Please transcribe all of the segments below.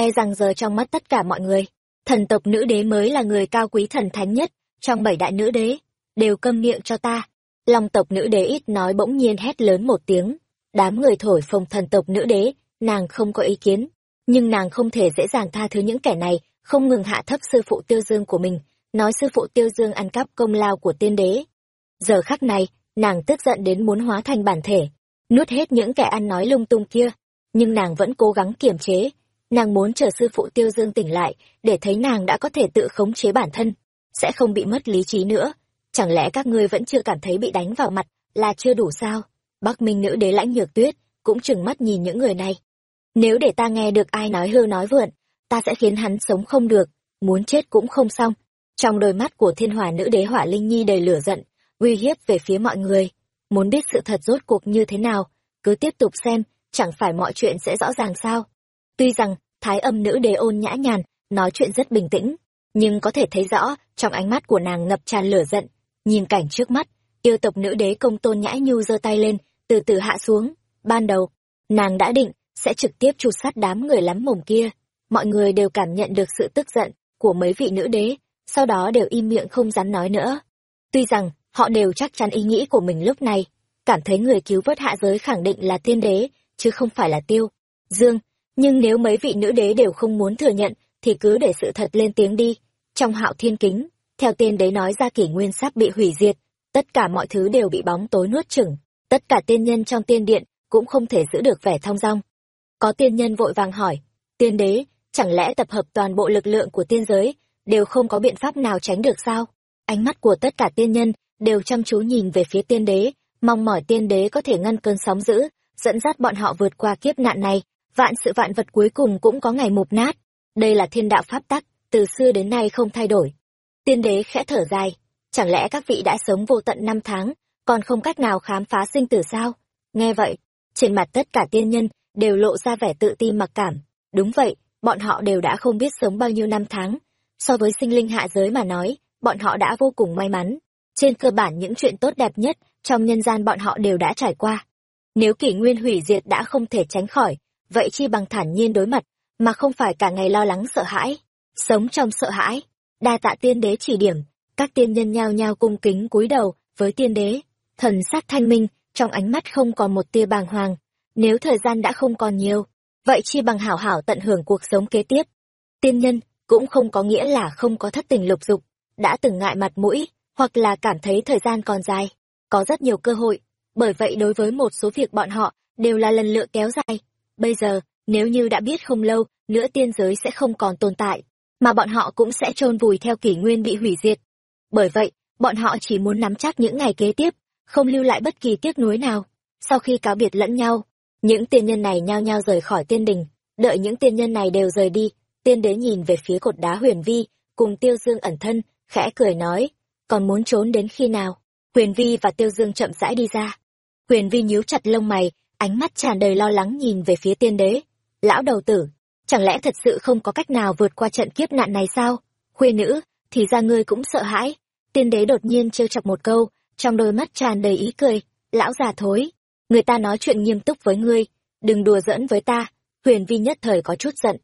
e rằng giờ trong mắt tất cả mọi người, thần tộc nữ đế mới là người cao quý thần thánh nhất, trong bảy đại nữ đế, đều câm miệng cho ta. Long tộc nữ đế ít nói bỗng nhiên hét lớn một tiếng, đám người thổi phồng thần tộc nữ đế, nàng không có ý kiến, nhưng nàng không thể dễ dàng tha thứ những kẻ này, không ngừng hạ thấp sư phụ tiêu dương của mình, nói sư phụ tiêu dương ăn cắp công lao của tiên đế. Giờ khắc này, nàng tức giận đến muốn hóa thành bản thể, nuốt hết những kẻ ăn nói lung tung kia, nhưng nàng vẫn cố gắng kiềm chế. Nàng muốn chờ sư phụ tiêu dương tỉnh lại, để thấy nàng đã có thể tự khống chế bản thân, sẽ không bị mất lý trí nữa. Chẳng lẽ các ngươi vẫn chưa cảm thấy bị đánh vào mặt, là chưa đủ sao? Bắc Minh nữ đế lãnh nhược tuyết, cũng chừng mắt nhìn những người này. Nếu để ta nghe được ai nói hưu nói vượn, ta sẽ khiến hắn sống không được, muốn chết cũng không xong. Trong đôi mắt của thiên hòa nữ đế hỏa linh nhi đầy lửa giận, uy hiếp về phía mọi người. Muốn biết sự thật rốt cuộc như thế nào, cứ tiếp tục xem, chẳng phải mọi chuyện sẽ rõ ràng sao. Tuy rằng, thái âm nữ đế ôn nhã nhàn, nói chuyện rất bình tĩnh, nhưng có thể thấy rõ, trong ánh mắt của nàng ngập tràn lửa giận. Nhìn cảnh trước mắt, yêu tộc nữ đế công tôn nhã nhu giơ tay lên, từ từ hạ xuống. Ban đầu, nàng đã định, sẽ trực tiếp chu sát đám người lắm mồm kia. Mọi người đều cảm nhận được sự tức giận của mấy vị nữ đế, sau đó đều im miệng không dám nói nữa. Tuy rằng, họ đều chắc chắn ý nghĩ của mình lúc này, cảm thấy người cứu vớt hạ giới khẳng định là tiên đế, chứ không phải là tiêu, dương. Nhưng nếu mấy vị nữ đế đều không muốn thừa nhận, thì cứ để sự thật lên tiếng đi. Trong hạo thiên kính, theo tiên đế nói ra kỷ nguyên sắp bị hủy diệt, tất cả mọi thứ đều bị bóng tối nuốt chửng, tất cả tiên nhân trong tiên điện cũng không thể giữ được vẻ thong dong. Có tiên nhân vội vàng hỏi, tiên đế, chẳng lẽ tập hợp toàn bộ lực lượng của tiên giới, đều không có biện pháp nào tránh được sao? Ánh mắt của tất cả tiên nhân đều chăm chú nhìn về phía tiên đế, mong mỏi tiên đế có thể ngăn cơn sóng dữ, dẫn dắt bọn họ vượt qua kiếp nạn này, vạn sự vạn vật cuối cùng cũng có ngày mục nát. Đây là thiên đạo pháp tắc, từ xưa đến nay không thay đổi. Tiên đế khẽ thở dài, chẳng lẽ các vị đã sống vô tận năm tháng, còn không cách nào khám phá sinh tử sao? Nghe vậy, trên mặt tất cả tiên nhân đều lộ ra vẻ tự ti mặc cảm. Đúng vậy, bọn họ đều đã không biết sống bao nhiêu năm tháng. So với sinh linh hạ giới mà nói, bọn họ đã vô cùng may mắn. Trên cơ bản những chuyện tốt đẹp nhất trong nhân gian bọn họ đều đã trải qua. Nếu kỷ nguyên hủy diệt đã không thể tránh khỏi, vậy chi bằng thản nhiên đối mặt, mà không phải cả ngày lo lắng sợ hãi, sống trong sợ hãi. Đa tạ tiên đế chỉ điểm, các tiên nhân nhao nhao cung kính cúi đầu với tiên đế, thần sắc thanh minh, trong ánh mắt không còn một tia bàng hoàng. Nếu thời gian đã không còn nhiều, vậy chi bằng hảo hảo tận hưởng cuộc sống kế tiếp. Tiên nhân cũng không có nghĩa là không có thất tình lục dục, đã từng ngại mặt mũi, hoặc là cảm thấy thời gian còn dài, có rất nhiều cơ hội, bởi vậy đối với một số việc bọn họ đều là lần lựa kéo dài. Bây giờ, nếu như đã biết không lâu, nữa tiên giới sẽ không còn tồn tại, mà bọn họ cũng sẽ chôn vùi theo kỷ nguyên bị hủy diệt. Bởi vậy, bọn họ chỉ muốn nắm chắc những ngày kế tiếp, không lưu lại bất kỳ tiếc nuối nào. Sau khi cáo biệt lẫn nhau, những tiên nhân này nhao nhao rời khỏi tiên đình, đợi những tiên nhân này đều rời đi, tiên đế nhìn về phía cột đá huyền vi, cùng tiêu dương ẩn thân, khẽ cười nói, còn muốn trốn đến khi nào? Huyền vi và tiêu dương chậm rãi đi ra. Huyền vi nhíu chặt lông mày, ánh mắt tràn đầy lo lắng nhìn về phía tiên đế. Lão đầu tử, chẳng lẽ thật sự không có cách nào vượt qua trận kiếp nạn này sao? Khuê nữ, thì ra ngươi cũng sợ hãi. Tiên đế đột nhiên trêu chọc một câu, trong đôi mắt tràn đầy ý cười. Lão già thối, người ta nói chuyện nghiêm túc với ngươi, đừng đùa giỡn với ta. Huyền vi nhất thời có chút giận.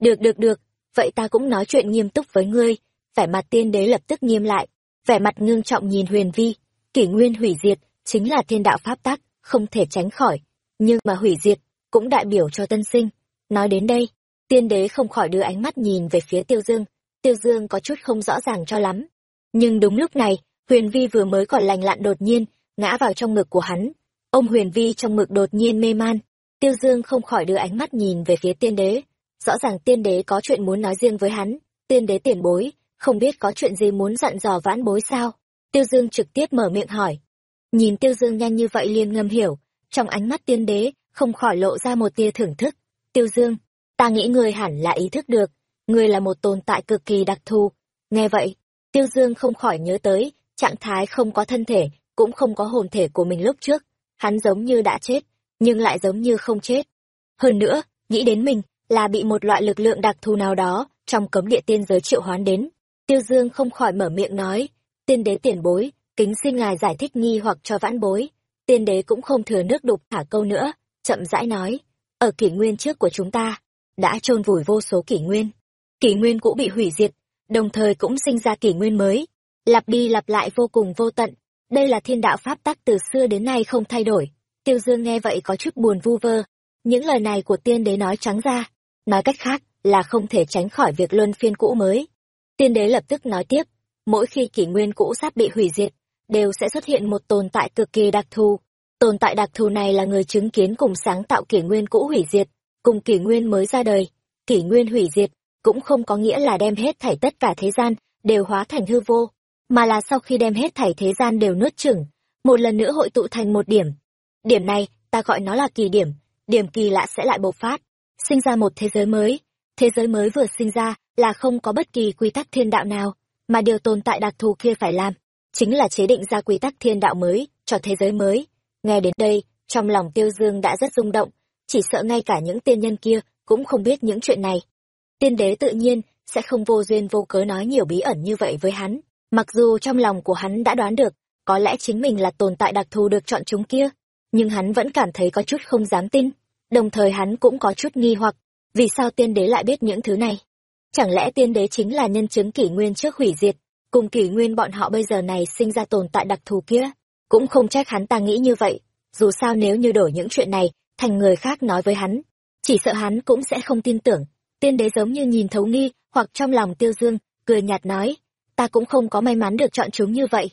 Được được được, vậy ta cũng nói chuyện nghiêm túc với ngươi. Vẻ mặt tiên đế lập tức nghiêm lại, vẻ mặt ngưng trọng nhìn huyền vi. Kỷ nguyên hủy diệt, chính là thiên đạo pháp tắc, không thể tránh khỏi. Nhưng mà hủy diệt, cũng đại biểu cho tân sinh. Nói đến đây, tiên đế không khỏi đưa ánh mắt nhìn về phía tiêu dương. Tiêu dương có chút không rõ ràng cho lắm. Nhưng đúng lúc này, huyền vi vừa mới còn lành lặn đột nhiên, ngã vào trong ngực của hắn. Ông huyền vi trong ngực đột nhiên mê man. Tiêu dương không khỏi đưa ánh mắt nhìn về phía tiên đế. Rõ ràng tiên đế có chuyện muốn nói riêng với hắn. Tiên đế tiền bối, không biết có chuyện gì muốn dặn dò vãn bối sao? Tiêu Dương trực tiếp mở miệng hỏi. Nhìn Tiêu Dương nhanh như vậy liền ngầm hiểu, trong ánh mắt tiên đế, không khỏi lộ ra một tia thưởng thức. Tiêu Dương, ta nghĩ người hẳn là ý thức được, người là một tồn tại cực kỳ đặc thù. Nghe vậy, Tiêu Dương không khỏi nhớ tới, trạng thái không có thân thể, cũng không có hồn thể của mình lúc trước. Hắn giống như đã chết, nhưng lại giống như không chết. Hơn nữa, nghĩ đến mình, là bị một loại lực lượng đặc thù nào đó, trong cấm địa tiên giới triệu hoán đến. Tiêu Dương không khỏi mở miệng nói, tiên đế tiền bối, kính xin ngài giải thích nghi hoặc cho vãn bối. Tiên đế cũng không thừa nước đục thả câu nữa, chậm rãi nói, ở kỷ nguyên trước của chúng ta, đã chôn vùi vô số kỷ nguyên. Kỷ nguyên cũ bị hủy diệt, đồng thời cũng sinh ra kỷ nguyên mới, lặp đi lặp lại vô cùng vô tận. Đây là thiên đạo pháp tắc từ xưa đến nay không thay đổi. Tiêu Dương nghe vậy có chút buồn vu vơ. Những lời này của tiên đế nói trắng ra, nói cách khác là không thể tránh khỏi việc luân phiên cũ mới. Tiên đế lập tức nói tiếp, mỗi khi kỷ nguyên cũ sắp bị hủy diệt, đều sẽ xuất hiện một tồn tại cực kỳ đặc thù. Tồn tại đặc thù này là người chứng kiến cùng sáng tạo kỷ nguyên cũ hủy diệt, cùng kỷ nguyên mới ra đời. Kỷ nguyên hủy diệt cũng không có nghĩa là đem hết thảy tất cả thế gian đều hóa thành hư vô, mà là sau khi đem hết thảy thế gian đều nuốt chửng, một lần nữa hội tụ thành một điểm. Điểm này, ta gọi nó là kỳ điểm, điểm kỳ lạ sẽ lại bộc phát, sinh ra một thế giới mới. Thế giới mới vừa sinh ra là không có bất kỳ quy tắc thiên đạo nào, mà điều tồn tại đặc thù kia phải làm, chính là chế định ra quy tắc thiên đạo mới cho thế giới mới. Nghe đến đây, trong lòng Tiêu Dương đã rất rung động, chỉ sợ ngay cả những tiên nhân kia cũng không biết những chuyện này. Tiên đế tự nhiên sẽ không vô duyên vô cớ nói nhiều bí ẩn như vậy với hắn, mặc dù trong lòng của hắn đã đoán được, có lẽ chính mình là tồn tại đặc thù được chọn chúng kia, nhưng hắn vẫn cảm thấy có chút không dám tin, đồng thời hắn cũng có chút nghi hoặc, vì sao tiên đế lại biết những thứ này? Chẳng lẽ tiên đế chính là nhân chứng kỷ nguyên trước hủy diệt, cùng kỷ nguyên bọn họ bây giờ này sinh ra tồn tại đặc thù kia? Cũng không trách hắn ta nghĩ như vậy, dù sao nếu như đổi những chuyện này thành người khác nói với hắn, chỉ sợ hắn cũng sẽ không tin tưởng. Tiên đế giống như nhìn thấu nghi, hoặc trong lòng tiêu dương, cười nhạt nói, ta cũng không có may mắn được chọn chúng như vậy.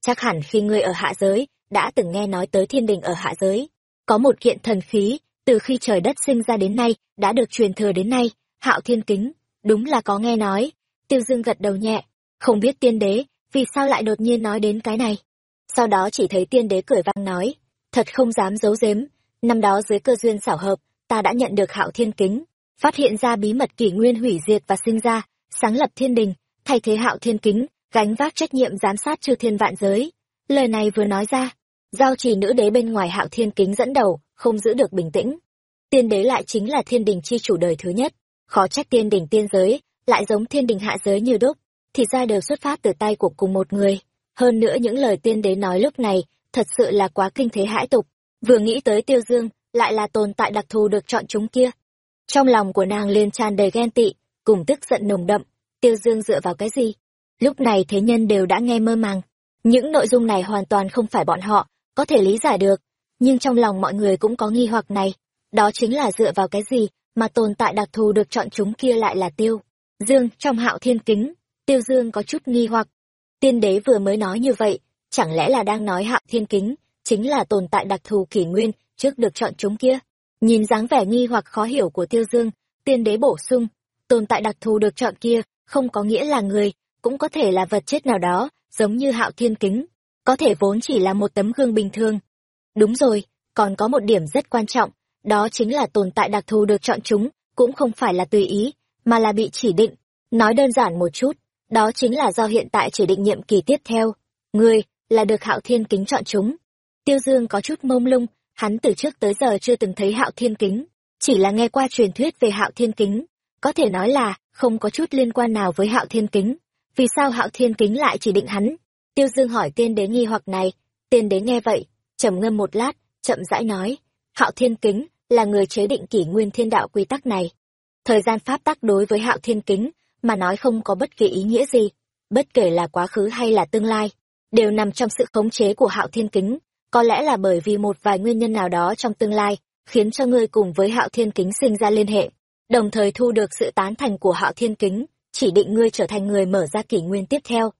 Chắc hẳn khi ngươi ở hạ giới, đã từng nghe nói tới thiên đình ở hạ giới. Có một kiện thần khí, từ khi trời đất sinh ra đến nay, đã được truyền thừa đến nay, hạo thiên kính, đúng là có nghe nói. Tiêu dương gật đầu nhẹ, không biết tiên đế, vì sao lại đột nhiên nói đến cái này. Sau đó chỉ thấy tiên đế cười vang nói, thật không dám giấu giếm, năm đó dưới cơ duyên xảo hợp, ta đã nhận được hạo thiên kính, phát hiện ra bí mật kỷ nguyên hủy diệt và sinh ra, sáng lập thiên đình, thay thế hạo thiên kính, gánh vác trách nhiệm giám sát chư thiên vạn giới. Lời này vừa nói ra, giao trì nữ đế bên ngoài hạo thiên kính dẫn đầu, không giữ được bình tĩnh. Tiên đế lại chính là thiên đình chi chủ đời thứ nhất, khó trách tiên đình tiên giới, lại giống thiên đình hạ giới như đúc, thì ra đều xuất phát từ tay của cùng một người. Hơn nữa những lời tiên đế nói lúc này, thật sự là quá kinh thế hãi tục. Vừa nghĩ tới tiêu dương, lại là tồn tại đặc thù được chọn chúng kia. Trong lòng của nàng liền tràn đầy ghen tị, cùng tức giận nồng đậm, tiêu dương dựa vào cái gì? Lúc này thế nhân đều đã nghe mơ màng. Những nội dung này hoàn toàn không phải bọn họ, có thể lý giải được. Nhưng trong lòng mọi người cũng có nghi hoặc này. Đó chính là dựa vào cái gì mà tồn tại đặc thù được chọn chúng kia lại là tiêu. Dương trong hạo thiên kính, tiêu dương có chút nghi hoặc. Tiên đế vừa mới nói như vậy, chẳng lẽ là đang nói hạo thiên kính, chính là tồn tại đặc thù kỷ nguyên, trước được chọn chúng kia. Nhìn dáng vẻ nghi hoặc khó hiểu của Tiêu Dương, tiên đế bổ sung, tồn tại đặc thù được chọn kia, không có nghĩa là người, cũng có thể là vật chất nào đó, giống như hạo thiên kính, có thể vốn chỉ là một tấm gương bình thường. Đúng rồi, còn có một điểm rất quan trọng, đó chính là tồn tại đặc thù được chọn chúng, cũng không phải là tùy ý, mà là bị chỉ định. Nói đơn giản một chút, đó chính là do hiện tại chỉ định nhiệm kỳ tiếp theo. ngươi là được hạo thiên kính chọn chúng. Tiêu Dương có chút mông lung, hắn từ trước tới giờ chưa từng thấy hạo thiên kính, chỉ là nghe qua truyền thuyết về hạo thiên kính. Có thể nói là không có chút liên quan nào với hạo thiên kính. Vì sao hạo thiên kính lại chỉ định hắn? Tiêu Dương hỏi tiên đế nghi hoặc này. Tiên đế nghe vậy, trầm ngâm một lát, chậm rãi nói. Hạo thiên kính là người chế định kỷ nguyên thiên đạo quy tắc này. Thời gian pháp tắc đối với hạo thiên kính mà nói không có bất kỳ ý nghĩa gì, bất kể là quá khứ hay là tương lai đều nằm trong sự khống chế của hạo thiên kính. Có lẽ là bởi vì một vài nguyên nhân nào đó trong tương lai khiến cho ngươi cùng với hạo thiên kính sinh ra liên hệ đồng thời thu được sự tán thành của hạo thiên kính chỉ định ngươi trở thành người mở ra kỷ nguyên tiếp theo.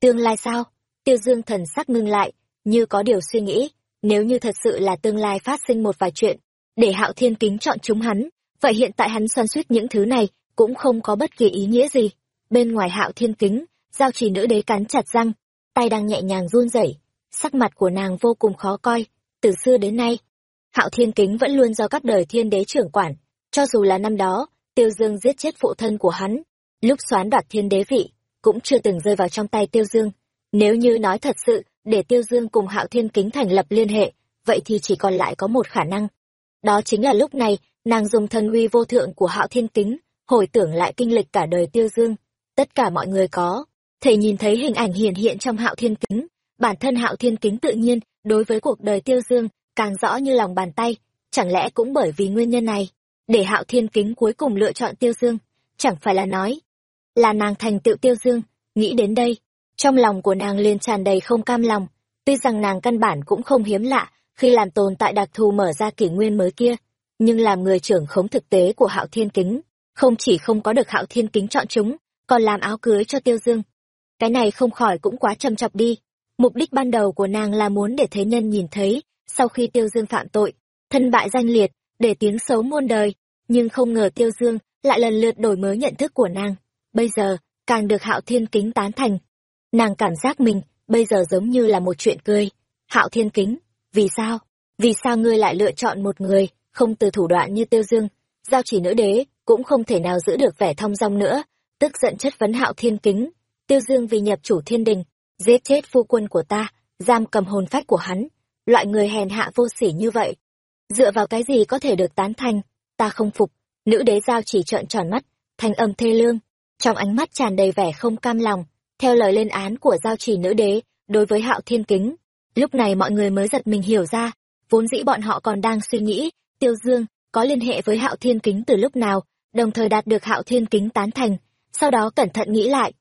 Tương lai sao? Tiêu dương thần sắc ngưng lại như có điều suy nghĩ nếu như thật sự là tương lai phát sinh một vài chuyện để hạo thiên kính chọn chúng hắn vậy hiện tại hắn xoan suýt những thứ này cũng không có bất kỳ ý nghĩa gì. Bên ngoài hạo thiên kính, giao trì nữ đế cắn chặt răng, tay đang nhẹ nhàng run rẩy, sắc mặt của nàng vô cùng khó coi. Từ xưa đến nay, hạo thiên kính vẫn luôn do các đời thiên đế trưởng quản. Cho dù là năm đó, tiêu dương giết chết phụ thân của hắn, lúc xoán đoạt thiên đế vị, cũng chưa từng rơi vào trong tay tiêu dương. Nếu như nói thật sự, để tiêu dương cùng hạo thiên kính thành lập liên hệ, vậy thì chỉ còn lại có một khả năng. Đó chính là lúc này, nàng dùng thần uy vô thượng của hạo thiên kính hồi tưởng lại kinh lịch cả đời tiêu dương, tất cả mọi người có thể nhìn thấy hình ảnh hiển hiện trong hạo thiên kính. Bản thân hạo thiên kính tự nhiên, đối với cuộc đời tiêu dương, càng rõ như lòng bàn tay, chẳng lẽ cũng bởi vì nguyên nhân này để hạo thiên kính cuối cùng lựa chọn tiêu dương? Chẳng phải là nói là nàng thành tựu tiêu dương? Nghĩ đến đây, trong lòng của nàng liền tràn đầy không cam lòng. Tuy rằng nàng căn bản cũng không hiếm lạ khi làm tồn tại đặc thù mở ra kỷ nguyên mới kia, nhưng làm người trưởng khống thực tế của hạo thiên kính không chỉ không có được hạo thiên kính chọn chúng, còn làm áo cưới cho tiêu dương. Cái này không khỏi cũng quá trầm trọng đi. Mục đích ban đầu của nàng là muốn để thế nhân nhìn thấy, sau khi tiêu dương phạm tội, thân bại danh liệt, để tiếng xấu muôn đời. Nhưng không ngờ tiêu dương lại lần lượt đổi mới nhận thức của nàng. Bây giờ, càng được hạo thiên kính tán thành. Nàng cảm giác mình bây giờ giống như là một chuyện cười. Hạo thiên kính, vì sao? Vì sao ngươi lại lựa chọn một người không từ thủ đoạn như tiêu dương? Giao chỉ nữ đế cũng không thể nào giữ được vẻ thong dong nữa, tức giận chất vấn hạo thiên kính. Tiêu dương vì nhập chủ thiên đình, giết chết phu quân của ta, giam cầm hồn phách của hắn. Loại người hèn hạ vô sỉ như vậy. Dựa vào cái gì có thể được tán thành? Ta không phục. Nữ đế giao chỉ trợn tròn mắt, thanh âm thê lương. Trong ánh mắt tràn đầy vẻ không cam lòng, theo lời lên án của giao chỉ nữ đế, đối với hạo thiên kính. Lúc này mọi người mới giật mình hiểu ra, vốn dĩ bọn họ còn đang suy nghĩ, tiêu dương, có liên hệ với hạo thiên kính từ lúc nào? Đồng thời đạt được hạo thiên kính tán thành, sau đó cẩn thận nghĩ lại.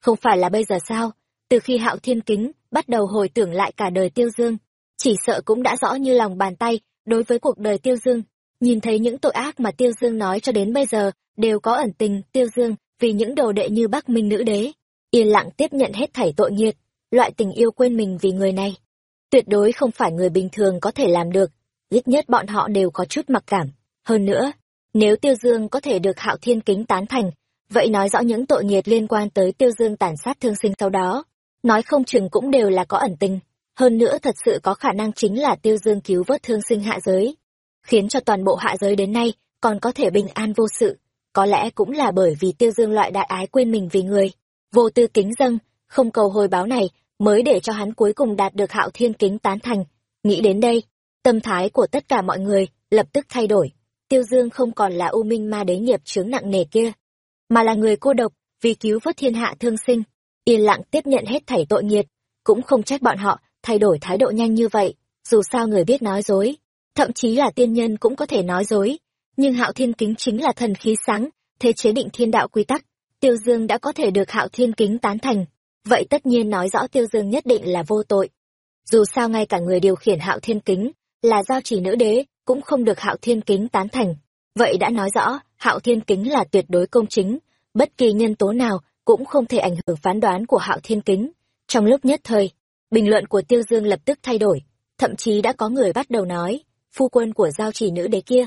Không phải là bây giờ sao? Từ khi hạo thiên kính bắt đầu hồi tưởng lại cả đời tiêu dương, chỉ sợ cũng đã rõ như lòng bàn tay đối với cuộc đời tiêu dương. Nhìn thấy những tội ác mà tiêu dương nói cho đến bây giờ, đều có ẩn tình tiêu dương vì những đồ đệ như bắc minh nữ đế, yên lặng tiếp nhận hết thảy tội nghiệt loại tình yêu quên mình vì người này. Tuyệt đối không phải người bình thường có thể làm được, ít nhất bọn họ đều có chút mặc cảm. Hơn nữa nếu tiêu dương có thể được hạo thiên kính tán thành, vậy nói rõ những tội nghiệt liên quan tới tiêu dương tàn sát thương sinh sau đó. Nói không chừng cũng đều là có ẩn tình. Hơn nữa thật sự có khả năng chính là tiêu dương cứu vớt thương sinh hạ giới. Khiến cho toàn bộ hạ giới đến nay còn có thể bình an vô sự. Có lẽ cũng là bởi vì tiêu dương loại đại ái quên mình vì người. Vô tư kính dâng, không cầu hồi báo này mới để cho hắn cuối cùng đạt được hạo thiên kính tán thành. Nghĩ đến đây, tâm thái của tất cả mọi người lập tức thay đổi tiêu dương không còn là u minh ma đế nghiệp chướng nặng nề kia, mà là người cô độc, vì cứu vớt thiên hạ thương sinh, yên lặng tiếp nhận hết thảy tội nghiệt cũng không trách bọn họ thay đổi thái độ nhanh như vậy, dù sao người biết nói dối, thậm chí là tiên nhân cũng có thể nói dối, nhưng hạo thiên kính chính là thần khí sáng, thế chế định thiên đạo quy tắc, tiêu dương đã có thể được hạo thiên kính tán thành, vậy tất nhiên nói rõ tiêu dương nhất định là vô tội. Dù sao ngay cả người điều khiển hạo thiên kính là giao chỉ nữ đế cũng không được hạo thiên kính tán thành. Vậy đã nói rõ, hạo thiên kính là tuyệt đối công chính, bất kỳ nhân tố nào cũng không thể ảnh hưởng phán đoán của hạo thiên kính. Trong lúc nhất thời, bình luận của tiêu dương lập tức thay đổi, thậm chí đã có người bắt đầu nói, phu quân của giao chỉ nữ đế kia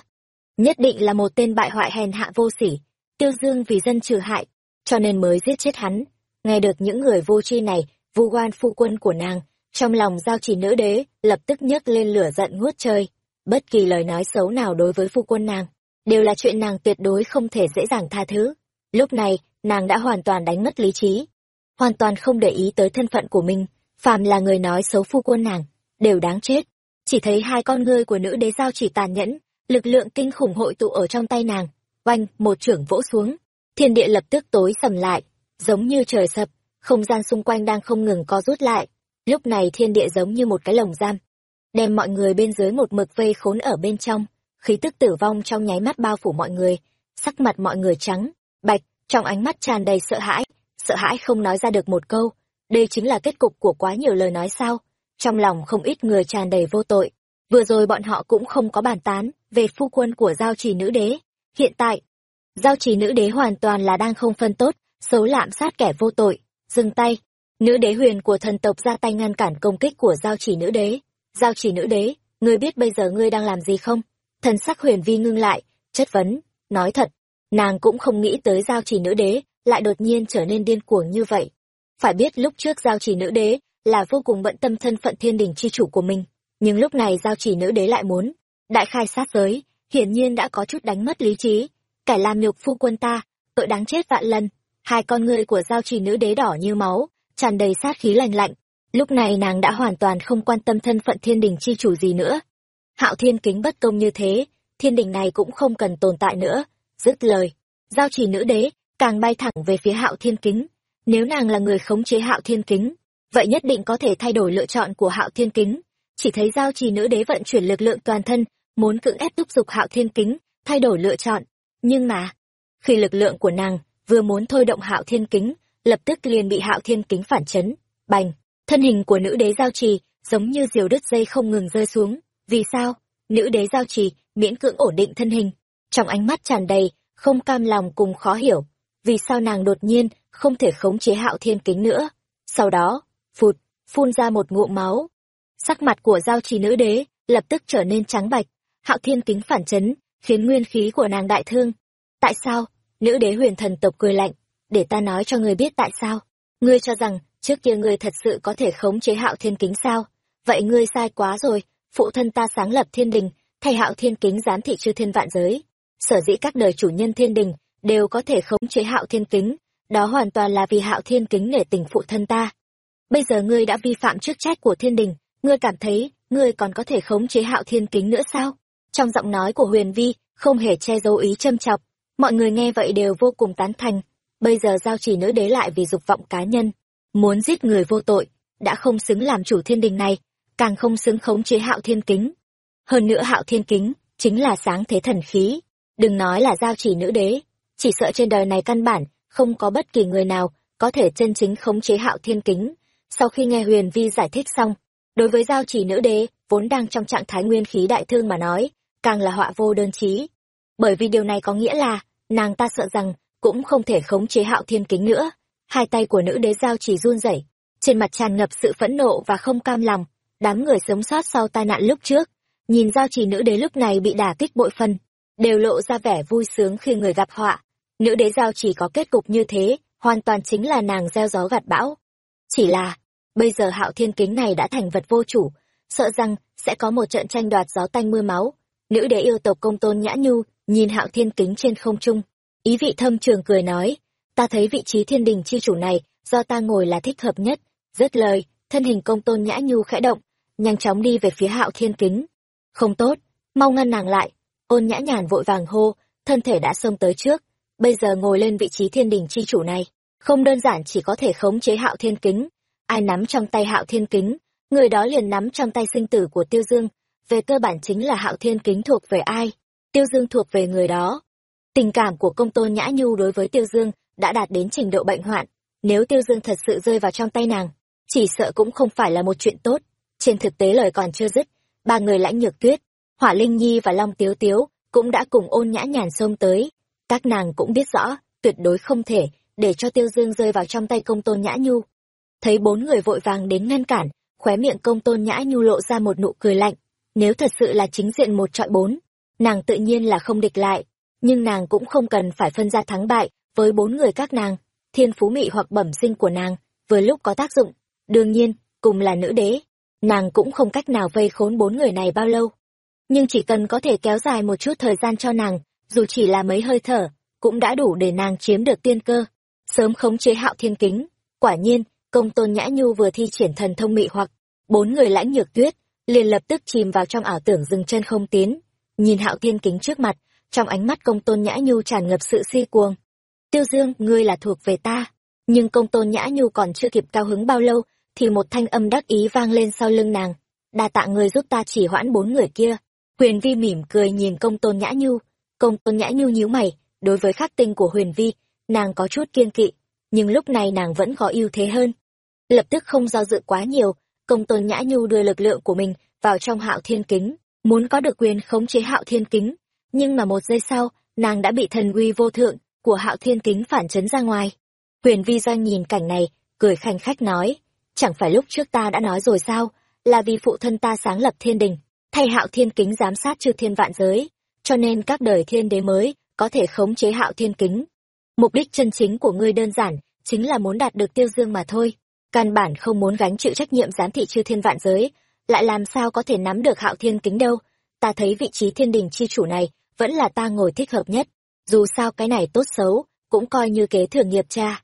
nhất định là một tên bại hoại hèn hạ vô sỉ. Tiêu dương vì dân trừ hại, cho nên mới giết chết hắn. Nghe được những người vô tri này vu oan phu quân của nàng, trong lòng giao chỉ nữ đế lập tức nhấc lên lửa giận ngút trời bất kỳ lời nói xấu nào đối với phu quân nàng, đều là chuyện nàng tuyệt đối không thể dễ dàng tha thứ. Lúc này, nàng đã hoàn toàn đánh mất lý trí, hoàn toàn không để ý tới thân phận của mình. Phàm là người nói xấu phu quân nàng, đều đáng chết. Chỉ thấy hai con ngươi của nữ đế giao chỉ tàn nhẫn, lực lượng kinh khủng hội tụ ở trong tay nàng. Oanh, một trưởng vỗ xuống, thiên địa lập tức tối sầm lại, giống như trời sập, không gian xung quanh đang không ngừng co rút lại. Lúc này thiên địa giống như một cái lồng giam đem mọi người bên dưới một mực vây khốn ở bên trong. Khí tức tử vong trong nháy mắt bao phủ mọi người, sắc mặt mọi người trắng, bạch, trong ánh mắt tràn đầy sợ hãi sợ hãi không nói ra được một câu. Đây chính là kết cục của quá nhiều lời nói sao. Trong lòng không ít người tràn đầy vô tội. Vừa rồi bọn họ cũng không có bàn tán về phu quân của giao trì nữ đế. Hiện tại, giao trì nữ đế hoàn toàn là đang không phân tốt, xấu lạm sát kẻ vô tội. Dừng tay. Nữ đế huyền của thần tộc ra tay ngăn cản công kích của giao trì nữ đế giao chỉ nữ đế, ngươi biết bây giờ ngươi đang làm gì không? Thần sắc huyền vi ngưng lại, chất vấn, nói thật, nàng cũng không nghĩ tới giao chỉ nữ đế lại đột nhiên trở nên điên cuồng như vậy. Phải biết lúc trước giao chỉ nữ đế là vô cùng bận tâm thân phận thiên đình chi chủ của mình, nhưng lúc này giao chỉ nữ đế lại muốn đại khai sát giới, hiển nhiên đã có chút đánh mất lý trí. Kẻ làm nhục phu quân ta, tội đáng chết vạn lần, hai con ngươi của giao chỉ nữ đế đỏ như máu, tràn đầy sát khí lành lạnh lúc này nàng đã hoàn toàn không quan tâm thân phận thiên đình chi chủ gì nữa. Hạo thiên kính bất công như thế thiên đình này cũng không cần tồn tại nữa. Dứt lời giao chỉ nữ đế càng bay thẳng về phía hạo thiên kính. Nếu nàng là người khống chế hạo thiên kính vậy nhất định có thể thay đổi lựa chọn của hạo thiên kính. Chỉ thấy giao trì nữ đế vận chuyển lực lượng toàn thân muốn cưỡng ép thúc giục hạo thiên kính thay đổi lựa chọn. Nhưng mà, khi lực lượng của nàng vừa muốn thôi động hạo thiên kính, lập tức liền bị hạo thiên kính phản chấn. Bành, thân hình của nữ đế giao trì giống như diều đứt dây không ngừng rơi xuống. Vì sao? Nữ đế giao trì miễn cưỡng ổn định thân hình, trong ánh mắt tràn đầy không cam lòng cùng khó hiểu. Vì sao nàng đột nhiên không thể khống chế hạo thiên kính nữa? Sau đó, phụt, phun ra một ngụm máu. Sắc mặt của giao trì nữ đế lập tức trở nên trắng bạch, hạo thiên kính phản chấn, khiến nguyên khí của nàng đại thương. Tại sao? Nữ đế huyền thần tộc cười lạnh, để ta nói cho người biết tại sao. Ngươi cho rằng, trước kia ngươi thật sự có thể khống chế hạo thiên kính sao? Vậy ngươi sai quá rồi, phụ thân ta sáng lập thiên đình, thay hạo thiên kính giám thị chư thiên vạn giới. Sở dĩ các đời chủ nhân thiên đình đều có thể khống chế hạo thiên kính, đó hoàn toàn là vì hạo thiên kính nể tình phụ thân ta. Bây giờ ngươi đã vi phạm chức trách của thiên đình, ngươi cảm thấy ngươi còn có thể khống chế hạo thiên kính nữa sao? Trong giọng nói của Huyền Vi, không hề che giấu ý châm chọc, mọi người nghe vậy đều vô cùng tán thành. Bây giờ giao chỉ nữ đế lại vì dục vọng cá nhân, muốn giết người vô tội, đã không xứng làm chủ thiên đình này, càng không xứng khống chế hạo thiên kính. Hơn nữa hạo thiên kính, chính là sáng thế thần khí. Đừng nói là giao chỉ nữ đế, chỉ sợ trên đời này căn bản, không có bất kỳ người nào có thể chân chính khống chế hạo thiên kính. Sau khi nghe Huyền Vi giải thích xong, đối với giao chỉ nữ đế, vốn đang trong trạng thái nguyên khí đại thương mà nói, càng là họa vô đơn chí. Bởi vì điều này có nghĩa là, nàng ta sợ rằng, cũng không thể khống chế hạo thiên kính nữa. Hai tay của nữ đế giao chỉ run rẩy, trên mặt tràn ngập sự phẫn nộ và không cam lòng. Đám người sống sót sau tai nạn lúc trước, nhìn giao chỉ nữ đế lúc này bị đả kích bội phân, đều lộ ra vẻ vui sướng khi người gặp họa. Nữ đế giao chỉ có kết cục như thế, hoàn toàn chính là nàng gieo gió gặt bão. Chỉ là, bây giờ hạo thiên kính này đã thành vật vô chủ, sợ rằng sẽ có một trận tranh đoạt gió tanh mưa máu. Nữ đế yêu tộc công tôn nhã nhu, nhìn hạo thiên kính trên không trung. Ý vị thâm trường cười nói, ta thấy vị trí thiên đình chi chủ này, do ta ngồi là thích hợp nhất. Dứt lời, thân hình công tôn nhã nhu khẽ động, nhanh chóng đi về phía hạo thiên kính. Không tốt, mau ngăn nàng lại. Ôn nhã nhàn vội vàng hô, thân thể đã xông tới trước. Bây giờ ngồi lên vị trí thiên đình chi chủ này, không đơn giản chỉ có thể khống chế hạo thiên kính. Ai nắm trong tay hạo thiên kính, người đó liền nắm trong tay sinh tử của tiêu dương. Về cơ bản chính là hạo thiên kính thuộc về ai, tiêu dương thuộc về người đó. Tình cảm của công tôn nhã nhu đối với tiêu dương đã đạt đến trình độ bệnh hoạn. Nếu tiêu dương thật sự rơi vào trong tay nàng, chỉ sợ cũng không phải là một chuyện tốt. Trên thực tế lời còn chưa dứt, ba người lãnh nhược tuyết, hỏa linh nhi và long tiếu tiếu cũng đã cùng ôn nhã nhàn xông tới. Các nàng cũng biết rõ, tuyệt đối không thể để cho tiêu dương rơi vào trong tay công tôn nhã nhu. Thấy bốn người vội vàng đến ngăn cản, khóe miệng công tôn nhã nhu lộ ra một nụ cười lạnh. Nếu thật sự là chính diện một trọi bốn, nàng tự nhiên là không địch lại, nhưng nàng cũng không cần phải phân ra thắng bại với bốn người các nàng. Thiên phú mị hoặc bẩm sinh của nàng, vừa lúc có tác dụng. Đương nhiên, cùng là nữ đế, nàng cũng không cách nào vây khốn bốn người này bao lâu. Nhưng chỉ cần có thể kéo dài một chút thời gian cho nàng, dù chỉ là mấy hơi thở, cũng đã đủ để nàng chiếm được tiên cơ. Sớm khống chế hạo thiên kính. Quả nhiên, công tôn nhã nhu vừa thi triển thần thông mị hoặc, bốn người lãnh nhược tuyết, liền lập tức chìm vào trong ảo tưởng dừng chân không tiến. Nhìn hạo thiên kính trước mặt, trong ánh mắt công tôn nhã nhu tràn ngập sự si cuồng. Tiêu dương, ngươi là thuộc về ta. Nhưng công tôn nhã nhu còn chưa kịp cao hứng bao lâu, thì một thanh âm đắc ý vang lên sau lưng nàng. Đa tạ người giúp ta chỉ hoãn bốn người kia. Huyền Vi mỉm cười nhìn công tôn nhã nhu. Công tôn nhã nhu nhíu mày, đối với khắc tinh của Huyền Vi, nàng có chút kiên kỵ, nhưng lúc này nàng vẫn có ưu thế hơn. Lập tức không do dự quá nhiều, công tôn nhã nhu đưa lực lượng của mình vào trong hạo thiên kính, muốn có được quyền khống chế hạo thiên kính. Nhưng mà một giây sau, nàng đã bị thần uy vô thượng của hạo thiên kính phản chấn ra ngoài. Huyền Vi Doanh nhìn cảnh này, cười khanh khách nói, chẳng phải lúc trước ta đã nói rồi sao, là vì phụ thân ta sáng lập thiên đình, thay hạo thiên kính giám sát chư thiên vạn giới, cho nên các đời thiên đế mới có thể khống chế hạo thiên kính. Mục đích chân chính của ngươi đơn giản, chính là muốn đạt được tiêu dương mà thôi. Căn bản không muốn gánh chịu trách nhiệm giám thị chư thiên vạn giới, lại làm sao có thể nắm được hạo thiên kính đâu. Ta thấy vị trí thiên đình chi chủ này, vẫn là ta ngồi thích hợp nhất. Dù sao cái này tốt xấu, cũng coi như kế thừa nghiệp cha.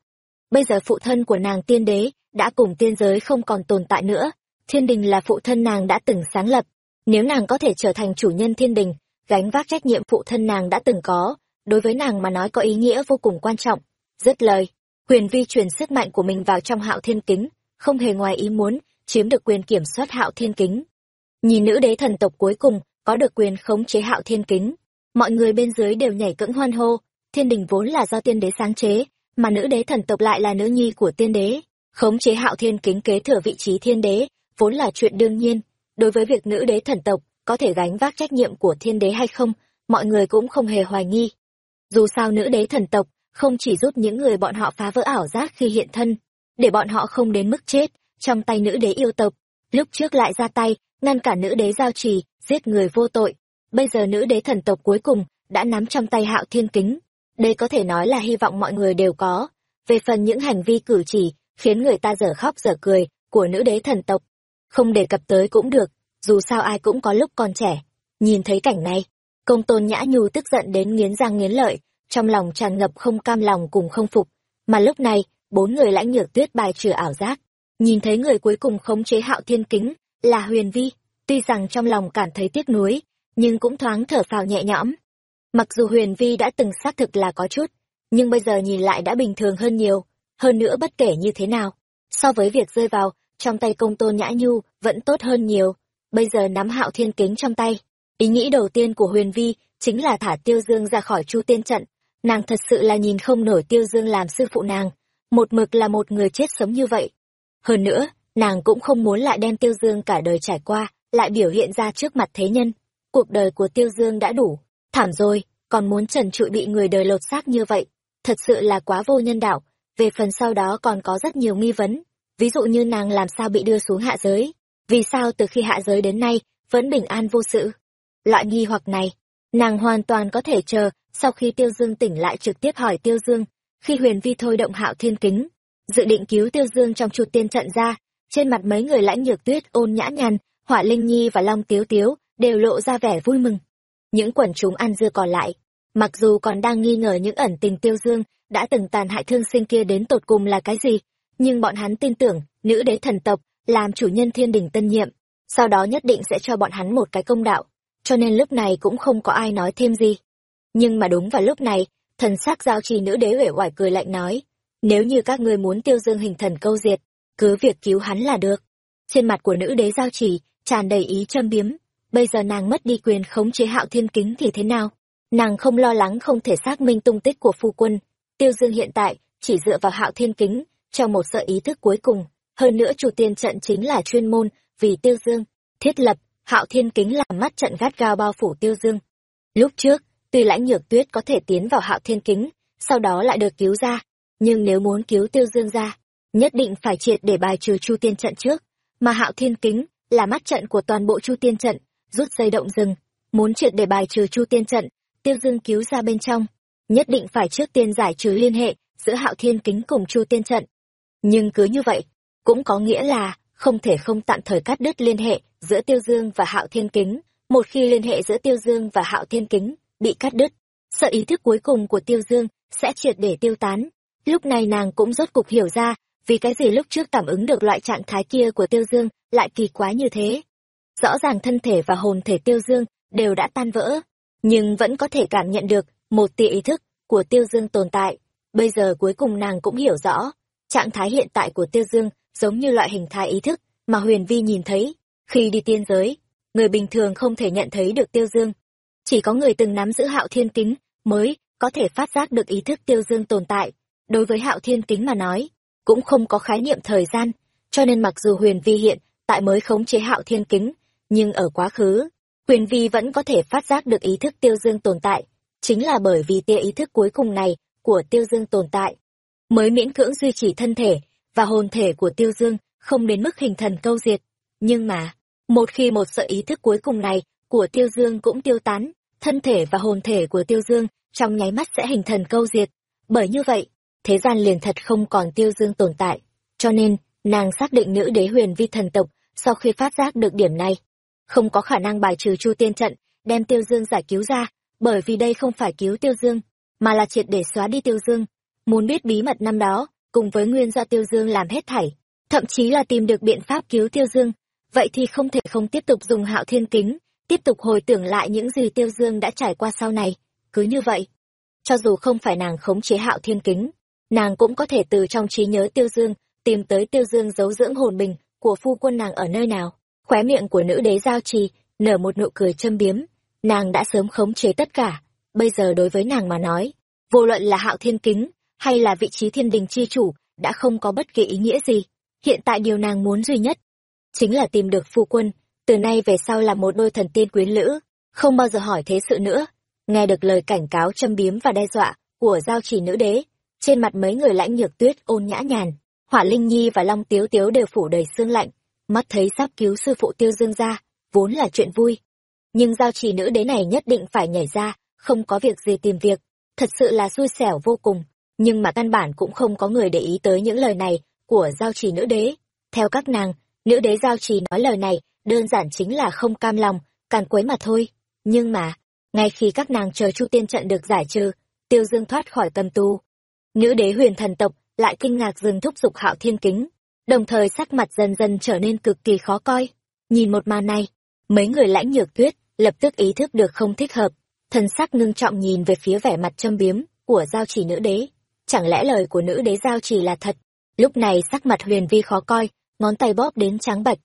Bây giờ phụ thân của nàng tiên đế, đã cùng tiên giới không còn tồn tại nữa. Thiên đình là phụ thân nàng đã từng sáng lập. Nếu nàng có thể trở thành chủ nhân thiên đình, gánh vác trách nhiệm phụ thân nàng đã từng có, đối với nàng mà nói có ý nghĩa vô cùng quan trọng. Dứt lời, huyền vi truyền sức mạnh của mình vào trong hạo thiên kính, không hề ngoài ý muốn, chiếm được quyền kiểm soát hạo thiên kính. Nhìn nữ đế thần tộc cuối cùng có được quyền khống chế hạo thiên kính, mọi người bên dưới đều nhảy cẫng hoan hô. Thiên đình vốn là do tiên đế sáng chế, mà nữ đế thần tộc lại là nữ nhi của tiên đế. Khống chế hạo thiên kính kế thừa vị trí thiên đế, vốn là chuyện đương nhiên. Đối với việc nữ đế thần tộc có thể gánh vác trách nhiệm của thiên đế hay không, mọi người cũng không hề hoài nghi. Dù sao nữ đế thần tộc không chỉ giúp những người bọn họ phá vỡ ảo giác khi hiện thân, để bọn họ không đến mức chết trong tay nữ đế yêu tộc, lúc trước lại ra tay, ngăn cả nữ đế giao trì, giết người vô tội bây giờ nữ đế thần tộc cuối cùng đã nắm trong tay hạo thiên kính. Đây có thể nói là hy vọng mọi người đều có. Về phần những hành vi cử chỉ khiến người ta dở khóc dở cười của nữ đế thần tộc, không đề cập tới cũng được, dù sao ai cũng có lúc còn trẻ. Nhìn thấy cảnh này, công tôn nhã nhu tức giận đến nghiến răng nghiến lợi, trong lòng tràn ngập không cam lòng cùng không phục. Mà lúc này, bốn người lãnh nhược tuyết bài trừ ảo giác. Nhìn thấy người cuối cùng khống chế hạo thiên kính là huyền vi, tuy rằng trong lòng cảm thấy tiếc nuối nhưng cũng thoáng thở phào nhẹ nhõm. Mặc dù huyền vi đã từng xác thực là có chút, nhưng bây giờ nhìn lại đã bình thường hơn nhiều, hơn nữa bất kể như thế nào, so với việc rơi vào, trong tay công tôn nhã nhu vẫn tốt hơn nhiều. Bây giờ nắm hạo thiên kính trong tay, ý nghĩ đầu tiên của huyền vi chính là thả tiêu dương ra khỏi chu tiên trận. Nàng thật sự là nhìn không nổi tiêu dương làm sư phụ nàng, một mực là một người chết sống như vậy. Hơn nữa, nàng cũng không muốn lại đem tiêu dương cả đời trải qua, lại biểu hiện ra trước mặt thế nhân cuộc đời của tiêu dương đã đủ. Thảm rồi, còn muốn trần trụi bị người đời lột xác như vậy, thật sự là quá vô nhân đạo. Về phần sau đó còn có rất nhiều nghi vấn. Ví dụ như nàng làm sao bị đưa xuống hạ giới. Vì sao từ khi hạ giới đến nay vẫn bình an vô sự? Loại nghi hoặc này, nàng hoàn toàn có thể chờ sau khi tiêu dương tỉnh lại trực tiếp hỏi tiêu dương. Khi huyền vi thôi động hạo thiên kính, dự định cứu tiêu dương trong chuột tiên trận ra, trên mặt mấy người lãnh nhược tuyết ôn nhã nhằn, hỏa linh nhi và long tiếu tiếu đều lộ ra vẻ vui mừng. Những quần chúng ăn dưa còn lại, mặc dù còn đang nghi ngờ những ẩn tình tiêu dương đã từng tàn hại thương sinh kia đến tột cùng là cái gì, nhưng bọn hắn tin tưởng nữ đế thần tộc làm chủ nhân thiên đình tân nhiệm, sau đó nhất định sẽ cho bọn hắn một cái công đạo, cho nên lúc này cũng không có ai nói thêm gì. Nhưng mà đúng vào lúc này, thần sắc giao trì nữ đế uể oải cười lạnh nói, nếu như các ngươi muốn tiêu dương hình thần câu diệt, cứ việc cứu hắn là được. Trên mặt của nữ đế giao trì tràn đầy ý châm biếm bây giờ nàng mất đi quyền khống chế hạo thiên kính thì thế nào? Nàng không lo lắng không thể xác minh tung tích của phu quân. Tiêu dương hiện tại chỉ dựa vào hạo thiên kính trong một sợ ý thức cuối cùng. Hơn nữa chủ tiên trận chính là chuyên môn vì tiêu dương. Thiết lập, hạo thiên kính làm mắt trận gắt gao bao phủ tiêu dương. Lúc trước, tuy lãnh nhược tuyết có thể tiến vào hạo thiên kính, sau đó lại được cứu ra, nhưng nếu muốn cứu tiêu dương ra, nhất định phải triệt để bài trừ chu tiên trận trước. Mà hạo thiên kính là mắt trận của toàn bộ chu tiên trận rút dây động rừng, muốn triệt để bài trừ chu tiên trận, tiêu dương cứu ra bên trong, nhất định phải trước tiên giải trừ liên hệ giữa hạo thiên kính cùng chu tiên trận. Nhưng cứ như vậy, cũng có nghĩa là không thể không tạm thời cắt đứt liên hệ giữa tiêu dương và hạo thiên kính. Một khi liên hệ giữa tiêu dương và hạo thiên kính bị cắt đứt, sợ ý thức cuối cùng của tiêu dương sẽ triệt để tiêu tán. Lúc này nàng cũng rốt cục hiểu ra vì cái gì lúc trước cảm ứng được loại trạng thái kia của tiêu dương lại kỳ quái như thế rõ ràng thân thể và hồn thể tiêu dương đều đã tan vỡ, nhưng vẫn có thể cảm nhận được một tia ý thức của tiêu dương tồn tại. Bây giờ cuối cùng nàng cũng hiểu rõ, trạng thái hiện tại của tiêu dương giống như loại hình thái ý thức mà huyền vi nhìn thấy. Khi đi tiên giới, người bình thường không thể nhận thấy được tiêu dương. Chỉ có người từng nắm giữ hạo thiên kính mới có thể phát giác được ý thức tiêu dương tồn tại. Đối với hạo thiên kính mà nói, cũng không có khái niệm thời gian, cho nên mặc dù huyền vi hiện tại mới khống chế hạo thiên kính nhưng ở quá khứ, huyền vi vẫn có thể phát giác được ý thức tiêu dương tồn tại, chính là bởi vì tia ý thức cuối cùng này của tiêu dương tồn tại, mới miễn cưỡng duy trì thân thể và hồn thể của tiêu dương không đến mức hình thần câu diệt. Nhưng mà, một khi một sợi ý thức cuối cùng này của tiêu dương cũng tiêu tán, thân thể và hồn thể của tiêu dương trong nháy mắt sẽ hình thần câu diệt. Bởi như vậy, thế gian liền thật không còn tiêu dương tồn tại. Cho nên, nàng xác định nữ đế huyền vi thần tộc sau khi phát giác được điểm này không có khả năng bài trừ chu tiên trận, đem tiêu dương giải cứu ra, bởi vì đây không phải cứu tiêu dương, mà là triệt để xóa đi tiêu dương. Muốn biết bí mật năm đó, cùng với nguyên do tiêu dương làm hết thảy, thậm chí là tìm được biện pháp cứu tiêu dương, vậy thì không thể không tiếp tục dùng hạo thiên kính, tiếp tục hồi tưởng lại những gì tiêu dương đã trải qua sau này. Cứ như vậy, cho dù không phải nàng khống chế hạo thiên kính, nàng cũng có thể từ trong trí nhớ tiêu dương, tìm tới tiêu dương giấu dưỡng hồn bình của phu quân nàng ở nơi nào khóe miệng của nữ đế giao trì nở một nụ cười châm biếm. Nàng đã sớm khống chế tất cả. Bây giờ đối với nàng mà nói, vô luận là hạo thiên kính, hay là vị trí thiên đình chi chủ, đã không có bất kỳ ý nghĩa gì. Hiện tại điều nàng muốn duy nhất, chính là tìm được phu quân, từ nay về sau là một đôi thần tiên quyến lữ, không bao giờ hỏi thế sự nữa. Nghe được lời cảnh cáo châm biếm và đe dọa của giao chỉ nữ đế, trên mặt mấy người lãnh nhược tuyết ôn nhã nhàn, hỏa linh nhi và long tiếu tiếu đều phủ đầy xương lạnh, mắt thấy sắp cứu sư phụ tiêu dương ra, vốn là chuyện vui. Nhưng giao trì nữ đế này nhất định phải nhảy ra, không có việc gì tìm việc, thật sự là xui xẻo vô cùng, nhưng mà căn bản cũng không có người để ý tới những lời này của giao trì nữ đế. Theo các nàng, nữ đế giao trì nói lời này đơn giản chính là không cam lòng, càn quấy mà thôi. Nhưng mà, ngay khi các nàng chờ Chu Tiên trận được giải trừ, Tiêu Dương thoát khỏi cầm tu. Nữ đế huyền thần tộc lại kinh ngạc dừng thúc giục hạo thiên kính, đồng thời sắc mặt dần dần trở nên cực kỳ khó coi. Nhìn một màn này, mấy người lãnh nhược tuyết lập tức ý thức được không thích hợp, thần sắc ngưng trọng nhìn về phía vẻ mặt châm biếm của giao chỉ nữ đế. Chẳng lẽ lời của nữ đế giao chỉ là thật? Lúc này sắc mặt huyền vi khó coi, ngón tay bóp đến trắng bạch.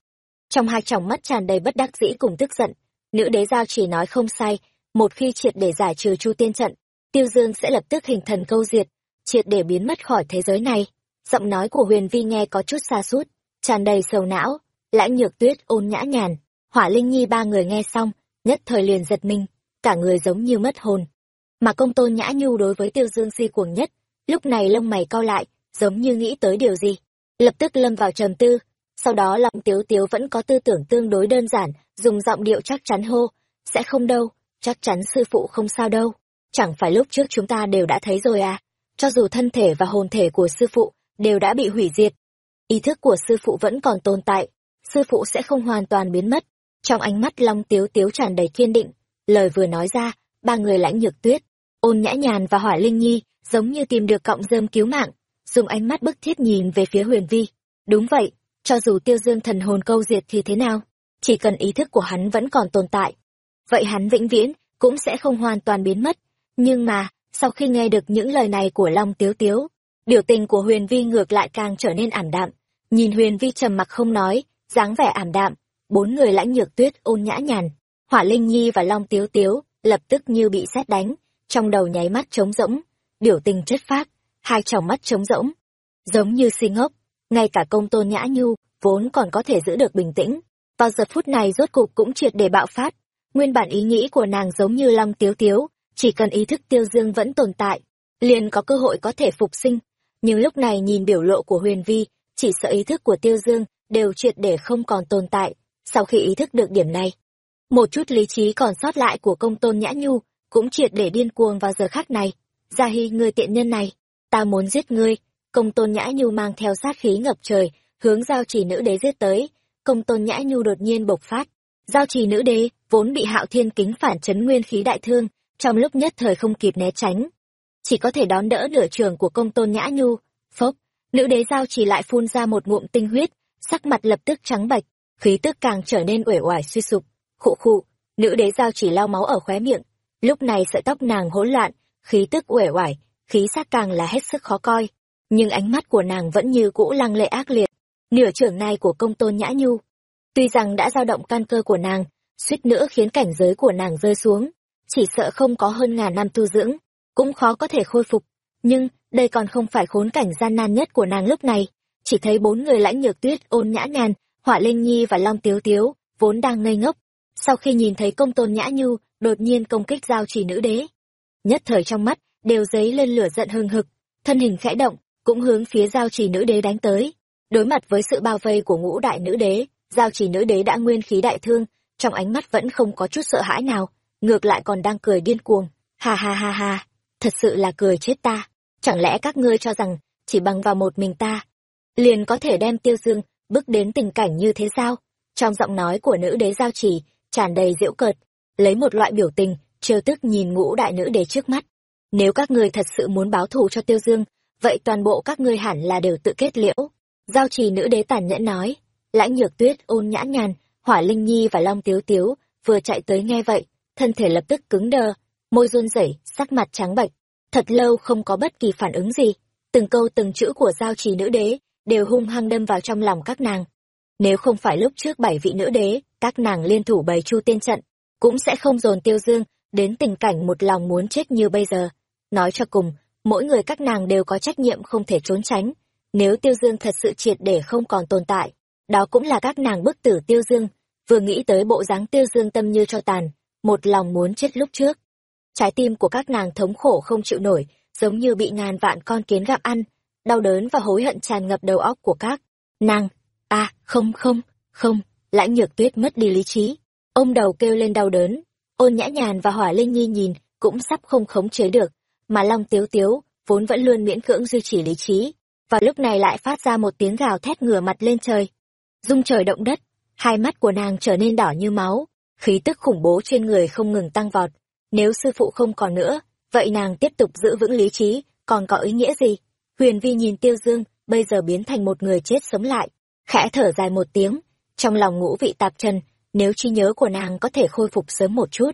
Trong hai tròng mắt tràn đầy bất đắc dĩ cùng tức giận, nữ đế giao chỉ nói không sai, một khi triệt để giải trừ chu tiên trận, tiêu dương sẽ lập tức hình thần câu diệt, triệt để biến mất khỏi thế giới này. Giọng nói của huyền vi nghe có chút xa suốt tràn đầy sầu não, lãnh nhược tuyết ôn nhã nhàn, hỏa linh nhi ba người nghe xong, nhất thời liền giật mình, cả người giống như mất hồn. Mà công tôn nhã nhu đối với tiêu dương si cuồng nhất, lúc này lông mày cau lại, giống như nghĩ tới điều gì. Lập tức lâm vào trầm tư, sau đó lòng tiếu tiếu vẫn có tư tưởng tương đối đơn giản, dùng giọng điệu chắc chắn hô, sẽ không đâu, chắc chắn sư phụ không sao đâu. Chẳng phải lúc trước chúng ta đều đã thấy rồi à, cho dù thân thể và hồn thể của sư phụ đều đã bị hủy diệt. Ý thức của sư phụ vẫn còn tồn tại, sư phụ sẽ không hoàn toàn biến mất. Trong ánh mắt Long Tiếu Tiếu tràn đầy kiên định, lời vừa nói ra, ba người lãnh nhược tuyết, ôn nhã nhàn và hỏa linh nhi, giống như tìm được cọng rơm cứu mạng, dùng ánh mắt bức thiết nhìn về phía huyền vi. Đúng vậy, cho dù tiêu dương thần hồn câu diệt thì thế nào, chỉ cần ý thức của hắn vẫn còn tồn tại. Vậy hắn vĩnh viễn, cũng sẽ không hoàn toàn biến mất. Nhưng mà, sau khi nghe được những lời này của Long Tiếu Tiếu, biểu tình của Huyền Vi ngược lại càng trở nên ảm đạm. Nhìn Huyền Vi trầm mặc không nói, dáng vẻ ảm đạm, bốn người lãnh nhược tuyết ôn nhã nhàn, Hỏa Linh Nhi và Long Tiếu Tiếu lập tức như bị xét đánh, trong đầu nháy mắt trống rỗng, biểu tình chất phác, hai tròng mắt trống rỗng, giống như si ngốc, ngay cả công tôn nhã nhu vốn còn có thể giữ được bình tĩnh, vào giờ phút này rốt cục cũng triệt để bạo phát. Nguyên bản ý nghĩ của nàng giống như Long Tiếu Tiếu, chỉ cần ý thức tiêu dương vẫn tồn tại, liền có cơ hội có thể phục sinh. Nhưng lúc này nhìn biểu lộ của Huyền Vi, chỉ sợ ý thức của tiêu dương đều triệt để không còn tồn tại. Sau khi ý thức được điểm này, một chút lý trí còn sót lại của công tôn nhã nhu cũng triệt để điên cuồng vào giờ khắc này. Gia Hy ngươi tiện nhân này, ta muốn giết ngươi. Công tôn nhã nhu mang theo sát khí ngập trời, hướng giao chỉ nữ đế giết tới. Công tôn nhã nhu đột nhiên bộc phát. Giao trì nữ đế, vốn bị hạo thiên kính phản chấn nguyên khí đại thương, trong lúc nhất thời không kịp né tránh. Chỉ có thể đón đỡ nửa trường của công tôn nhã nhu. Phốc, nữ đế giao chỉ lại phun ra một ngụm tinh huyết, sắc mặt lập tức trắng bạch, khí tức càng trở nên uể oải suy sụp. Khụ khụ, nữ đế giao chỉ lau máu ở khóe miệng, lúc này sợi tóc nàng hỗn loạn, khí tức uể oải, khí sắc càng là hết sức khó coi, nhưng ánh mắt của nàng vẫn như cũ lăng lệ ác liệt. Nửa trưởng này của công tôn nhã nhu, tuy rằng đã dao động căn cơ của nàng, suýt nữa khiến cảnh giới của nàng rơi xuống, chỉ sợ không có hơn ngàn năm tu dưỡng, cũng khó có thể khôi phục. Nhưng, đây còn không phải khốn cảnh gian nan nhất của nàng lúc này. Chỉ thấy bốn người lãnh nhược tuyết ôn nhã nhàn, hỏa linh nhi và long tiếu tiếu, vốn đang ngây ngốc. Sau khi nhìn thấy công tôn nhã nhu, đột nhiên công kích giao chỉ nữ đế. Nhất thời trong mắt, đều dấy lên lửa giận hừng hực, thân hình khẽ động, cũng hướng phía giao chỉ nữ đế đánh tới. Đối mặt với sự bao vây của ngũ đại nữ đế, giao chỉ nữ đế đã nguyên khí đại thương, trong ánh mắt vẫn không có chút sợ hãi nào, ngược lại còn đang cười điên cuồng. Ha ha ha ha, thật sự là cười chết ta. Chẳng lẽ các ngươi cho rằng, chỉ bằng vào một mình ta, liền có thể đem tiêu dương, bước đến tình cảnh như thế sao? Trong giọng nói của nữ đế giao chỉ, tràn đầy diễu cợt, lấy một loại biểu tình, trêu tức nhìn ngũ đại nữ đế trước mắt. Nếu các ngươi thật sự muốn báo thù cho tiêu dương, vậy toàn bộ các ngươi hẳn là đều tự kết liễu. Giao trì nữ đế tàn nhẫn nói, lãnh nhược tuyết ôn nhã nhàn, hỏa linh nhi và long tiếu tiếu, vừa chạy tới nghe vậy, thân thể lập tức cứng đờ, môi run rẩy, sắc mặt trắng bệch, thật lâu không có bất kỳ phản ứng gì. Từng câu từng chữ của giao trì nữ đế đều hung hăng đâm vào trong lòng các nàng. Nếu không phải lúc trước bảy vị nữ đế, các nàng liên thủ bày chu tiên trận, cũng sẽ không dồn tiêu dương đến tình cảnh một lòng muốn chết như bây giờ. Nói cho cùng, mỗi người các nàng đều có trách nhiệm không thể trốn tránh. Nếu Tiêu Dương thật sự triệt để không còn tồn tại, đó cũng là các nàng bức tử Tiêu Dương. Vừa nghĩ tới bộ dáng Tiêu Dương tâm như cho tàn, một lòng muốn chết lúc trước. Trái tim của các nàng thống khổ không chịu nổi, giống như bị ngàn vạn con kiến gặm ăn, đau đớn và hối hận tràn ngập đầu óc của các nàng. À, không không, không, lãnh nhược tuyết mất đi lý trí. Ông đầu kêu lên đau đớn, ôn nhã nhàn và hỏa linh nhi nhìn cũng sắp không khống chế được, mà long tiếu tiếu, vốn vẫn luôn miễn cưỡng duy trì lý trí, và lúc này lại phát ra một tiếng gào thét ngửa mặt lên trời. Dung trời động đất, hai mắt của nàng trở nên đỏ như máu, khí tức khủng bố trên người không ngừng tăng vọt. Nếu sư phụ không còn nữa, vậy nàng tiếp tục giữ vững lý trí, còn có ý nghĩa gì? Huyền Vi nhìn Tiêu Dương, bây giờ biến thành một người chết sống lại, khẽ thở dài một tiếng, trong lòng ngũ vị tạp trần, nếu trí nhớ của nàng có thể khôi phục sớm một chút,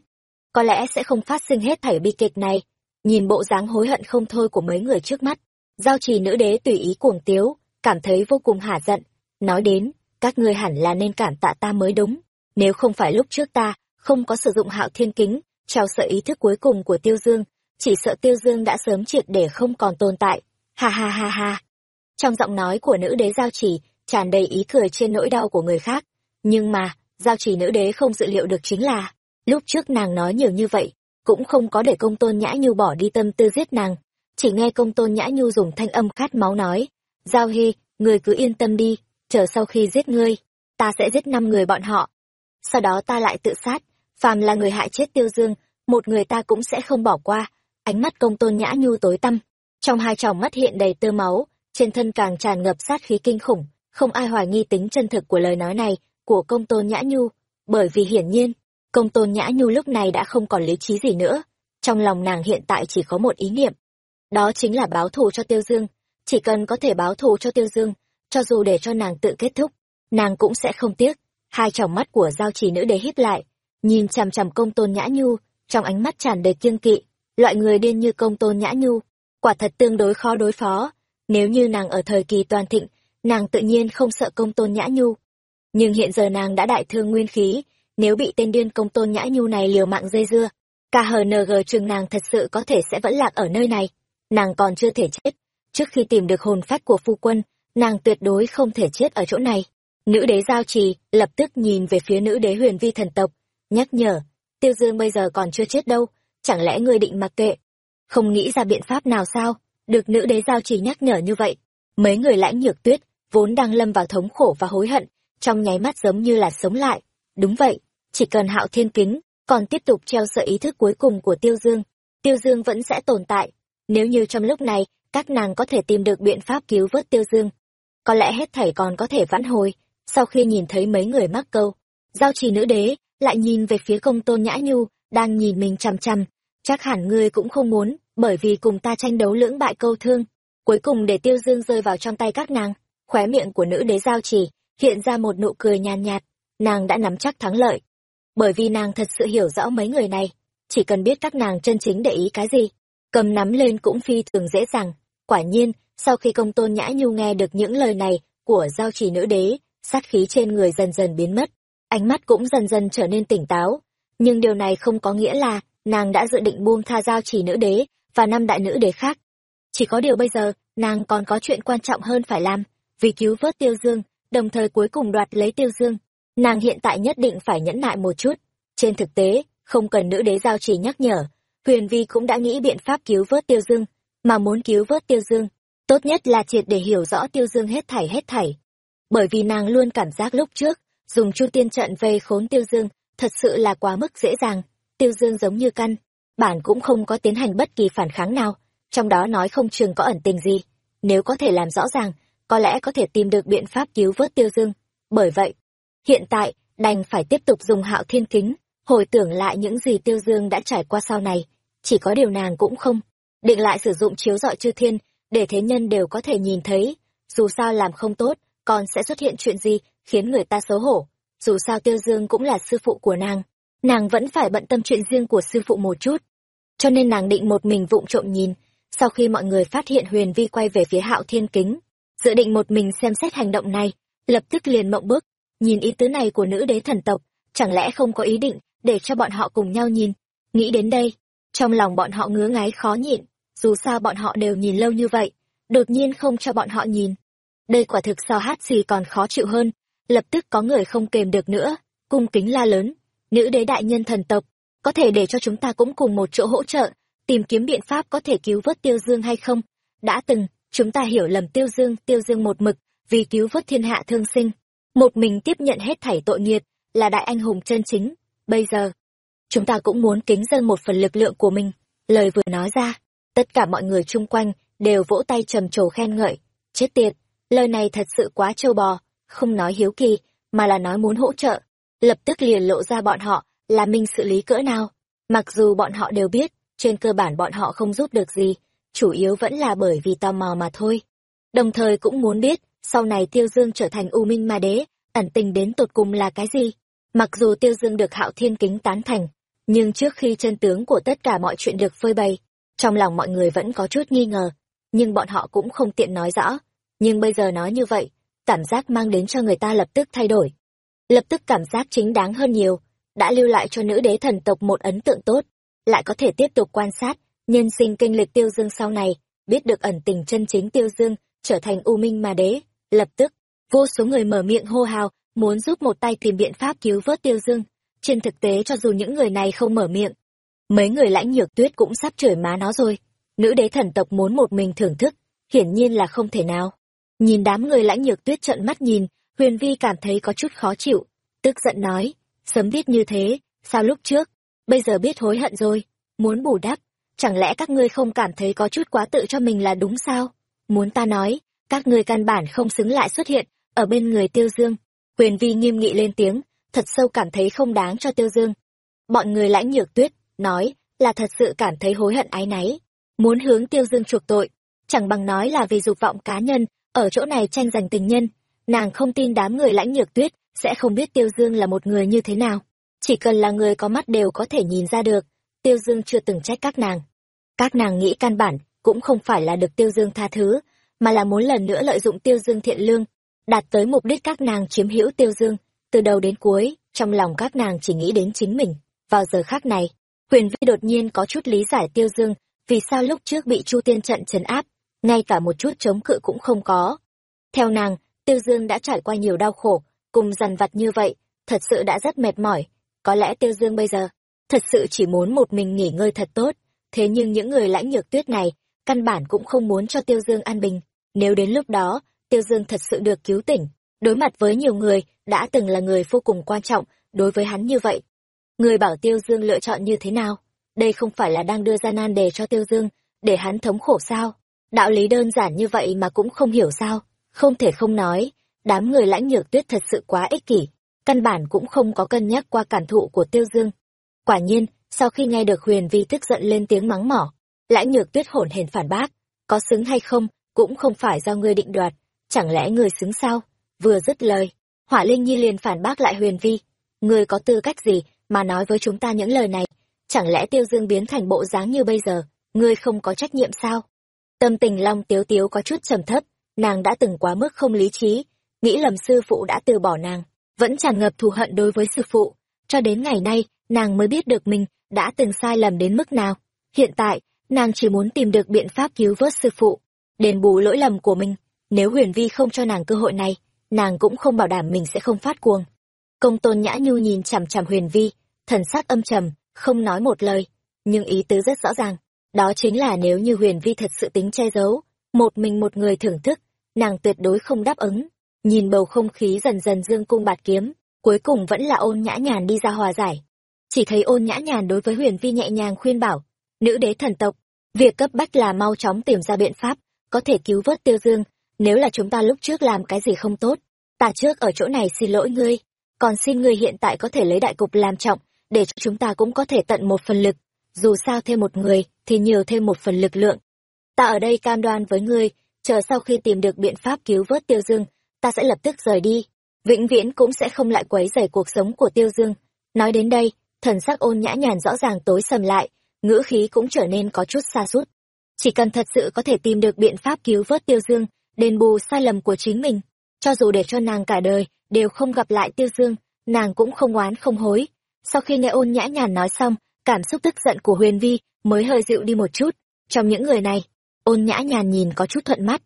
có lẽ sẽ không phát sinh hết thảy bi kịch này. Nhìn bộ dáng hối hận không thôi của mấy người trước mắt, giao trì nữ đế tùy ý cuồng tiếu, cảm thấy vô cùng hả giận, nói đến, các ngươi hẳn là nên cảm tạ ta mới đúng, nếu không phải lúc trước ta không có sử dụng hạo thiên kính, trao sợ ý thức cuối cùng của Tiêu Dương, chỉ sợ Tiêu Dương đã sớm triệt để không còn tồn tại. Ha ha ha ha. Trong giọng nói của nữ đế giao chỉ, tràn đầy ý cười trên nỗi đau của người khác. Nhưng mà, giao chỉ nữ đế không dự liệu được chính là, lúc trước nàng nói nhiều như vậy, cũng không có để công tôn nhã nhu bỏ đi tâm tư giết nàng. Chỉ nghe công tôn nhã nhu dùng thanh âm khát máu nói, Giao Hy, người cứ yên tâm đi, chờ sau khi giết ngươi, ta sẽ giết năm người bọn họ. Sau đó ta lại tự sát, phàm là người hại chết tiêu dương, một người ta cũng sẽ không bỏ qua. Ánh mắt công tôn nhã nhu tối tăm, trong hai tròng mắt hiện đầy tơ máu, trên thân càng tràn ngập sát khí kinh khủng, không ai hoài nghi tính chân thực của lời nói này của công tôn nhã nhu, bởi vì hiển nhiên, công tôn nhã nhu lúc này đã không còn lý trí gì nữa, trong lòng nàng hiện tại chỉ có một ý niệm, đó chính là báo thù cho Tiêu Dương, chỉ cần có thể báo thù cho Tiêu Dương, cho dù để cho nàng tự kết thúc, nàng cũng sẽ không tiếc. Hai tròng mắt của giao trì nữ đế hít lại, nhìn chằm chằm công tôn nhã nhu, trong ánh mắt tràn đầy kiêng kỵ, loại người điên như công tôn nhã nhu, quả thật tương đối khó đối phó. Nếu như nàng ở thời kỳ toàn thịnh, nàng tự nhiên không sợ công tôn nhã nhu. Nhưng hiện giờ nàng đã đại thương nguyên khí, nếu bị tên điên công tôn nhã nhu này liều mạng dây dưa, KHNG chừng nàng thật sự có thể sẽ vẫn lạc ở nơi này. Nàng còn chưa thể chết. Trước khi tìm được hồn phách của phu quân, nàng tuyệt đối không thể chết ở chỗ này. Nữ đế giao trì lập tức nhìn về phía nữ đế huyền vi thần tộc, nhắc nhở, tiêu dương bây giờ còn chưa chết đâu, chẳng lẽ ngươi định mặc kệ? Không nghĩ ra biện pháp nào sao? Được nữ đế giao trì nhắc nhở như vậy, mấy người lãnh nhược tuyết, vốn đang lâm vào thống khổ và hối hận, trong nháy mắt giống như là sống lại. Đúng vậy, chỉ cần hạo thiên kính, còn tiếp tục treo sợ ý thức cuối cùng của tiêu dương, tiêu dương vẫn sẽ tồn tại. Nếu như trong lúc này, các nàng có thể tìm được biện pháp cứu vớt tiêu dương, có lẽ hết thảy còn có thể vãn hồi. Sau khi nhìn thấy mấy người mắc câu, giao trì nữ đế lại nhìn về phía công tôn nhã nhu, đang nhìn mình chằm chằm. Chắc hẳn ngươi cũng không muốn, bởi vì cùng ta tranh đấu lưỡng bại câu thương. Cuối cùng để tiêu dương rơi vào trong tay các nàng, khóe miệng của nữ đế giao trì hiện ra một nụ cười nhàn nhạt, nàng đã nắm chắc thắng lợi. Bởi vì nàng thật sự hiểu rõ mấy người này, chỉ cần biết các nàng chân chính để ý cái gì, cầm nắm lên cũng phi thường dễ dàng. Quả nhiên, sau khi công tôn nhã nhu nghe được những lời này của giao trì nữ đế, sát khí trên người dần dần biến mất, ánh mắt cũng dần dần trở nên tỉnh táo. Nhưng điều này không có nghĩa là nàng đã dự định buông tha giao trì nữ đế và năm đại nữ đế khác. Chỉ có điều bây giờ, nàng còn có chuyện quan trọng hơn phải làm, vì cứu vớt tiêu dương, đồng thời cuối cùng đoạt lấy tiêu dương. Nàng hiện tại nhất định phải nhẫn nại một chút. Trên thực tế, không cần nữ đế giao trì nhắc nhở, huyền vi cũng đã nghĩ biện pháp cứu vớt tiêu dương, mà muốn cứu vớt tiêu dương, tốt nhất là triệt để hiểu rõ tiêu dương hết thảy hết thảy. Bởi vì nàng luôn cảm giác lúc trước, dùng chu tiên trận vây khốn tiêu dương, thật sự là quá mức dễ dàng. Tiêu dương giống như căn, bản cũng không có tiến hành bất kỳ phản kháng nào, trong đó nói không chừng có ẩn tình gì. Nếu có thể làm rõ ràng, có lẽ có thể tìm được biện pháp cứu vớt tiêu dương. Bởi vậy, hiện tại, đành phải tiếp tục dùng hạo thiên kính, hồi tưởng lại những gì tiêu dương đã trải qua sau này. Chỉ có điều nàng cũng không, định lại sử dụng chiếu dọi chư thiên để thế nhân đều có thể nhìn thấy, dù sao làm không tốt, còn sẽ xuất hiện chuyện gì khiến người ta xấu hổ. Dù sao Tiêu Dương cũng là sư phụ của nàng, nàng vẫn phải bận tâm chuyện riêng của sư phụ một chút. Cho nên nàng định một mình vụng trộm nhìn, sau khi mọi người phát hiện Huyền Vi quay về phía Hạo Thiên Kính, dự định một mình xem xét hành động này, lập tức liền mộng bước, nhìn ý tứ này của nữ đế thần tộc, chẳng lẽ không có ý định để cho bọn họ cùng nhau nhìn. Nghĩ đến đây, trong lòng bọn họ ngứa ngáy khó nhịn, dù sao bọn họ đều nhìn lâu như vậy, đột nhiên không cho bọn họ nhìn. Đây quả thực so hát gì còn khó chịu hơn, lập tức có người không kềm được nữa, cung kính la lớn, nữ đế đại nhân thần tộc, có thể để cho chúng ta cũng cùng một chỗ hỗ trợ, tìm kiếm biện pháp có thể cứu vớt tiêu dương hay không? Đã từng, chúng ta hiểu lầm tiêu dương, tiêu dương một mực, vì cứu vớt thiên hạ thương sinh, một mình tiếp nhận hết thảy tội nghiệp, là đại anh hùng chân chính. Bây giờ, chúng ta cũng muốn kính dâng một phần lực lượng của mình. Lời vừa nói ra, tất cả mọi người chung quanh đều vỗ tay trầm trồ khen ngợi. Chết tiệt, lời này thật sự quá trâu bò, không nói hiếu kỳ, mà là nói muốn hỗ trợ. Lập tức liền lộ ra bọn họ là mình xử lý cỡ nào. Mặc dù bọn họ đều biết, trên cơ bản bọn họ không giúp được gì, chủ yếu vẫn là bởi vì tò mò mà thôi. Đồng thời cũng muốn biết, sau này Tiêu Dương trở thành U Minh Ma Đế, ẩn tình đến tột cùng là cái gì? Mặc dù Tiêu Dương được Hạo Thiên kính tán thành, nhưng trước khi chân tướng của tất cả mọi chuyện được phơi bày, trong lòng mọi người vẫn có chút nghi ngờ, nhưng bọn họ cũng không tiện nói rõ. Nhưng bây giờ nói như vậy, cảm giác mang đến cho người ta lập tức thay đổi. Lập tức cảm giác chính đáng hơn nhiều, đã lưu lại cho nữ đế thần tộc một ấn tượng tốt, lại có thể tiếp tục quan sát, nhân sinh kinh lịch tiêu dương sau này, biết được ẩn tình chân chính tiêu dương, trở thành u minh mà đế. Lập tức, vô số người mở miệng hô hào, muốn giúp một tay tìm biện pháp cứu vớt tiêu dương. Trên thực tế cho dù những người này không mở miệng, mấy người lãnh nhược tuyết cũng sắp chửi má nó rồi. Nữ đế thần tộc muốn một mình thưởng thức, hiển nhiên là không thể nào. Nhìn đám người lãnh nhược tuyết trợn mắt nhìn, huyền vi cảm thấy có chút khó chịu, tức giận nói, sớm biết như thế, sao lúc trước, bây giờ biết hối hận rồi, muốn bù đắp, chẳng lẽ các ngươi không cảm thấy có chút quá tự cho mình là đúng sao? Muốn ta nói, các ngươi căn bản không xứng lại xuất hiện, ở bên người tiêu dương. Huyền vi nghiêm nghị lên tiếng, thật sâu cảm thấy không đáng cho tiêu dương. Bọn người lãnh nhược tuyết, nói, là thật sự cảm thấy hối hận ái náy, muốn hướng tiêu dương chuộc tội, chẳng bằng nói là vì dục vọng cá nhân, ở chỗ này tranh giành tình nhân, nàng không tin đám người lãnh nhược tuyết sẽ không biết tiêu dương là một người như thế nào. Chỉ cần là người có mắt đều có thể nhìn ra được tiêu dương chưa từng trách các nàng. Các nàng nghĩ căn bản cũng không phải là được tiêu dương tha thứ mà là muốn lần nữa lợi dụng tiêu dương thiện lương đạt tới mục đích các nàng chiếm hữu tiêu dương. Từ đầu đến cuối trong lòng các nàng chỉ nghĩ đến chính mình. Vào giờ khác này huyền vi đột nhiên có chút lý giải tiêu dương vì sao lúc trước bị chu tiên trận trấn áp ngay cả một chút chống cự cũng không có. Theo nàng tiêu dương đã trải qua nhiều đau khổ, cùng dằn vặt như vậy, thật sự đã rất mệt mỏi. Có lẽ tiêu dương bây giờ, thật sự chỉ muốn một mình nghỉ ngơi thật tốt. Thế nhưng những người lãnh nhược tuyết này, căn bản cũng không muốn cho tiêu dương an bình. Nếu đến lúc đó, tiêu dương thật sự được cứu tỉnh, đối mặt với nhiều người, đã từng là người vô cùng quan trọng đối với hắn như vậy. Người bảo tiêu dương lựa chọn như thế nào? Đây không phải là đang đưa ra nan đề cho tiêu dương, để hắn thống khổ sao? Đạo lý đơn giản như vậy mà cũng không hiểu sao. Không thể không nói, đám người lãnh nhược tuyết thật sự quá ích kỷ. Căn bản cũng không có cân nhắc qua cản thụ của tiêu dương. Quả nhiên, sau khi nghe được huyền vi tức giận lên tiếng mắng mỏ, lãnh nhược tuyết hổn hển phản bác. Có xứng hay không, cũng không phải do ngươi định đoạt. Chẳng lẽ ngươi xứng sao? Vừa dứt lời, hỏa linh nhi liền phản bác lại huyền vi. Ngươi có tư cách gì mà nói với chúng ta những lời này? Chẳng lẽ tiêu dương biến thành bộ dáng như bây giờ? Ngươi không có trách nhiệm sao? Tâm tình long tiếu tiếu có chút trầm thấp, nàng đã từng quá mức không lý trí, nghĩ lầm sư phụ đã từ bỏ nàng, vẫn tràn ngập thù hận đối với sư phụ. Cho đến ngày nay, nàng mới biết được mình đã từng sai lầm đến mức nào. Hiện tại, nàng chỉ muốn tìm được biện pháp cứu vớt sư phụ, đền bù lỗi lầm của mình. Nếu huyền vi không cho nàng cơ hội này, nàng cũng không bảo đảm mình sẽ không phát cuồng. Công tôn nhã nhu nhìn chằm chằm huyền vi, thần sắc âm trầm, không nói một lời, nhưng ý tứ rất rõ ràng đó chính là nếu như huyền vi thật sự tính che giấu, một mình một người thưởng thức, nàng tuyệt đối không đáp ứng. Nhìn bầu không khí dần dần dương cung bạt kiếm, cuối cùng vẫn là ôn nhã nhàn đi ra hòa giải. Chỉ thấy ôn nhã nhàn đối với huyền vi nhẹ nhàng khuyên bảo, nữ đế thần tộc, việc cấp bách là mau chóng tìm ra biện pháp, có thể cứu vớt tiêu dương, nếu là chúng ta lúc trước làm cái gì không tốt, ta trước ở chỗ này xin lỗi ngươi, còn xin ngươi hiện tại có thể lấy đại cục làm trọng, để cho chúng ta cũng có thể tận một phần lực dù sao thêm một người, thì nhiều thêm một phần lực lượng. Ta ở đây cam đoan với ngươi, chờ sau khi tìm được biện pháp cứu vớt tiêu dương, ta sẽ lập tức rời đi. Vĩnh viễn cũng sẽ không lại quấy rầy cuộc sống của tiêu dương. Nói đến đây, thần sắc ôn nhã nhàn rõ ràng tối sầm lại, ngữ khí cũng trở nên có chút xa sút. Chỉ cần thật sự có thể tìm được biện pháp cứu vớt tiêu dương, đền bù sai lầm của chính mình. Cho dù để cho nàng cả đời, đều không gặp lại tiêu dương, nàng cũng không oán không hối. Sau khi nghe ôn nhã nhàn nói xong cảm xúc tức giận của huyền vi mới hơi dịu đi một chút. Trong những người này, ôn nhã nhàn nhìn có chút thuận mắt.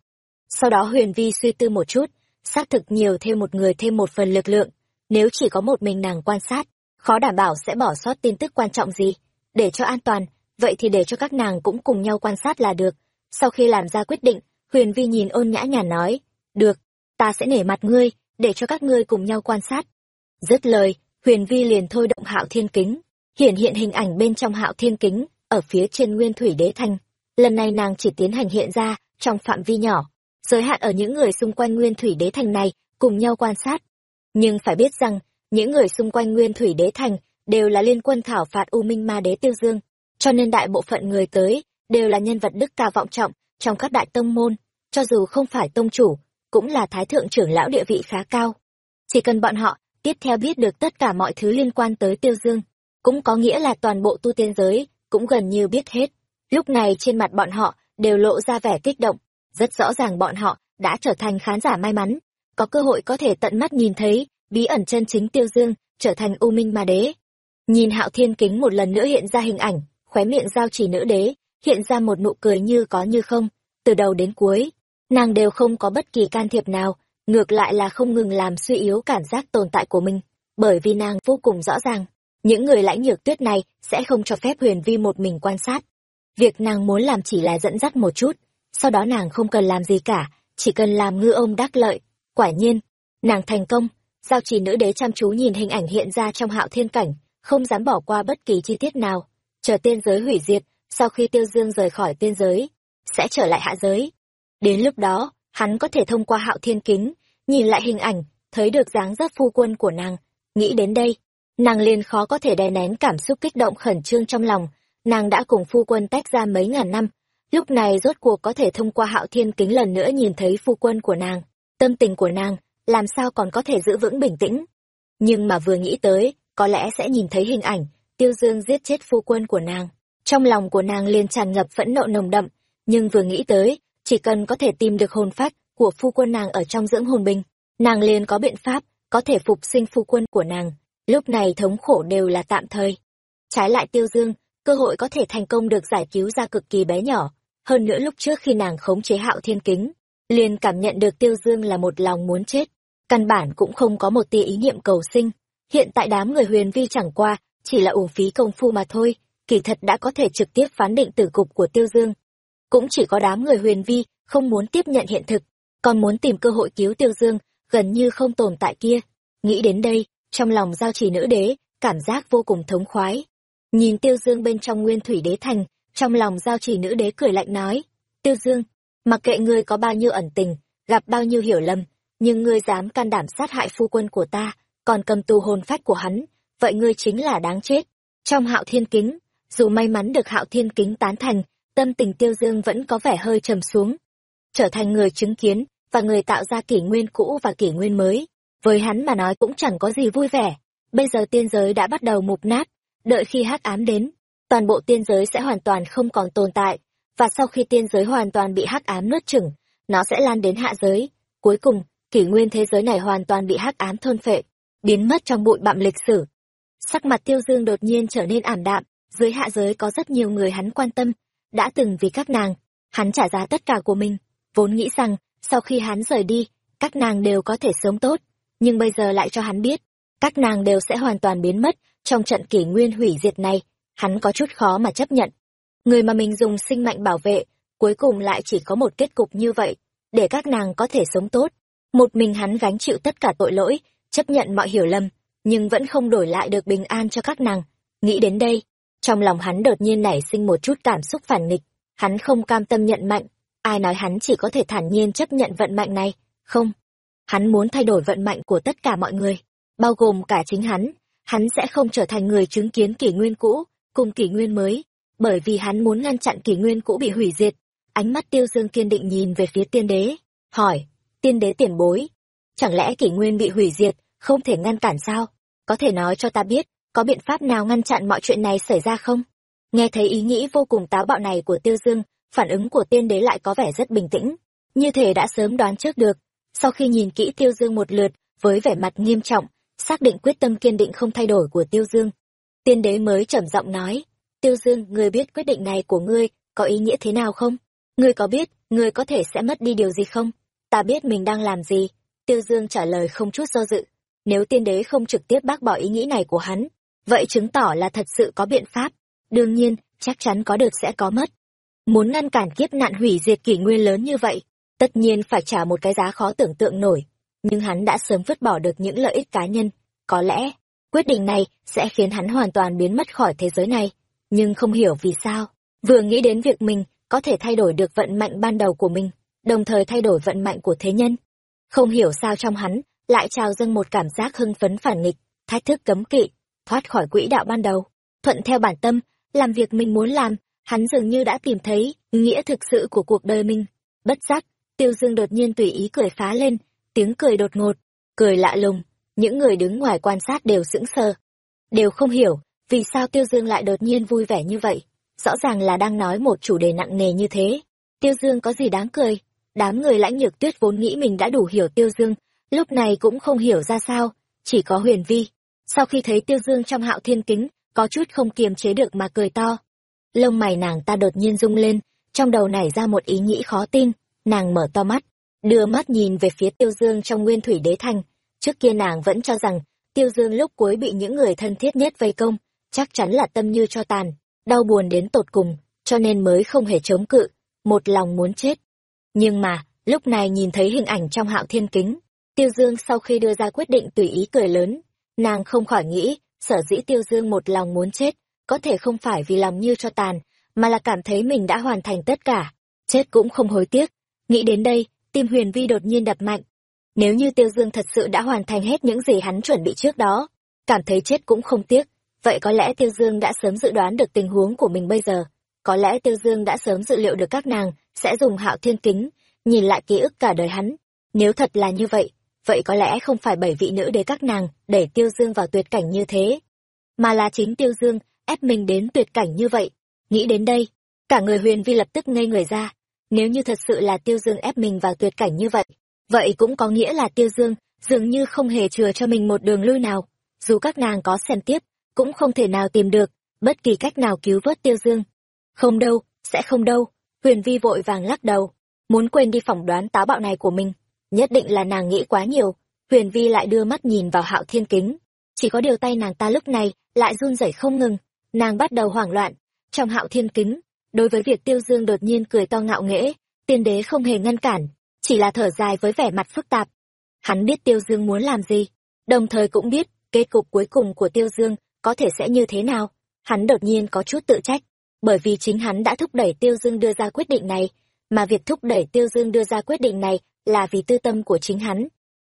Sau đó huyền vi suy tư một chút, xác thực nhiều thêm một người thêm một phần lực lượng. Nếu chỉ có một mình nàng quan sát, khó đảm bảo sẽ bỏ sót tin tức quan trọng gì. Để cho an toàn, vậy thì để cho các nàng cũng cùng nhau quan sát là được. Sau khi làm ra quyết định, huyền vi nhìn ôn nhã nhàn nói, được, ta sẽ nể mặt ngươi, để cho các ngươi cùng nhau quan sát. Dứt lời, huyền vi liền thôi động hạo thiên kính hiển hiện hình ảnh bên trong hạo thiên kính, ở phía trên nguyên thủy đế thanh lần này nàng chỉ tiến hành hiện ra, trong phạm vi nhỏ, giới hạn ở những người xung quanh nguyên thủy đế thành này, cùng nhau quan sát. Nhưng phải biết rằng, những người xung quanh nguyên thủy đế thành đều là liên quân thảo phạt u minh ma đế tiêu dương, cho nên đại bộ phận người tới đều là nhân vật đức cao vọng trọng trong các đại tông môn, cho dù không phải tông chủ, cũng là thái thượng trưởng lão địa vị khá cao. Chỉ cần bọn họ tiếp theo biết được tất cả mọi thứ liên quan tới tiêu dương cũng có nghĩa là toàn bộ tu tiên giới cũng gần như biết hết. Lúc này trên mặt bọn họ đều lộ ra vẻ kích động. Rất rõ ràng bọn họ đã trở thành khán giả may mắn. Có cơ hội có thể tận mắt nhìn thấy bí ẩn chân chính tiêu dương trở thành u minh ma đế. Nhìn hạo thiên kính một lần nữa hiện ra hình ảnh, khóe miệng giao chỉ nữ đế, hiện ra một nụ cười như có như không. Từ đầu đến cuối, nàng đều không có bất kỳ can thiệp nào, ngược lại là không ngừng làm suy yếu cảm giác tồn tại của mình, bởi vì nàng vô cùng rõ ràng những người lãnh nhược tuyết này sẽ không cho phép huyền vi một mình quan sát. Việc nàng muốn làm chỉ là dẫn dắt một chút, sau đó nàng không cần làm gì cả, chỉ cần làm ngư ông đắc lợi. Quả nhiên, nàng thành công. Giao trì nữ đế chăm chú nhìn hình ảnh hiện ra trong hạo thiên cảnh, không dám bỏ qua bất kỳ chi tiết nào. Chờ tiên giới hủy diệt, sau khi tiêu dương rời khỏi tiên giới, sẽ trở lại hạ giới. Đến lúc đó, hắn có thể thông qua hạo thiên kính, nhìn lại hình ảnh, thấy được dáng dấp phu quân của nàng. Nghĩ đến đây nàng liền khó có thể đè nén cảm xúc kích động khẩn trương trong lòng. Nàng đã cùng phu quân tách ra mấy ngàn năm. Lúc này rốt cuộc có thể thông qua hạo thiên kính lần nữa nhìn thấy phu quân của nàng. Tâm tình của nàng, làm sao còn có thể giữ vững bình tĩnh? Nhưng mà vừa nghĩ tới, có lẽ sẽ nhìn thấy hình ảnh, tiêu dương giết chết phu quân của nàng. Trong lòng của nàng liền tràn ngập phẫn nộ nồng đậm. Nhưng vừa nghĩ tới, chỉ cần có thể tìm được hồn phách của phu quân nàng ở trong dưỡng hồn binh, nàng liền có biện pháp có thể phục sinh phu quân của nàng lúc này thống khổ đều là tạm thời. Trái lại tiêu dương, cơ hội có thể thành công được giải cứu ra cực kỳ bé nhỏ. Hơn nữa lúc trước khi nàng khống chế hạo thiên kính, liền cảm nhận được tiêu dương là một lòng muốn chết. Căn bản cũng không có một tia ý niệm cầu sinh. Hiện tại đám người huyền vi chẳng qua, chỉ là uổng phí công phu mà thôi. Kỳ thật đã có thể trực tiếp phán định tử cục của tiêu dương. Cũng chỉ có đám người huyền vi không muốn tiếp nhận hiện thực, còn muốn tìm cơ hội cứu tiêu dương, gần như không tồn tại kia. Nghĩ đến đây trong lòng giao trì nữ đế, cảm giác vô cùng thống khoái. Nhìn tiêu dương bên trong nguyên thủy đế thành, trong lòng giao trì nữ đế cười lạnh nói, tiêu dương, mặc kệ ngươi có bao nhiêu ẩn tình, gặp bao nhiêu hiểu lầm, nhưng ngươi dám can đảm sát hại phu quân của ta, còn cầm tù hồn phách của hắn, vậy ngươi chính là đáng chết. Trong hạo thiên kính, dù may mắn được hạo thiên kính tán thành, tâm tình tiêu dương vẫn có vẻ hơi trầm xuống. Trở thành người chứng kiến và người tạo ra kỷ nguyên cũ và kỷ nguyên mới với hắn mà nói cũng chẳng có gì vui vẻ. Bây giờ tiên giới đã bắt đầu mục nát, đợi khi hắc ám đến, toàn bộ tiên giới sẽ hoàn toàn không còn tồn tại, và sau khi tiên giới hoàn toàn bị hắc ám nuốt chửng, nó sẽ lan đến hạ giới. Cuối cùng, kỷ nguyên thế giới này hoàn toàn bị hắc ám thôn phệ, biến mất trong bụi bặm lịch sử. Sắc mặt tiêu dương đột nhiên trở nên ảm đạm, dưới hạ giới có rất nhiều người hắn quan tâm, đã từng vì các nàng, hắn trả giá tất cả của mình, vốn nghĩ rằng, sau khi hắn rời đi, các nàng đều có thể sống tốt nhưng bây giờ lại cho hắn biết, các nàng đều sẽ hoàn toàn biến mất trong trận kỷ nguyên hủy diệt này. Hắn có chút khó mà chấp nhận. Người mà mình dùng sinh mệnh bảo vệ, cuối cùng lại chỉ có một kết cục như vậy. Để các nàng có thể sống tốt, một mình hắn gánh chịu tất cả tội lỗi, chấp nhận mọi hiểu lầm, nhưng vẫn không đổi lại được bình an cho các nàng. Nghĩ đến đây, trong lòng hắn đột nhiên nảy sinh một chút cảm xúc phản nghịch. Hắn không cam tâm nhận mạnh. Ai nói hắn chỉ có thể thản nhiên chấp nhận vận mạnh này? Không hắn muốn thay đổi vận mệnh của tất cả mọi người, bao gồm cả chính hắn. Hắn sẽ không trở thành người chứng kiến kỷ nguyên cũ cùng kỷ nguyên mới, bởi vì hắn muốn ngăn chặn kỷ nguyên cũ bị hủy diệt. Ánh mắt tiêu dương kiên định nhìn về phía tiên đế, hỏi, tiên đế tiền bối, chẳng lẽ kỷ nguyên bị hủy diệt không thể ngăn cản sao? Có thể nói cho ta biết, có biện pháp nào ngăn chặn mọi chuyện này xảy ra không? Nghe thấy ý nghĩ vô cùng táo bạo này của tiêu dương, phản ứng của tiên đế lại có vẻ rất bình tĩnh. Như thể đã sớm đoán trước được sau khi nhìn kỹ tiêu dương một lượt với vẻ mặt nghiêm trọng xác định quyết tâm kiên định không thay đổi của tiêu dương tiên đế mới trầm giọng nói Tiêu Dương, ngươi biết quyết định này của ngươi có ý nghĩa thế nào không? Ngươi có biết, ngươi có thể sẽ mất đi điều gì không? Ta biết mình đang làm gì. Tiêu Dương trả lời không chút do dự. Nếu tiên đế không trực tiếp bác bỏ ý nghĩ này của hắn, vậy chứng tỏ là thật sự có biện pháp. Đương nhiên, chắc chắn có được sẽ có mất. Muốn ngăn cản kiếp nạn hủy diệt kỷ nguyên lớn như vậy, tất nhiên phải trả một cái giá khó tưởng tượng nổi. Nhưng hắn đã sớm vứt bỏ được những lợi ích cá nhân. Có lẽ, quyết định này sẽ khiến hắn hoàn toàn biến mất khỏi thế giới này. Nhưng không hiểu vì sao, vừa nghĩ đến việc mình có thể thay đổi được vận mệnh ban đầu của mình, đồng thời thay đổi vận mệnh của thế nhân. Không hiểu sao trong hắn lại trào dâng một cảm giác hưng phấn phản nghịch, thách thức cấm kỵ, thoát khỏi quỹ đạo ban đầu, thuận theo bản tâm, làm việc mình muốn làm, hắn dường như đã tìm thấy nghĩa thực sự của cuộc đời mình. Bất giác, Tiêu Dương đột nhiên tùy ý cười phá lên, tiếng cười đột ngột, cười lạ lùng, những người đứng ngoài quan sát đều sững sờ. Đều không hiểu, vì sao Tiêu Dương lại đột nhiên vui vẻ như vậy. Rõ ràng là đang nói một chủ đề nặng nề như thế. Tiêu Dương có gì đáng cười? Đám người lãnh nhược tuyết vốn nghĩ mình đã đủ hiểu Tiêu Dương, lúc này cũng không hiểu ra sao, chỉ có huyền vi. Sau khi thấy Tiêu Dương trong hạo thiên kính, có chút không kiềm chế được mà cười to. Lông mày nàng ta đột nhiên rung lên, trong đầu nảy ra một ý nghĩ khó tin, nàng mở to mắt, đưa mắt nhìn về phía Tiêu Dương trong nguyên thủy đế thành. Trước kia nàng vẫn cho rằng, Tiêu Dương lúc cuối bị những người thân thiết nhất vây công, chắc chắn là tâm như cho tàn, đau buồn đến tột cùng, cho nên mới không hề chống cự, một lòng muốn chết. Nhưng mà, lúc này nhìn thấy hình ảnh trong hạo thiên kính, Tiêu Dương sau khi đưa ra quyết định tùy ý cười lớn, nàng không khỏi nghĩ, sở dĩ Tiêu Dương một lòng muốn chết, có thể không phải vì lòng như cho tàn, mà là cảm thấy mình đã hoàn thành tất cả, chết cũng không hối tiếc. Nghĩ đến đây, tim huyền vi đột nhiên đập mạnh. Nếu như Tiêu Dương thật sự đã hoàn thành hết những gì hắn chuẩn bị trước đó, cảm thấy chết cũng không tiếc, vậy có lẽ Tiêu Dương đã sớm dự đoán được tình huống của mình bây giờ. Có lẽ Tiêu Dương đã sớm dự liệu được các nàng sẽ dùng hạo thiên kính, nhìn lại ký ức cả đời hắn. Nếu thật là như vậy, vậy có lẽ không phải bảy vị nữ đế các nàng để Tiêu Dương vào tuyệt cảnh như thế, mà là chính Tiêu Dương ép mình đến tuyệt cảnh như vậy. Nghĩ đến đây, cả người huyền vi lập tức ngây người ra. Nếu như thật sự là Tiêu Dương ép mình vào tuyệt cảnh như vậy, vậy cũng có nghĩa là Tiêu Dương dường như không hề chừa cho mình một đường lui nào. Dù các nàng có xem tiếp, cũng không thể nào tìm được bất kỳ cách nào cứu vớt Tiêu Dương. Không đâu, sẽ không đâu. Huyền vi vội vàng lắc đầu, muốn quên đi phỏng đoán táo bạo này của mình. Nhất định là nàng nghĩ quá nhiều. Huyền vi lại đưa mắt nhìn vào hạo thiên kính. Chỉ có điều tay nàng ta lúc này lại run rẩy không ngừng, nàng bắt đầu hoảng loạn trong hạo thiên kính đối với việc tiêu dương đột nhiên cười to ngạo nghễ, tiên đế không hề ngăn cản, chỉ là thở dài với vẻ mặt phức tạp. Hắn biết tiêu dương muốn làm gì, đồng thời cũng biết kết cục cuối cùng của tiêu dương có thể sẽ như thế nào. Hắn đột nhiên có chút tự trách, bởi vì chính hắn đã thúc đẩy tiêu dương đưa ra quyết định này, mà việc thúc đẩy tiêu dương đưa ra quyết định này là vì tư tâm của chính hắn.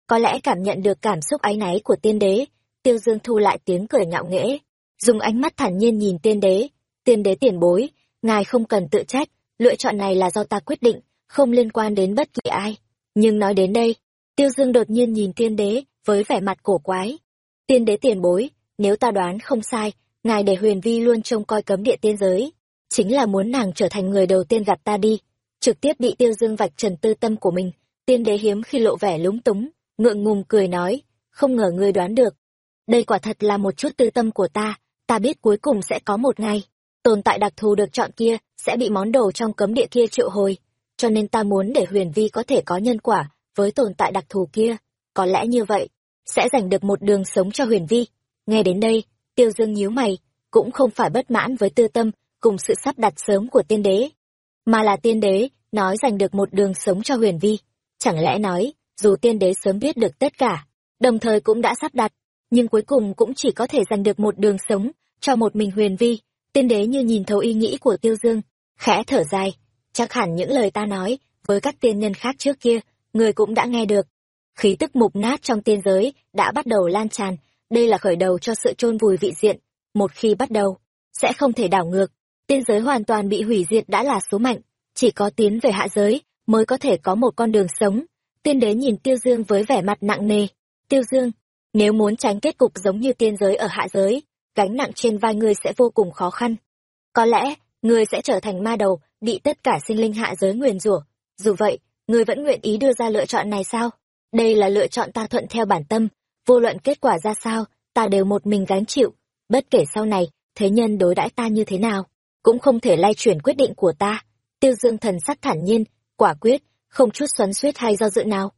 Có lẽ cảm nhận được cảm xúc áy náy của tiên đế, tiêu dương thu lại tiếng cười ngạo nghễ, dùng ánh mắt thản nhiên nhìn tiên đế. Tiên đế tiền bối ngài không cần tự trách lựa chọn này là do ta quyết định không liên quan đến bất kỳ ai. Nhưng nói đến đây tiêu dương đột nhiên nhìn tiên đế với vẻ mặt cổ quái. Tiên đế tiền bối nếu ta đoán không sai ngài để huyền vi luôn trông coi cấm địa tiên giới. Chính là muốn nàng trở thành người đầu tiên gặp ta đi. Trực tiếp bị tiêu dương vạch trần tư tâm của mình tiên đế hiếm khi lộ vẻ lúng túng ngượng ngùng cười nói không ngờ ngươi đoán được. Đây quả thật là một chút tư tâm của ta ta biết cuối cùng sẽ có một ngày, tồn tại đặc thù được chọn kia sẽ bị món đồ trong cấm địa kia triệu hồi, cho nên ta muốn để huyền vi có thể có nhân quả với tồn tại đặc thù kia, có lẽ như vậy, sẽ giành được một đường sống cho huyền vi. Nghe đến đây, tiêu dương nhíu mày, cũng không phải bất mãn với tư tâm cùng sự sắp đặt sớm của tiên đế, mà là tiên đế nói giành được một đường sống cho huyền vi. Chẳng lẽ nói, dù tiên đế sớm biết được tất cả, đồng thời cũng đã sắp đặt, nhưng cuối cùng cũng chỉ có thể giành được một đường sống cho một mình huyền vi tiên đế như nhìn thấu ý nghĩ của tiêu dương khẽ thở dài. Chắc hẳn những lời ta nói với các tiên nhân khác trước kia người cũng đã nghe được. Khí tức mục nát trong tiên giới đã bắt đầu lan tràn. Đây là khởi đầu cho sự chôn vùi vị diện. Một khi bắt đầu sẽ không thể đảo ngược. Tiên giới hoàn toàn bị hủy diệt đã là số mệnh. Chỉ có tiến về hạ giới mới có thể có một con đường sống. Tiên đế nhìn tiêu dương với vẻ mặt nặng nề. Tiêu dương nếu muốn tránh kết cục giống như tiên giới ở hạ giới, gánh nặng trên vai ngươi sẽ vô cùng khó khăn. Có lẽ, ngươi sẽ trở thành ma đầu, bị tất cả sinh linh hạ giới nguyền rủa. Dù vậy, ngươi vẫn nguyện ý đưa ra lựa chọn này sao? Đây là lựa chọn ta thuận theo bản tâm, vô luận kết quả ra sao, ta đều một mình gánh chịu. Bất kể sau này, thế nhân đối đãi ta như thế nào, cũng không thể lay chuyển quyết định của ta. Tiêu Dương thần sắc thản nhiên, quả quyết, không chút xoắn xuýt hay do dự nào.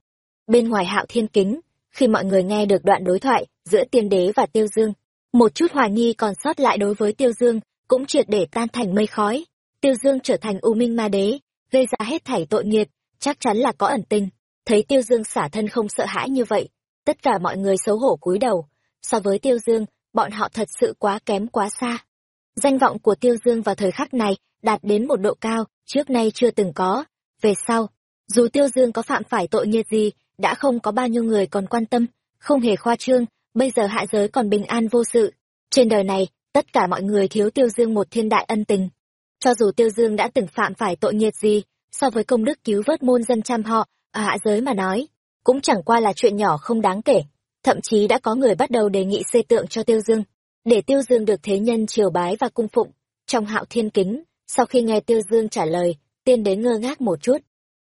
Bên ngoài hạo thiên kính, khi mọi người nghe được đoạn đối thoại giữa tiên đế và Tiêu Dương, một chút hoài nghi còn sót lại đối với Tiêu Dương, cũng triệt để tan thành mây khói. Tiêu Dương trở thành U Minh Ma Đế, gây ra hết thảy tội nghiệt, chắc chắn là có ẩn tình. Thấy Tiêu Dương xả thân không sợ hãi như vậy, tất cả mọi người xấu hổ cúi đầu. So với Tiêu Dương, bọn họ thật sự quá kém quá xa. Danh vọng của Tiêu Dương vào thời khắc này đạt đến một độ cao, trước nay chưa từng có. Về sau, dù Tiêu Dương có phạm phải tội nghiệt gì, đã không có bao nhiêu người còn quan tâm, không hề khoa trương, bây giờ hạ giới còn bình an vô sự. Trên đời này, tất cả mọi người thiếu Tiêu Dương một thiên đại ân tình. Cho dù Tiêu Dương đã từng phạm phải tội nghiệt gì, so với công đức cứu vớt môn dân chăm họ, ở hạ giới mà nói, cũng chẳng qua là chuyện nhỏ không đáng kể. Thậm chí đã có người bắt đầu đề nghị xây tượng cho Tiêu Dương, để Tiêu Dương được thế nhân triều bái và cung phụng. Trong hạo thiên kính, sau khi nghe Tiêu Dương trả lời, tiên đế ngơ ngác một chút.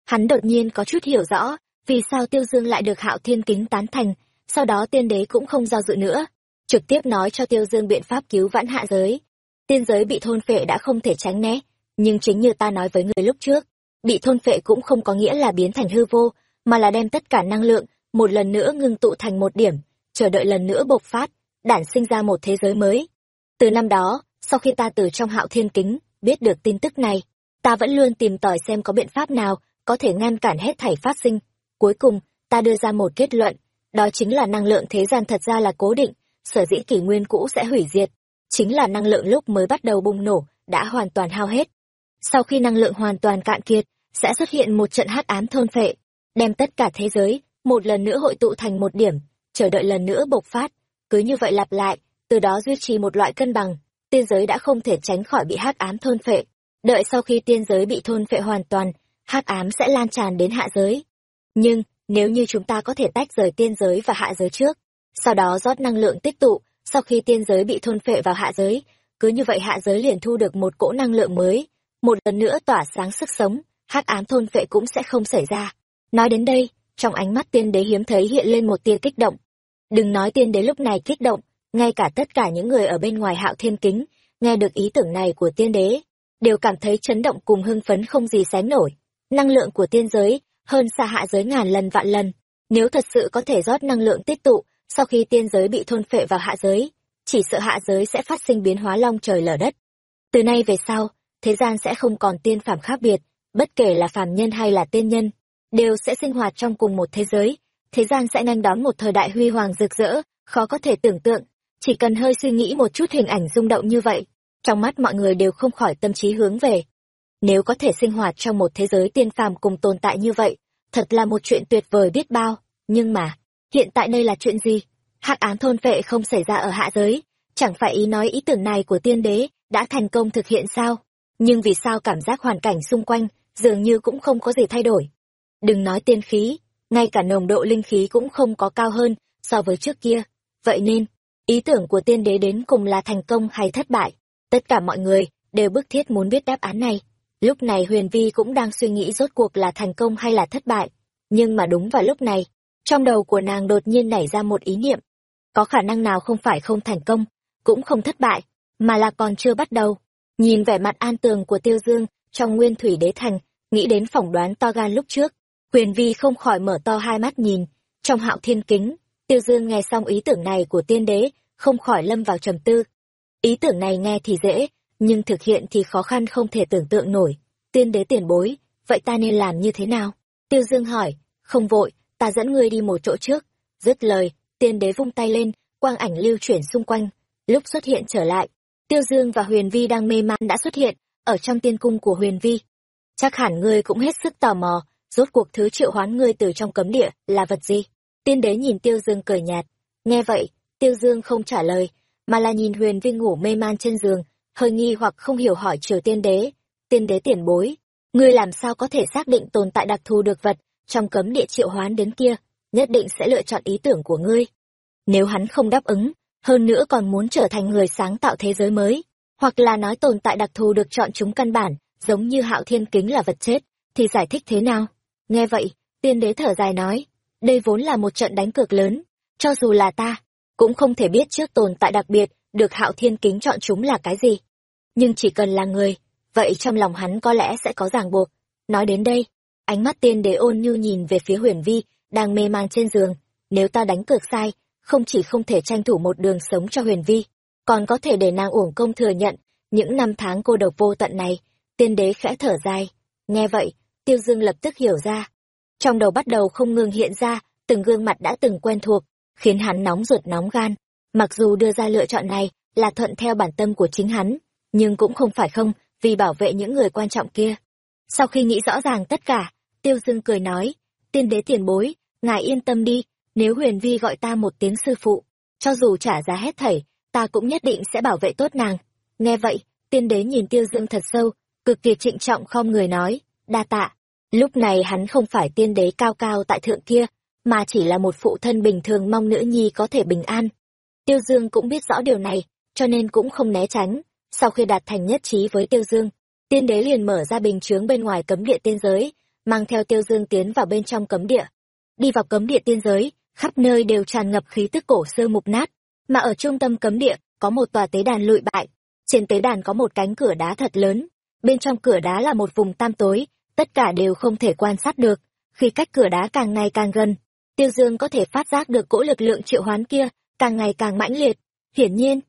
Hắn đột nhiên có chút hiểu rõ, vì sao Tiêu Dương lại được hạo thiên kính tán thành, sau đó tiên đế cũng không do dự nữa, trực tiếp nói cho Tiêu Dương biện pháp cứu vãn hạ giới. Tiên giới bị thôn phệ đã không thể tránh né, nhưng chính như ta nói với người lúc trước, bị thôn phệ cũng không có nghĩa là biến thành hư vô, mà là đem tất cả năng lượng một lần nữa ngưng tụ thành một điểm, chờ đợi lần nữa bộc phát, đản sinh ra một thế giới mới. Từ năm đó, sau khi ta từ trong hạo thiên kính, biết được tin tức này, ta vẫn luôn tìm tòi xem có biện pháp nào có thể ngăn cản hết thảy phát sinh. Cuối cùng, ta đưa ra một kết luận, đó chính là năng lượng thế gian thật ra là cố định, sở dĩ kỷ nguyên cũ sẽ hủy diệt. Chính là năng lượng lúc mới bắt đầu bùng nổ, đã hoàn toàn hao hết. Sau khi năng lượng hoàn toàn cạn kiệt, sẽ xuất hiện một trận hắc ám thôn phệ, đem tất cả thế giới, một lần nữa hội tụ thành một điểm, chờ đợi lần nữa bộc phát. Cứ như vậy lặp lại, từ đó duy trì một loại cân bằng, tiên giới đã không thể tránh khỏi bị hắc ám thôn phệ. Đợi sau khi tiên giới bị thôn phệ hoàn toàn, hắc ám sẽ lan tràn đến hạ giới. Nhưng, nếu như chúng ta có thể tách rời tiên giới và hạ giới trước, sau đó rót năng lượng tích tụ, sau khi tiên giới bị thôn phệ vào hạ giới, cứ như vậy hạ giới liền thu được một cỗ năng lượng mới, một lần nữa tỏa sáng sức sống, hắc ám thôn phệ cũng sẽ không xảy ra. Nói đến đây, trong ánh mắt tiên đế hiếm thấy hiện lên một tia kích động. Đừng nói tiên đế lúc này kích động, ngay cả tất cả những người ở bên ngoài hạo thiên kính, nghe được ý tưởng này của tiên đế, đều cảm thấy chấn động cùng hưng phấn không gì sánh nổi. Năng lượng của tiên giới, hơn xa hạ giới ngàn lần vạn lần. Nếu thật sự có thể rót năng lượng tích tụ, sau khi tiên giới bị thôn phệ vào hạ giới, chỉ sợ hạ giới sẽ phát sinh biến hóa long trời lở đất. Từ nay về sau, thế gian sẽ không còn tiên phàm khác biệt, bất kể là phàm nhân hay là tiên nhân, đều sẽ sinh hoạt trong cùng một thế giới. Thế gian sẽ nhanh đón một thời đại huy hoàng rực rỡ, khó có thể tưởng tượng. Chỉ cần hơi suy nghĩ một chút hình ảnh rung động như vậy, trong mắt mọi người đều không khỏi tâm trí hướng về. Nếu có thể sinh hoạt trong một thế giới tiên phàm cùng tồn tại như vậy, thật là một chuyện tuyệt vời biết bao. Nhưng mà, hiện tại đây là chuyện gì? Hắc án thôn vệ không xảy ra ở hạ giới, chẳng phải ý nói ý tưởng này của tiên đế đã thành công thực hiện sao? Nhưng vì sao cảm giác hoàn cảnh xung quanh dường như cũng không có gì thay đổi? Đừng nói tiên khí, ngay cả nồng độ linh khí cũng không có cao hơn so với trước kia. Vậy nên, ý tưởng của tiên đế đến cùng là thành công hay thất bại? Tất cả mọi người đều bức thiết muốn biết đáp án này. Lúc này Huyền Vi cũng đang suy nghĩ rốt cuộc là thành công hay là thất bại. Nhưng mà đúng vào lúc này, trong đầu của nàng đột nhiên nảy ra một ý niệm. Có khả năng nào không phải không thành công, cũng không thất bại, mà là còn chưa bắt đầu. Nhìn vẻ mặt an tường của Tiêu Dương trong nguyên thủy đế thành, nghĩ đến phỏng đoán to gan lúc trước. Huyền Vi không khỏi mở to hai mắt nhìn, trong hạo thiên kính, Tiêu Dương nghe xong ý tưởng này của tiên đế, không khỏi lâm vào trầm tư. Ý tưởng này nghe thì dễ, nhưng thực hiện thì khó khăn không thể tưởng tượng nổi. Tiên đế tiền bối, vậy ta nên làm như thế nào? Tiêu Dương hỏi, không vội, ta dẫn ngươi đi một chỗ trước. Dứt lời, tiên đế vung tay lên, quang ảnh lưu chuyển xung quanh. Lúc xuất hiện trở lại, Tiêu Dương và Huyền Vi đang mê man đã xuất hiện, ở trong tiên cung của Huyền Vi. Chắc hẳn ngươi cũng hết sức tò mò, rốt cuộc thứ triệu hoán ngươi từ trong cấm địa là vật gì? Tiên đế nhìn Tiêu Dương cười nhạt. Nghe vậy, Tiêu Dương không trả lời, mà là nhìn Huyền Vi ngủ mê man trên giường, hơi nghi hoặc không hiểu hỏi triều tiên đế. Tiên đế tiền bối, ngươi làm sao có thể xác định tồn tại đặc thù được vật trong cấm địa triệu hoán đến kia, nhất định sẽ lựa chọn ý tưởng của ngươi. Nếu hắn không đáp ứng, hơn nữa còn muốn trở thành người sáng tạo thế giới mới, hoặc là nói tồn tại đặc thù được chọn chúng căn bản, giống như hạo thiên kính là vật chết, thì giải thích thế nào? Nghe vậy, tiên đế thở dài nói, đây vốn là một trận đánh cược lớn, cho dù là ta, cũng không thể biết trước tồn tại đặc biệt được hạo thiên kính chọn chúng là cái gì. Nhưng chỉ cần là người, vậy trong lòng hắn có lẽ sẽ có ràng buộc. Nói đến đây, ánh mắt tiên đế ôn nhu nhìn về phía huyền vi, đang mê man trên giường. Nếu ta đánh cược sai, không chỉ không thể tranh thủ một đường sống cho huyền vi, còn có thể để nàng uổng công thừa nhận những năm tháng cô độc vô tận này. Tiên đế khẽ thở dài. Nghe vậy, tiêu dương lập tức hiểu ra. Trong đầu bắt đầu không ngừng hiện ra, từng gương mặt đã từng quen thuộc, khiến hắn nóng ruột nóng gan. Mặc dù đưa ra lựa chọn này là thuận theo bản tâm của chính hắn, nhưng cũng không phải không, vì bảo vệ những người quan trọng kia. Sau khi nghĩ rõ ràng tất cả, Tiêu Dương cười nói, tiên đế tiền bối, ngài yên tâm đi, nếu huyền vi gọi ta một tiếng sư phụ, cho dù trả giá hết thảy, ta cũng nhất định sẽ bảo vệ tốt nàng. Nghe vậy, tiên đế nhìn Tiêu Dương thật sâu, cực kỳ trịnh trọng không người nói, đa tạ. Lúc này hắn không phải tiên đế cao cao tại thượng kia, mà chỉ là một phụ thân bình thường mong nữ nhi có thể bình an. Tiêu Dương cũng biết rõ điều này, cho nên cũng không né tránh. Sau khi đạt thành nhất trí với Tiêu Dương, tiên đế liền mở ra bình chướng bên ngoài cấm địa tiên giới, mang theo Tiêu Dương tiến vào bên trong cấm địa. Đi vào cấm địa tiên giới, khắp nơi đều tràn ngập khí tức cổ xưa mục nát, mà ở trung tâm cấm địa có một tòa tế đàn lụi bại. Trên tế đàn có một cánh cửa đá thật lớn, bên trong cửa đá là một vùng tam tối, tất cả đều không thể quan sát được. Khi cách cửa đá càng ngày càng gần, Tiêu Dương có thể phát giác được cỗ lực lượng triệu hoán kia càng ngày càng mãnh liệt. Hiển nhiên,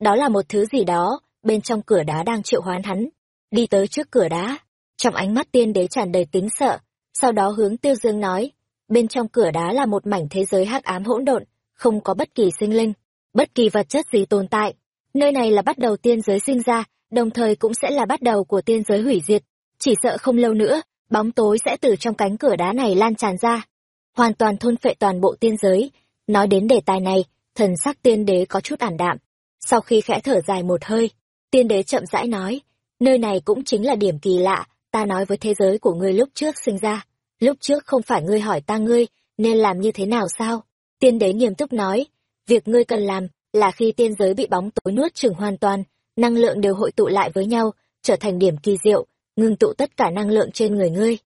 đó là một thứ gì đó bên trong cửa đá đang triệu hoán hắn. Đi tới trước cửa đá, trong ánh mắt tiên đế tràn đầy tính sợ, sau đó hướng Tiêu Dương nói, bên trong cửa đá là một mảnh thế giới hắc ám hỗn độn, không có bất kỳ sinh linh, bất kỳ vật chất gì tồn tại. Nơi này là bắt đầu tiên giới sinh ra, đồng thời cũng sẽ là bắt đầu của tiên giới hủy diệt. Chỉ sợ không lâu nữa, bóng tối sẽ từ trong cánh cửa đá này lan tràn ra, hoàn toàn thôn phệ toàn bộ tiên giới. Nói đến đề tài này, thần sắc tiên đế có chút ảm đạm. Sau khi khẽ thở dài một hơi, tiên đế chậm rãi nói, nơi này cũng chính là điểm kỳ lạ, ta nói với thế giới của ngươi lúc trước sinh ra. Lúc trước không phải ngươi hỏi ta ngươi, nên làm như thế nào sao? Tiên đế nghiêm túc nói, việc ngươi cần làm là khi tiên giới bị bóng tối nuốt chửng hoàn toàn, năng lượng đều hội tụ lại với nhau, trở thành điểm kỳ diệu, ngưng tụ tất cả năng lượng trên người ngươi.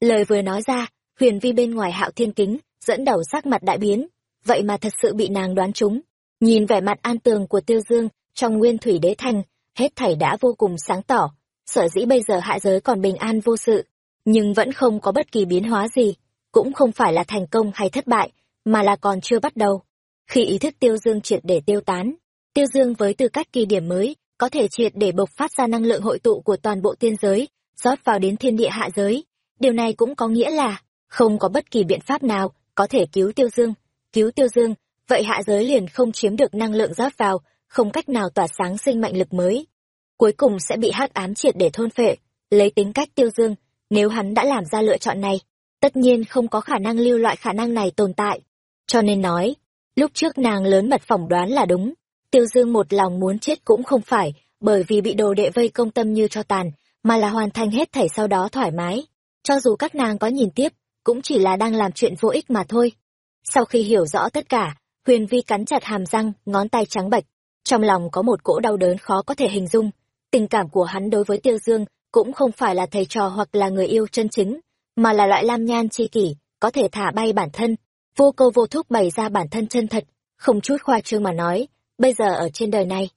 Lời vừa nói ra, huyền vi bên ngoài hạo thiên kính, dẫn đầu sắc mặt đại biến, vậy mà thật sự bị nàng đoán trúng. Nhìn vẻ mặt an tường của tiêu dương, trong nguyên thủy đế thành, hết thảy đã vô cùng sáng tỏ, sở dĩ bây giờ hạ giới còn bình an vô sự, nhưng vẫn không có bất kỳ biến hóa gì, cũng không phải là thành công hay thất bại, mà là còn chưa bắt đầu. Khi ý thức tiêu dương triệt để tiêu tán, tiêu dương với tư cách kỳ điểm mới, có thể triệt để bộc phát ra năng lượng hội tụ của toàn bộ tiên giới, rót vào đến thiên địa hạ giới. Điều này cũng có nghĩa là, không có bất kỳ biện pháp nào có thể cứu tiêu dương. Cứu tiêu dương, vậy hạ giới liền không chiếm được năng lượng rót vào, không cách nào tỏa sáng sinh mạnh lực mới. Cuối cùng sẽ bị hắc ám triệt để thôn phệ, lấy tính cách tiêu dương, nếu hắn đã làm ra lựa chọn này, tất nhiên không có khả năng lưu loại khả năng này tồn tại. Cho nên nói, lúc trước nàng lớn mật phỏng đoán là đúng, tiêu dương một lòng muốn chết cũng không phải, bởi vì bị đồ đệ vây công tâm như cho tàn, mà là hoàn thành hết thảy sau đó thoải mái. Cho dù các nàng có nhìn tiếp, cũng chỉ là đang làm chuyện vô ích mà thôi. Sau khi hiểu rõ tất cả, Huyền Vi cắn chặt hàm răng, ngón tay trắng bệch, trong lòng có một cỗ đau đớn khó có thể hình dung. Tình cảm của hắn đối với Tiêu Dương cũng không phải là thầy trò hoặc là người yêu chân chính, mà là loại lam nhan chi kỷ, có thể thả bay bản thân, vô câu vô thúc bày ra bản thân chân thật, không chút khoa trương mà nói, bây giờ ở trên đời này,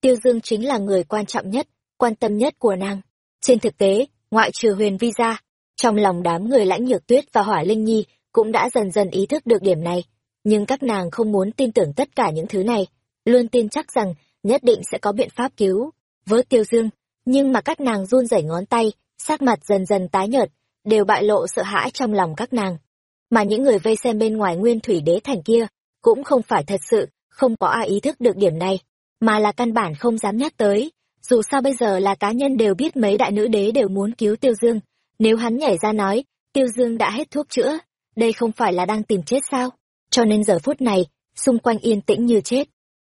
Tiêu Dương chính là người quan trọng nhất, quan tâm nhất của nàng. Trên thực tế, ngoại trừ huyền vi ra, trong lòng đám người lãnh nhược tuyết và hỏa linh nhi cũng đã dần dần ý thức được điểm này, nhưng các nàng không muốn tin tưởng tất cả những thứ này, luôn tin chắc rằng nhất định sẽ có biện pháp cứu. Với tiêu dương, nhưng mà các nàng run rẩy ngón tay, sắc mặt dần dần tái nhợt, đều bại lộ sợ hãi trong lòng các nàng. Mà những người vây xem bên ngoài nguyên thủy đế thành kia, cũng không phải thật sự, không có ai ý thức được điểm này, mà là căn bản không dám nhắc tới. Dù sao bây giờ là cá nhân đều biết mấy đại nữ đế đều muốn cứu tiêu dương, nếu hắn nhảy ra nói, tiêu dương đã hết thuốc chữa, đây không phải là đang tìm chết sao? Cho nên giờ phút này, xung quanh yên tĩnh như chết.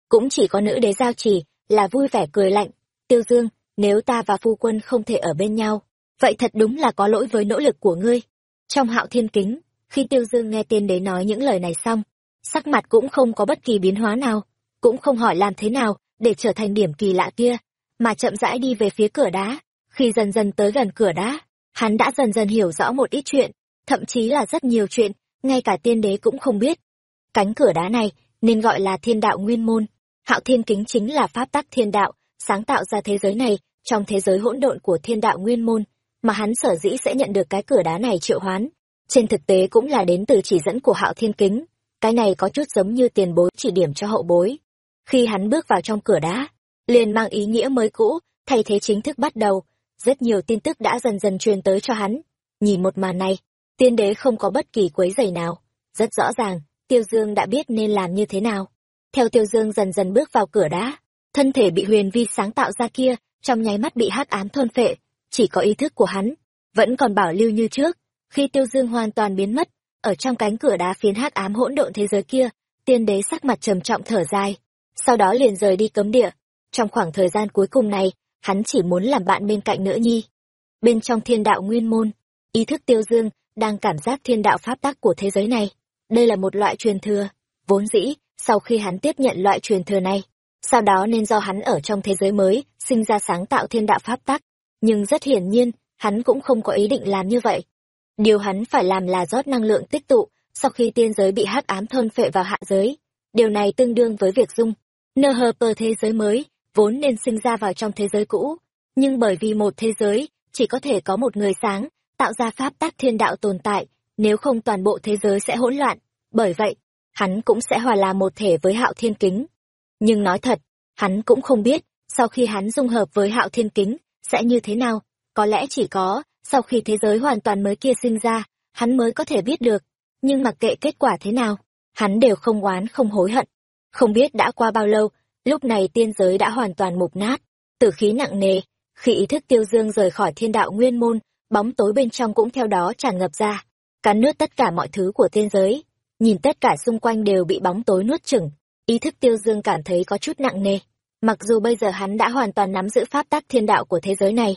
Cũng chỉ có nữ đế giao trì, là vui vẻ cười lạnh. Tiêu dương, nếu ta và phu quân không thể ở bên nhau, vậy thật đúng là có lỗi với nỗ lực của ngươi. Trong hạo thiên kính, khi tiêu dương nghe tiên đế nói những lời này xong, sắc mặt cũng không có bất kỳ biến hóa nào, cũng không hỏi làm thế nào để trở thành điểm kỳ lạ kia, mà chậm rãi đi về phía cửa đá. Khi dần dần tới gần cửa đá, hắn đã dần dần hiểu rõ một ít chuyện, thậm chí là rất nhiều chuyện, ngay cả tiên đế cũng không biết. Cánh cửa đá này nên gọi là thiên đạo nguyên môn, hạo thiên kính chính là pháp tắc thiên đạo sáng tạo ra thế giới này trong thế giới hỗn độn của thiên đạo nguyên môn mà hắn sở dĩ sẽ nhận được cái cửa đá này triệu hoán. Trên thực tế cũng là đến từ chỉ dẫn của hạo thiên kính cái này có chút giống như tiền bối chỉ điểm cho hậu bối. Khi hắn bước vào trong cửa đá liền mang ý nghĩa mới cũ thay thế chính thức bắt đầu rất nhiều tin tức đã dần dần truyền tới cho hắn. Nhìn một màn này tiên đế không có bất kỳ quấy giày nào. Rất rõ ràng, tiêu dương đã biết nên làm như thế nào. Theo tiêu dương dần dần bước vào cửa đá thân thể bị huyền vi sáng tạo ra kia, trong nháy mắt bị hắc ám thôn phệ. Chỉ có ý thức của hắn, vẫn còn bảo lưu như trước. Khi tiêu dương hoàn toàn biến mất, ở trong cánh cửa đá phiến hắc ám hỗn độn thế giới kia, tiên đế sắc mặt trầm trọng thở dài. Sau đó liền rời đi cấm địa. Trong khoảng thời gian cuối cùng này, hắn chỉ muốn làm bạn bên cạnh nữ nhi. Bên trong thiên đạo nguyên môn, ý thức tiêu dương đang cảm giác thiên đạo pháp tắc của thế giới này. Đây là một loại truyền thừa. Vốn dĩ, sau khi hắn tiếp nhận loại truyền thừa này, sau đó nên do hắn ở trong thế giới mới, sinh ra sáng tạo thiên đạo pháp tắc. Nhưng rất hiển nhiên, hắn cũng không có ý định làm như vậy. Điều hắn phải làm là rót năng lượng tích tụ, sau khi tiên giới bị hắc ám thôn phệ vào hạ giới. Điều này tương đương với việc dung, nơ hờ pờ thế giới mới, vốn nên sinh ra vào trong thế giới cũ. Nhưng bởi vì một thế giới, chỉ có thể có một người sáng tạo ra pháp tắc thiên đạo tồn tại, nếu không toàn bộ thế giới sẽ hỗn loạn. Bởi vậy, hắn cũng sẽ hòa là một thể với hạo thiên kính. Nhưng nói thật, hắn cũng không biết, sau khi hắn dung hợp với hạo thiên kính, sẽ như thế nào? Có lẽ chỉ có, sau khi thế giới hoàn toàn mới kia sinh ra, hắn mới có thể biết được. Nhưng mặc kệ kết quả thế nào, hắn đều không oán, không hối hận. Không biết đã qua bao lâu, lúc này tiên giới đã hoàn toàn mục nát. Tử khí nặng nề, khi ý thức tiêu dương rời khỏi thiên đạo nguyên môn bóng tối bên trong cũng theo đó tràn ngập ra, cắn nuốt tất cả mọi thứ của tiên giới. Nhìn tất cả xung quanh đều bị bóng tối nuốt chửng, ý thức tiêu dương cảm thấy có chút nặng nề. Mặc dù bây giờ hắn đã hoàn toàn nắm giữ pháp tắc thiên đạo của thế giới này,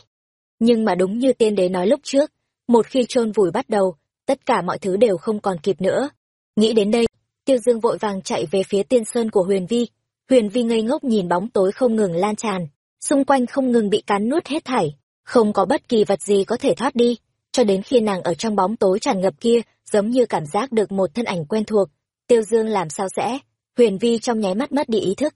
nhưng mà đúng như tiên đế nói lúc trước, một khi chôn vùi bắt đầu, tất cả mọi thứ đều không còn kịp nữa. Nghĩ đến đây, tiêu dương vội vàng chạy về phía tiên sơn của huyền vi. Huyền vi ngây ngốc nhìn bóng tối không ngừng lan tràn, xung quanh không ngừng bị cắn nuốt hết thảy không có bất kỳ vật gì có thể thoát đi. Cho đến khi nàng ở trong bóng tối tràn ngập kia, giống như cảm giác được một thân ảnh quen thuộc. Tiêu dương làm sao sẽ? Huyền vi trong nháy mắt mất đi ý thức.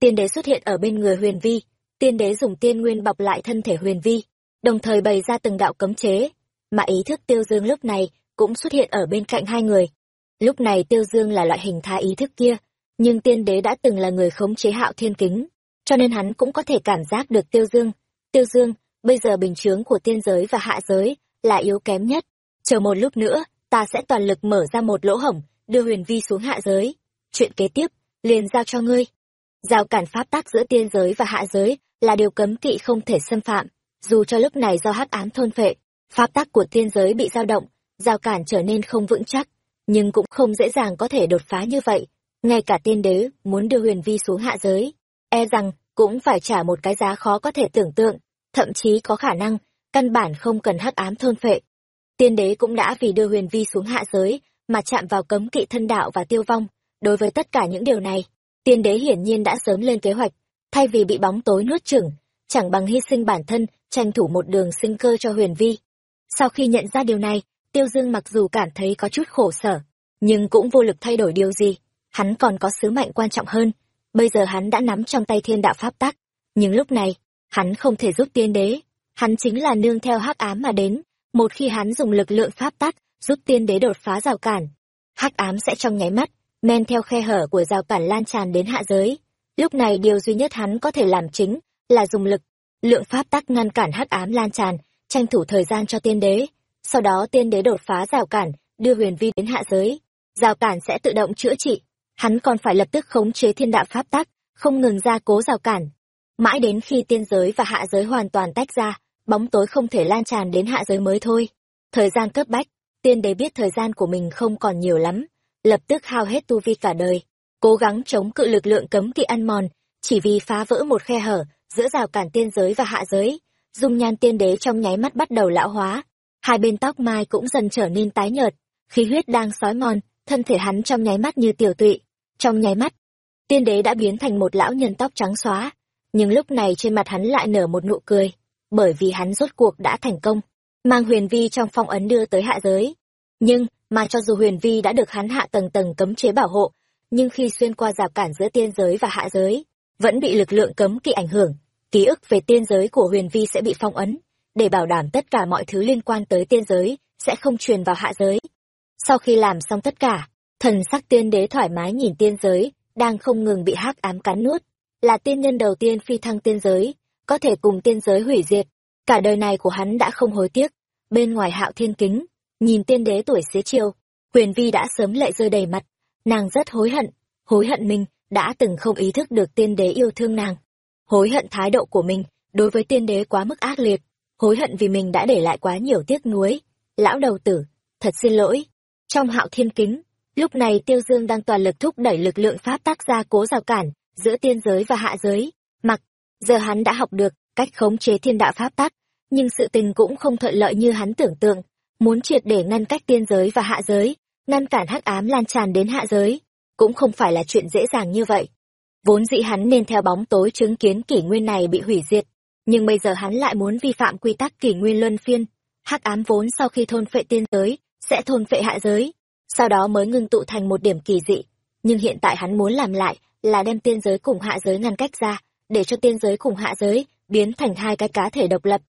Tiên đế xuất hiện ở bên người huyền vi. Tiên đế dùng tiên nguyên bọc lại thân thể huyền vi, đồng thời bày ra từng đạo cấm chế. Mà ý thức tiêu dương lúc này cũng xuất hiện ở bên cạnh hai người. Lúc này tiêu dương là loại hình thái ý thức kia, nhưng tiên đế đã từng là người khống chế hạo thiên kính, cho nên hắn cũng có thể cảm giác được tiêu dương. Tiêu dương bây giờ bình chướng của tiên giới và hạ giới là yếu kém nhất. Chờ một lúc nữa, ta sẽ toàn lực mở ra một lỗ hổng, đưa huyền vi xuống hạ giới. Chuyện kế tiếp, liền giao cho ngươi. Giao cản pháp tắc giữa tiên giới và hạ giới là điều cấm kỵ không thể xâm phạm. Dù cho lúc này do hắc ám thôn phệ, pháp tắc của tiên giới bị dao động, giao cản trở nên không vững chắc, nhưng cũng không dễ dàng có thể đột phá như vậy. Ngay cả tiên đế muốn đưa huyền vi xuống hạ giới e rằng cũng phải trả một cái giá khó có thể tưởng tượng thậm chí có khả năng căn bản không cần hắc ám thôn phệ. Tiên đế cũng đã vì đưa huyền vi xuống hạ giới mà chạm vào cấm kỵ thân đạo và tiêu vong. Đối với tất cả những điều này, tiên đế hiển nhiên đã sớm lên kế hoạch. Thay vì bị bóng tối nuốt chửng, chẳng bằng hy sinh bản thân, tranh thủ một đường sinh cơ cho huyền vi. Sau khi nhận ra điều này, tiêu dương mặc dù cảm thấy có chút khổ sở, nhưng cũng vô lực thay đổi điều gì. Hắn còn có sứ mệnh quan trọng hơn. Bây giờ hắn đã nắm trong tay thiên đạo pháp tắc. Nhưng lúc này hắn không thể giúp tiên đế. Hắn chính là nương theo hắc ám mà đến. Một khi hắn dùng lực lượng pháp tắc, giúp tiên đế đột phá rào cản, hắc ám sẽ trong nháy mắt, men theo khe hở của rào cản lan tràn đến hạ giới. Lúc này điều duy nhất hắn có thể làm chính là dùng lực, lượng pháp tắc ngăn cản hắc ám lan tràn, tranh thủ thời gian cho tiên đế. Sau đó tiên đế đột phá rào cản, đưa huyền vi đến hạ giới. Rào cản sẽ tự động chữa trị. Hắn còn phải lập tức khống chế thiên đạo pháp tắc, không ngừng ra cố rào cản mãi đến khi tiên giới và hạ giới hoàn toàn tách ra, bóng tối không thể lan tràn đến hạ giới mới thôi. Thời gian cấp bách, tiên đế biết thời gian của mình không còn nhiều lắm, lập tức hao hết tu vi cả đời, cố gắng chống cự lực lượng cấm kỵ ăn mòn, chỉ vì phá vỡ một khe hở giữa rào cản tiên giới và hạ giới. Dung nhan tiên đế trong nháy mắt bắt đầu lão hóa, hai bên tóc mai cũng dần trở nên tái nhợt, khí huyết đang sói mòn, thân thể hắn trong nháy mắt như tiểu tụy. Trong nháy mắt, tiên đế đã biến thành một lão nhân tóc trắng xóa nhưng lúc này trên mặt hắn lại nở một nụ cười bởi vì hắn rốt cuộc đã thành công mang huyền vi trong phong ấn đưa tới hạ giới. Nhưng mà cho dù huyền vi đã được hắn hạ tầng tầng cấm chế bảo hộ nhưng khi xuyên qua rào cản giữa tiên giới và hạ giới, vẫn bị lực lượng cấm kỵ ảnh hưởng, ký ức về tiên giới của huyền vi sẽ bị phong ấn, để bảo đảm tất cả mọi thứ liên quan tới tiên giới sẽ không truyền vào hạ giới. Sau khi làm xong tất cả, thần sắc tiên đế thoải mái nhìn tiên giới, đang không ngừng bị hắc ám cắn nuốt, là tiên nhân đầu tiên phi thăng tiên giới, có thể cùng tiên giới hủy diệt. Cả đời này của hắn đã không hối tiếc. Bên ngoài hạo thiên kính, nhìn tiên đế tuổi xế chiều, huyền vi đã sớm lệ rơi đầy mặt. Nàng rất hối hận, hối hận mình đã từng không ý thức được tiên đế yêu thương nàng. Hối hận thái độ của mình đối với tiên đế quá mức ác liệt, hối hận vì mình đã để lại quá nhiều tiếc nuối. Lão đầu tử, thật xin lỗi. Trong hạo thiên kính, lúc này Tiêu Dương đang toàn lực thúc đẩy lực lượng pháp tác ra cố rào cản giữa tiên giới và hạ giới. Mặc, giờ hắn đã học được cách khống chế thiên đạo pháp tắc, nhưng sự tình cũng không thuận lợi như hắn tưởng tượng. Muốn triệt để ngăn cách tiên giới và hạ giới, ngăn cản hắc ám lan tràn đến hạ giới, cũng không phải là chuyện dễ dàng như vậy. Vốn dĩ hắn nên theo bóng tối chứng kiến kỷ nguyên này bị hủy diệt, nhưng bây giờ hắn lại muốn vi phạm quy tắc kỷ nguyên luân phiên. Hắc ám vốn sau khi thôn phệ tiên giới, sẽ thôn phệ hạ giới, sau đó mới ngưng tụ thành một điểm kỳ dị. Nhưng hiện tại hắn muốn làm lại là đem tiên giới cùng hạ giới ngăn cách ra, để cho tiên giới cùng hạ giới biến thành hai cái cá thể độc lập.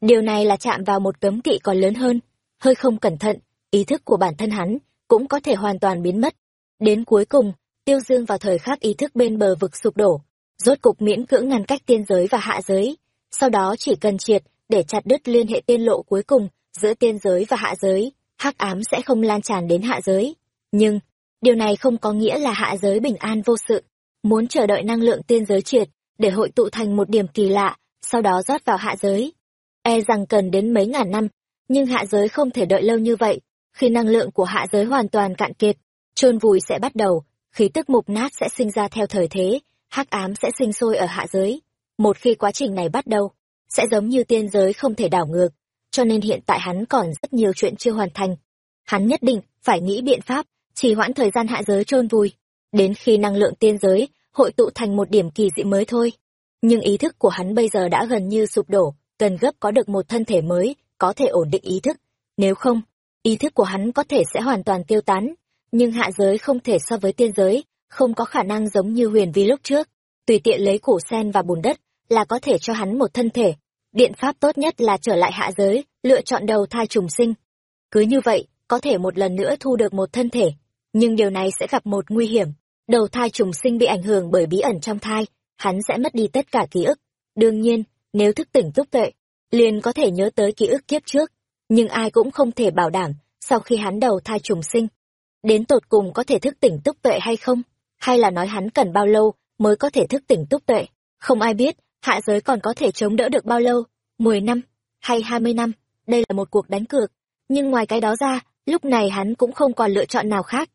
Điều này là chạm vào một cấm kỵ còn lớn hơn, hơi không cẩn thận, ý thức của bản thân hắn cũng có thể hoàn toàn biến mất. Đến cuối cùng, Tiêu Dương vào thời khắc ý thức bên bờ vực sụp đổ, rốt cục miễn cưỡng ngăn cách tiên giới và hạ giới, sau đó chỉ cần triệt để chặt đứt liên hệ tiên lộ cuối cùng giữa tiên giới và hạ giới, hắc ám sẽ không lan tràn đến hạ giới. Nhưng, điều này không có nghĩa là hạ giới bình an vô sự, muốn chờ đợi năng lượng tiên giới triệt để hội tụ thành một điểm kỳ lạ, sau đó rót vào hạ giới. E rằng cần đến mấy ngàn năm, nhưng hạ giới không thể đợi lâu như vậy, khi năng lượng của hạ giới hoàn toàn cạn kiệt, chôn vùi sẽ bắt đầu, khí tức mục nát sẽ sinh ra theo thời thế, hắc ám sẽ sinh sôi ở hạ giới. Một khi quá trình này bắt đầu, sẽ giống như tiên giới không thể đảo ngược, cho nên hiện tại hắn còn rất nhiều chuyện chưa hoàn thành. Hắn nhất định phải nghĩ biện pháp, trì hoãn thời gian hạ giới chôn vùi, đến khi năng lượng tiên giới hội tụ thành một điểm kỳ dị mới thôi. Nhưng ý thức của hắn bây giờ đã gần như sụp đổ, cần gấp có được một thân thể mới, có thể ổn định ý thức. Nếu không, ý thức của hắn có thể sẽ hoàn toàn tiêu tán. Nhưng hạ giới không thể so với tiên giới, không có khả năng giống như huyền vi lúc trước. Tùy tiện lấy củ sen và bùn đất là có thể cho hắn một thân thể. Biện pháp tốt nhất là trở lại hạ giới, lựa chọn đầu thai trùng sinh. Cứ như vậy, có thể một lần nữa thu được một thân thể. Nhưng điều này sẽ gặp một nguy hiểm, đầu thai trùng sinh bị ảnh hưởng bởi bí ẩn trong thai, hắn sẽ mất đi tất cả ký ức. Đương nhiên, nếu thức tỉnh túc tuệ, liền có thể nhớ tới ký ức kiếp trước, nhưng ai cũng không thể bảo đảm sau khi hắn đầu thai trùng sinh. Đến tột cùng có thể thức tỉnh túc tuệ hay không? Hay là nói hắn cần bao lâu mới có thể thức tỉnh túc tuệ? Không ai biết, hạ giới còn có thể chống đỡ được bao lâu? mười năm? Hay hai mươi năm? Đây là một cuộc đánh cược. Nhưng ngoài cái đó ra, lúc này hắn cũng không còn lựa chọn nào khác.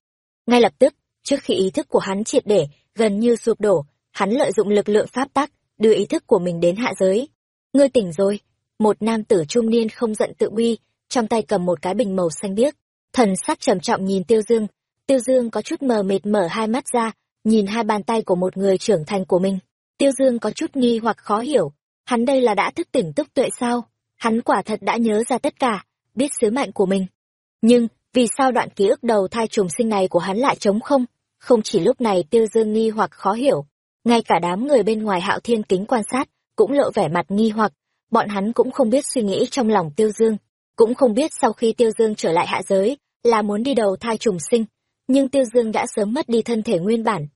Ngay lập tức, Trước khi ý thức của hắn triệt để, gần như sụp đổ, hắn lợi dụng lực lượng pháp tắc, đưa ý thức của mình đến hạ giới. Ngươi tỉnh rồi. Một nam tử trung niên không giận tự uy, trong tay cầm một cái bình màu xanh biếc. Thần sắc trầm trọng nhìn Tiêu Dương. Tiêu Dương có chút mờ mịt mở hai mắt ra, nhìn hai bàn tay của một người trưởng thành của mình. Tiêu Dương có chút nghi hoặc khó hiểu. Hắn đây là đã thức tỉnh túc tuệ sao? Hắn quả thật đã nhớ ra tất cả, biết sứ mệnh của mình. Nhưng, vì sao đoạn ký ức đầu thai trùng sinh này của hắn lại trống không? Không chỉ lúc này tiêu dương nghi hoặc khó hiểu, ngay cả đám người bên ngoài hạo thiên kính quan sát, cũng lộ vẻ mặt nghi hoặc, bọn hắn cũng không biết suy nghĩ trong lòng tiêu dương, cũng không biết sau khi tiêu dương trở lại hạ giới, là muốn đi đầu thai trùng sinh, nhưng tiêu dương đã sớm mất đi thân thể nguyên bản.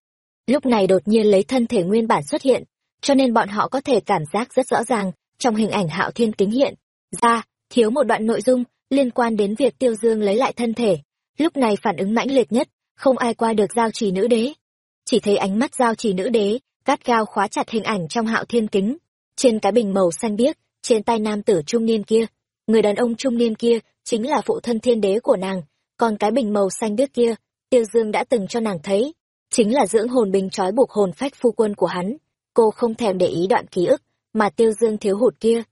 Lúc này đột nhiên lấy thân thể nguyên bản xuất hiện, cho nên bọn họ có thể cảm giác rất rõ ràng, trong hình ảnh hạo thiên kính hiện, ra, thiếu một đoạn nội dung, liên quan đến việc Tiêu Dương lấy lại thân thể. Lúc này phản ứng mãnh liệt nhất, không ai qua được giao trì nữ đế. Chỉ thấy ánh mắt giao trì nữ đế, cát cao khóa chặt hình ảnh trong hạo thiên kính. Trên cái bình màu xanh biếc, trên tay nam tử trung niên kia, người đàn ông trung niên kia chính là phụ thân thiên đế của nàng, còn cái bình màu xanh biếc kia, Tiêu Dương đã từng cho nàng thấy, chính là dưỡng hồn bình trói buộc hồn phách phu quân của hắn. Cô không thèm để ý đoạn ký ức mà Tiêu Dương thiếu hụt kia.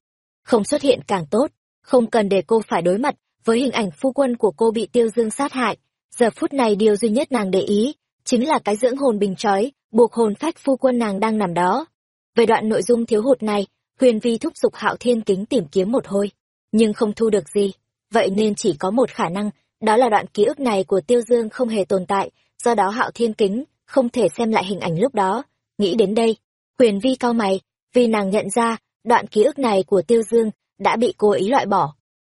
Không xuất hiện càng tốt, không cần để cô phải đối mặt với hình ảnh phu quân của cô bị tiêu dương sát hại. Giờ phút này điều duy nhất nàng để ý chính là cái dưỡng hồn bình trói buộc hồn phách phu quân nàng đang nằm đó. Về đoạn nội dung thiếu hụt này huyền vi thúc giục hạo thiên kính tìm kiếm một hồi nhưng không thu được gì. Vậy nên chỉ có một khả năng đó là đoạn ký ức này của tiêu dương không hề tồn tại do đó hạo thiên kính không thể xem lại hình ảnh lúc đó. Nghĩ đến đây, huyền vi cao mày, vì nàng nhận ra, đoạn ký ức này của Tiêu Dương đã bị cố ý loại bỏ.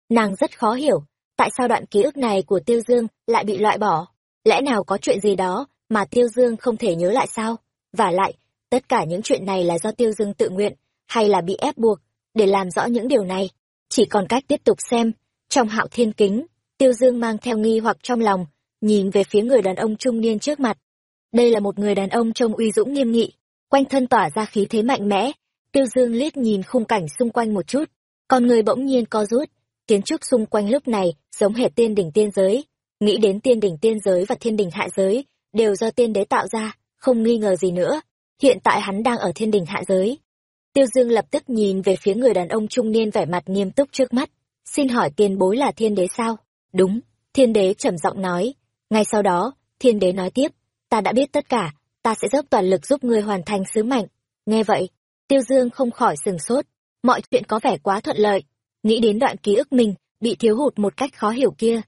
Nàng rất khó hiểu, tại sao đoạn ký ức này của Tiêu Dương lại bị loại bỏ? Lẽ nào có chuyện gì đó mà Tiêu Dương không thể nhớ lại sao? Và lại, tất cả những chuyện này là do Tiêu Dương tự nguyện, hay là bị ép buộc? Để làm rõ những điều này, chỉ còn cách tiếp tục xem. Trong hạo thiên kính, Tiêu Dương mang theo nghi hoặc trong lòng, nhìn về phía người đàn ông trung niên trước mặt. Đây là một người đàn ông trông uy dũng nghiêm nghị, quanh thân tỏa ra khí thế mạnh mẽ. Tiêu Dương liếc nhìn khung cảnh xung quanh một chút, con người bỗng nhiên co rút, kiến trúc xung quanh lúc này giống hệt tiên đỉnh tiên giới. Nghĩ đến tiên đỉnh tiên giới và thiên đỉnh hạ giới, đều do tiên đế tạo ra, không nghi ngờ gì nữa. Hiện tại hắn đang ở thiên đỉnh hạ giới. Tiêu Dương lập tức nhìn về phía người đàn ông trung niên vẻ mặt nghiêm túc trước mắt. Xin hỏi tiền bối là thiên đế sao? Đúng, thiên đế trầm giọng nói. Ngay sau đó, thiên đế nói tiếp, ta đã biết tất cả, ta sẽ dốc toàn lực giúp ngươi hoàn thành sứ mệnh. Nghe vậy, Tiêu Dương không khỏi sừng sốt, mọi chuyện có vẻ quá thuận lợi, nghĩ đến đoạn ký ức mình bị thiếu hụt một cách khó hiểu kia.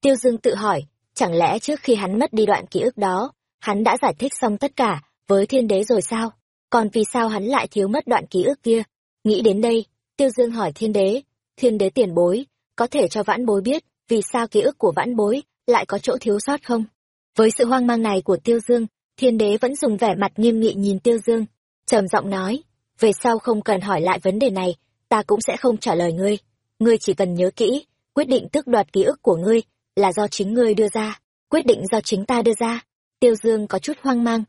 Tiêu Dương tự hỏi, chẳng lẽ trước khi hắn mất đi đoạn ký ức đó, hắn đã giải thích xong tất cả với thiên đế rồi sao? Còn vì sao hắn lại thiếu mất đoạn ký ức kia? Nghĩ đến đây, Tiêu Dương hỏi thiên đế, thiên đế tiền bối, có thể cho vãn bối biết vì sao ký ức của vãn bối lại có chỗ thiếu sót không? Với sự hoang mang này của Tiêu Dương, thiên đế vẫn dùng vẻ mặt nghiêm nghị nhìn Tiêu Dương, trầm giọng nói, về sau không cần hỏi lại vấn đề này, ta cũng sẽ không trả lời ngươi. Ngươi chỉ cần nhớ kỹ, quyết định tước đoạt ký ức của ngươi là do chính ngươi đưa ra, quyết định do chính ta đưa ra. Tiêu Dương có chút hoang mang.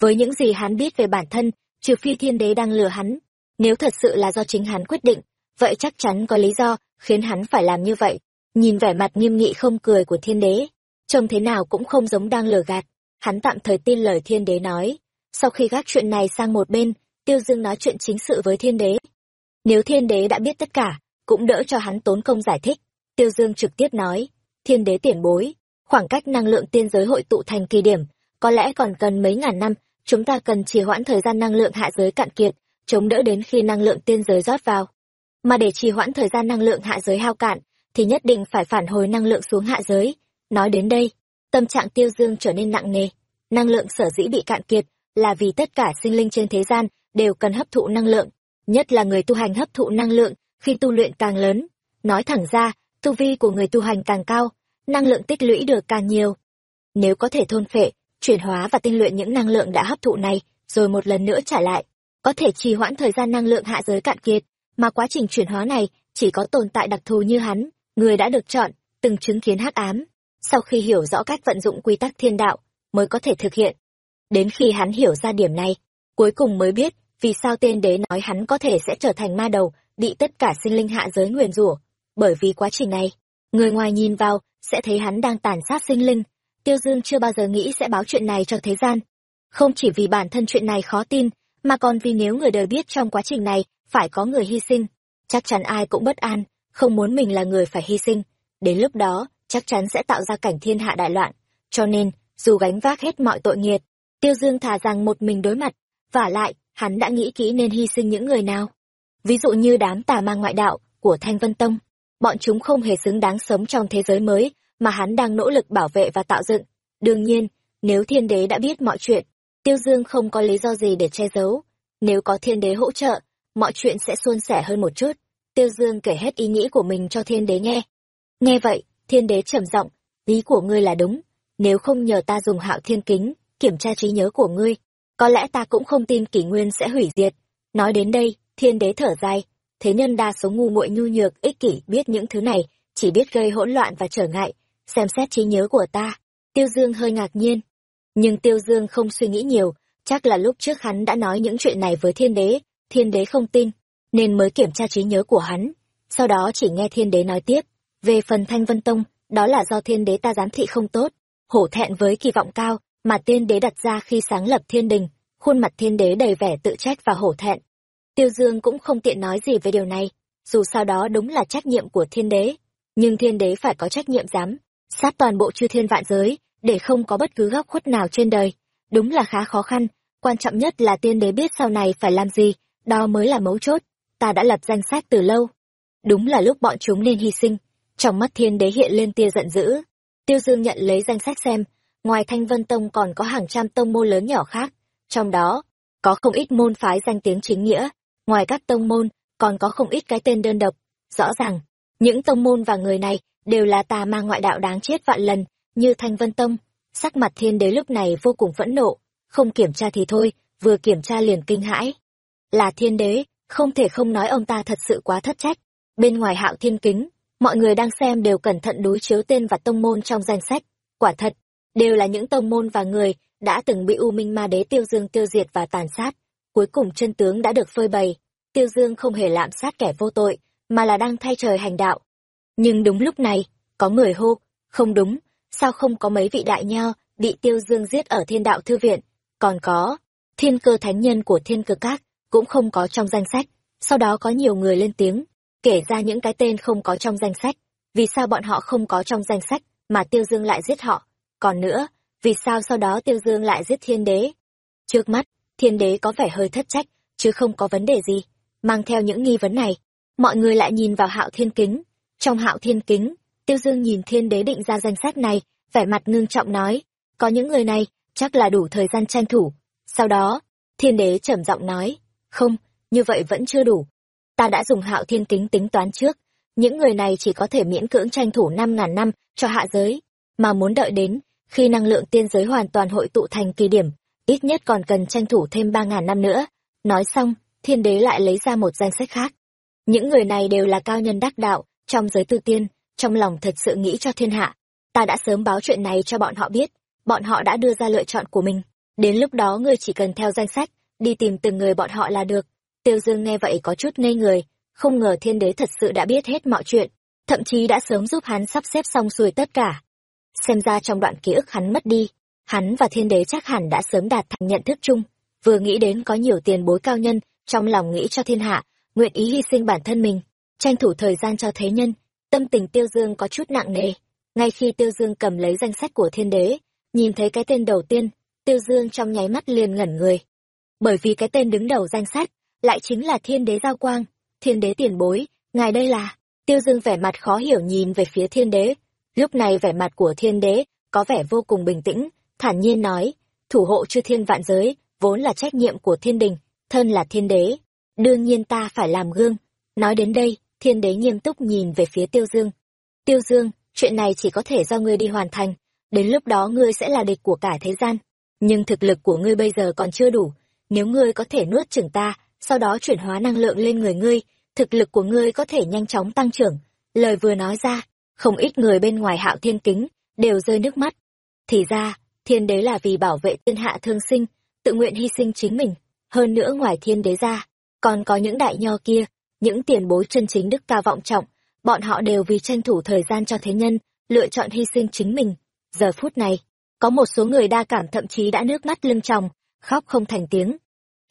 Với những gì hắn biết về bản thân, trừ phi thiên đế đang lừa hắn. Nếu thật sự là do chính hắn quyết định, vậy chắc chắn có lý do khiến hắn phải làm như vậy. Nhìn vẻ mặt nghiêm nghị không cười của thiên đế, trông thế nào cũng không giống đang lừa gạt. Hắn tạm thời tin lời thiên đế nói. Sau khi gác chuyện này sang một bên, Tiêu Dương nói chuyện chính sự với thiên đế. Nếu thiên đế đã biết tất cả, cũng đỡ cho hắn tốn công giải thích. Tiêu Dương trực tiếp nói, thiên đế tiền bối, khoảng cách năng lượng tiên giới hội tụ thành kỳ điểm, có lẽ còn cần mấy ngàn năm, chúng ta cần trì hoãn thời gian năng lượng hạ giới cạn kiệt, chống đỡ đến khi năng lượng tiên giới rót vào. Mà để trì hoãn thời gian năng lượng hạ giới hao cạn, thì nhất định phải phản hồi năng lượng xuống hạ giới. Nói đến đây, tâm trạng tiêu dương trở nên nặng nề. Năng lượng sở dĩ bị cạn kiệt là vì tất cả sinh linh trên thế gian đều cần hấp thụ năng lượng, nhất là người tu hành hấp thụ năng lượng khi tu luyện càng lớn. Nói thẳng ra, tu vi của người tu hành càng cao, năng lượng tích lũy được càng nhiều. Nếu có thể thôn phệ, chuyển hóa và tinh luyện những năng lượng đã hấp thụ này, rồi một lần nữa trả lại, có thể trì hoãn thời gian năng lượng hạ giới cạn kiệt, mà quá trình chuyển hóa này chỉ có tồn tại đặc thù như hắn, người đã được chọn, từng chứng kiến hắc ám, sau khi hiểu rõ cách vận dụng quy tắc thiên đạo, mới có thể thực hiện. Đến khi hắn hiểu ra điểm này, cuối cùng mới biết vì sao tiên đế nói hắn có thể sẽ trở thành ma đầu, bị tất cả sinh linh hạ giới nguyền rủa. Bởi vì quá trình này, người ngoài nhìn vào sẽ thấy hắn đang tàn sát sinh linh. Tiêu Dương chưa bao giờ nghĩ sẽ báo chuyện này cho thế gian. Không chỉ vì bản thân chuyện này khó tin, mà còn vì nếu người đời biết trong quá trình này phải có người hy sinh, chắc chắn ai cũng bất an, không muốn mình là người phải hy sinh. Đến lúc đó, chắc chắn sẽ tạo ra cảnh thiên hạ đại loạn. Cho nên, dù gánh vác hết mọi tội nghiệt, Tiêu Dương thà rằng một mình đối mặt, vả lại, hắn đã nghĩ kỹ nên hy sinh những người nào. Ví dụ như đám tà ma ngoại đạo của Thanh Vân Tông, bọn chúng không hề xứng đáng sống trong thế giới mới mà hắn đang nỗ lực bảo vệ và tạo dựng. Đương nhiên, nếu thiên đế đã biết mọi chuyện, Tiêu Dương không có lý do gì để che giấu. Nếu có thiên đế hỗ trợ, mọi chuyện sẽ suôn sẻ hơn một chút. Tiêu Dương kể hết ý nghĩ của mình cho thiên đế nghe. Nghe vậy, thiên đế trầm giọng, ý của ngươi là đúng. Nếu không nhờ ta dùng hạo thiên kính, kiểm tra trí nhớ của ngươi, có lẽ ta cũng không tin kỷ nguyên sẽ hủy diệt. Nói đến đây, thiên đế thở dài, thế nhân đa số ngu muội nhu nhược, ích kỷ biết những thứ này, chỉ biết gây hỗn loạn và trở ngại, xem xét trí nhớ của ta. Tiêu Dương hơi ngạc nhiên. Nhưng Tiêu Dương không suy nghĩ nhiều, chắc là lúc trước hắn đã nói những chuyện này với thiên đế, thiên đế không tin, nên mới kiểm tra trí nhớ của hắn. Sau đó chỉ nghe thiên đế nói tiếp, về phần Thanh Vân Tông, đó là do thiên đế ta giám thị không tốt, hổ thẹn với kỳ vọng cao, mà tiên đế đặt ra khi sáng lập thiên đình, khuôn mặt thiên đế đầy vẻ tự trách và hổ thẹn. Tiêu Dương cũng không tiện nói gì về điều này, dù sao đó đúng là trách nhiệm của thiên đế, nhưng thiên đế phải có trách nhiệm dám sát toàn bộ chư thiên vạn giới, để không có bất cứ góc khuất nào trên đời. Đúng là khá khó khăn, quan trọng nhất là tiên đế biết sau này phải làm gì, đó mới là mấu chốt, ta đã lập danh sách từ lâu. Đúng là lúc bọn chúng nên hy sinh, trong mắt thiên đế hiện lên tia giận dữ. Tiêu Dương nhận lấy danh sách xem, ngoài Thanh Vân Tông còn có hàng trăm tông môn lớn nhỏ khác, trong đó có không ít môn phái danh tiếng chính nghĩa, ngoài các tông môn còn có không ít cái tên đơn độc. Rõ ràng, những tông môn và người này đều là tà ma ngoại đạo đáng chết vạn lần, như Thanh Vân Tông. Sắc mặt thiên đế lúc này vô cùng phẫn nộ, không kiểm tra thì thôi, vừa kiểm tra liền kinh hãi. Là thiên đế, không thể không nói ông ta thật sự quá thất trách. Bên ngoài hạo thiên kính, mọi người đang xem đều cẩn thận đối chiếu tên và tông môn trong danh sách. Quả thật, đều là những tông môn và người đã từng bị U Minh Ma Đế Tiêu Dương tiêu diệt và tàn sát. Cuối cùng chân tướng đã được phơi bày. Tiêu Dương không hề lạm sát kẻ vô tội, mà là đang thay trời hành đạo. Nhưng đúng lúc này, có người hô, không đúng, sao không có mấy vị đại nho bị Tiêu Dương giết ở thiên đạo thư viện, còn có thiên cơ thánh nhân của thiên cơ các cũng không có trong danh sách. Sau đó có nhiều người lên tiếng, kể ra những cái tên không có trong danh sách. Vì sao bọn họ không có trong danh sách, mà Tiêu Dương lại giết họ? Còn nữa, vì sao sau đó Tiêu Dương lại giết thiên đế? Trước mắt, thiên đế có vẻ hơi thất trách, chứ không có vấn đề gì. Mang theo những nghi vấn này, mọi người lại nhìn vào hạo thiên kính. Trong hạo thiên kính, Tiêu Dương nhìn thiên đế định ra danh sách này, vẻ mặt ngưng trọng nói, có những người này, chắc là đủ thời gian tranh thủ. Sau đó, thiên đế trầm giọng nói, không, như vậy vẫn chưa đủ. Ta đã dùng hạo thiên kính tính toán trước, những người này chỉ có thể miễn cưỡng tranh thủ năm ngàn năm cho hạ giới, mà muốn đợi đến khi năng lượng tiên giới hoàn toàn hội tụ thành kỳ điểm, ít nhất còn cần tranh thủ thêm ba ngàn năm nữa. Nói xong, thiên đế lại lấy ra một danh sách khác. Những người này đều là cao nhân đắc đạo, trong giới tư tiên, trong lòng thật sự nghĩ cho thiên hạ. Ta đã sớm báo chuyện này cho bọn họ biết, bọn họ đã đưa ra lựa chọn của mình. Đến lúc đó ngươi chỉ cần theo danh sách, đi tìm từng người bọn họ là được. Tiêu Dương nghe vậy có chút ngây người, không ngờ thiên đế thật sự đã biết hết mọi chuyện, thậm chí đã sớm giúp hắn sắp xếp xong xuôi tất cả. Xem ra trong đoạn ký ức hắn mất đi, hắn và thiên đế chắc hẳn đã sớm đạt thành nhận thức chung, vừa nghĩ đến có nhiều tiền bối cao nhân, trong lòng nghĩ cho thiên hạ, nguyện ý hy sinh bản thân mình, tranh thủ thời gian cho thế nhân, tâm tình Tiêu Dương có chút nặng nề. Ngay khi Tiêu Dương cầm lấy danh sách của thiên đế, nhìn thấy cái tên đầu tiên, Tiêu Dương trong nháy mắt liền ngẩn người. Bởi vì cái tên đứng đầu danh sách, lại chính là thiên đế giao quang, thiên đế tiền bối, ngài đây là... Tiêu Dương vẻ mặt khó hiểu nhìn về phía thiên đế. Lúc này vẻ mặt của thiên đế có vẻ vô cùng bình tĩnh, thản nhiên nói, thủ hộ chư thiên vạn giới, vốn là trách nhiệm của thiên đình, thân là thiên đế. Đương nhiên ta phải làm gương. Nói đến đây, thiên đế nghiêm túc nhìn về phía Tiêu Dương. Tiêu Dương, chuyện này chỉ có thể do ngươi đi hoàn thành, đến lúc đó ngươi sẽ là địch của cả thế gian. Nhưng thực lực của ngươi bây giờ còn chưa đủ, nếu ngươi có thể nuốt chửng ta, sau đó chuyển hóa năng lượng lên người ngươi, thực lực của ngươi có thể nhanh chóng tăng trưởng. Lời vừa nói ra, không ít người bên ngoài hạo thiên kính, đều rơi nước mắt. Thì ra, thiên đế là vì bảo vệ thiên hạ thương sinh, tự nguyện hy sinh chính mình. Hơn nữa ngoài thiên đế ra, còn có những đại nho kia, những tiền bối chân chính đức cao vọng trọng, bọn họ đều vì tranh thủ thời gian cho thế nhân, lựa chọn hy sinh chính mình. Giờ phút này, có một số người đa cảm thậm chí đã nước mắt lưng tròng, khóc không thành tiếng.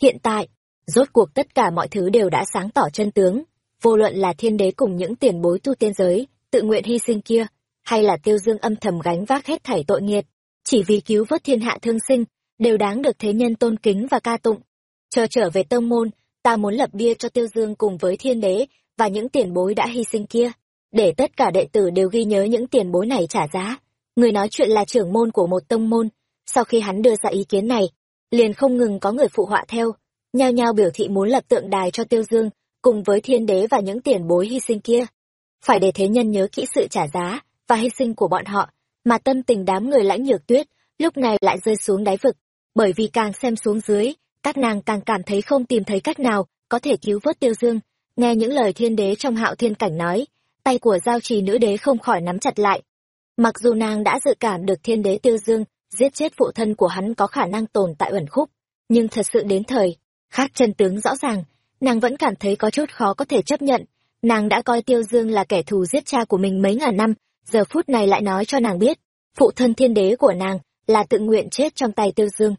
Hiện tại, rốt cuộc tất cả mọi thứ đều đã sáng tỏ chân tướng, vô luận là thiên đế cùng những tiền bối tu tiên giới, tự nguyện hy sinh kia, hay là tiêu dương âm thầm gánh vác hết thảy tội nghiệt, chỉ vì cứu vớt thiên hạ thương sinh, đều đáng được thế nhân tôn kính và ca tụng. Chờ trở về tông môn, ta muốn lập bia cho tiêu dương cùng với thiên đế và những tiền bối đã hy sinh kia, để tất cả đệ tử đều ghi nhớ những tiền bối này trả giá. Người nói chuyện là trưởng môn của một tông môn, sau khi hắn đưa ra ý kiến này, liền không ngừng có người phụ họa theo, nhao nhao biểu thị muốn lập tượng đài cho Tiêu Dương, cùng với thiên đế và những tiền bối hy sinh kia. Phải để thế nhân nhớ kỹ sự trả giá và hy sinh của bọn họ, mà tâm tình đám người lãnh nhược tuyết lúc này lại rơi xuống đáy vực, bởi vì càng xem xuống dưới, các nàng càng cảm thấy không tìm thấy cách nào có thể cứu vớt Tiêu Dương. Nghe những lời thiên đế trong hạo thiên cảnh nói, tay của giao trì nữ đế không khỏi nắm chặt lại. Mặc dù nàng đã dự cảm được thiên đế Tiêu Dương giết chết phụ thân của hắn có khả năng tồn tại ẩn khúc, nhưng thật sự đến thời, khác chân tướng rõ ràng, nàng vẫn cảm thấy có chút khó có thể chấp nhận. Nàng đã coi Tiêu Dương là kẻ thù giết cha của mình mấy ngàn năm, giờ phút này lại nói cho nàng biết, phụ thân thiên đế của nàng là tự nguyện chết trong tay Tiêu Dương.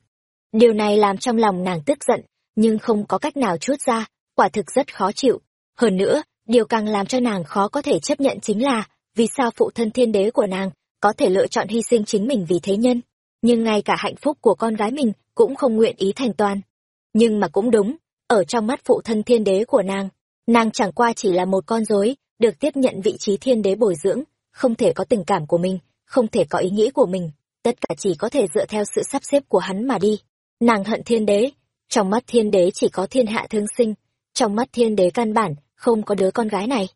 Điều này làm trong lòng nàng tức giận, nhưng không có cách nào chút ra, quả thực rất khó chịu. Hơn nữa, điều càng làm cho nàng khó có thể chấp nhận chính là, vì sao phụ thân thiên đế của nàng có thể lựa chọn hy sinh chính mình vì thế nhân nhưng ngay cả hạnh phúc của con gái mình cũng không nguyện ý thành toàn. Nhưng mà cũng đúng, ở trong mắt phụ thân thiên đế của nàng, nàng chẳng qua chỉ là một con rối, được tiếp nhận vị trí thiên đế bồi dưỡng, không thể có tình cảm của mình, không thể có ý nghĩ của mình. tất cả chỉ có thể dựa theo sự sắp xếp của hắn mà đi. Nàng hận thiên đế, trong mắt thiên đế chỉ có thiên hạ thương sinh, trong mắt thiên đế căn bản không có đứa con gái này.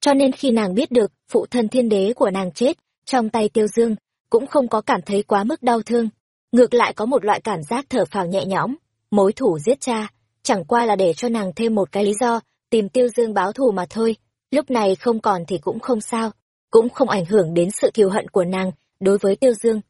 Cho nên khi nàng biết được phụ thân thiên đế của nàng chết trong tay tiêu dương, cũng không có cảm thấy quá mức đau thương. Ngược lại có một loại cảm giác thở phào nhẹ nhõm, mối thủ giết cha, chẳng qua là để cho nàng thêm một cái lý do, tìm tiêu dương báo thù mà thôi. Lúc này không còn thì cũng không sao, cũng không ảnh hưởng đến sự kiêu hận của nàng đối với tiêu dương.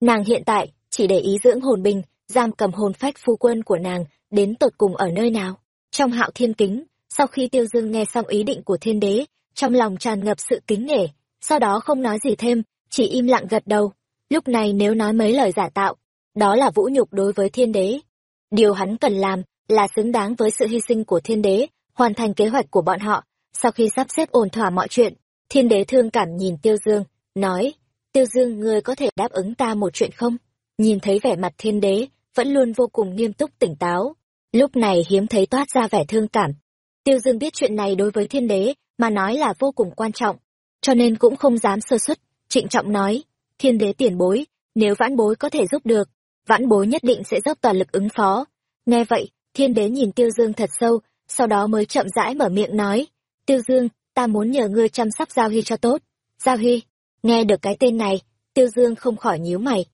Nàng hiện tại chỉ để ý dưỡng hồn bình, giam cầm hồn phách phu quân của nàng đến tột cùng ở nơi nào. Trong hạo thiên kính, sau khi tiêu dương nghe xong ý định của thiên đế, trong lòng tràn ngập sự kính nể, sau đó không nói gì thêm, chỉ im lặng gật đầu. Lúc này nếu nói mấy lời giả tạo, đó là vũ nhục đối với thiên đế. Điều hắn cần làm là xứng đáng với sự hy sinh của thiên đế, hoàn thành kế hoạch của bọn họ. Sau khi sắp xếp ổn thỏa mọi chuyện, thiên đế thương cảm nhìn Tiêu Dương, nói, Tiêu Dương ngươi có thể đáp ứng ta một chuyện không? Nhìn thấy vẻ mặt thiên đế, vẫn luôn vô cùng nghiêm túc tỉnh táo. Lúc này hiếm thấy toát ra vẻ thương cảm. Tiêu Dương biết chuyện này đối với thiên đế, mà nói là vô cùng quan trọng, cho nên cũng không dám sơ suất, trịnh trọng nói, thiên đế tiền bối, nếu vãn bối có thể giúp được, vãn bối nhất định sẽ dốc toàn lực ứng phó. Nghe vậy, thiên đế nhìn Tiêu Dương thật sâu, sau đó mới chậm rãi mở miệng nói, Tiêu Dương, ta muốn nhờ ngươi chăm sóc Giao Hy cho tốt. Giao Hy, nghe được cái tên này, Tiêu Dương không khỏi nhíu mày.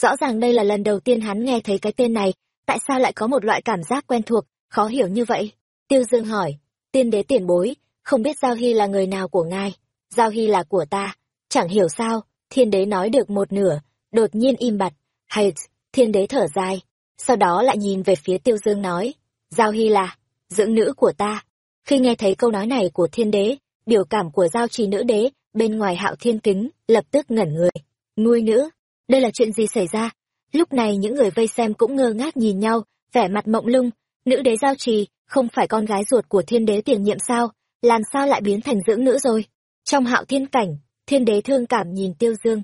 Rõ ràng đây là lần đầu tiên hắn nghe thấy cái tên này, tại sao lại có một loại cảm giác quen thuộc, khó hiểu như vậy? Tiêu Dương hỏi, tiên đế tiền bối, không biết Giao Hy là người nào của ngài? Giao Hy là của ta, chẳng hiểu sao, thiên đế nói được một nửa, đột nhiên im bặt, hay, thiên đế thở dài, sau đó lại nhìn về phía Tiêu Dương nói, Giao Hy là, dưỡng nữ của ta. Khi nghe thấy câu nói này của thiên đế, biểu cảm của giao trì nữ đế bên ngoài hạo thiên kính lập tức ngẩn người. Nuôi nữ, đây là chuyện gì xảy ra? Lúc này những người vây xem cũng ngơ ngác nhìn nhau, vẻ mặt mộng lung, nữ đế giao trì, không phải con gái ruột của thiên đế tiền nhiệm sao, làm sao lại biến thành dưỡng nữ rồi? Trong hạo thiên cảnh, thiên đế thương cảm nhìn Tiêu Dương.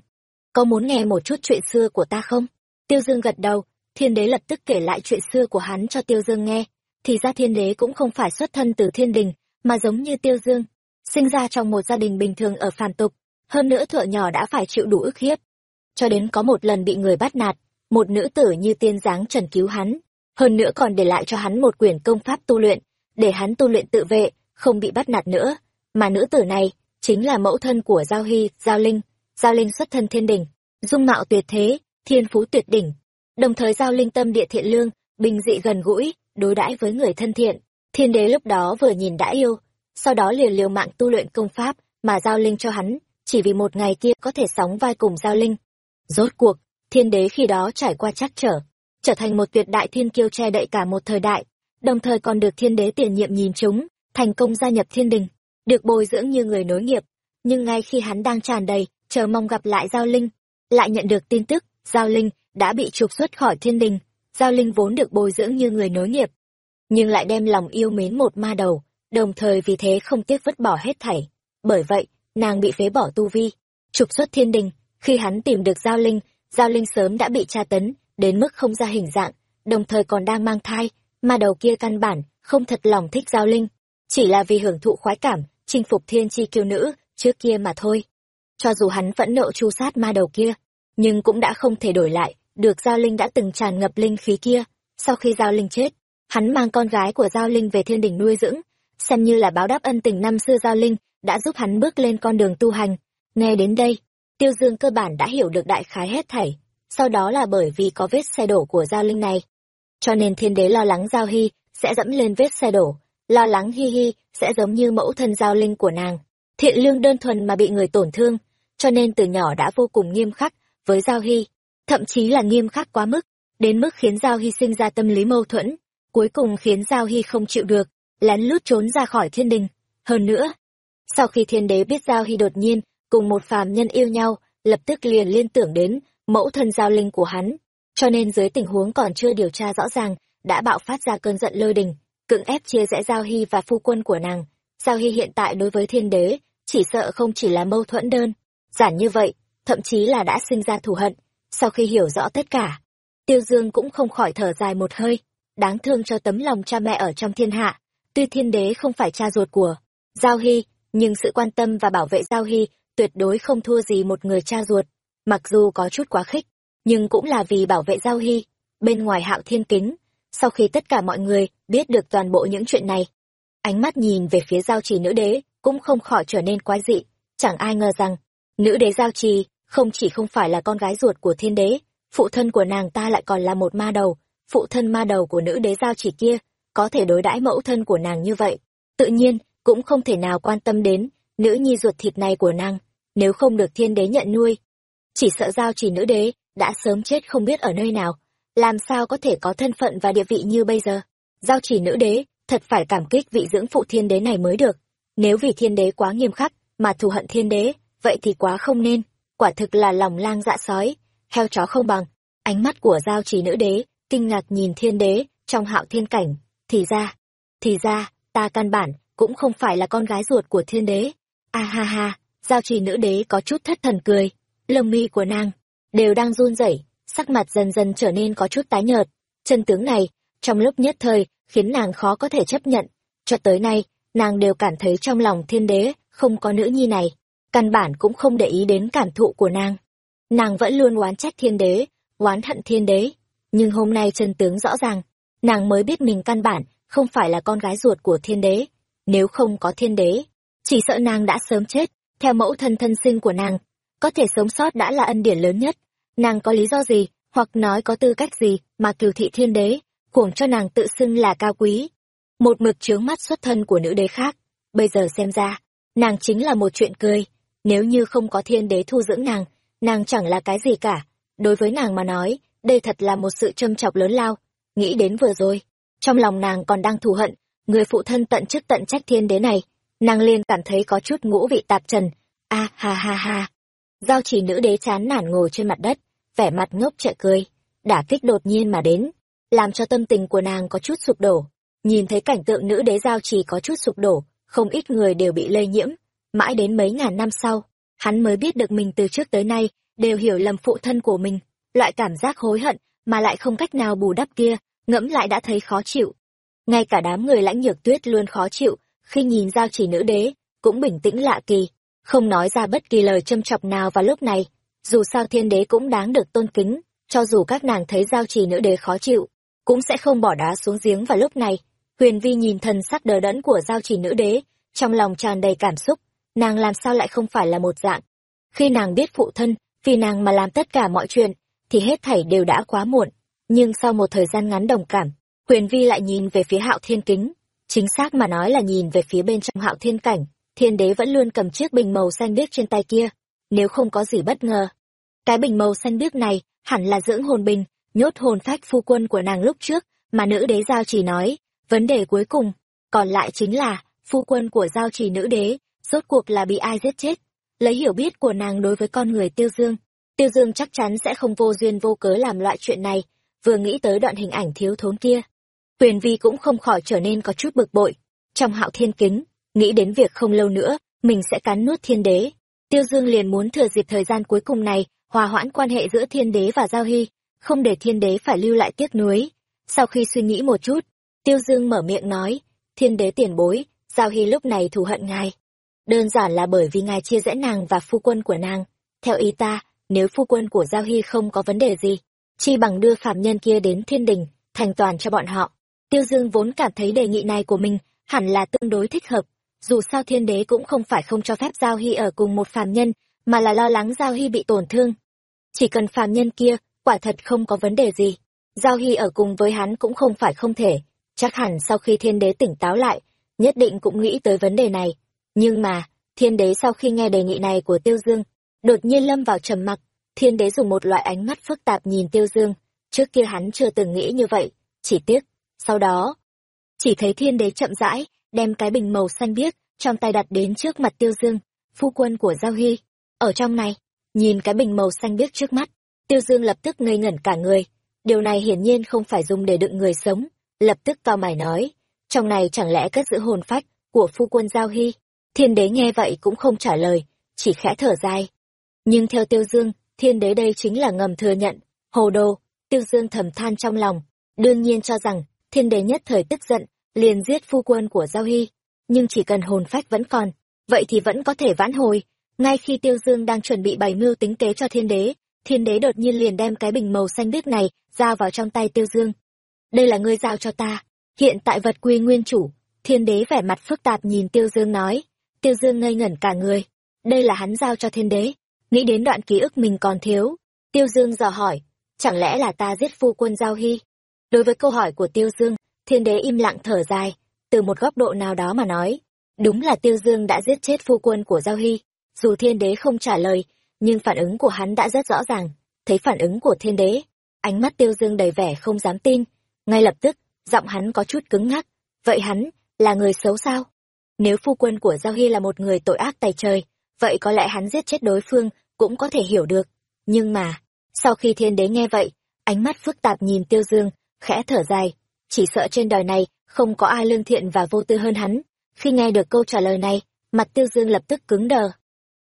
Có muốn nghe một chút chuyện xưa của ta không? Tiêu Dương gật đầu, thiên đế lập tức kể lại chuyện xưa của hắn cho Tiêu Dương nghe. Thì ra thiên đế cũng không phải xuất thân từ thiên đình, mà giống như Tiêu Dương, sinh ra trong một gia đình bình thường ở phản tục, hơn nữa thợ nhỏ đã phải chịu đủ ức hiếp. Cho đến có một lần bị người bắt nạt, một nữ tử như tiên giáng trần cứu hắn, hơn nữa còn để lại cho hắn một quyển công pháp tu luyện, để hắn tu luyện tự vệ, không bị bắt nạt nữa. Mà nữ tử này, chính là mẫu thân của Giao Hy, Giao Linh. Giao Linh xuất thân thiên đình, dung mạo tuyệt thế, thiên phú tuyệt đỉnh. Đồng thời Giao Linh tâm địa thiện lương, bình dị gần gũi, đối đãi với người thân thiện. Thiên đế lúc đó vừa nhìn đã yêu, sau đó liền liều mạng tu luyện công pháp mà Giao Linh cho hắn, chỉ vì một ngày kia có thể sóng vai cùng Giao Linh. Rốt cuộc, thiên đế khi đó trải qua chắc trở, trở thành một tuyệt đại thiên kiêu che đậy cả một thời đại, đồng thời còn được thiên đế tiền nhiệm nhìn chúng, thành công gia nhập thiên đình được bồi dưỡng như người nối nghiệp nhưng ngay khi hắn đang tràn đầy chờ mong gặp lại giao linh lại nhận được tin tức giao linh đã bị trục xuất khỏi thiên đình giao linh vốn được bồi dưỡng như người nối nghiệp, nhưng lại đem lòng yêu mến một ma đầu, đồng thời vì thế không tiếc vứt bỏ hết thảy. Bởi vậy, nàng bị phế bỏ tu vi, trục xuất thiên đình. Khi hắn tìm được giao linh giao linh sớm đã bị tra tấn, đến mức không ra hình dạng, đồng thời còn đang mang thai. Ma đầu kia căn bản không thật lòng thích giao linh, chỉ là vì hưởng thụ khoái cảm, chinh phục thiên chi kiêu nữ trước kia mà thôi. Cho dù hắn vẫn nộ chu sát ma đầu kia, nhưng cũng đã không thể đổi lại được giao linh đã từng tràn ngập linh khí kia. Sau khi giao linh chết, hắn mang con gái của giao linh về thiên đình nuôi dưỡng. Xem như là báo đáp ân tình năm xưa giao linh đã giúp hắn bước lên con đường tu hành. Nghe đến đây, tiêu dương cơ bản đã hiểu được đại khái hết thảy. Sau đó là bởi vì có vết xe đổ của giao linh này. Cho nên thiên đế lo lắng giao hy sẽ dẫm lên vết xe đổ. Lo lắng hi hi sẽ giống như mẫu thân giao linh của nàng. Thiện lương đơn thuần mà bị người tổn thương. Cho nên từ nhỏ đã vô cùng nghiêm khắc với giao hy thậm chí là nghiêm khắc quá mức đến mức khiến giao hy sinh ra tâm lý mâu thuẫn cuối cùng khiến giao hy không chịu được lén lút trốn ra khỏi thiên đình hơn nữa sau khi thiên đế biết giao hy đột nhiên cùng một phàm nhân yêu nhau lập tức liền liên tưởng đến mẫu thân giao linh của hắn cho nên dưới tình huống còn chưa điều tra rõ ràng đã bạo phát ra cơn giận lôi đình cưỡng ép chia rẽ Giao Hy và phu quân của nàng. Giao Hy hiện tại đối với thiên đế, chỉ sợ không chỉ là mâu thuẫn đơn, giản như vậy, thậm chí là đã sinh ra thù hận. Sau khi hiểu rõ tất cả, Tiêu Dương cũng không khỏi thở dài một hơi, đáng thương cho tấm lòng cha mẹ ở trong thiên hạ. Tuy thiên đế không phải cha ruột của Giao Hy, nhưng sự quan tâm và bảo vệ Giao Hy tuyệt đối không thua gì một người cha ruột. Mặc dù có chút quá khích, nhưng cũng là vì bảo vệ Giao Hy. Bên ngoài hạo thiên kính, sau khi tất cả mọi người biết được toàn bộ những chuyện này, ánh mắt nhìn về phía giao trì nữ đế cũng không khỏi trở nên quái dị. Chẳng ai ngờ rằng, nữ đế giao trì không chỉ không phải là con gái ruột của thiên đế, phụ thân của nàng ta lại còn là một ma đầu, phụ thân ma đầu của nữ đế giao chỉ kia, có thể đối đãi mẫu thân của nàng như vậy. Tự nhiên, cũng không thể nào quan tâm đến nữ nhi ruột thịt này của nàng, nếu không được thiên đế nhận nuôi. Chỉ sợ giao chỉ nữ đế, đã sớm chết không biết ở nơi nào, làm sao có thể có thân phận và địa vị như bây giờ. Giao chỉ nữ đế, thật phải cảm kích vị dưỡng phụ thiên đế này mới được. Nếu vì thiên đế quá nghiêm khắc, mà thù hận thiên đế, vậy thì quá không nên, quả thực là lòng lang dạ sói, heo chó không bằng. Ánh mắt của giao chỉ nữ đế, kinh ngạc nhìn thiên đế, trong hạo thiên cảnh, thì ra, thì ra, ta căn bản, cũng không phải là con gái ruột của thiên đế. A ha ha, giao trì nữ đế có chút thất thần cười, lông mi của nàng đều đang run rẩy, sắc mặt dần dần trở nên có chút tái nhợt. Chân tướng này, trong lúc nhất thời, khiến nàng khó có thể chấp nhận. Cho tới nay, nàng đều cảm thấy trong lòng thiên đế không có nữ nhi này, căn bản cũng không để ý đến cảm thụ của nàng. Nàng vẫn luôn oán trách thiên đế, oán hận thiên đế, nhưng hôm nay chân tướng rõ ràng, nàng mới biết mình căn bản không phải là con gái ruột của thiên đế. Nếu không có thiên đế, chỉ sợ nàng đã sớm chết, theo mẫu thân thân sinh của nàng. Có thể sống sót đã là ân điển lớn nhất. Nàng có lý do gì, hoặc nói có tư cách gì mà cửu thị thiên đế, cuồng cho nàng tự xưng là cao quý. Một mực chướng mắt xuất thân của nữ đế khác. Bây giờ xem ra, nàng chính là một chuyện cười. Nếu như không có thiên đế thu dưỡng nàng, nàng chẳng là cái gì cả. Đối với nàng mà nói, đây thật là một sự châm chọc lớn lao. Nghĩ đến vừa rồi, trong lòng nàng còn đang thù hận, người phụ thân tận chức tận trách thiên đế này, nàng liền cảm thấy có chút ngũ vị tạp trần. A ha ha ha. Giao chỉ nữ đế chán nản ngồi trên mặt đất, vẻ mặt ngốc chạy cười, đả kích đột nhiên mà đến, làm cho tâm tình của nàng có chút sụp đổ. Nhìn thấy cảnh tượng nữ đế giao trì có chút sụp đổ, không ít người đều bị lây nhiễm. Mãi đến mấy ngàn năm sau, hắn mới biết được mình từ trước tới nay đều hiểu lầm phụ thân của mình, loại cảm giác hối hận mà lại không cách nào bù đắp kia, ngẫm lại đã thấy khó chịu. Ngay cả đám người lãnh nhược tuyết luôn khó chịu, khi nhìn giao chỉ nữ đế, cũng bình tĩnh lạ kỳ, không nói ra bất kỳ lời châm chọc nào vào lúc này. Dù sao thiên đế cũng đáng được tôn kính, cho dù các nàng thấy giao trì nữ đế khó chịu, cũng sẽ không bỏ đá xuống giếng vào lúc này. Huyền Vi nhìn thần sắc đờ đẫn của giao trì nữ đế, trong lòng tràn đầy cảm xúc, nàng làm sao lại không phải là một dạng. Khi nàng biết phụ thân, vì nàng mà làm tất cả mọi chuyện, thì hết thảy đều đã quá muộn. Nhưng sau một thời gian ngắn đồng cảm, Huyền Vi lại nhìn về phía hạo thiên kính. Chính xác mà nói là nhìn về phía bên trong hạo thiên cảnh, thiên đế vẫn luôn cầm chiếc bình màu xanh biếc trên tay kia. Nếu không có gì bất ngờ, cái bình màu xanh biếc này hẳn là dưỡng hồn bình, nhốt hồn phách phu quân của nàng lúc trước, mà nữ đế giao chỉ nói. Vấn đề cuối cùng, còn lại chính là, phu quân của giao chỉ nữ đế, rốt cuộc là bị ai giết chết. Lấy hiểu biết của nàng đối với con người tiêu dương, tiêu dương chắc chắn sẽ không vô duyên vô cớ làm loại chuyện này, vừa nghĩ tới đoạn hình ảnh thiếu thốn kia. Huyền Vi cũng không khỏi trở nên có chút bực bội. Trong hạo thiên kính, nghĩ đến việc không lâu nữa, mình sẽ cắn nuốt thiên đế. Tiêu Dương liền muốn thừa dịp thời gian cuối cùng này, hòa hoãn quan hệ giữa thiên đế và Giao Hy, không để thiên đế phải lưu lại tiếc nuối. Sau khi suy nghĩ một chút, Tiêu Dương mở miệng nói, thiên đế tiền bối, Giao Hy lúc này thù hận ngài. Đơn giản là bởi vì ngài chia rẽ nàng và phu quân của nàng. Theo ý ta, nếu phu quân của Giao Hy không có vấn đề gì, chi bằng đưa phạm nhân kia đến thiên đình, thành toàn cho bọn họ. Tiêu Dương vốn cảm thấy đề nghị này của mình hẳn là tương đối thích hợp, dù sao thiên đế cũng không phải không cho phép Giao Hy ở cùng một phàm nhân, mà là lo lắng Giao Hy bị tổn thương. Chỉ cần phàm nhân kia, quả thật không có vấn đề gì. Giao Hy ở cùng với hắn cũng không phải không thể, chắc hẳn sau khi thiên đế tỉnh táo lại, nhất định cũng nghĩ tới vấn đề này. Nhưng mà, thiên đế sau khi nghe đề nghị này của Tiêu Dương, đột nhiên lâm vào trầm mặc, thiên đế dùng một loại ánh mắt phức tạp nhìn Tiêu Dương, trước kia hắn chưa từng nghĩ như vậy, chỉ tiếc, sau đó, chỉ thấy thiên đế chậm rãi, đem cái bình màu xanh biếc, trong tay đặt đến trước mặt Tiêu Dương, phu quân của Giao Hy. Ở trong này, nhìn cái bình màu xanh biếc trước mắt, Tiêu Dương lập tức ngây ngẩn cả người. Điều này hiển nhiên không phải dùng để đựng người sống, lập tức cao mày nói, trong này chẳng lẽ cất giữ hồn phách của phu quân Giao Hy. Thiên đế nghe vậy cũng không trả lời, chỉ khẽ thở dài. Nhưng theo Tiêu Dương, thiên đế đây chính là ngầm thừa nhận, hồ đồ, Tiêu Dương thầm than trong lòng, đương nhiên cho rằng, thiên đế nhất thời tức giận, liền giết phu quân của Giao Hy, nhưng chỉ cần hồn phách vẫn còn, vậy thì vẫn có thể vãn hồi. Ngay khi Tiêu Dương đang chuẩn bị bày mưu tính kế cho thiên đế, thiên đế đột nhiên liền đem cái bình màu xanh biếc này giao vào trong tay tiêu dương đây là ngươi giao cho ta hiện tại vật quy nguyên chủ thiên đế vẻ mặt phức tạp nhìn tiêu dương nói tiêu dương ngây ngẩn cả người. Đây là hắn giao cho thiên đế. Nghĩ đến đoạn ký ức mình còn thiếu, tiêu dương dò hỏi, chẳng lẽ là ta giết phu quân giao hy? Đối với câu hỏi của tiêu dương, thiên đế im lặng thở dài, từ một góc độ nào đó mà nói, đúng là tiêu dương đã giết chết phu quân của giao hy. Dù thiên đế không trả lời, nhưng phản ứng của hắn đã rất rõ ràng. Thấy phản ứng của thiên đế, ánh mắt tiêu dương đầy vẻ không dám tin. Ngay lập tức, giọng hắn có chút cứng ngắc, vậy hắn là người xấu sao? Nếu phu quân của giao hy là một người tội ác tài trời, vậy có lẽ hắn giết chết đối phương cũng có thể hiểu được. Nhưng mà, sau khi thiên đế nghe vậy, ánh mắt phức tạp nhìn tiêu dương, khẽ thở dài. Chỉ sợ trên đời này không có ai lương thiện và vô tư hơn hắn. Khi nghe được câu trả lời này, mặt tiêu dương lập tức cứng đờ.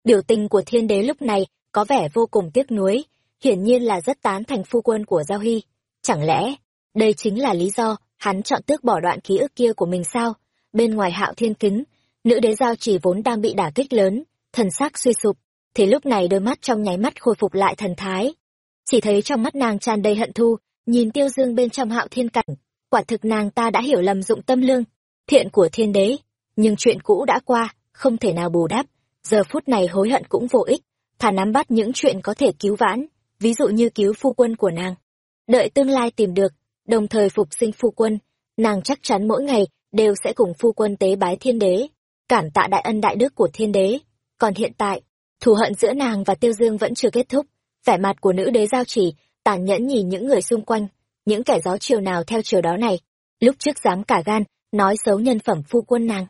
Biểu tình của thiên đế lúc này có vẻ vô cùng tiếc nuối, hiển nhiên là rất tán thành phu quân của giao hy. Chẳng lẽ đây chính là lý do hắn chọn tước bỏ đoạn ký ức kia của mình sao? Bên ngoài hạo thiên kính, nữ đế giao chỉ vốn đang bị đả kích lớn, thần sắc suy sụp, thì lúc này đôi mắt trong nháy mắt khôi phục lại thần thái. Chỉ thấy trong mắt nàng tràn đầy hận thu nhìn tiêu dương bên trong hạo thiên cảnh, quả thực nàng ta đã hiểu lầm dụng tâm lương, thiện của thiên đế, nhưng chuyện cũ đã qua, không thể nào bù đắp, giờ phút này hối hận cũng vô ích, thà nắm bắt những chuyện có thể cứu vãn, ví dụ như cứu phu quân của nàng. Đợi tương lai tìm được, đồng thời phục sinh phu quân, nàng chắc chắn mỗi ngày đều sẽ cùng phu quân tế bái thiên đế cảm tạ đại ân đại đức của thiên đế. Còn hiện tại, thù hận giữa nàng và tiêu dương vẫn chưa kết thúc, vẻ mặt của nữ đế giao chỉ, tàn nhẫn nhìn những người xung quanh, những kẻ gió chiều nào theo chiều đó này. Lúc trước dám cả gan, nói xấu nhân phẩm phu quân nàng.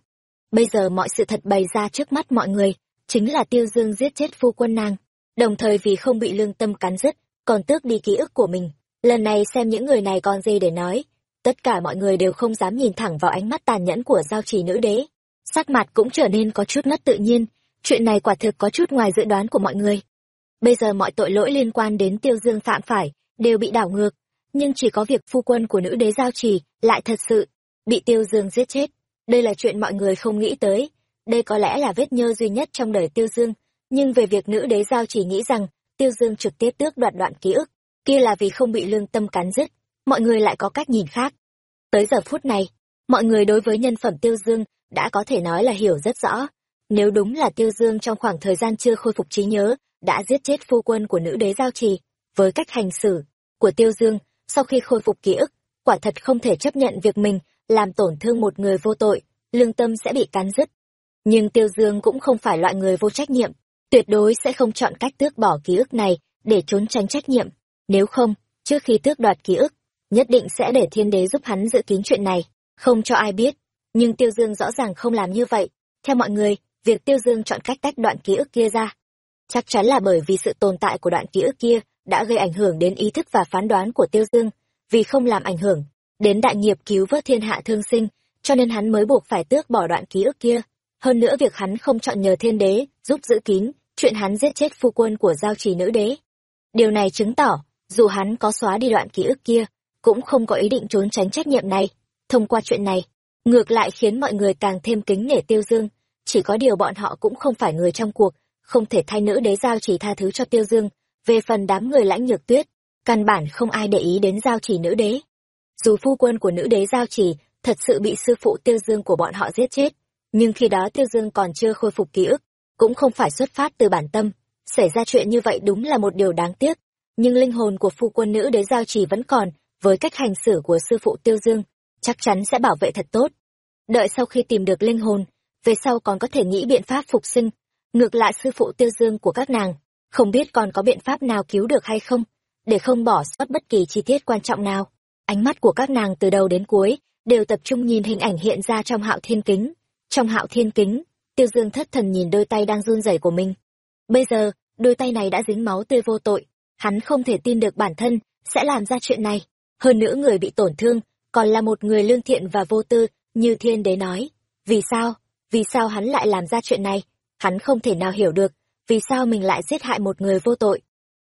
Bây giờ mọi sự thật bày ra trước mắt mọi người, chính là tiêu dương giết chết phu quân nàng. Đồng thời vì không bị lương tâm cắn rứt, còn tước đi ký ức của mình. Lần này xem những người này còn gì để nói tất cả mọi người đều không dám nhìn thẳng vào ánh mắt tàn nhẫn của giao trì nữ đế. Sắc mặt cũng trở nên có chút mất tự nhiên. Chuyện này quả thực có chút ngoài dự đoán của mọi người. Bây giờ mọi tội lỗi liên quan đến tiêu dương phạm phải đều bị đảo ngược. Nhưng chỉ có việc phu quân của nữ đế giao trì lại thật sự bị tiêu dương giết chết. Đây là chuyện mọi người không nghĩ tới. Đây có lẽ là vết nhơ duy nhất trong đời tiêu dương. Nhưng về việc nữ đế giao chỉ nghĩ rằng tiêu dương trực tiếp tước đoạt đoạn ký ức, kia là vì không bị lương tâm cắn dứt mọi người lại có cách nhìn khác. Tới giờ phút này, mọi người đối với nhân phẩm tiêu dương đã có thể nói là hiểu rất rõ. Nếu đúng là tiêu dương trong khoảng thời gian chưa khôi phục trí nhớ, đã giết chết phu quân của nữ đế giao trì, với cách hành xử của tiêu dương, sau khi khôi phục ký ức, quả thật không thể chấp nhận việc mình làm tổn thương một người vô tội, lương tâm sẽ bị cắn dứt nhưng tiêu dương cũng không phải loại người vô trách nhiệm, tuyệt đối sẽ không chọn cách tước bỏ ký ức này để trốn tránh trách nhiệm. Nếu không, trước khi tước đoạt ký ức nhất định sẽ để thiên đế giúp hắn giữ kín chuyện này. Không cho ai biết, nhưng tiêu dương rõ ràng không làm như vậy. Theo mọi người, việc tiêu dương chọn cách tách đoạn ký ức kia ra, chắc chắn là bởi vì sự tồn tại của đoạn ký ức kia đã gây ảnh hưởng đến ý thức và phán đoán của tiêu dương. Vì không làm ảnh hưởng đến đại nghiệp cứu vớt thiên hạ thương sinh, cho nên hắn mới buộc phải tước bỏ đoạn ký ức kia. Hơn nữa việc hắn không chọn nhờ thiên đế giúp giữ kín chuyện hắn giết chết phu quân của giao trì nữ đế. Điều này chứng tỏ, dù hắn có xóa đi đoạn ký ức kia cũng không có ý định trốn tránh trách nhiệm này. Thông qua chuyện này, ngược lại khiến mọi người càng thêm kính nể tiêu dương. Chỉ có điều bọn họ cũng không phải người trong cuộc, không thể thay nữ đế giao chỉ tha thứ cho tiêu dương. Về phần đám người lãnh nhược tuyết, căn bản không ai để ý đến giao chỉ nữ đế. Dù phu quân của nữ đế giao chỉ thật sự bị sư phụ tiêu dương của bọn họ giết chết, nhưng khi đó tiêu dương còn chưa khôi phục ký ức, cũng không phải xuất phát từ bản tâm. Xảy ra chuyện như vậy đúng là một điều đáng tiếc, nhưng linh hồn của phu quân nữ đế giao chỉ vẫn còn với cách hành xử của sư phụ tiêu dương, chắc chắn sẽ bảo vệ thật tốt. Đợi sau khi tìm được linh hồn, về sau còn có thể nghĩ biện pháp phục sinh. Ngược lại sư phụ tiêu dương của các nàng, không biết còn có biện pháp nào cứu được hay không, để không bỏ sót bất kỳ chi tiết quan trọng nào. Ánh mắt của các nàng từ đầu đến cuối đều tập trung nhìn hình ảnh hiện ra trong hạo thiên kính. Trong hạo thiên kính, tiêu dương thất thần nhìn đôi tay đang run rẩy của mình. Bây giờ, đôi tay này đã dính máu tươi vô tội, hắn không thể tin được bản thân sẽ làm ra chuyện này hơn nữa người bị tổn thương còn là một người lương thiện và vô tư, như thiên đế nói. Vì sao? Vì sao hắn lại làm ra chuyện này? Hắn không thể nào hiểu được, vì sao mình lại giết hại một người vô tội?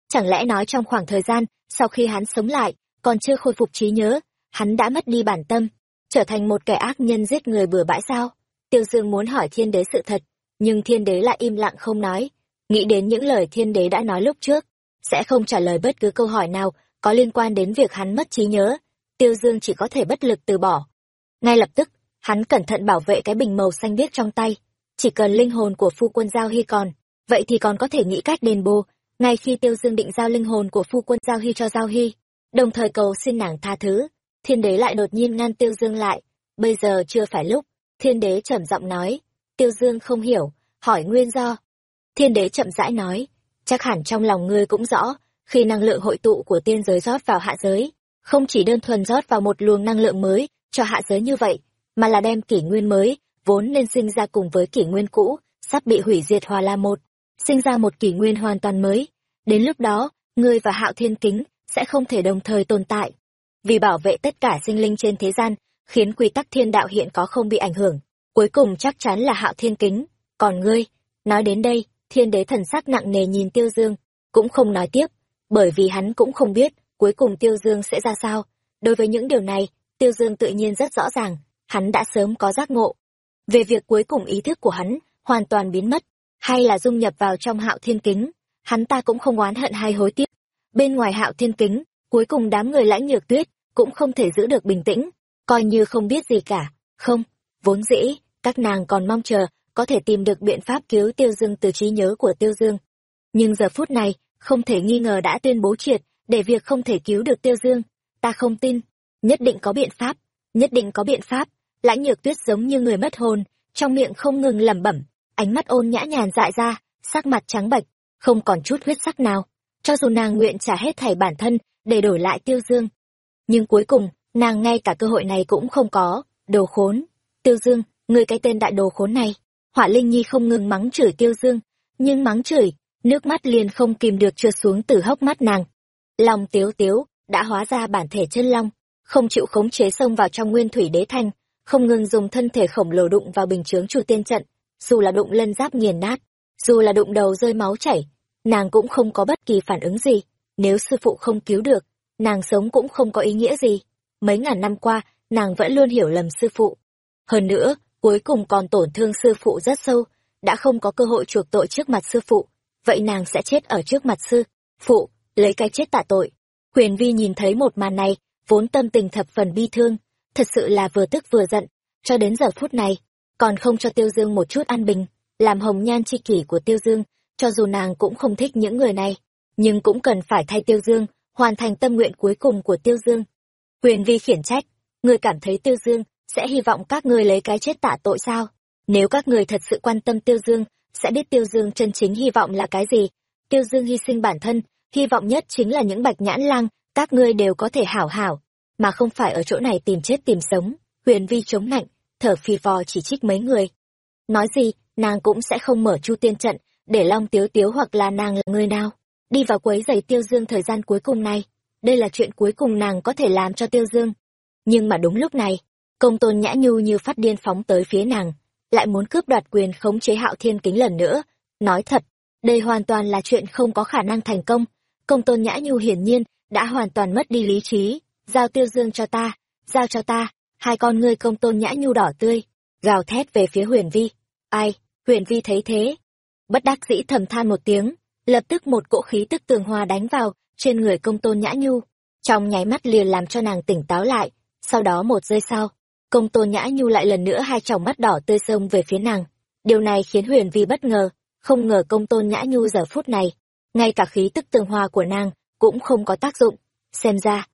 Chẳng lẽ nói trong khoảng thời gian, sau khi hắn sống lại, còn chưa khôi phục trí nhớ, hắn đã mất đi bản tâm, trở thành một kẻ ác nhân giết người bừa bãi sao? Tiêu dương muốn hỏi thiên đế sự thật, nhưng thiên đế lại im lặng không nói. Nghĩ đến những lời thiên đế đã nói lúc trước, sẽ không trả lời bất cứ câu hỏi nào có liên quan đến việc hắn mất trí nhớ. Tiêu Dương chỉ có thể bất lực từ bỏ. Ngay lập tức, hắn cẩn thận bảo vệ cái bình màu xanh biếc trong tay. Chỉ cần linh hồn của phu quân Giao Hy còn, vậy thì còn có thể nghĩ cách đền bù. Ngay khi Tiêu Dương định giao linh hồn của phu quân Giao Hy cho Giao Hy, đồng thời cầu xin nàng tha thứ, thiên đế lại đột nhiên ngăn Tiêu Dương lại. Bây giờ chưa phải lúc, thiên đế trầm giọng nói. Tiêu Dương không hiểu, hỏi nguyên do. Thiên đế chậm rãi nói, chắc hẳn trong lòng ngươi cũng rõ, khi năng lượng hội tụ của tiên giới rót vào hạ giới, không chỉ đơn thuần rót vào một luồng năng lượng mới cho hạ giới như vậy, mà là đem kỷ nguyên mới, vốn nên sinh ra cùng với kỷ nguyên cũ, sắp bị hủy diệt hòa la một, sinh ra một kỷ nguyên hoàn toàn mới. Đến lúc đó, ngươi và hạo thiên kính sẽ không thể đồng thời tồn tại. Vì bảo vệ tất cả sinh linh trên thế gian, khiến quy tắc thiên đạo hiện có không bị ảnh hưởng. Cuối cùng chắc chắn là hạo thiên kính. Còn ngươi, nói đến đây, thiên đế thần sắc nặng nề nhìn tiêu dương, cũng không nói tiếp, bởi vì hắn cũng không biết cuối cùng tiêu dương sẽ ra sao. Đối với những điều này, tiêu dương tự nhiên rất rõ ràng, hắn đã sớm có giác ngộ. Về việc cuối cùng ý thức của hắn hoàn toàn biến mất, hay là dung nhập vào trong hạo thiên kính, hắn ta cũng không oán hận hay hối tiếc. Bên ngoài hạo thiên kính, cuối cùng đám người lãnh nhược tuyết cũng không thể giữ được bình tĩnh, coi như không biết gì cả. Không, vốn dĩ, các nàng còn mong chờ có thể tìm được biện pháp cứu Tiêu Dương từ trí nhớ của Tiêu Dương. Nhưng giờ phút này, không thể nghi ngờ đã tuyên bố triệt, để việc không thể cứu được Tiêu Dương. Ta không tin, nhất định có biện pháp, nhất định có biện pháp. Lãnh nhược tuyết giống như người mất hồn, trong miệng không ngừng lẩm bẩm, ánh mắt ôn nhã nhàn dại ra, sắc mặt trắng bệch, không còn chút huyết sắc nào. Cho dù nàng nguyện trả hết thảy bản thân để đổi lại Tiêu Dương. Nhưng cuối cùng, nàng ngay cả cơ hội này cũng không có, đồ khốn. Tiêu Dương, người cái tên đại đồ khốn này. Hỏa Linh Nhi không ngừng mắng chửi Tiêu Dương, nhưng mắng chửi, nước mắt liền không kìm được trượt xuống từ hốc mắt nàng. Lòng Tiếu Tiếu đã hóa ra bản thể chân long, không chịu khống chế xông vào trong nguyên thủy đế thanh, không ngừng dùng thân thể khổng lồ đụng vào bình chướng chủ tiên trận, dù là đụng lân giáp nghiền nát, dù là đụng đầu rơi máu chảy, nàng cũng không có bất kỳ phản ứng gì. Nếu sư phụ không cứu được, nàng sống cũng không có ý nghĩa gì. Mấy ngàn năm qua, nàng vẫn luôn hiểu lầm sư phụ. Hơn nữa, cuối cùng còn tổn thương sư phụ rất sâu, đã không có cơ hội chuộc tội trước mặt sư phụ, vậy nàng sẽ chết ở trước mặt sư phụ, lấy cái chết tạ tội. Huyền Vi nhìn thấy một màn này, vốn tâm tình thập phần bi thương, thật sự là vừa tức vừa giận, cho đến giờ phút này, còn không cho Tiêu Dương một chút an bình, làm hồng nhan chi kỷ của Tiêu Dương, cho dù nàng cũng không thích những người này, nhưng cũng cần phải thay Tiêu Dương, hoàn thành tâm nguyện cuối cùng của Tiêu Dương. Huyền Vi khiển trách, người cảm thấy Tiêu Dương sẽ hy vọng các ngươi lấy cái chết tạ tội sao? Nếu các người thật sự quan tâm Tiêu Dương, sẽ biết Tiêu Dương chân chính hy vọng là cái gì. Tiêu Dương hy sinh bản thân, hy vọng nhất chính là những bạch nhãn lang, các ngươi đều có thể hảo hảo, mà không phải ở chỗ này tìm chết tìm sống. Huyền Vi chống lạnh, thở phì phò chỉ trích mấy người. Nói gì, nàng cũng sẽ không mở chu tiên trận, để Long Tiếu Tiếu hoặc là nàng là người nào. Đi vào quấy giày Tiêu Dương thời gian cuối cùng này. Đây là chuyện cuối cùng nàng có thể làm cho Tiêu Dương. Nhưng mà đúng lúc này, công tôn nhã nhu như phát điên phóng tới phía nàng lại muốn cướp đoạt quyền khống chế hạo thiên kính lần nữa. Nói thật, đây hoàn toàn là chuyện không có khả năng thành công. Công tôn nhã nhu hiển nhiên đã hoàn toàn mất đi lý trí. Giao tiêu dương cho ta, giao cho ta, hai con ngươi công tôn nhã nhu đỏ tươi, gào thét về phía huyền vi. Ai, huyền vi thấy thế. Bất đắc dĩ thầm than một tiếng, lập tức một cỗ khí tức tường hòa đánh vào trên người công tôn nhã nhu. Trong nháy mắt liền làm cho nàng tỉnh táo lại, sau đó một giây sau công tôn nhã nhu lại lần nữa hai tròng mắt đỏ tươi sông về phía nàng. Điều này khiến huyền vi bất ngờ, không ngờ công tôn nhã nhu giờ phút này, ngay cả khí tức tường hòa của nàng cũng không có tác dụng. Xem ra,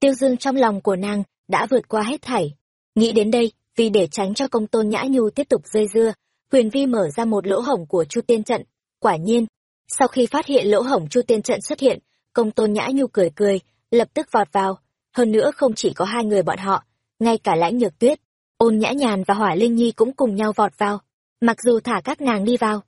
tiêu dương trong lòng của nàng đã vượt qua hết thảy. Nghĩ đến đây, vì để tránh cho công tôn nhã nhu tiếp tục dây dưa, huyền vi mở ra một lỗ hổng của chu tiên trận. Quả nhiên, sau khi phát hiện lỗ hổng chu tiên trận xuất hiện, công tôn nhã nhu cười cười, lập tức vọt vào. Hơn nữa không chỉ có hai người bọn họ ngay cả lãnh nhược tuyết, ôn nhã nhàn và hỏa linh nhi cũng cùng nhau vọt vào. Mặc dù thả các nàng đi vào,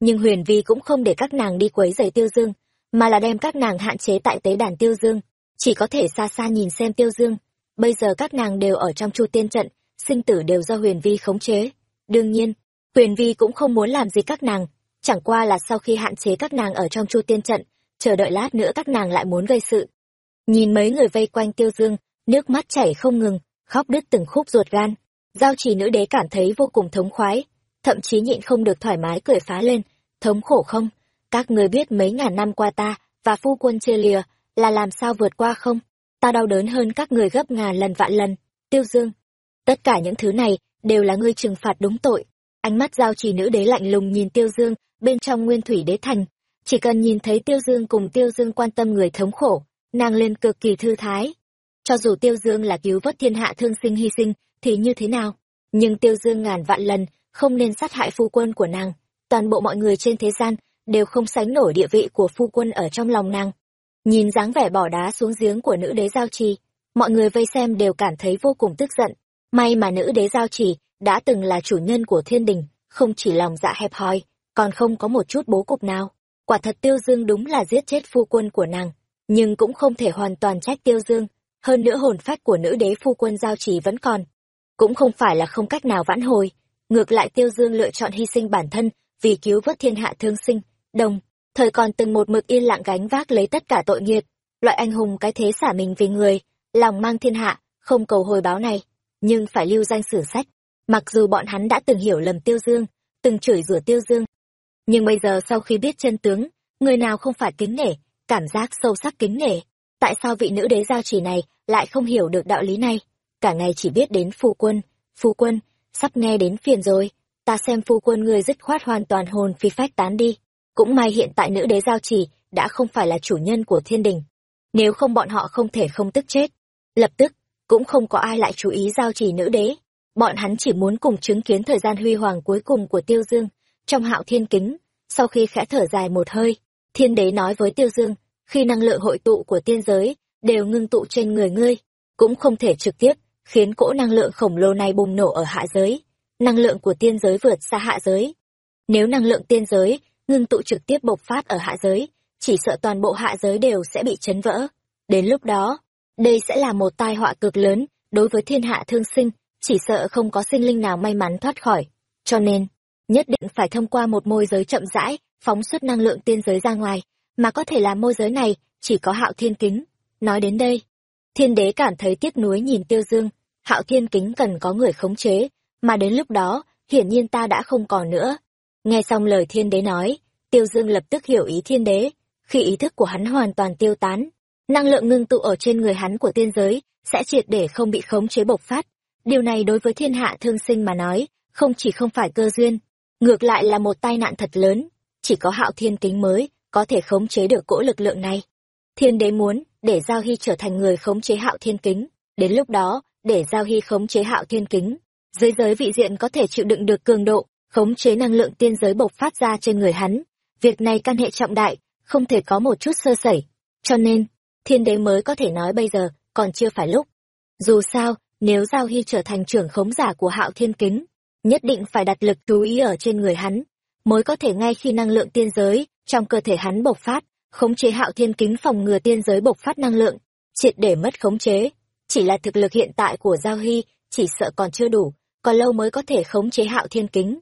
nhưng huyền vi cũng không để các nàng đi quấy rầy tiêu dương, mà là đem các nàng hạn chế tại tế đàn tiêu dương. Chỉ có thể xa xa nhìn xem tiêu dương. Bây giờ các nàng đều ở trong chu tiên trận, sinh tử đều do huyền vi khống chế. Đương nhiên, huyền vi cũng không muốn làm gì các nàng. Chẳng qua là sau khi hạn chế các nàng ở trong chu tiên trận, chờ đợi lát nữa các nàng lại muốn gây sự. Nhìn mấy người vây quanh tiêu dương, nước mắt chảy không ngừng khóc đứt từng khúc ruột gan. Giao trì nữ đế cảm thấy vô cùng thống khoái, thậm chí nhịn không được thoải mái cười phá lên, thống khổ không? Các người biết mấy ngàn năm qua ta, và phu quân chia lìa, là làm sao vượt qua không? Ta đau đớn hơn các người gấp ngàn lần vạn lần. Tiêu Dương, tất cả những thứ này đều là ngươi trừng phạt đúng tội. Ánh mắt giao trì nữ đế lạnh lùng nhìn Tiêu Dương, bên trong nguyên thủy đế thành. Chỉ cần nhìn thấy Tiêu Dương cùng Tiêu Dương quan tâm người thống khổ, nàng lên cực kỳ thư thái. Cho dù Tiêu Dương là cứu vớt thiên hạ thương sinh hy sinh, thì như thế nào? Nhưng Tiêu Dương ngàn vạn lần không nên sát hại phu quân của nàng. Toàn bộ mọi người trên thế gian đều không sánh nổi địa vị của phu quân ở trong lòng nàng. Nhìn dáng vẻ bỏ đá xuống giếng của nữ đế giao trì, mọi người vây xem đều cảm thấy vô cùng tức giận. May mà nữ đế giao trì đã từng là chủ nhân của thiên đình, không chỉ lòng dạ hẹp hòi, còn không có một chút bố cục nào. Quả thật Tiêu Dương đúng là giết chết phu quân của nàng, nhưng cũng không thể hoàn toàn trách Tiêu Dương. Hơn nữa hồn phách của nữ đế phu quân giao trì vẫn còn. Cũng không phải là không cách nào vãn hồi. Ngược lại Tiêu Dương lựa chọn hy sinh bản thân vì cứu vớt thiên hạ thương sinh, đồng, thời còn từng một mực yên lặng gánh vác lấy tất cả tội nghiệp. Loại anh hùng cái thế xả mình vì người, lòng mang thiên hạ, không cầu hồi báo này, nhưng phải lưu danh sử sách. Mặc dù bọn hắn đã từng hiểu lầm Tiêu Dương, từng chửi rủa Tiêu Dương. Nhưng bây giờ sau khi biết chân tướng, người nào không phải kính nể, cảm giác sâu sắc kính nể. Tại sao vị nữ đế giao chỉ này lại không hiểu được đạo lý này? Cả ngày chỉ biết đến phu quân, phu quân, sắp nghe đến phiền rồi, ta xem phu quân người dứt khoát hoàn toàn hồn phi phách tán đi. Cũng may hiện tại nữ đế giao chỉ đã không phải là chủ nhân của thiên đình. Nếu không bọn họ không thể không tức chết. Lập tức, cũng không có ai lại chú ý giao chỉ nữ đế. Bọn hắn chỉ muốn cùng chứng kiến thời gian huy hoàng cuối cùng của Tiêu Dương, trong hạo thiên kính. Sau khi khẽ thở dài một hơi, thiên đế nói với Tiêu Dương, khi năng lượng hội tụ của tiên giới đều ngưng tụ trên người ngươi, cũng không thể trực tiếp khiến cỗ năng lượng khổng lồ này bùng nổ ở hạ giới. Năng lượng của tiên giới vượt xa hạ giới. Nếu năng lượng tiên giới ngưng tụ trực tiếp bộc phát ở hạ giới, chỉ sợ toàn bộ hạ giới đều sẽ bị chấn vỡ. Đến lúc đó, đây sẽ là một tai họa cực lớn đối với thiên hạ thương sinh, chỉ sợ không có sinh linh nào may mắn thoát khỏi. Cho nên, nhất định phải thông qua một môi giới chậm rãi, phóng xuất năng lượng tiên giới ra ngoài, mà có thể là môi giới này chỉ có hạo thiên kính. Nói đến đây, thiên đế cảm thấy tiếc nuối nhìn tiêu dương, hạo thiên kính cần có người khống chế, mà đến lúc đó, hiển nhiên ta đã không còn nữa. Nghe xong lời thiên đế nói, tiêu dương lập tức hiểu ý thiên đế, khi ý thức của hắn hoàn toàn tiêu tán, năng lượng ngưng tụ ở trên người hắn của tiên giới sẽ triệt để không bị khống chế bộc phát. Điều này đối với thiên hạ thương sinh mà nói, không chỉ không phải cơ duyên, ngược lại là một tai nạn thật lớn, chỉ có hạo thiên kính mới có thể khống chế được cỗ lực lượng này. Thiên đế muốn để Giao Hy trở thành người khống chế hạo thiên kính, đến lúc đó, để Giao Hy khống chế hạo thiên kính, dưới giới vị diện có thể chịu đựng được cường độ, khống chế năng lượng tiên giới bộc phát ra trên người hắn. Việc này căn hệ trọng đại, không thể có một chút sơ sẩy. Cho nên, thiên đế mới có thể nói bây giờ, còn chưa phải lúc. Dù sao, nếu Giao Hy trở thành trưởng khống giả của hạo thiên kính, nhất định phải đặt lực chú ý ở trên người hắn, mới có thể ngay khi năng lượng tiên giới trong cơ thể hắn bộc phát, khống chế hạo thiên kính phòng ngừa tiên giới bộc phát năng lượng, triệt để mất khống chế. Chỉ là thực lực hiện tại của Giao Hy chỉ sợ còn chưa đủ, còn lâu mới có thể khống chế hạo thiên kính.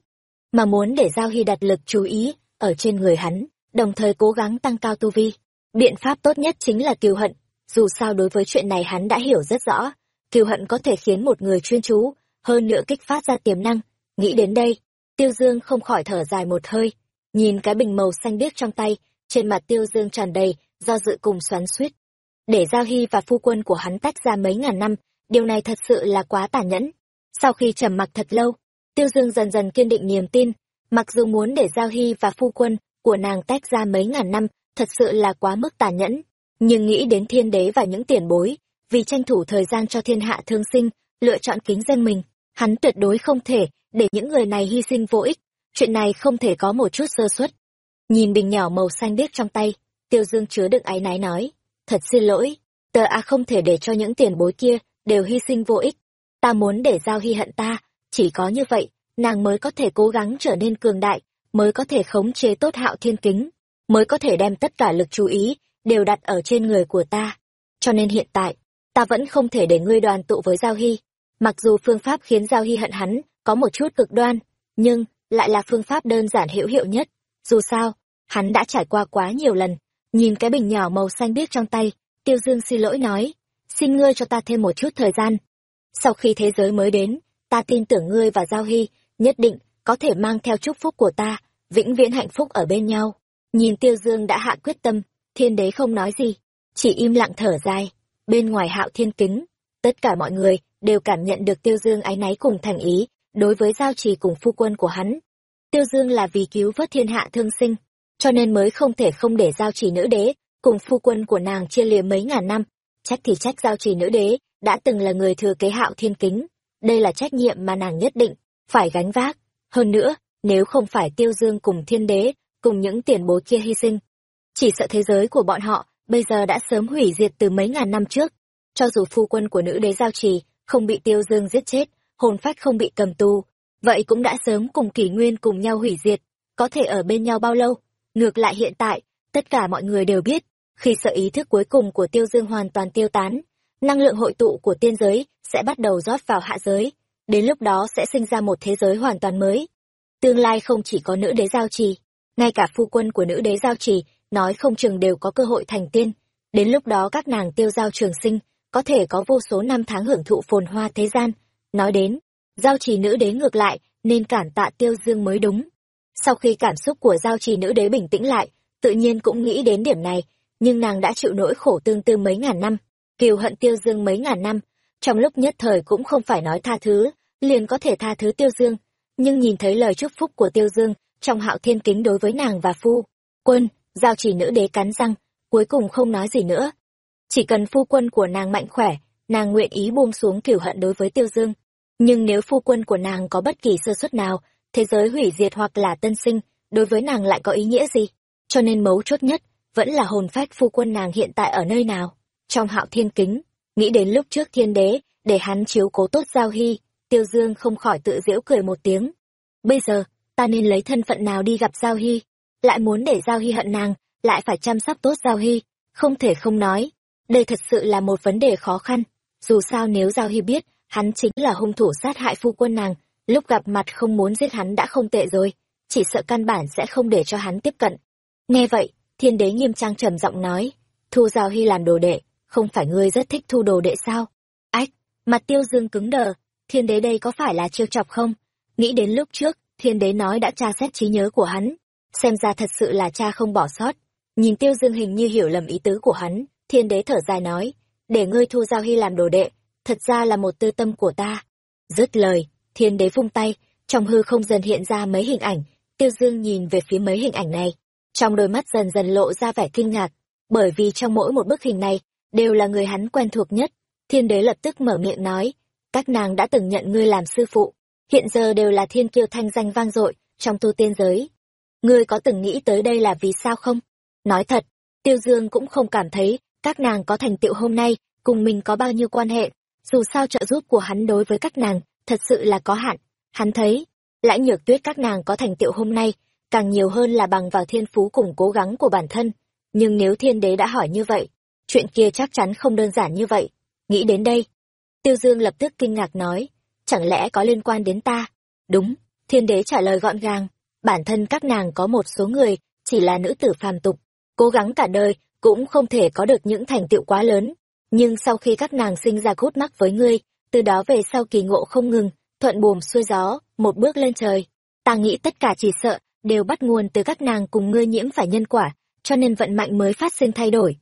Mà muốn để Giao Hy đặt lực chú ý ở trên người hắn, đồng thời cố gắng tăng cao tu vi. Biện pháp tốt nhất chính là kiều hận, dù sao đối với chuyện này hắn đã hiểu rất rõ, kiều hận có thể khiến một người chuyên chú, hơn nữa kích phát ra tiềm năng. Nghĩ đến đây, Tiêu Dương không khỏi thở dài một hơi, nhìn cái bình màu xanh biếc trong tay, trên mặt Tiêu Dương tràn đầy, do dự cùng xoắn suýt. Để Giao Hy và phu quân của hắn tách ra mấy ngàn năm, điều này thật sự là quá tàn nhẫn. Sau khi trầm mặc thật lâu, Tiêu Dương dần dần kiên định niềm tin, mặc dù muốn để Giao Hy và phu quân của nàng tách ra mấy ngàn năm, thật sự là quá mức tàn nhẫn. Nhưng nghĩ đến thiên đế và những tiền bối, vì tranh thủ thời gian cho thiên hạ thương sinh, lựa chọn kính dân mình, hắn tuyệt đối không thể để những người này hy sinh vô ích. Chuyện này không thể có một chút sơ suất. Nhìn bình nhỏ màu xanh biếc trong tay, Tiêu Dương chứa đựng áy náy nói, thật xin lỗi, tờ A không thể để cho những tiền bối kia đều hy sinh vô ích. Ta muốn để giao hy hận ta, chỉ có như vậy, nàng mới có thể cố gắng trở nên cường đại, mới có thể khống chế tốt hạo thiên kính, mới có thể đem tất cả lực chú ý, đều đặt ở trên người của ta. Cho nên hiện tại, ta vẫn không thể để ngươi đoàn tụ với Giao Hy. Mặc dù phương pháp khiến Giao Hy hận hắn có một chút cực đoan, nhưng lại là phương pháp đơn giản hữu hiệu nhất. Dù sao, hắn đã trải qua quá nhiều lần. Nhìn cái bình nhỏ màu xanh biếc trong tay, Tiêu Dương xin lỗi nói, xin ngươi cho ta thêm một chút thời gian. Sau khi thế giới mới đến, ta tin tưởng ngươi và Giao Hy nhất định có thể mang theo chúc phúc của ta, vĩnh viễn hạnh phúc ở bên nhau. Nhìn Tiêu Dương đã hạ quyết tâm, thiên đế không nói gì, chỉ im lặng thở dài. Bên ngoài hạo thiên kính, tất cả mọi người đều cảm nhận được Tiêu Dương ái náy cùng thành ý đối với giao trì cùng phu quân của hắn. Tiêu Dương là vì cứu vớt thiên hạ thương sinh, cho nên mới không thể không để giao trì nữ đế cùng phu quân của nàng chia lìa mấy ngàn năm. Trách thì trách giao trì nữ đế đã từng là người thừa kế hạo thiên kính. Đây là trách nhiệm mà nàng nhất định phải gánh vác. Hơn nữa, nếu không phải Tiêu Dương cùng thiên đế, cùng những tiền bối kia hy sinh, chỉ sợ thế giới của bọn họ bây giờ đã sớm hủy diệt từ mấy ngàn năm trước. Cho dù phu quân của nữ đế giao trì không bị Tiêu Dương giết chết, hồn phách không bị cầm tù, vậy cũng đã sớm cùng kỷ nguyên cùng nhau hủy diệt, có thể ở bên nhau bao lâu. Ngược lại hiện tại, tất cả mọi người đều biết, khi sợ ý thức cuối cùng của Tiêu Dương hoàn toàn tiêu tán, năng lượng hội tụ của tiên giới sẽ bắt đầu rót vào hạ giới, đến lúc đó sẽ sinh ra một thế giới hoàn toàn mới. Tương lai không chỉ có nữ đế giao trì, ngay cả phu quân của nữ đế giao trì nói không chừng đều có cơ hội thành tiên. Đến lúc đó các nàng tiêu giao trường sinh, có thể có vô số năm tháng hưởng thụ phồn hoa thế gian. Nói đến, giao trì nữ đế ngược lại, nên cản tạ tiêu dương mới đúng. Sau khi cảm xúc của giao trì nữ đế bình tĩnh lại, tự nhiên cũng nghĩ đến điểm này, nhưng nàng đã chịu nỗi khổ tương tư mấy ngàn năm, kiều hận tiêu dương mấy ngàn năm, trong lúc nhất thời cũng không phải nói tha thứ, liền có thể tha thứ tiêu dương, nhưng nhìn thấy lời chúc phúc của tiêu dương trong hạo thiên kính đối với nàng và phu quân giao chỉ nữ đế cắn răng cuối cùng không nói gì nữa. Chỉ cần phu quân của nàng mạnh khỏe nàng nguyện ý buông xuống kiểu hận đối với tiêu dương. Nhưng nếu phu quân của nàng có bất kỳ sơ suất nào thế giới hủy diệt hoặc là tân sinh, đối với nàng lại có ý nghĩa gì? Cho nên mấu chốt nhất vẫn là hồn phách phu quân nàng hiện tại ở nơi nào. Trong hạo thiên kính, nghĩ đến lúc trước thiên đế, để hắn chiếu cố tốt giao hy, tiêu dương không khỏi tự giễu cười một tiếng. Bây giờ, ta nên lấy thân phận nào đi gặp giao hy? Lại muốn để giao hy hận nàng, lại phải chăm sóc tốt giao hy, không thể không nói. Đây thật sự là một vấn đề khó khăn. Dù sao nếu giao hy biết, hắn chính là hung thủ sát hại phu quân nàng lúc gặp mặt không muốn giết hắn đã không tệ rồi, chỉ sợ căn bản sẽ không để cho hắn tiếp cận. Nghe vậy, thiên đế nghiêm trang trầm giọng nói, thu giao hy làm đồ đệ, không phải ngươi rất thích thu đồ đệ sao? Ách, mặt tiêu dương cứng đờ, thiên đế đây có phải là trêu chọc không? Nghĩ đến lúc trước, thiên đế nói đã tra xét trí nhớ của hắn, xem ra thật sự là cha không bỏ sót. Nhìn tiêu dương hình như hiểu lầm ý tứ của hắn, thiên đế thở dài nói, để ngươi thu giao hy làm đồ đệ, thật ra là một tư tâm của ta. Dứt lời thiên đế vung tay, trong hư không dần hiện ra mấy hình ảnh, tiêu dương nhìn về phía mấy hình ảnh này. Trong đôi mắt dần dần lộ ra vẻ kinh ngạc, bởi vì trong mỗi một bức hình này, đều là người hắn quen thuộc nhất. Thiên đế lập tức mở miệng nói, các nàng đã từng nhận ngươi làm sư phụ, hiện giờ đều là thiên kiêu thanh danh vang dội trong tu tiên giới. Ngươi có từng nghĩ tới đây là vì sao không? Nói thật, tiêu dương cũng không cảm thấy các nàng có thành tựu hôm nay cùng mình có bao nhiêu quan hệ, dù sao trợ giúp của hắn đối với các nàng thật sự là có hạn hắn thấy lãnh nhược tuyết các nàng có thành tựu hôm nay càng nhiều hơn là bằng vào thiên phú cùng cố gắng của bản thân nhưng nếu thiên đế đã hỏi như vậy chuyện kia chắc chắn không đơn giản như vậy nghĩ đến đây tiêu dương lập tức kinh ngạc nói chẳng lẽ có liên quan đến ta? Đúng, thiên đế trả lời gọn gàng, bản thân các nàng có một số người, chỉ là nữ tử phàm tục, cố gắng cả đời, cũng không thể có được những thành tựu quá lớn. Nhưng sau khi các nàng sinh ra cốt mắc với ngươi, từ đó về sau kỳ ngộ không ngừng, thuận buồm xuôi gió, một bước lên trời. Ta nghĩ tất cả chỉ sợ, đều bắt nguồn từ các nàng cùng ngươi nhiễm phải nhân quả, cho nên vận mạnh mới phát sinh thay đổi.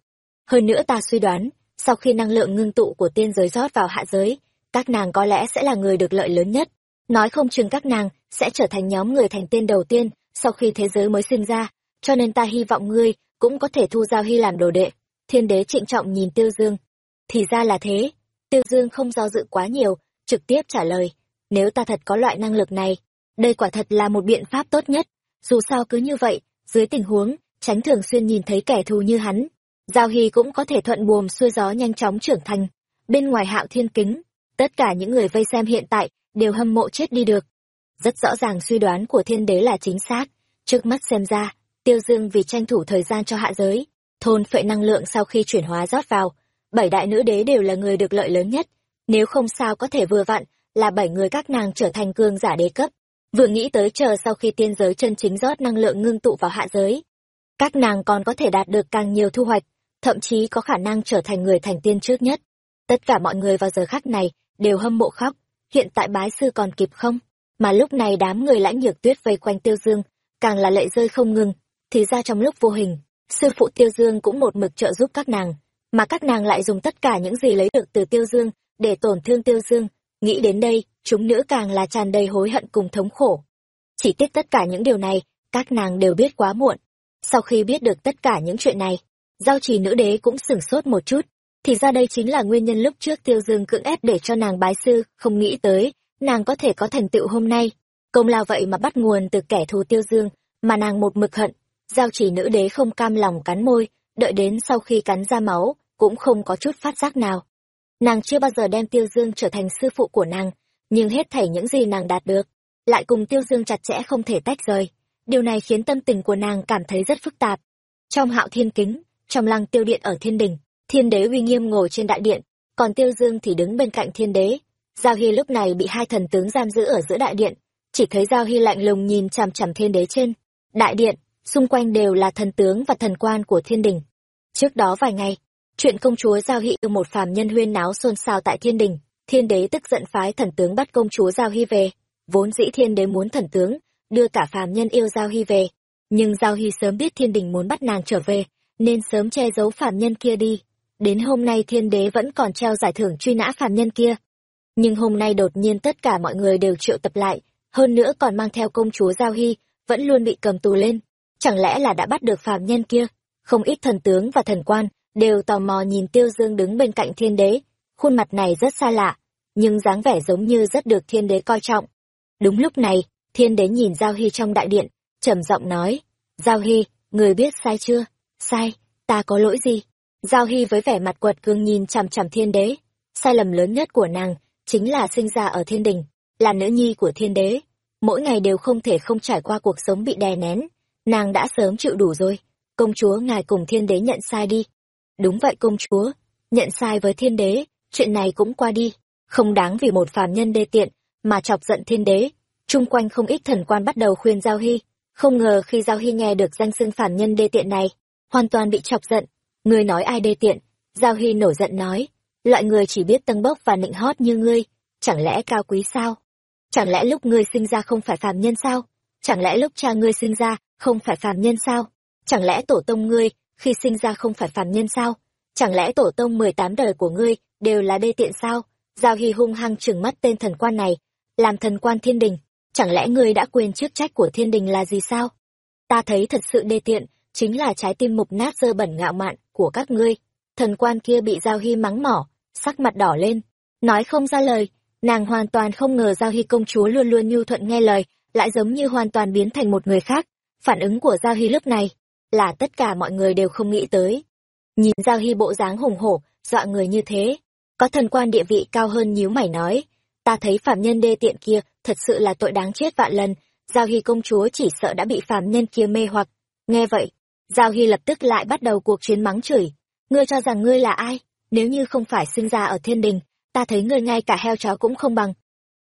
Hơn nữa ta suy đoán, sau khi năng lượng ngưng tụ của tiên giới rót vào hạ giới, các nàng có lẽ sẽ là người được lợi lớn nhất. Nói không chừng các nàng sẽ trở thành nhóm người thành tiên đầu tiên sau khi thế giới mới sinh ra, cho nên ta hy vọng ngươi cũng có thể thu giao hy làm đồ đệ. Thiên đế trịnh trọng nhìn Tiêu Dương. Thì ra là thế. Tiêu Dương không do dự quá nhiều, trực tiếp trả lời. Nếu ta thật có loại năng lực này, đây quả thật là một biện pháp tốt nhất. Dù sao cứ như vậy, dưới tình huống, tránh thường xuyên nhìn thấy kẻ thù như hắn. Giao Hy cũng có thể thuận buồm xuôi gió nhanh chóng trưởng thành. Bên ngoài hạo thiên kính, tất cả những người vây xem hiện tại đều hâm mộ chết đi được rất rõ ràng suy đoán của thiên đế là chính xác trước mắt xem ra tiêu dương vì tranh thủ thời gian cho hạ giới thôn phệ năng lượng sau khi chuyển hóa rót vào bảy đại nữ đế đều là người được lợi lớn nhất. Nếu không sao có thể vừa vặn là bảy người các nàng trở thành cương giả đế cấp. Vừa nghĩ tới chờ sau khi tiên giới chân chính rót năng lượng ngưng tụ vào hạ giới, các nàng còn có thể đạt được càng nhiều thu hoạch, thậm chí có khả năng trở thành người thành tiên trước nhất. Tất cả mọi người vào giờ khắc này đều hâm mộ khóc. Hiện tại bái sư còn kịp không? Mà lúc này đám người lãnh nhược tuyết vây quanh tiêu dương, càng là lệ rơi không ngừng. Thì ra trong lúc vô hình, sư phụ tiêu dương cũng một mực trợ giúp các nàng mà các nàng lại dùng tất cả những gì lấy được từ tiêu dương để tổn thương tiêu dương. Nghĩ đến đây, chúng nữ càng là tràn đầy hối hận cùng thống khổ. Chỉ tiếc tất cả những điều này, các nàng đều biết quá muộn. Sau khi biết được tất cả những chuyện này, giao trì nữ đế cũng sửng sốt một chút. Thì ra đây chính là nguyên nhân lúc trước tiêu dương cưỡng ép để cho nàng bái sư, không nghĩ tới, nàng có thể có thành tựu hôm nay. Công lao vậy mà bắt nguồn từ kẻ thù tiêu dương, mà nàng một mực hận. Giao chỉ nữ đế không cam lòng cắn môi, đợi đến sau khi cắn ra máu cũng không có chút phát giác nào. Nàng chưa bao giờ đem tiêu dương trở thành sư phụ của nàng, nhưng hết thảy những gì nàng đạt được, lại cùng tiêu dương chặt chẽ không thể tách rời. Điều này khiến tâm tình của nàng cảm thấy rất phức tạp. Trong hạo thiên kính, trong lăng tiêu điện ở thiên đình, thiên đế uy nghiêm ngồi trên đại điện, còn tiêu dương thì đứng bên cạnh thiên đế. Giao hy lúc này bị hai thần tướng giam giữ ở giữa đại điện, chỉ thấy giao hy lạnh lùng nhìn chằm chằm thiên đế trên. Đại điện, xung quanh đều là thần tướng và thần quan của thiên đình. Trước đó vài ngày chuyện công chúa giao hy yêu một phàm nhân huyên náo xôn xao tại thiên đình, thiên đế tức giận phái thần tướng bắt công chúa giao hy về. Vốn dĩ thiên đế muốn thần tướng đưa cả phàm nhân yêu giao hy về, nhưng giao hy sớm biết thiên đình muốn bắt nàng trở về, nên sớm che giấu phàm nhân kia đi. Đến hôm nay thiên đế vẫn còn treo giải thưởng truy nã phàm nhân kia. Nhưng hôm nay đột nhiên tất cả mọi người đều triệu tập lại, hơn nữa còn mang theo công chúa giao hy vẫn luôn bị cầm tù lên. Chẳng lẽ là đã bắt được phàm nhân kia? Không ít thần tướng và thần quan đều tò mò nhìn tiêu dương đứng bên cạnh thiên đế. Khuôn mặt này rất xa lạ, nhưng dáng vẻ giống như rất được thiên đế coi trọng. Đúng lúc này, thiên đế nhìn giao hy trong đại điện, trầm giọng nói, giao hy, người biết sai chưa? Sai, ta có lỗi gì? Giao hy với vẻ mặt quật cường nhìn chằm chằm thiên đế. Sai lầm lớn nhất của nàng chính là sinh ra ở thiên đình, là nữ nhi của thiên đế. Mỗi ngày đều không thể không trải qua cuộc sống bị đè nén. Nàng đã sớm chịu đủ rồi. Công chúa, ngài cùng thiên đế nhận sai đi đúng vậy công chúa, nhận sai với thiên đế, chuyện này cũng qua đi. Không đáng vì một phàm nhân đê tiện mà chọc giận thiên đế. Chung quanh không ít thần quan bắt đầu khuyên giao hy. Không ngờ khi giao hy nghe được danh xưng phàm nhân đê tiện này, hoàn toàn bị chọc giận. Ngươi nói ai đê tiện? Giao hy nổi giận nói, loại người chỉ biết tâng bốc và nịnh hót như ngươi, chẳng lẽ cao quý sao? Chẳng lẽ lúc ngươi sinh ra không phải phàm nhân sao? Chẳng lẽ lúc cha ngươi sinh ra không phải phàm nhân sao? Chẳng lẽ tổ tông ngươi khi sinh ra không phải phàm nhân sao? Chẳng lẽ tổ tông mười tám đời của ngươi đều là đê tiện sao? Giao hy hung hăng trừng mắt tên thần quan này, làm thần quan thiên đình. Chẳng lẽ ngươi đã quên chức trách của thiên đình là gì sao? Ta thấy thật sự đê tiện chính là trái tim mục nát dơ bẩn ngạo mạn của các ngươi. Thần quan kia bị giao hy mắng mỏ, sắc mặt đỏ lên. Nói không ra lời, nàng hoàn toàn không ngờ giao hy công chúa luôn luôn nhu thuận nghe lời, lại giống như hoàn toàn biến thành một người khác. Phản ứng của giao hy lúc này là tất cả mọi người đều không nghĩ tới. Nhìn giao hy bộ dáng hùng hổ, dọa người như thế, có thần quan địa vị cao hơn nhíu mày nói, ta thấy phạm nhân đê tiện kia thật sự là tội đáng chết vạn lần, giao hy công chúa chỉ sợ đã bị phạm nhân kia mê hoặc. Nghe vậy, giao hy lập tức lại bắt đầu cuộc chiến mắng chửi, ngươi cho rằng ngươi là ai? Nếu như không phải sinh ra ở thiên đình, ta thấy ngươi ngay cả heo chó cũng không bằng.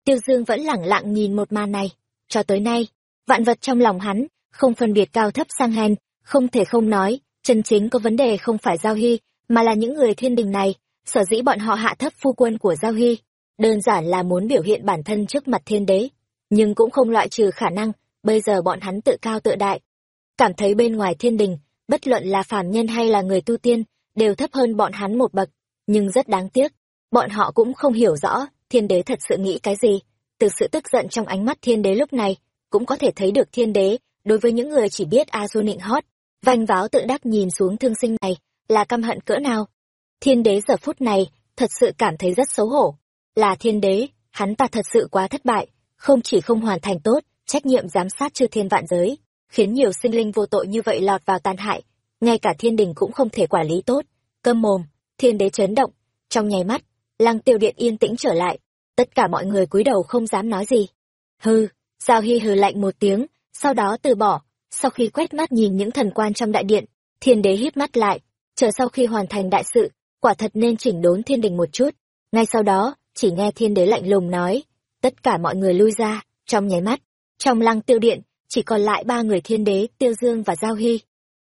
Tiêu dương vẫn lẳng lặng nhìn một màn này. Cho tới nay, vạn vật trong lòng hắn không phân biệt cao thấp sang hèn không thể không nói, chân chính có vấn đề không phải giao hy, mà là những người thiên đình này, sở dĩ bọn họ hạ thấp phu quân của giao hy. Đơn giản là muốn biểu hiện bản thân trước mặt thiên đế, nhưng cũng không loại trừ khả năng, bây giờ bọn hắn tự cao tự đại. Cảm thấy bên ngoài thiên đình, bất luận là phàm nhân hay là người tu tiên, đều thấp hơn bọn hắn một bậc, nhưng rất đáng tiếc, bọn họ cũng không hiểu rõ thiên đế thật sự nghĩ cái gì. Từ sự tức giận trong ánh mắt thiên đế lúc này, cũng có thể thấy được thiên đế đối với những người chỉ biết a du nịnh hót vanh váo tự đắc nhìn xuống thương sinh này, là căm hận cỡ nào? Thiên đế giờ phút này, thật sự cảm thấy rất xấu hổ. Là thiên đế, hắn ta thật sự quá thất bại, không chỉ không hoàn thành tốt, trách nhiệm giám sát chư thiên vạn giới, khiến nhiều sinh linh vô tội như vậy lọt vào tàn hại, ngay cả thiên đình cũng không thể quản lý tốt. Câm mồm, thiên đế chấn động, trong nháy mắt, lăng tiêu điện yên tĩnh trở lại, tất cả mọi người cúi đầu không dám nói gì. Hư giao hy hừ lạnh một tiếng, sau đó từ bỏ sau khi quét mắt nhìn những thần quan trong đại điện, thiên đế híp mắt lại, chờ sau khi hoàn thành đại sự, quả thật nên chỉnh đốn thiên đình một chút. Ngay sau đó, chỉ nghe thiên đế lạnh lùng nói, tất cả mọi người lui ra, trong nháy mắt, trong lăng tiêu điện, chỉ còn lại ba người thiên đế, tiêu dương và giao hy.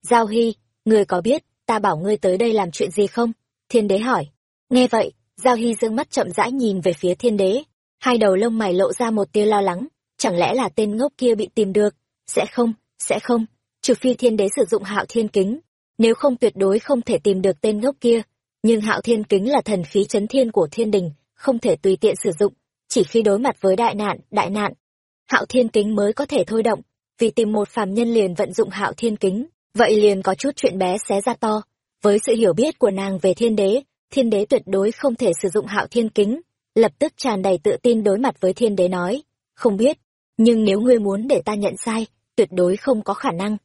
Giao hy, người có biết ta bảo ngươi tới đây làm chuyện gì không? thiên đế hỏi. Nghe vậy, giao hy dương mắt chậm rãi nhìn về phía thiên đế, hai đầu lông mày lộ ra một tia lo lắng, chẳng lẽ là tên ngốc kia bị tìm được, sẽ không sẽ không trừ phi thiên đế sử dụng hạo thiên kính nếu không tuyệt đối không thể tìm được tên ngốc kia. Nhưng hạo thiên kính là thần khí chấn thiên của thiên đình, không thể tùy tiện sử dụng, chỉ khi đối mặt với đại nạn, đại nạn. Hạo thiên kính mới có thể thôi động, vì tìm một phàm nhân liền vận dụng hạo thiên kính, vậy liền có chút chuyện bé xé ra to. Với sự hiểu biết của nàng về thiên đế, thiên đế tuyệt đối không thể sử dụng hạo thiên kính, lập tức tràn đầy tự tin đối mặt với thiên đế nói, không biết, nhưng nếu ngươi muốn để ta nhận sai, tuyệt đối không có khả năng.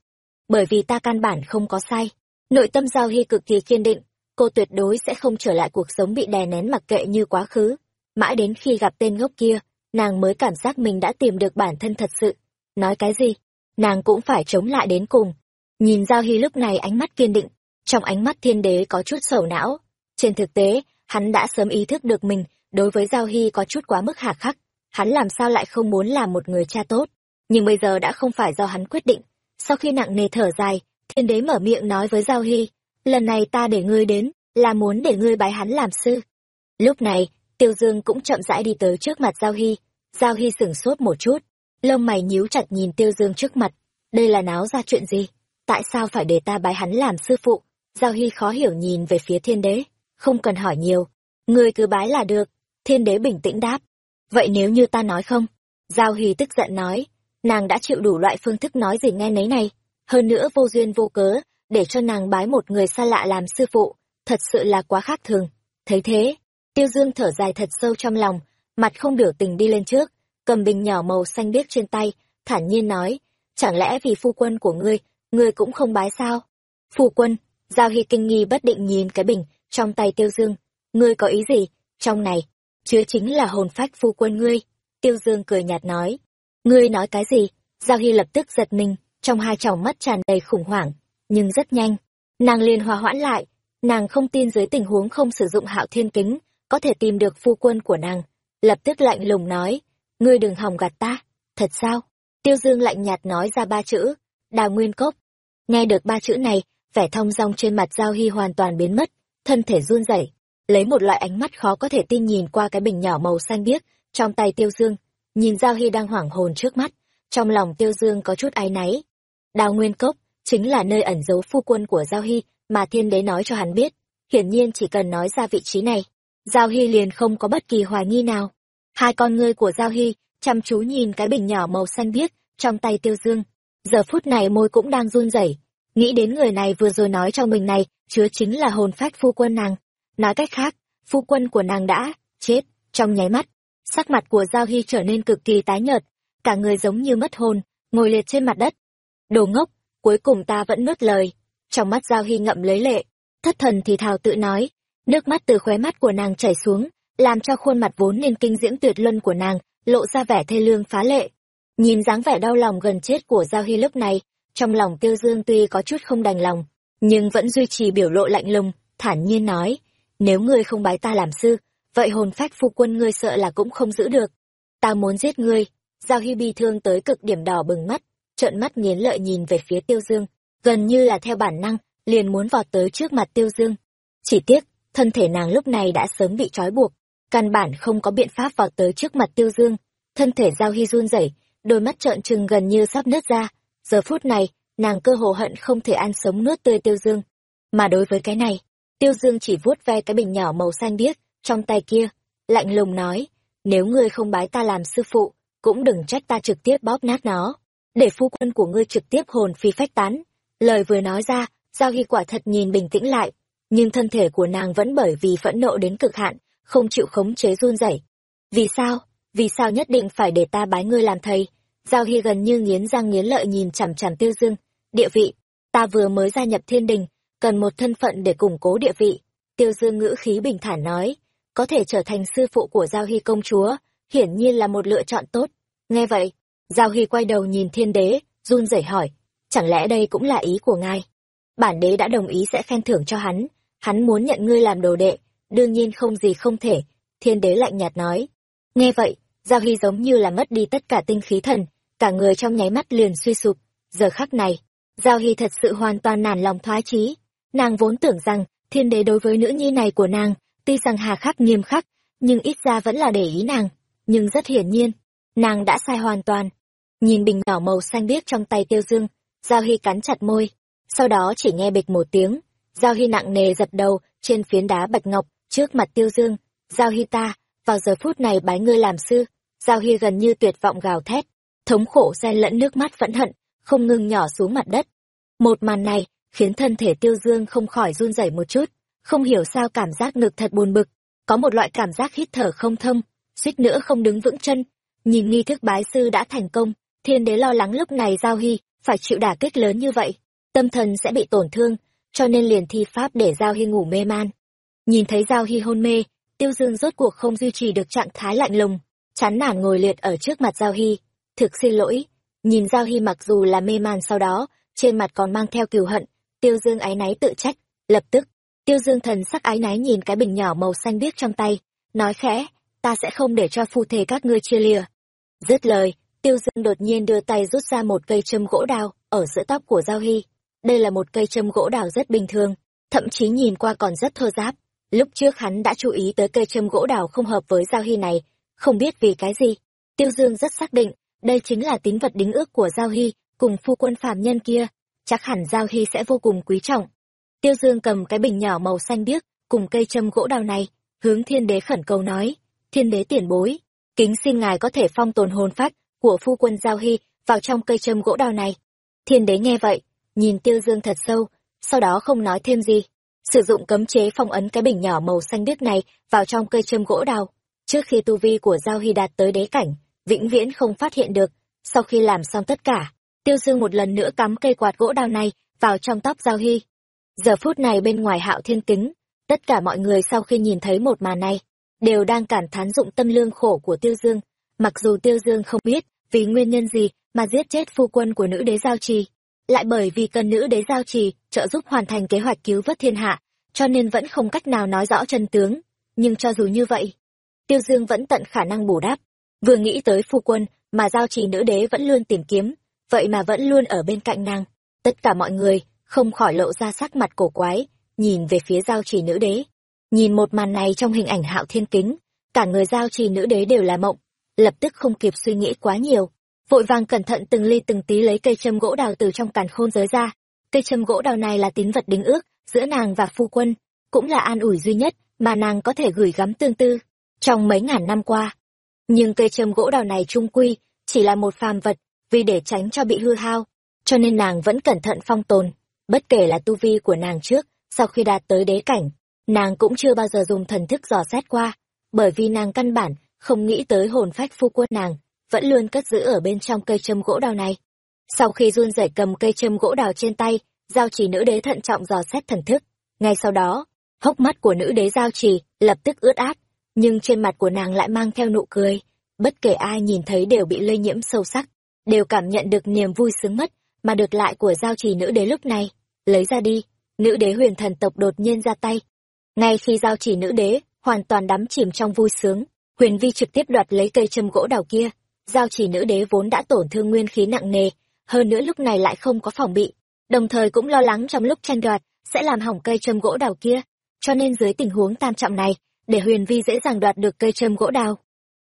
Bởi vì ta căn bản không có sai. Nội tâm Giao Hy cực kỳ kiên định, cô tuyệt đối sẽ không trở lại cuộc sống bị đè nén mặc kệ như quá khứ. Mãi đến khi gặp tên ngốc kia, nàng mới cảm giác mình đã tìm được bản thân thật sự. Nói cái gì? Nàng cũng phải chống lại đến cùng. Nhìn Giao Hy lúc này ánh mắt kiên định, trong ánh mắt thiên đế có chút sầu não. Trên thực tế, hắn đã sớm ý thức được mình, đối với Giao Hy có chút quá mức hạ khắc. Hắn làm sao lại không muốn làm một người cha tốt. Nhưng bây giờ đã không phải do hắn quyết định. Sau khi nặng nề thở dài, thiên đế mở miệng nói với Giao Hy, lần này ta để ngươi đến, là muốn để ngươi bái hắn làm sư. Lúc này, Tiêu Dương cũng chậm rãi đi tới trước mặt Giao Hy. Giao Hy sửng sốt một chút, lông mày nhíu chặt nhìn Tiêu Dương trước mặt. Đây là náo ra chuyện gì? Tại sao phải để ta bái hắn làm sư phụ? Giao Hy khó hiểu nhìn về phía thiên đế. Không cần hỏi nhiều. Ngươi cứ bái là được. Thiên đế bình tĩnh đáp. Vậy nếu như ta nói không? Giao Hy tức giận nói. Nàng đã chịu đủ loại phương thức nói gì nghe nấy này. Hơn nữa vô duyên vô cớ, để cho nàng bái một người xa lạ làm sư phụ. Thật sự là quá khác thường. Thấy thế, Tiêu Dương thở dài thật sâu trong lòng, mặt không biểu tình đi lên trước, cầm bình nhỏ màu xanh biếc trên tay, thản nhiên nói, chẳng lẽ vì phu quân của ngươi, ngươi cũng không bái sao? Phu quân, Giao Hy kinh nghi bất định nhìn cái bình trong tay Tiêu Dương, ngươi có ý gì? Trong này, chứa chính là hồn phách phu quân ngươi. Tiêu Dương cười nhạt nói, ngươi nói cái gì? Giao Hy lập tức giật mình, trong hai tròng mắt tràn đầy khủng hoảng, nhưng rất nhanh, nàng liền hòa hoãn lại, nàng không tin dưới tình huống không sử dụng hạo thiên kính, có thể tìm được phu quân của nàng. Lập tức lạnh lùng nói, ngươi đừng hòng gạt ta, thật sao? Tiêu Dương lạnh nhạt nói ra ba chữ, đào nguyên cốc. Nghe được ba chữ này, vẻ thong dong trên mặt Giao Hy hoàn toàn biến mất, thân thể run rẩy, lấy một loại ánh mắt khó có thể tin nhìn qua cái bình nhỏ màu xanh biếc trong tay Tiêu Dương, nhìn Giao Hy đang hoảng hồn trước mắt, trong lòng Tiêu Dương có chút áy náy. Đào Nguyên Cốc chính là nơi ẩn giấu phu quân của Giao Hy mà Thiên Đế nói cho hắn biết, hiển nhiên chỉ cần nói ra vị trí này, Giao Hy liền không có bất kỳ hoài nghi nào. Hai con ngươi của Giao Hy chăm chú nhìn cái bình nhỏ màu xanh biếc trong tay Tiêu Dương. Giờ phút này môi cũng đang run rẩy, nghĩ đến người này vừa rồi nói cho mình này, chứa chính là hồn phách phu quân nàng. Nói cách khác, phu quân của nàng đã chết trong nháy mắt. Sắc mặt của Giao Hy trở nên cực kỳ tái nhợt, cả người giống như mất hồn, ngồi liệt trên mặt đất. Đồ ngốc, cuối cùng ta vẫn nuốt lời. Trong mắt Giao Hy ngậm lấy lệ, thất thần thì thào tự nói, Nước mắt từ khóe mắt của nàng chảy xuống, làm cho khuôn mặt vốn nên kinh diễm tuyệt luân của nàng lộ ra vẻ thê lương phá lệ. Nhìn dáng vẻ đau lòng gần chết của Giao Hy lúc này, trong lòng Tiêu Dương tuy có chút không đành lòng, nhưng vẫn duy trì biểu lộ lạnh lùng, thản nhiên nói, nếu ngươi không bái ta làm sư, vậy hồn phách phu quân ngươi sợ là cũng không giữ được. Ta muốn giết ngươi. Giao Hy bi thương tới cực điểm đỏ bừng mắt, trợn mắt nghiến lợi nhìn về phía Tiêu Dương, gần như là theo bản năng, liền muốn vọt tới trước mặt Tiêu Dương. Chỉ tiếc, thân thể nàng lúc này đã sớm bị trói buộc, căn bản không có biện pháp vọt tới trước mặt Tiêu Dương. Thân thể Giao Hy run rẩy, đôi mắt trợn trừng gần như sắp nứt ra. Giờ phút này, nàng cơ hồ hận không thể ăn sống nuốt tươi Tiêu Dương. Mà đối với cái này, Tiêu Dương chỉ vuốt ve cái bình nhỏ màu xanh biếc trong tay kia, lạnh lùng nói, nếu ngươi không bái ta làm sư phụ, cũng đừng trách ta trực tiếp bóp nát nó, để phu quân của ngươi trực tiếp hồn phi phách tán. Lời vừa nói ra, Giao Hy quả thật nhìn bình tĩnh lại, nhưng thân thể của nàng vẫn bởi vì phẫn nộ đến cực hạn, không chịu khống chế run rẩy. Vì sao? Vì sao nhất định phải để ta bái ngươi làm thầy? Giao Hy gần như nghiến răng nghiến lợi nhìn chằm chằm Tiêu Dương, địa vị, ta vừa mới gia nhập thiên đình, cần một thân phận để củng cố địa vị. Tiêu Dương ngữ khí bình thản nói, có thể trở thành sư phụ của Giao Hy công chúa, hiển nhiên là một lựa chọn tốt. Nghe vậy, Giao Hy quay đầu nhìn thiên đế, run rẩy hỏi, chẳng lẽ đây cũng là ý của ngài? Bản đế đã đồng ý sẽ khen thưởng cho hắn, hắn muốn nhận ngươi làm đồ đệ, đương nhiên không gì không thể, thiên đế lạnh nhạt nói. Nghe vậy, Giao Hy giống như là mất đi tất cả tinh khí thần, cả người trong nháy mắt liền suy sụp, giờ khắc này, Giao Hy thật sự hoàn toàn nản lòng thoái chí. Nàng vốn tưởng rằng, thiên đế đối với nữ nhi này của nàng, tuy rằng hà khắc nghiêm khắc, nhưng ít ra vẫn là để ý nàng, nhưng rất hiển nhiên, nàng đã sai hoàn toàn. Nhìn bình nhỏ màu xanh biếc trong tay tiêu dương, Giao Hy cắn chặt môi, sau đó chỉ nghe bịch một tiếng giao hy nặng nề giật đầu trên phiến đá bạch ngọc trước mặt tiêu dương. Giao hy ta vào giờ phút này bái ngươi làm sư. Giao hy gần như tuyệt vọng gào thét thống khổ xen lẫn nước mắt phẫn hận không ngừng nhỏ xuống mặt đất. Một màn này khiến thân thể tiêu dương không khỏi run rẩy một chút không hiểu sao cảm giác ngực thật buồn bực, có một loại cảm giác hít thở không thông, suýt nữa không đứng vững chân. Nhìn nghi thức bái sư đã thành công, thiên đế lo lắng lúc này giao hy, phải chịu đả kích lớn như vậy, tâm thần sẽ bị tổn thương, cho nên liền thi pháp để giao hy ngủ mê man. Nhìn thấy giao hy hôn mê, tiêu dương rốt cuộc không duy trì được trạng thái lạnh lùng, chán nản ngồi liệt ở trước mặt giao hy. Thực xin lỗi, nhìn giao hy mặc dù là mê man sau đó, trên mặt còn mang theo cừu hận, tiêu dương áy náy tự trách, lập tức tiêu dương thần sắc ái náy nhìn cái bình nhỏ màu xanh biếc trong tay, nói khẽ, ta sẽ không để cho phu thề các ngươi chia lìa. Dứt lời, tiêu dương đột nhiên đưa tay rút ra một cây châm gỗ đào ở giữa tóc của giao hy. Đây là một cây châm gỗ đào rất bình thường, thậm chí nhìn qua còn rất thô giáp lúc trước hắn đã chú ý tới cây châm gỗ đào không hợp với giao hy này, không biết vì cái gì. Tiêu dương rất xác định, đây chính là tín vật đính ước của giao hy cùng phu quân phàm nhân kia. Chắc hẳn giao hy sẽ vô cùng quý trọng tiêu dương cầm cái bình nhỏ màu xanh biếc, cùng cây châm gỗ đào này, hướng thiên đế khẩn cầu nói, thiên đế tiền bối, kính xin ngài có thể phong tồn hồn phách của phu quân giao hy vào trong cây châm gỗ đào này. Thiên đế nghe vậy, nhìn tiêu dương thật sâu, sau đó không nói thêm gì, sử dụng cấm chế phong ấn cái bình nhỏ màu xanh biếc này vào trong cây châm gỗ đào. Trước khi tu vi của giao hy đạt tới đế cảnh, vĩnh viễn không phát hiện được. Sau khi làm xong tất cả, tiêu dương một lần nữa cắm cây quạt gỗ đào này vào trong tóc giao hy giờ phút này bên ngoài hạo thiên kính, tất cả mọi người sau khi nhìn thấy một màn này, đều đang cảm thán dụng tâm lương khổ của tiêu dương. Mặc dù tiêu dương không biết vì nguyên nhân gì mà giết chết phu quân của nữ đế giao trì, lại bởi vì cần nữ đế giao trì trợ giúp hoàn thành kế hoạch cứu vớt thiên hạ, cho nên vẫn không cách nào nói rõ chân tướng. Nhưng cho dù như vậy, tiêu dương vẫn tận khả năng bù đắp. Vừa nghĩ tới phu quân mà giao trì nữ đế vẫn luôn tìm kiếm, vậy mà vẫn luôn ở bên cạnh nàng. Tất cả mọi người không khỏi lộ ra sắc mặt cổ quái, nhìn về phía giao trì nữ đế. Nhìn một màn này trong hình ảnh hạo thiên kính, cả người giao trì nữ đế đều là mộng, lập tức không kịp suy nghĩ quá nhiều. Vội vàng cẩn thận từng ly từng tí lấy cây châm gỗ đào từ trong càn khôn giới ra. Cây châm gỗ đào này là tín vật đính ước giữa nàng và phu quân, cũng là an ủi duy nhất mà nàng có thể gửi gắm tương tư trong mấy ngàn năm qua. Nhưng cây châm gỗ đào này trung quy chỉ là một phàm vật vì để tránh cho bị hư hao, cho nên nàng vẫn cẩn thận phong tồn bất kể là tu vi của nàng trước, sau khi đạt tới đế cảnh, nàng cũng chưa bao giờ dùng thần thức dò xét qua, bởi vì nàng căn bản không nghĩ tới hồn phách phu quân nàng vẫn luôn cất giữ ở bên trong cây châm gỗ đào này. Sau khi run rẩy cầm cây châm gỗ đào trên tay, giao trì nữ đế thận trọng dò xét thần thức. Ngay sau đó, hốc mắt của nữ đế giao trì lập tức ướt át, nhưng trên mặt của nàng lại mang theo nụ cười. Bất kể ai nhìn thấy đều bị lây nhiễm sâu sắc, đều cảm nhận được niềm vui sướng mất mà được lại của giao trì nữ đế lúc này lấy ra đi. Nữ đế huyền thần tộc đột nhiên ra tay. Ngay khi giao chỉ nữ đế, hoàn toàn đắm chìm trong vui sướng, huyền vi trực tiếp đoạt lấy cây châm gỗ đào kia. Giao chỉ nữ đế vốn đã tổn thương nguyên khí nặng nề, hơn nữa lúc này lại không có phòng bị, đồng thời cũng lo lắng trong lúc tranh đoạt sẽ làm hỏng cây châm gỗ đào kia. Cho nên dưới tình huống tam trọng này, để huyền vi dễ dàng đoạt được cây châm gỗ đào.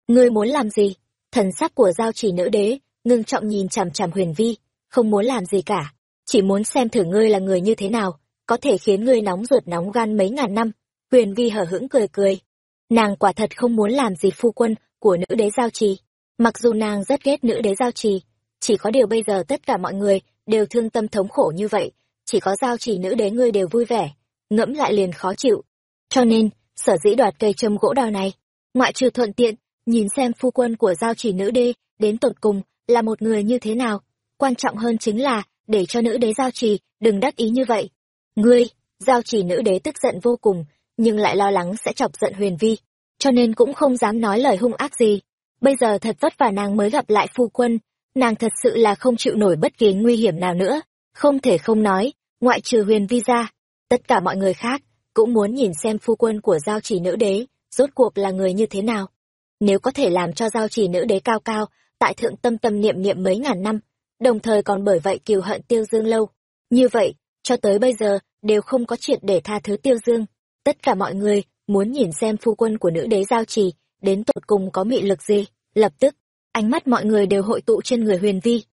Ngươi muốn làm gì? Thần sắc của giao chỉ nữ đế ngưng trọng nhìn chằm chằm huyền vi, không muốn làm gì cả chỉ muốn xem thử ngươi là người như thế nào, có thể khiến ngươi nóng ruột nóng gan mấy ngàn năm. Huyền vi hở hững cười cười. Nàng quả thật không muốn làm gì phu quân của nữ đế giao trì. Mặc dù nàng rất ghét nữ đế giao trì, chỉ có điều bây giờ tất cả mọi người đều thương tâm thống khổ như vậy, chỉ có giao trì nữ đế ngươi đều vui vẻ, ngẫm lại liền khó chịu. Cho nên, sở dĩ đoạt cây châm gỗ đào này, ngoại trừ thuận tiện, nhìn xem phu quân của giao chỉ nữ đế đến tột cùng là một người như thế nào, quan trọng hơn chính là để cho nữ đế giao trì, đừng đắc ý như vậy. Ngươi, giao trì nữ đế tức giận vô cùng, nhưng lại lo lắng sẽ chọc giận huyền vi, cho nên cũng không dám nói lời hung ác gì. Bây giờ thật vất vả nàng mới gặp lại phu quân, nàng thật sự là không chịu nổi bất kỳ nguy hiểm nào nữa. Không thể không nói, ngoại trừ huyền vi ra, tất cả mọi người khác cũng muốn nhìn xem phu quân của giao chỉ nữ đế, rốt cuộc là người như thế nào. Nếu có thể làm cho giao chỉ nữ đế cao cao, tại thượng tâm tâm niệm niệm mấy ngàn năm đồng thời còn bởi vậy kiều hận tiêu dương lâu như vậy cho tới bây giờ đều không có chuyện để tha thứ tiêu dương tất cả mọi người muốn nhìn xem phu quân của nữ đế giao trì đến tột cùng có mị lực gì lập tức ánh mắt mọi người đều hội tụ trên người huyền vi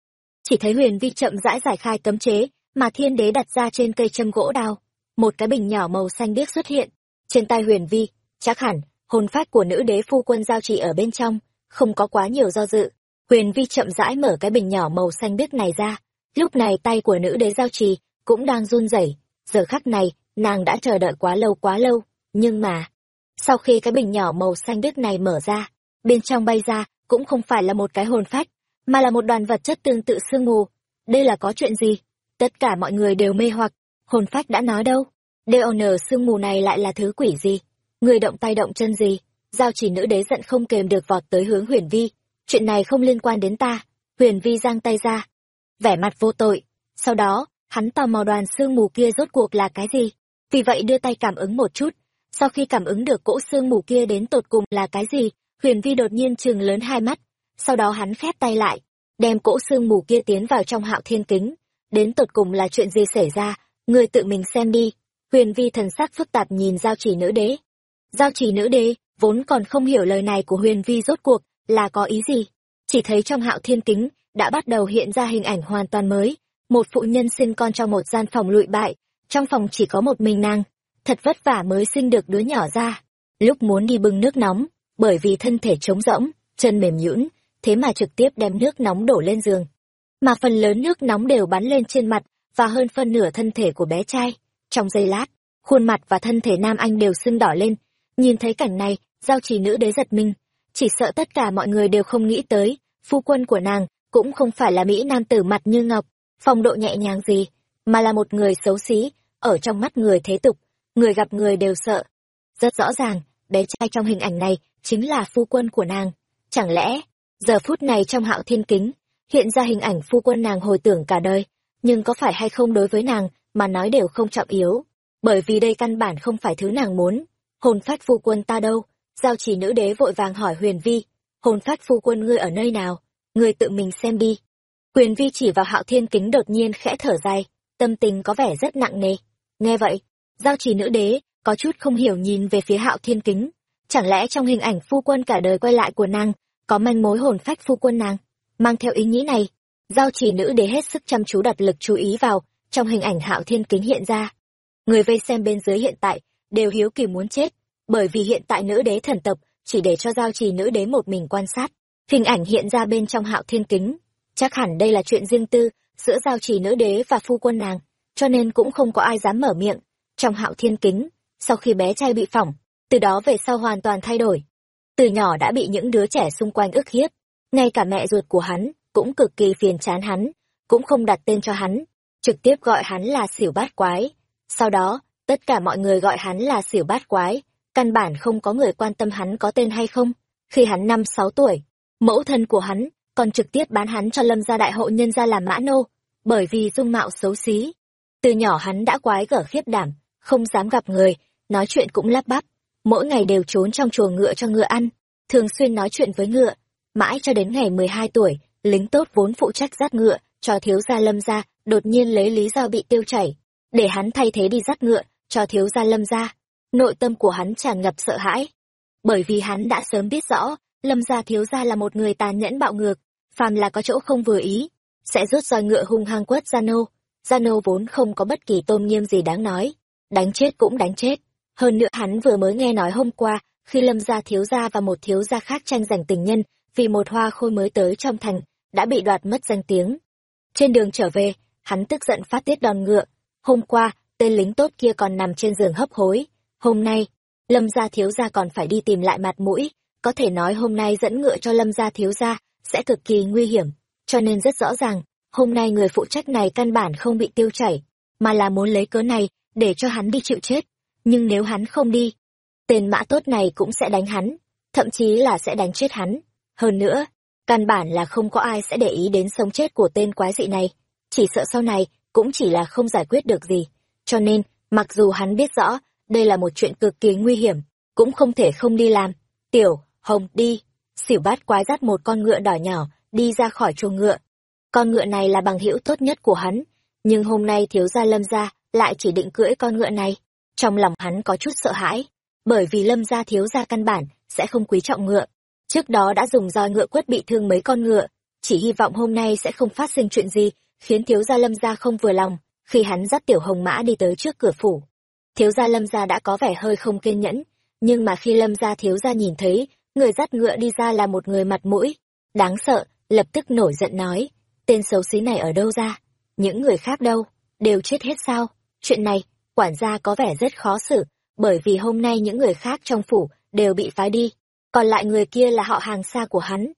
chỉ thấy huyền vi chậm rãi giải khai cấm chế mà thiên đế đặt ra trên cây châm gỗ đào. Một cái bình nhỏ màu xanh biếc xuất hiện. Trên tay huyền vi, chắc hẳn, hồn phách của nữ đế phu quân giao trì ở bên trong, không có quá nhiều do dự. Huyền vi chậm rãi mở cái bình nhỏ màu xanh biếc này ra. Lúc này tay của nữ đế giao trì cũng đang run rẩy. Giờ khắc này, nàng đã chờ đợi quá lâu quá lâu. Nhưng mà, sau khi cái bình nhỏ màu xanh biếc này mở ra, bên trong bay ra cũng không phải là một cái hồn phách, mà là một đoàn vật chất tương tự sương mù. Đây là có chuyện gì? Tất cả mọi người đều mê hoặc, hồn phách đã nói đâu? DON sương mù này lại là thứ quỷ gì? Người động tay động chân gì? Giao chỉ nữ đế giận không kềm được vọt tới hướng huyền vi. Chuyện này không liên quan đến ta. Huyền vi giang tay ra. Vẻ mặt vô tội. Sau đó, hắn tò mò đoàn sương mù kia rốt cuộc là cái gì? Vì vậy đưa tay cảm ứng một chút. Sau khi cảm ứng được cỗ sương mù kia đến tột cùng là cái gì, huyền vi đột nhiên chừng lớn hai mắt. Sau đó hắn khép tay lại, đem cỗ sương mù kia tiến vào trong hạo thiên kính. Đến tột cùng là chuyện gì xảy ra, người tự mình xem đi. Huyền vi thần sắc phức tạp nhìn giao chỉ nữ đế. Giao chỉ nữ đế, vốn còn không hiểu lời này của huyền vi rốt cuộc, là có ý gì. Chỉ thấy trong hạo thiên kính, đã bắt đầu hiện ra hình ảnh hoàn toàn mới. Một phụ nhân sinh con trong một gian phòng lụi bại, trong phòng chỉ có một mình nàng. Thật vất vả mới sinh được đứa nhỏ ra. Lúc muốn đi bưng nước nóng, bởi vì thân thể trống rỗng, chân mềm nhũn, thế mà trực tiếp đem nước nóng đổ lên giường. Mà phần lớn nước nóng đều bắn lên trên mặt và hơn phân nửa thân thể của bé trai. Trong giây lát, khuôn mặt và thân thể nam anh đều sưng đỏ lên. Nhìn thấy cảnh này, giao trì nữ đế giật mình. Chỉ sợ tất cả mọi người đều không nghĩ tới, phu quân của nàng cũng không phải là Mỹ nam tử mặt như ngọc, phong độ nhẹ nhàng gì, mà là một người xấu xí, ở trong mắt người thế tục, người gặp người đều sợ. Rất rõ ràng, bé trai trong hình ảnh này chính là phu quân của nàng. Chẳng lẽ, giờ phút này trong hạo thiên kính, hiện ra hình ảnh phu quân nàng hồi tưởng cả đời, nhưng có phải hay không đối với nàng mà nói đều không trọng yếu, bởi vì đây căn bản không phải thứ nàng muốn. Hồn phách phu quân ta đâu? Giao chỉ nữ đế vội vàng hỏi Huyền Vi, hồn phách phu quân ngươi ở nơi nào? Ngươi tự mình xem đi. Huyền Vi chỉ vào hạo thiên kính đột nhiên khẽ thở dài, tâm tình có vẻ rất nặng nề. Nghe vậy, giao chỉ nữ đế có chút không hiểu nhìn về phía hạo thiên kính, Chẳng lẽ trong hình ảnh phu quân cả đời quay lại của nàng, có manh mối hồn phách phu quân nàng? Mang theo ý nghĩ này, giao chỉ nữ đế hết sức chăm chú đặt lực chú ý vào, trong hình ảnh hạo thiên kính hiện ra. Người vây xem bên dưới hiện tại, đều hiếu kỳ muốn chết, bởi vì hiện tại nữ đế thần tộc chỉ để cho giao trì nữ đế một mình quan sát. Hình ảnh hiện ra bên trong hạo thiên kính. Chắc hẳn đây là chuyện riêng tư, giữa giao trì nữ đế và phu quân nàng, cho nên cũng không có ai dám mở miệng. Trong hạo thiên kính, sau khi bé trai bị phỏng, từ đó về sau hoàn toàn thay đổi. Từ nhỏ đã bị những đứa trẻ xung quanh ức hiếp, ngay cả mẹ ruột của hắn cũng cực kỳ phiền chán hắn, cũng không đặt tên cho hắn, trực tiếp gọi hắn là xỉu bát quái. Sau đó, tất cả mọi người gọi hắn là xỉu bát quái, căn bản không có người quan tâm hắn có tên hay không. Khi hắn năm sáu tuổi, mẫu thân của hắn còn trực tiếp bán hắn cho lâm gia đại hộ nhân gia làm mã nô, bởi vì dung mạo xấu xí. Từ nhỏ hắn đã quái gở khiếp đảm, không dám gặp người, nói chuyện cũng lắp bắp, mỗi ngày đều trốn trong chuồng ngựa cho ngựa ăn, thường xuyên nói chuyện với ngựa. Mãi cho đến ngày 12 tuổi, lính tốt vốn phụ trách dắt ngựa, cho thiếu gia lâm gia, đột nhiên lấy lý do bị tiêu chảy, để hắn thay thế đi dắt ngựa, cho thiếu gia lâm gia. Nội tâm của hắn tràn ngập sợ hãi, bởi vì hắn đã sớm biết rõ, lâm gia thiếu gia là một người tàn nhẫn bạo ngược, phàm là có chỗ không vừa ý, sẽ rút roi ngựa hung hăng quất gia nô. Gia nô vốn không có bất kỳ tôn nghiêm gì đáng nói, đánh chết cũng đánh chết hơn nữa hắn vừa mới nghe nói hôm qua, khi lâm gia thiếu gia và một thiếu gia khác tranh giành tình nhân, vì một hoa khôi mới tới trong thành, đã bị đoạt mất danh tiếng. Trên đường trở về, hắn tức giận phát tiết đòn ngựa. Hôm qua, tên lính tốt kia còn nằm trên giường hấp hối. Hôm nay, lâm gia thiếu gia còn phải đi tìm lại mặt mũi. Có thể nói hôm nay dẫn ngựa cho lâm gia thiếu gia, sẽ cực kỳ nguy hiểm. Cho nên rất rõ ràng, hôm nay người phụ trách này căn bản không bị tiêu chảy, mà là muốn lấy cớ này, để cho hắn đi chịu chết nhưng nếu hắn không đi, tên mã tốt này cũng sẽ đánh hắn, thậm chí là sẽ đánh chết hắn. Hơn nữa, căn bản là không có ai sẽ để ý đến sống chết của tên quái dị này, chỉ sợ sau này cũng chỉ là không giải quyết được gì. Cho nên, mặc dù hắn biết rõ đây là một chuyện cực kỳ nguy hiểm, cũng không thể không đi làm. Tiểu, Hồng, đi. Xỉu bát quái dắt một con ngựa đỏ nhỏ, đi ra khỏi chuồng ngựa. Con ngựa này là bằng hữu tốt nhất của hắn, nhưng hôm nay thiếu gia lâm gia lại chỉ định cưỡi con ngựa này. Trong lòng hắn có chút sợ hãi, bởi vì lâm gia thiếu gia căn bản sẽ không quý trọng ngựa. Trước đó đã dùng roi ngựa quất bị thương mấy con ngựa, chỉ hy vọng hôm nay sẽ không phát sinh chuyện gì, khiến thiếu gia lâm gia không vừa lòng. khi hắn dắt tiểu hồng mã đi tới trước cửa phủ. Thiếu gia lâm gia đã có vẻ hơi không kiên nhẫn, nhưng mà khi lâm gia thiếu gia nhìn thấy, người dắt ngựa đi ra là một người mặt mũi, đáng sợ, lập tức nổi giận nói, tên xấu xí này ở đâu ra, những người khác đâu, đều chết hết sao, chuyện này, quản gia có vẻ rất khó xử, bởi vì hôm nay những người khác trong phủ đều bị phái đi, còn lại người kia là họ hàng xa của hắn,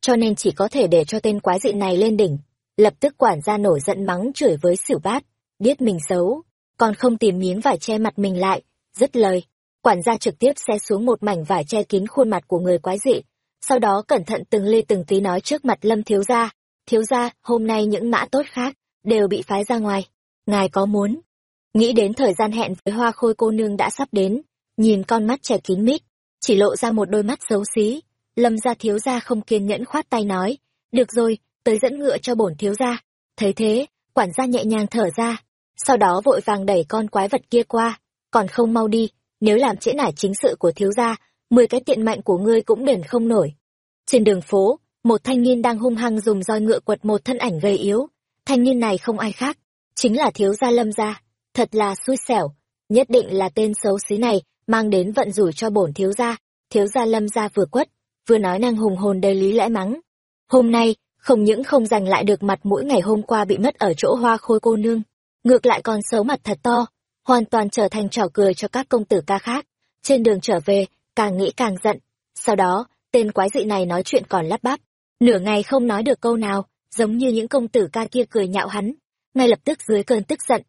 cho nên chỉ có thể để cho tên quái dị này lên đỉnh. Lập tức quản gia nổi giận mắng chửi với xỉu bát, biết mình xấu, còn không tìm miếng vải che mặt mình lại, dứt lời. Quản gia trực tiếp xe xuống một mảnh vải che kín khuôn mặt của người quái dị, sau đó cẩn thận từng ly từng tí nói trước mặt lâm thiếu gia, thiếu gia, hôm nay những mã tốt khác, đều bị phái ra ngoài, ngài có muốn. Nghĩ đến thời gian hẹn với hoa khôi cô nương đã sắp đến, nhìn con mắt trẻ kín mít, chỉ lộ ra một đôi mắt xấu xí, lâm gia thiếu gia không kiên nhẫn khoát tay nói được rồi tới dẫn ngựa cho bổn thiếu gia thấy thế quản gia nhẹ nhàng thở ra sau đó vội vàng đẩy con quái vật kia qua. Còn không mau đi nếu làm trễ nải chính sự của thiếu gia mười cái tiện mạnh của ngươi cũng đền không nổi. Trên đường phố một thanh niên đang hung hăng dùng roi ngựa quật một thân ảnh gầy yếu. Thanh niên này không ai khác chính là thiếu gia lâm gia. Thật là xui xẻo nhất định là tên xấu xí này mang đến vận rủi cho bổn thiếu gia. Thiếu gia lâm gia vừa quất vừa nói năng hùng hồn đầy lý lẽ mắng. Hôm nay, không những không giành lại được mặt mũi ngày hôm qua bị mất ở chỗ hoa khôi cô nương, ngược lại còn xấu mặt thật to, hoàn toàn trở thành trò cười cho các công tử ca khác. Trên đường trở về, càng nghĩ càng giận. Sau đó, tên quái dị này nói chuyện còn lắp bắp. Nửa ngày không nói được câu nào, giống như những công tử ca kia cười nhạo hắn. Ngay lập tức dưới cơn tức giận,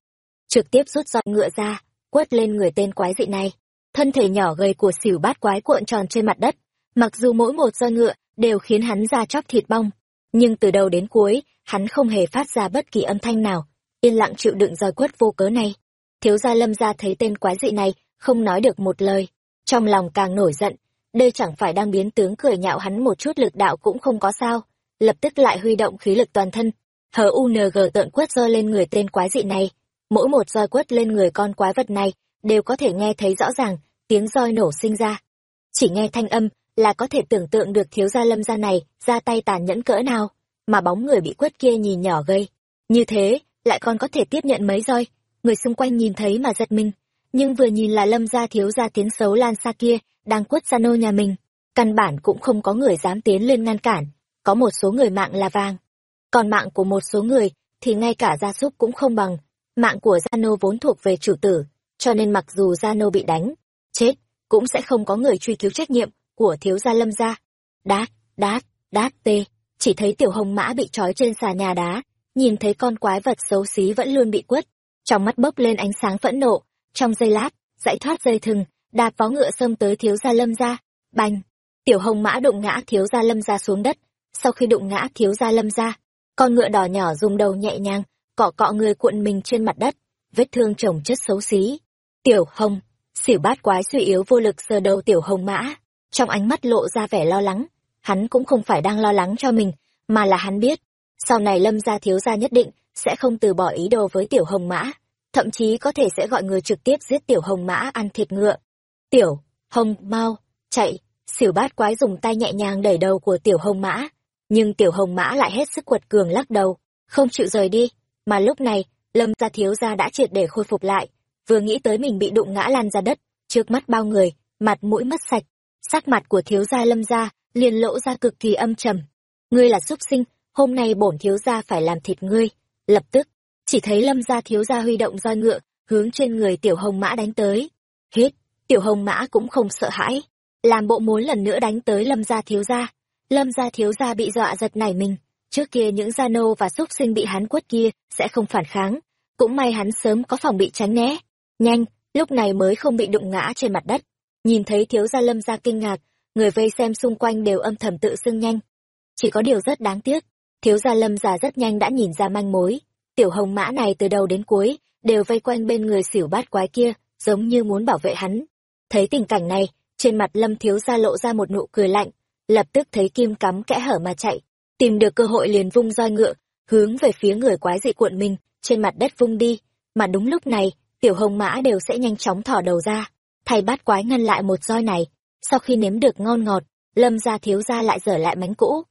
trực tiếp rút giọt ngựa ra, quất lên người tên quái dị này. Thân thể nhỏ gầy của xỉu bát quái cuộn tròn trên mặt đất, Mặc dù mỗi một roi ngựa đều khiến hắn ra chóc thịt bong, nhưng từ đầu đến cuối, hắn không hề phát ra bất kỳ âm thanh nào, yên lặng chịu đựng roi quất vô cớ này. Thiếu gia lâm gia thấy tên quái dị này, không nói được một lời, trong lòng càng nổi giận, đây chẳng phải đang biến tướng cười nhạo hắn một chút lực đạo cũng không có sao, lập tức lại huy động khí lực toàn thân, hờ UNG tợn quất roi lên người tên quái dị này, mỗi một roi quất lên người con quái vật này, đều có thể nghe thấy rõ ràng, tiếng roi nổ sinh ra. Chỉ nghe thanh âm, là có thể tưởng tượng được thiếu gia lâm gia này ra tay tàn nhẫn cỡ nào, mà bóng người bị quất kia nhìn nhỏ gây. Như thế, lại còn có thể tiếp nhận mấy roi, người xung quanh nhìn thấy mà giật mình. Nhưng vừa nhìn là lâm gia thiếu gia tiến xấu lan xa kia, đang quất xa nô nhà mình. Căn bản cũng không có người dám tiến lên ngăn cản, có một số người mạng là vàng. Còn mạng của một số người, thì ngay cả gia súc cũng không bằng. Mạng của gia nô vốn thuộc về chủ tử, cho nên mặc dù gia nô bị đánh, chết, cũng sẽ không có người truy cứu trách nhiệm của thiếu gia lâm gia. Đát, đát, đát tê, chỉ thấy tiểu hồng mã bị trói trên xà nhà đá, nhìn thấy con quái vật xấu xí vẫn luôn bị quất, trong mắt bốc lên ánh sáng phẫn nộ, trong giây lát, dãy thoát dây thừng, đạp vó ngựa xông tới thiếu gia lâm gia, bành, tiểu hồng mã đụng ngã thiếu gia lâm gia xuống đất, sau khi đụng ngã thiếu gia lâm gia, con ngựa đỏ nhỏ dùng đầu nhẹ nhàng, cọ cọ người cuộn mình trên mặt đất, vết thương chồng chất xấu xí. Tiểu hồng, xỉu bát quái suy yếu vô lực sờ đầu tiểu hồng mã, trong ánh mắt lộ ra vẻ lo lắng hắn cũng không phải đang lo lắng cho mình mà là hắn biết sau này lâm gia thiếu gia nhất định sẽ không từ bỏ ý đồ với tiểu hồng mã, thậm chí có thể sẽ gọi người trực tiếp giết tiểu hồng mã ăn thịt ngựa. Tiểu hồng mau, chạy, xỉu bát quái dùng tay nhẹ nhàng đẩy đầu của tiểu hồng mã, nhưng tiểu hồng mã lại hết sức quật cường lắc đầu, không chịu rời đi. Mà lúc này, lâm gia thiếu gia đã triệt để khôi phục lại, vừa nghĩ tới mình bị đụng ngã lan ra đất, trước mắt bao người, mặt mũi mất sạch, sắc mặt của thiếu gia lâm gia liền lộ ra cực kỳ âm trầm. Ngươi là xúc sinh hôm nay bổn thiếu gia phải làm thịt ngươi. Lập tức chỉ thấy lâm gia thiếu gia huy động roi ngựa hướng trên người tiểu hồng mã đánh tới. Hít tiểu hồng mã cũng không sợ hãi. Làm bộ muốn lần nữa đánh tới lâm gia thiếu gia. Lâm gia thiếu gia bị dọa giật nảy mình. Trước kia những gia nô và súc sinh bị hắn quất kia sẽ không phản kháng. Cũng may hắn sớm có phòng bị tránh né. Nhanh lúc này mới không bị đụng ngã trên mặt đất. Nhìn thấy thiếu gia lâm gia kinh ngạc, người vây xem xung quanh đều âm thầm tự xưng nhanh. Chỉ có điều rất đáng tiếc, thiếu gia lâm già rất nhanh đã nhìn ra manh mối. Tiểu hồng mã này từ đầu đến cuối, đều vây quanh bên người xỉu bát quái kia, giống như muốn bảo vệ hắn. Thấy tình cảnh này, trên mặt lâm thiếu gia lộ ra một nụ cười lạnh, lập tức thấy kim cắm kẽ hở mà chạy, tìm được cơ hội liền vung roi ngựa, hướng về phía người quái dị cuộn mình, trên mặt đất vung đi, mà đúng lúc này, tiểu hồng mã đều sẽ nhanh chóng thỏ đầu ra thay bát quái ngăn lại một roi này sau khi nếm được ngon ngọt lâm gia thiếu gia lại dở lại mánh cũ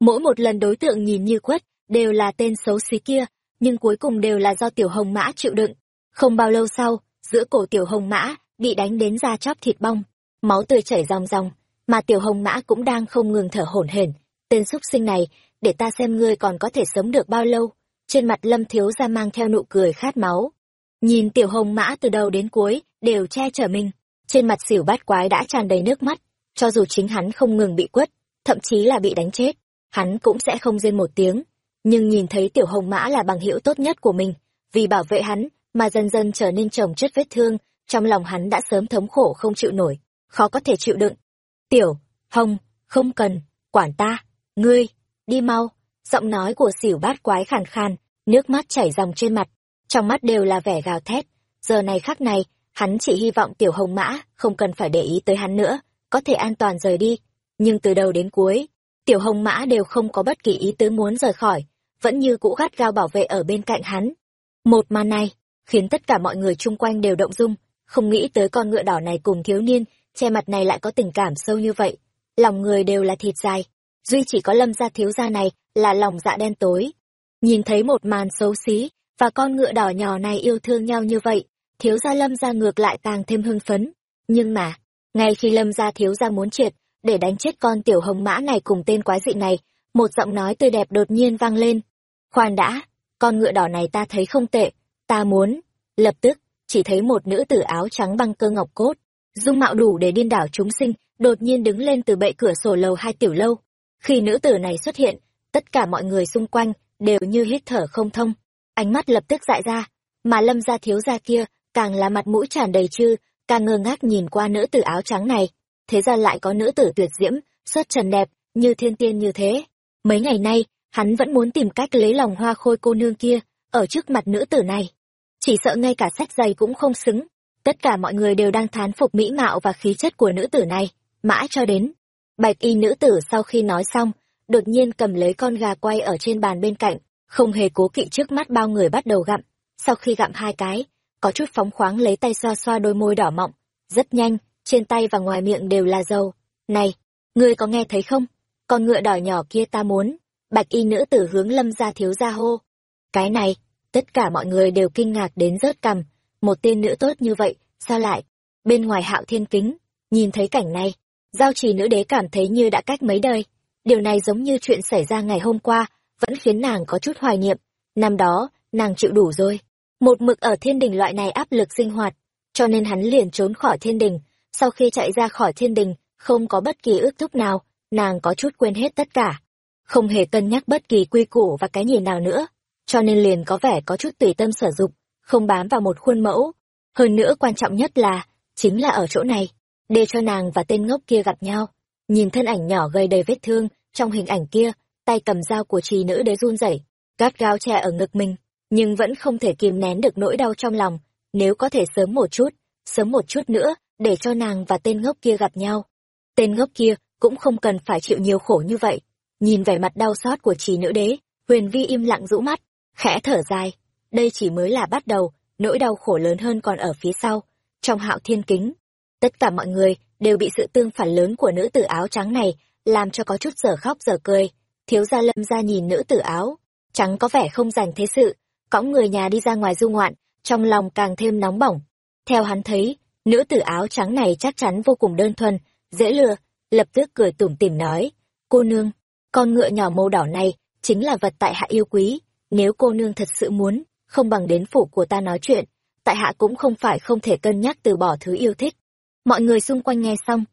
mỗi một lần đối tượng nhìn như quất đều là tên xấu xí kia nhưng cuối cùng đều là do tiểu hồng mã chịu đựng. Không bao lâu sau, giữa cổ tiểu hồng mã bị đánh đến da chóc thịt bong, máu tươi chảy ròng ròng, mà tiểu hồng mã cũng đang không ngừng thở hổn hển. Tên xúc sinh này, để ta xem ngươi còn có thể sống được bao lâu. Trên mặt lâm thiếu ra mang theo nụ cười khát máu. Nhìn tiểu hồng mã từ đầu đến cuối, đều che chở mình. Trên mặt xỉu bát quái đã tràn đầy nước mắt, cho dù chính hắn không ngừng bị quất, thậm chí là bị đánh chết, hắn cũng sẽ không rên một tiếng. Nhưng nhìn thấy tiểu hồng mã là bằng hữu tốt nhất của mình, vì bảo vệ hắn, mà dần dần trở nên chồng chất vết thương, trong lòng hắn đã sớm thống khổ không chịu nổi, khó có thể chịu đựng. Tiểu, hồng, không cần, quản ta, ngươi, đi mau, giọng nói của xỉu bát quái khàn khàn, nước mắt chảy dòng trên mặt, trong mắt đều là vẻ gào thét. Giờ này khắc này, hắn chỉ hy vọng tiểu hồng mã không cần phải để ý tới hắn nữa, có thể an toàn rời đi. Nhưng từ đầu đến cuối, tiểu hồng mã đều không có bất kỳ ý tứ muốn rời khỏi, vẫn như cũ gắt gao bảo vệ ở bên cạnh hắn. Một màn này, khiến tất cả mọi người chung quanh đều động dung, không nghĩ tới con ngựa đỏ này cùng thiếu niên, che mặt này lại có tình cảm sâu như vậy. Lòng người đều là thịt dài, duy chỉ có lâm gia thiếu gia này là lòng dạ đen tối. Nhìn thấy một màn xấu xí, và con ngựa đỏ nhỏ này yêu thương nhau như vậy, thiếu gia lâm gia ngược lại càng thêm hưng phấn. Nhưng mà, ngay khi lâm gia thiếu gia muốn triệt, để đánh chết con tiểu hồng mã này cùng tên quái dị này, một giọng nói tươi đẹp đột nhiên vang lên. Khoan đã, con ngựa đỏ này ta thấy không tệ, ta muốn. Lập tức, chỉ thấy một nữ tử áo trắng băng cơ ngọc cốt, dung mạo đủ để điên đảo chúng sinh, đột nhiên đứng lên từ bệ cửa sổ lầu hai tiểu lâu. Khi nữ tử này xuất hiện, tất cả mọi người xung quanh đều như hít thở không thông, ánh mắt lập tức dại ra, mà lâm gia thiếu gia kia càng là mặt mũi tràn đầy chư, càng ngơ ngác nhìn qua nữ tử áo trắng này. Thế ra lại có nữ tử tuyệt diễm, xuất trần đẹp, như thiên tiên như thế. Mấy ngày nay, hắn vẫn muốn tìm cách lấy lòng hoa khôi cô nương kia, ở trước mặt nữ tử này. Chỉ sợ ngay cả sách giày cũng không xứng. Tất cả mọi người đều đang thán phục mỹ mạo và khí chất của nữ tử này, mãi cho đến. Bạch y nữ tử sau khi nói xong, đột nhiên cầm lấy con gà quay ở trên bàn bên cạnh, không hề cố kỵ trước mắt bao người bắt đầu gặm. Sau khi gặm hai cái, có chút phóng khoáng lấy tay xoa xoa đôi môi đỏ mọng. Rất nhanh, trên tay và ngoài miệng đều là dầu. Này, ngươi có nghe thấy không? Con ngựa đỏ nhỏ kia ta muốn. Bạch y nữ tử hướng lâm gia thiếu gia hô. Cái này, tất cả mọi người đều kinh ngạc đến rớt cằm. Một tên nữ tốt như vậy, sao lại? Bên ngoài hạo thiên kính, nhìn thấy cảnh này, giao trì nữ đế cảm thấy như đã cách mấy đời. Điều này giống như chuyện xảy ra ngày hôm qua, vẫn khiến nàng có chút hoài niệm. Năm đó, nàng chịu đủ rồi. Một mực ở thiên đình loại này áp lực sinh hoạt, cho nên hắn liền trốn khỏi thiên đình. Sau khi chạy ra khỏi thiên đình, không có bất kỳ ước thúc nào, nàng có chút quên hết tất cả. Không hề cân nhắc bất kỳ quy củ và cái nhìn nào nữa, cho nên liền có vẻ có chút tùy tâm sở dụng, không bám vào một khuôn mẫu. Hơn nữa quan trọng nhất là, chính là ở chỗ này, để cho nàng và tên ngốc kia gặp nhau. Nhìn thân ảnh nhỏ gây đầy vết thương, trong hình ảnh kia, tay cầm dao của trì nữ đế run rẩy, gắt gao che ở ngực mình, nhưng vẫn không thể kìm nén được nỗi đau trong lòng. Nếu có thể sớm một chút, sớm một chút nữa, để cho nàng và tên ngốc kia gặp nhau. Tên ngốc kia cũng không cần phải chịu nhiều khổ như vậy. Nhìn vẻ mặt đau xót của trì nữ đế, huyền vi im lặng rũ mắt, khẽ thở dài. Đây chỉ mới là bắt đầu, nỗi đau khổ lớn hơn còn ở phía sau. Trong hạo thiên kính, tất cả mọi người đều bị sự tương phản lớn của nữ tử áo trắng này làm cho có chút giờ khóc giờ cười thiếu gia lâm ra nhìn nữ tử áo trắng có vẻ không dành thế sự cõng người nhà đi ra ngoài du ngoạn trong lòng càng thêm nóng bỏng theo hắn thấy nữ tử áo trắng này chắc chắn vô cùng đơn thuần, dễ lừa, lập tức cười tủm tỉm nói, cô nương, con ngựa nhỏ màu đỏ này chính là vật tại hạ yêu quý. Nếu cô nương thật sự muốn không bằng đến phủ của ta nói chuyện, tại hạ cũng không phải không thể cân nhắc từ bỏ thứ yêu thích. Mọi người xung quanh nghe xong,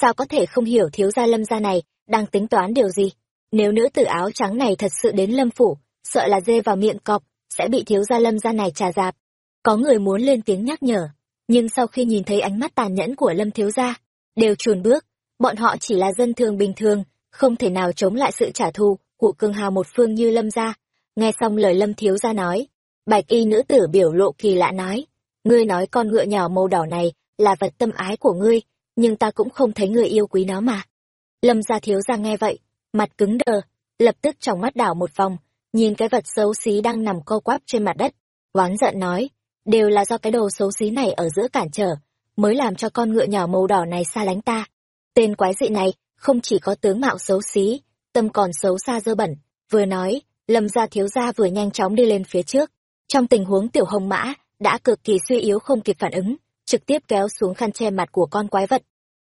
sao có thể không hiểu thiếu gia lâm gia này đang tính toán điều gì? Nếu nữ tử áo trắng này thật sự đến lâm phủ, sợ là dê vào miệng cọp, sẽ bị thiếu gia lâm gia này trà dạp. Có người muốn lên tiếng nhắc nhở nhưng sau khi nhìn thấy ánh mắt tàn nhẫn của lâm thiếu gia đều chuồn bước. Bọn họ chỉ là dân thường bình thường không thể nào chống lại sự trả thù của cường hào một phương như lâm gia. Nghe xong lời lâm thiếu gia nói bạch y nữ tử biểu lộ kỳ lạ nói ngươi nói con ngựa nhỏ màu đỏ này là vật tâm ái của ngươi nhưng ta cũng không thấy người yêu quý nó mà. Lâm gia thiếu gia nghe vậy mặt cứng đờ, lập tức trong mắt đảo một vòng, nhìn cái vật xấu xí đang nằm co quắp trên mặt đất, oán giận nói, đều là do cái đồ xấu xí này ở giữa cản trở, mới làm cho con ngựa nhỏ màu đỏ này xa lánh ta. Tên quái dị này không chỉ có tướng mạo xấu xí, tâm còn xấu xa dơ bẩn, vừa nói, lâm gia thiếu gia vừa nhanh chóng đi lên phía trước. Trong tình huống tiểu hồng mã đã cực kỳ suy yếu không kịp phản ứng trực tiếp kéo xuống khăn che mặt của con quái vật.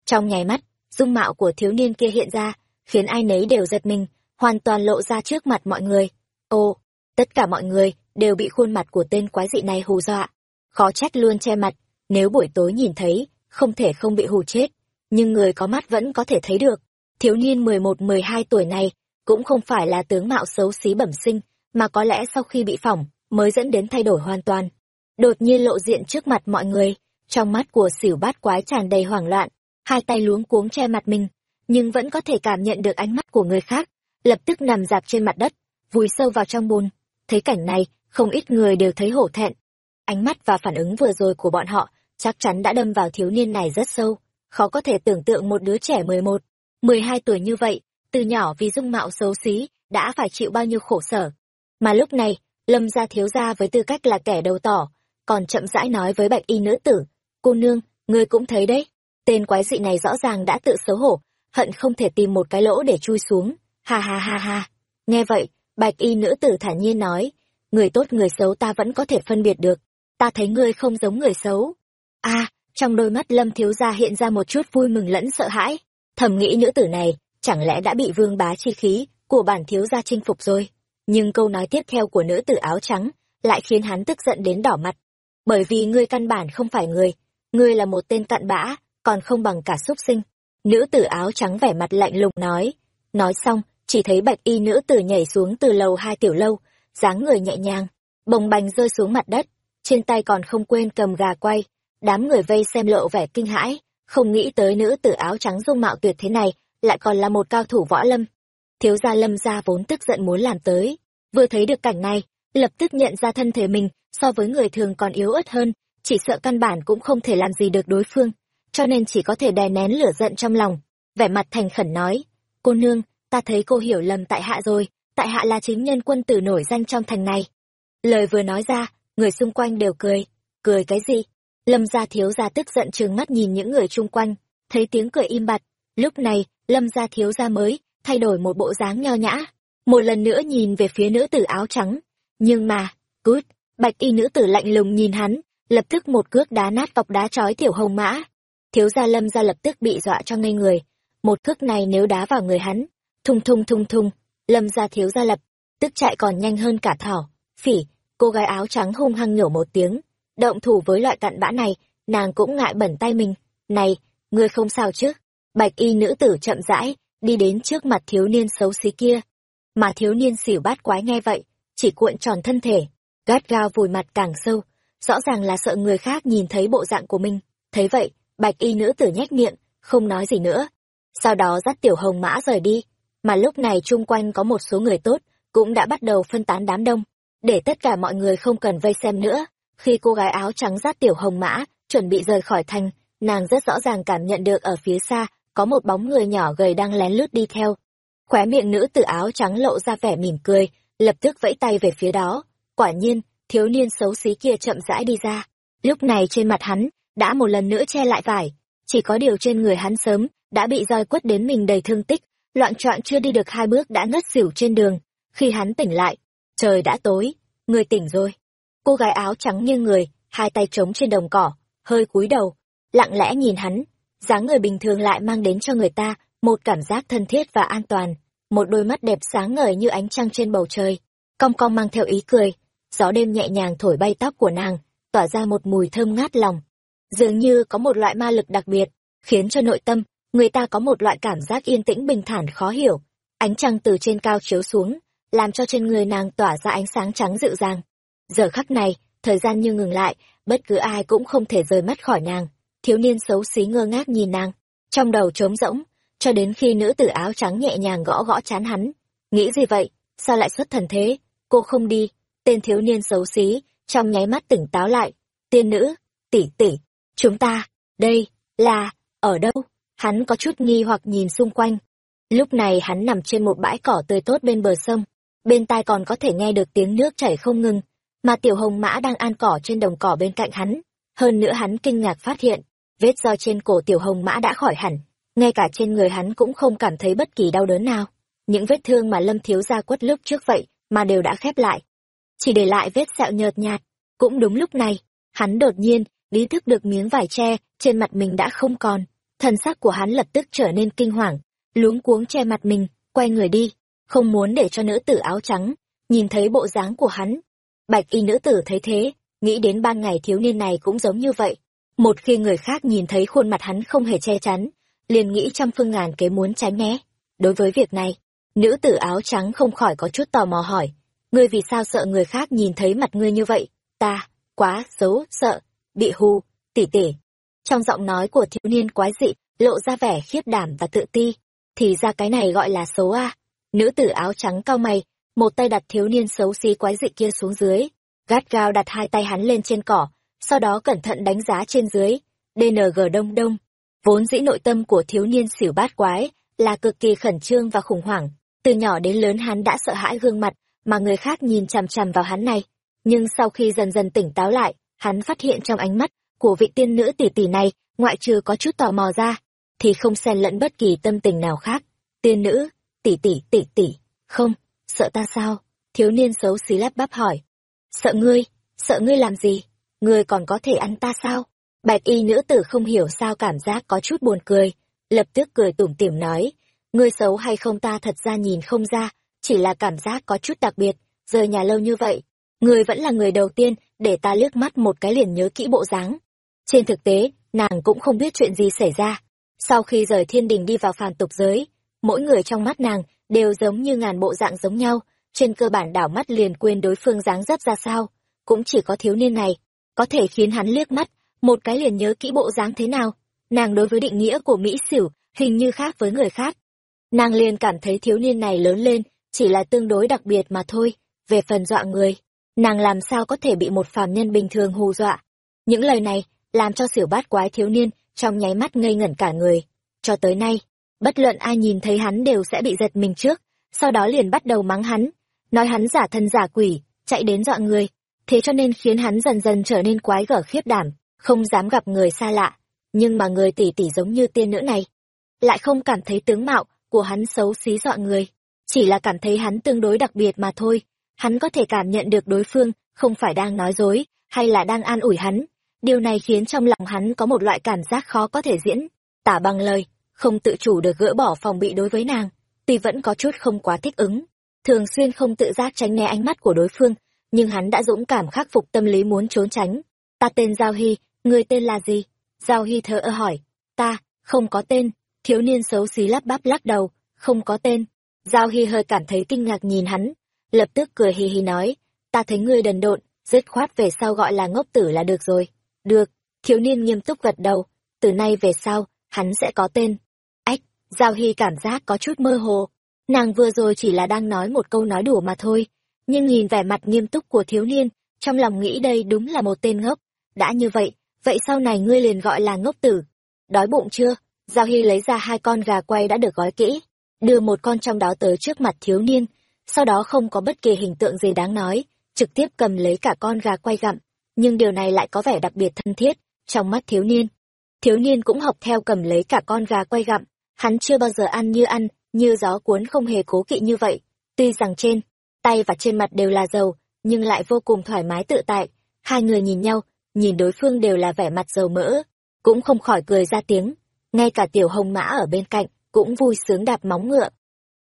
Trong nháy mắt dung mạo của thiếu niên kia hiện ra khiến ai nấy đều giật mình hoàn toàn lộ ra trước mặt mọi người. Ô tất cả mọi người đều bị khuôn mặt của tên quái dị này hù dọa. Khó trách luôn che mặt, nếu buổi tối nhìn thấy, không thể không bị hù chết. Nhưng người có mắt vẫn có thể thấy được. Thiếu niên mười một, mười hai tuổi này cũng không phải là tướng mạo xấu xí bẩm sinh, mà có lẽ sau khi bị phỏng mới dẫn đến thay đổi hoàn toàn. Đột nhiên lộ diện trước mặt mọi người, trong mắt của xỉu bát quái tràn đầy hoảng loạn, hai tay luống cuống che mặt mình, nhưng vẫn có thể cảm nhận được ánh mắt của người khác, lập tức nằm dạp trên mặt đất, vùi sâu vào trong bùn thấy cảnh này, không ít người đều thấy hổ thẹn. Ánh mắt và phản ứng vừa rồi của bọn họ chắc chắn đã đâm vào thiếu niên này rất sâu. Khó có thể tưởng tượng một đứa trẻ mười một, mười hai tuổi như vậy, từ nhỏ vì dung mạo xấu xí đã phải chịu bao nhiêu khổ sở. Mà lúc này, lâm gia thiếu gia với tư cách là kẻ đầu tỏ, còn chậm rãi nói với bạch y nữ tử, cô nương, ngươi cũng thấy đấy. Tên quái dị này rõ ràng đã tự xấu hổ, hận không thể tìm một cái lỗ để chui xuống. Ha ha ha ha. Nghe vậy bạch y nữ tử thản nhiên nói, người tốt người xấu ta vẫn có thể phân biệt được, ta thấy ngươi không giống người xấu. A, trong đôi mắt lâm thiếu gia hiện ra một chút vui mừng lẫn sợ hãi. Thầm nghĩ nữ tử này, chẳng lẽ đã bị vương bá chi khí của bản thiếu gia chinh phục rồi? Nhưng câu nói tiếp theo của nữ tử áo trắng lại khiến hắn tức giận đến đỏ mặt. Bởi vì ngươi căn bản không phải người, ngươi là một tên cặn bã, còn không bằng cả súc sinh. Nữ tử áo trắng vẻ mặt lạnh lùng nói nói xong chỉ thấy bạch y nữ tử nhảy xuống từ lầu hai tiểu lâu, dáng người nhẹ nhàng, bồng bành rơi xuống mặt đất, trên tay còn không quên cầm gà quay. Đám người vây xem lộ vẻ kinh hãi, không nghĩ tới nữ tử áo trắng dung mạo tuyệt thế này lại còn là một cao thủ võ lâm. Thiếu gia lâm gia vốn tức giận muốn làm tới, vừa thấy được cảnh này, lập tức nhận ra thân thể mình so với người thường còn yếu ớt hơn, chỉ sợ căn bản cũng không thể làm gì được đối phương, cho nên chỉ có thể đè nén lửa giận trong lòng, vẻ mặt thành khẩn nói, cô nương ta thấy cô hiểu lầm tại hạ rồi, tại hạ là chính nhân quân tử nổi danh trong thành này. Lời vừa nói ra, người xung quanh đều cười. Cười cái gì? Lâm gia thiếu gia tức giận trừng mắt nhìn những người chung quanh, thấy tiếng cười im bặt. Lúc này, lâm gia thiếu gia mới thay đổi một bộ dáng nho nhã, một lần nữa nhìn về phía nữ tử áo trắng. Nhưng mà, cút, bạch y nữ tử lạnh lùng nhìn hắn, lập tức một cước đá nát cọc đá trói tiểu hồng mã. Thiếu gia lâm gia lập tức bị dọa cho ngây người. Một cước này nếu đá vào người hắn thung thung thung thung, lâm gia thiếu gia lập, tức chạy còn nhanh hơn cả thỏ, phỉ, cô gái áo trắng hung hăng nhổ một tiếng. Động thủ với loại cặn bã này, nàng cũng ngại bẩn tay mình. Này, ngươi không sao chứ? Bạch y nữ tử chậm rãi, đi đến trước mặt thiếu niên xấu xí kia. Mà thiếu niên xỉu bát quái nghe vậy, chỉ cuộn tròn thân thể, gắt gao vùi mặt càng sâu. Rõ ràng là sợ người khác nhìn thấy bộ dạng của mình. Thấy vậy, bạch y nữ tử nhếch miệng, không nói gì nữa. Sau đó dắt tiểu hồng mã rời đi mà lúc này chung quanh có một số người tốt cũng đã bắt đầu phân tán đám đông. Để tất cả mọi người không cần vây xem nữa, khi cô gái áo trắng rát tiểu hồng mã chuẩn bị rời khỏi thành, nàng rất rõ ràng cảm nhận được ở phía xa có một bóng người nhỏ gầy đang lén lút đi theo. Khóe miệng nữ tử áo trắng lộ ra vẻ mỉm cười, lập tức vẫy tay về phía đó. Quả nhiên, thiếu niên xấu xí kia chậm rãi đi ra. Lúc này trên mặt hắn đã một lần nữa che lại vải, chỉ có điều trên người hắn sớm đã bị roi quất đến mình đầy thương tích loạn trọn chưa đi được hai bước đã ngất xỉu trên đường. Khi hắn tỉnh lại, trời đã tối, người tỉnh rồi. Cô gái áo trắng như người, hai tay trống trên đồng cỏ, hơi cúi đầu, lặng lẽ nhìn hắn. Dáng người bình thường lại mang đến cho người ta một cảm giác thân thiết và an toàn, một đôi mắt đẹp sáng ngời như ánh trăng trên bầu trời. Cong cong mang theo ý cười, gió đêm nhẹ nhàng thổi bay tóc của nàng, tỏa ra một mùi thơm ngát lòng. Dường như có một loại ma lực đặc biệt, khiến cho nội tâm người ta có một loại cảm giác yên tĩnh bình thản khó hiểu. Ánh trăng từ trên cao chiếu xuống, làm cho trên người nàng tỏa ra ánh sáng trắng dịu dàng. Giờ khắc này, thời gian như ngừng lại, bất cứ ai cũng không thể rời mắt khỏi nàng. Thiếu niên xấu xí ngơ ngác nhìn nàng. Trong đầu trống rỗng, cho đến khi nữ tử áo trắng nhẹ nhàng gõ gõ chán hắn. Nghĩ gì vậy? Sao lại xuất thần thế? Cô không đi. Tên thiếu niên xấu xí, trong nháy mắt tỉnh táo lại. Tiên nữ, tỷ tỷ, chúng ta, đây là ở đâu? Hắn có chút nghi hoặc nhìn xung quanh lúc này hắn nằm trên một bãi cỏ tươi tốt bên bờ sông bên tai còn có thể nghe được tiếng nước chảy không ngừng mà tiểu hồng mã đang ăn cỏ trên đồng cỏ bên cạnh hắn hơn nữa hắn kinh ngạc phát hiện vết roi trên cổ tiểu hồng mã đã khỏi hẳn ngay cả trên người hắn cũng không cảm thấy bất kỳ đau đớn nào những vết thương mà lâm thiếu gia quất lúc trước vậy mà đều đã khép lại. Chỉ để lại vết sẹo nhợt nhạt. Cũng đúng lúc này, hắn đột nhiên, ý thức được miếng vải tre trên mặt mình đã không còn. Thần sắc của hắn lập tức trở nên kinh hoàng, luống cuống che mặt mình, quay người đi, không muốn để cho nữ tử áo trắng, nhìn thấy bộ dáng của hắn. Bạch y nữ tử thấy thế, nghĩ đến ban ngày thiếu niên này cũng giống như vậy. Một khi người khác nhìn thấy khuôn mặt hắn không hề che chắn, liền nghĩ trăm phương ngàn kế muốn tránh né. Đối với việc này, nữ tử áo trắng không khỏi có chút tò mò hỏi, ngươi vì sao sợ người khác nhìn thấy mặt ngươi như vậy? Ta, quá, xấu, sợ, bị hù, tỉ tỉ. Trong giọng nói của thiếu niên quái dị, lộ ra vẻ khiếp đảm và tự ti. Thì ra cái này gọi là xấu a Nữ tử áo trắng cao mày, một tay đặt thiếu niên xấu xí quái dị kia xuống dưới, gắt gao đặt hai tay hắn lên trên cỏ, sau đó cẩn thận đánh giá trên dưới. DNG đông đông. Vốn dĩ nội tâm của thiếu niên xỉu bát quái, là cực kỳ khẩn trương và khủng hoảng. Từ nhỏ đến lớn hắn đã sợ hãi gương mặt, mà người khác nhìn chằm chằm vào hắn này. Nhưng sau khi dần dần tỉnh táo lại, hắn phát hiện trong ánh mắt của vị tiên nữ tỷ tỷ này, ngoại trừ có chút tò mò ra, thì không xen lẫn bất kỳ tâm tình nào khác. Tiên nữ, tỷ tỷ tỷ tỷ, không, sợ ta sao? Thiếu niên xấu xí lắp bắp hỏi. Sợ ngươi, sợ ngươi làm gì? Ngươi còn có thể ăn ta sao? Bạch y nữ tử không hiểu sao cảm giác có chút buồn cười, lập tức cười tủm tỉm nói, ngươi xấu hay không ta thật ra nhìn không ra, chỉ là cảm giác có chút đặc biệt, rời nhà lâu như vậy. Ngươi vẫn là người đầu tiên để ta liếc mắt một cái liền nhớ kỹ bộ dáng. Trên thực tế, nàng cũng không biết chuyện gì xảy ra. Sau khi rời thiên đình đi vào phàm tục giới, mỗi người trong mắt nàng đều giống như ngàn bộ dạng giống nhau, trên cơ bản đảo mắt liền quên đối phương dáng dấp ra sao. Cũng chỉ có thiếu niên này, có thể khiến hắn liếc mắt, một cái liền nhớ kỹ bộ dáng thế nào. Nàng đối với định nghĩa của Mỹ xỉu, hình như khác với người khác. Nàng liền cảm thấy thiếu niên này lớn lên, chỉ là tương đối đặc biệt mà thôi, về phần dọa người. Nàng làm sao có thể bị một phàm nhân bình thường hù dọa. Những lời này, làm cho xỉu bát quái thiếu niên, trong nháy mắt ngây ngẩn cả người. Cho tới nay, bất luận ai nhìn thấy hắn đều sẽ bị giật mình trước, sau đó liền bắt đầu mắng hắn, nói hắn giả thân giả quỷ, chạy đến dọa người, thế cho nên khiến hắn dần dần trở nên quái gở khiếp đảm, không dám gặp người xa lạ. Nhưng mà người tỷ tỷ giống như tiên nữ này, lại không cảm thấy tướng mạo của hắn xấu xí dọa người, chỉ là cảm thấy hắn tương đối đặc biệt mà thôi. Hắn có thể cảm nhận được đối phương không phải đang nói dối, hay là đang an ủi hắn. Điều này khiến trong lòng hắn có một loại cảm giác khó có thể diễn, tả bằng lời, không tự chủ được gỡ bỏ phòng bị đối với nàng, tuy vẫn có chút không quá thích ứng, thường xuyên không tự giác tránh né ánh mắt của đối phương, nhưng hắn đã dũng cảm khắc phục tâm lý muốn trốn tránh. Ta tên Giao Hy, người tên là gì? Giao Hy thở ơ hỏi. Ta, không có tên. Thiếu niên xấu xí lắp bắp lắc đầu, không có tên. Giao Hy hơi cảm thấy kinh ngạc nhìn hắn, lập tức cười hì hì nói. Ta thấy ngươi đần độn, dứt khoát về sau gọi là ngốc tử là được rồi. Được, thiếu niên nghiêm túc gật đầu. Từ nay về sau, hắn sẽ có tên. Ách, Giao Hy cảm giác có chút mơ hồ. Nàng vừa rồi chỉ là đang nói một câu nói đùa mà thôi, nhưng nhìn vẻ mặt nghiêm túc của thiếu niên, trong lòng nghĩ đây đúng là một tên ngốc. Đã như vậy, vậy sau này ngươi liền gọi là ngốc tử. Đói bụng chưa? Giao Hy lấy ra hai con gà quay đã được gói kỹ, đưa một con trong đó tới trước mặt thiếu niên, sau đó không có bất kỳ hình tượng gì đáng nói, trực tiếp cầm lấy cả con gà quay gặm, nhưng điều này lại có vẻ đặc biệt thân thiết, trong mắt thiếu niên. Thiếu niên cũng học theo cầm lấy cả con gà quay gặm, hắn chưa bao giờ ăn như ăn, như gió cuốn không hề cố kỵ như vậy, tuy rằng trên tay và trên mặt đều là dầu, nhưng lại vô cùng thoải mái tự tại. Hai người nhìn nhau, nhìn đối phương đều là vẻ mặt dầu mỡ, cũng không khỏi cười ra tiếng. Ngay cả tiểu hồng mã ở bên cạnh, cũng vui sướng đạp móng ngựa.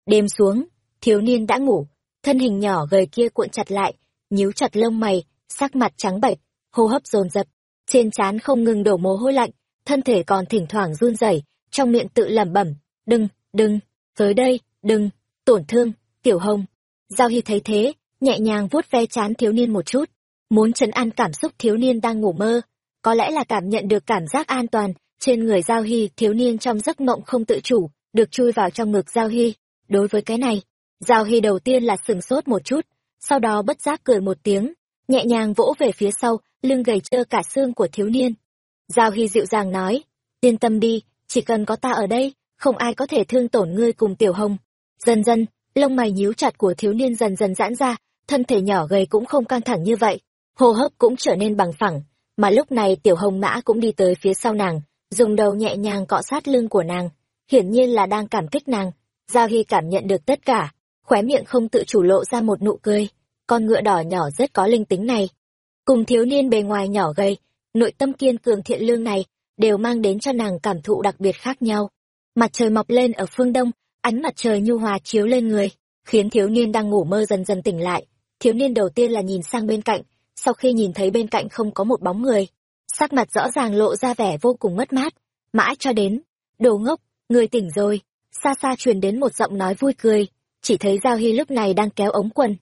Đêm xuống, thiếu niên đã ngủ, thân hình nhỏ gầy kia cuộn chặt lại, nhíu chặt lông mày, sắc mặt trắng bệch, hô hấp dồn dập, trên trán không ngừng đổ mồ hôi lạnh, thân thể còn thỉnh thoảng run rẩy, trong miệng tự lẩm bẩm, "Đừng, đừng, tới đây, đừng, tổn thương, tiểu hồng." Giao Hy thấy thế, nhẹ nhàng vuốt ve chán thiếu niên một chút, muốn chấn an cảm xúc thiếu niên đang ngủ mơ. Có lẽ là cảm nhận được cảm giác an toàn, trên người Giao Hy thiếu niên trong giấc mộng không tự chủ, được chui vào trong ngực Giao Hy. Đối với cái này, Giao Hy đầu tiên là sửng sốt một chút, sau đó bất giác cười một tiếng, nhẹ nhàng vỗ về phía sau, lưng gầy trơ cả xương của thiếu niên. Giao Hy dịu dàng nói, yên tâm đi, chỉ cần có ta ở đây, không ai có thể thương tổn ngươi cùng Tiểu Hồng. Dần dần, lông mày nhíu chặt của thiếu niên dần dần giãn ra, thân thể nhỏ gầy cũng không căng thẳng như vậy, hô hấp cũng trở nên bằng phẳng, mà lúc này tiểu hồng mã cũng đi tới phía sau nàng, dùng đầu nhẹ nhàng cọ sát lưng của nàng, hiển nhiên là đang cảm kích nàng. Giao Hy cảm nhận được tất cả, khóe miệng không tự chủ lộ ra một nụ cười. Con ngựa đỏ nhỏ rất có linh tính này. Cùng thiếu niên bề ngoài nhỏ gầy, nội tâm kiên cường thiện lương này, đều mang đến cho nàng cảm thụ đặc biệt khác nhau. Mặt trời mọc lên ở phương đông, ánh mặt trời nhu hòa chiếu lên người, khiến thiếu niên đang ngủ mơ dần dần tỉnh lại. Thiếu niên đầu tiên là nhìn sang bên cạnh, sau khi nhìn thấy bên cạnh không có một bóng người, sắc mặt rõ ràng lộ ra vẻ vô cùng mất mát, mãi cho đến, đồ ngốc, người tỉnh rồi, xa xa truyền đến một giọng nói vui cười, chỉ thấy Giao Hy lúc này đang kéo ống quần,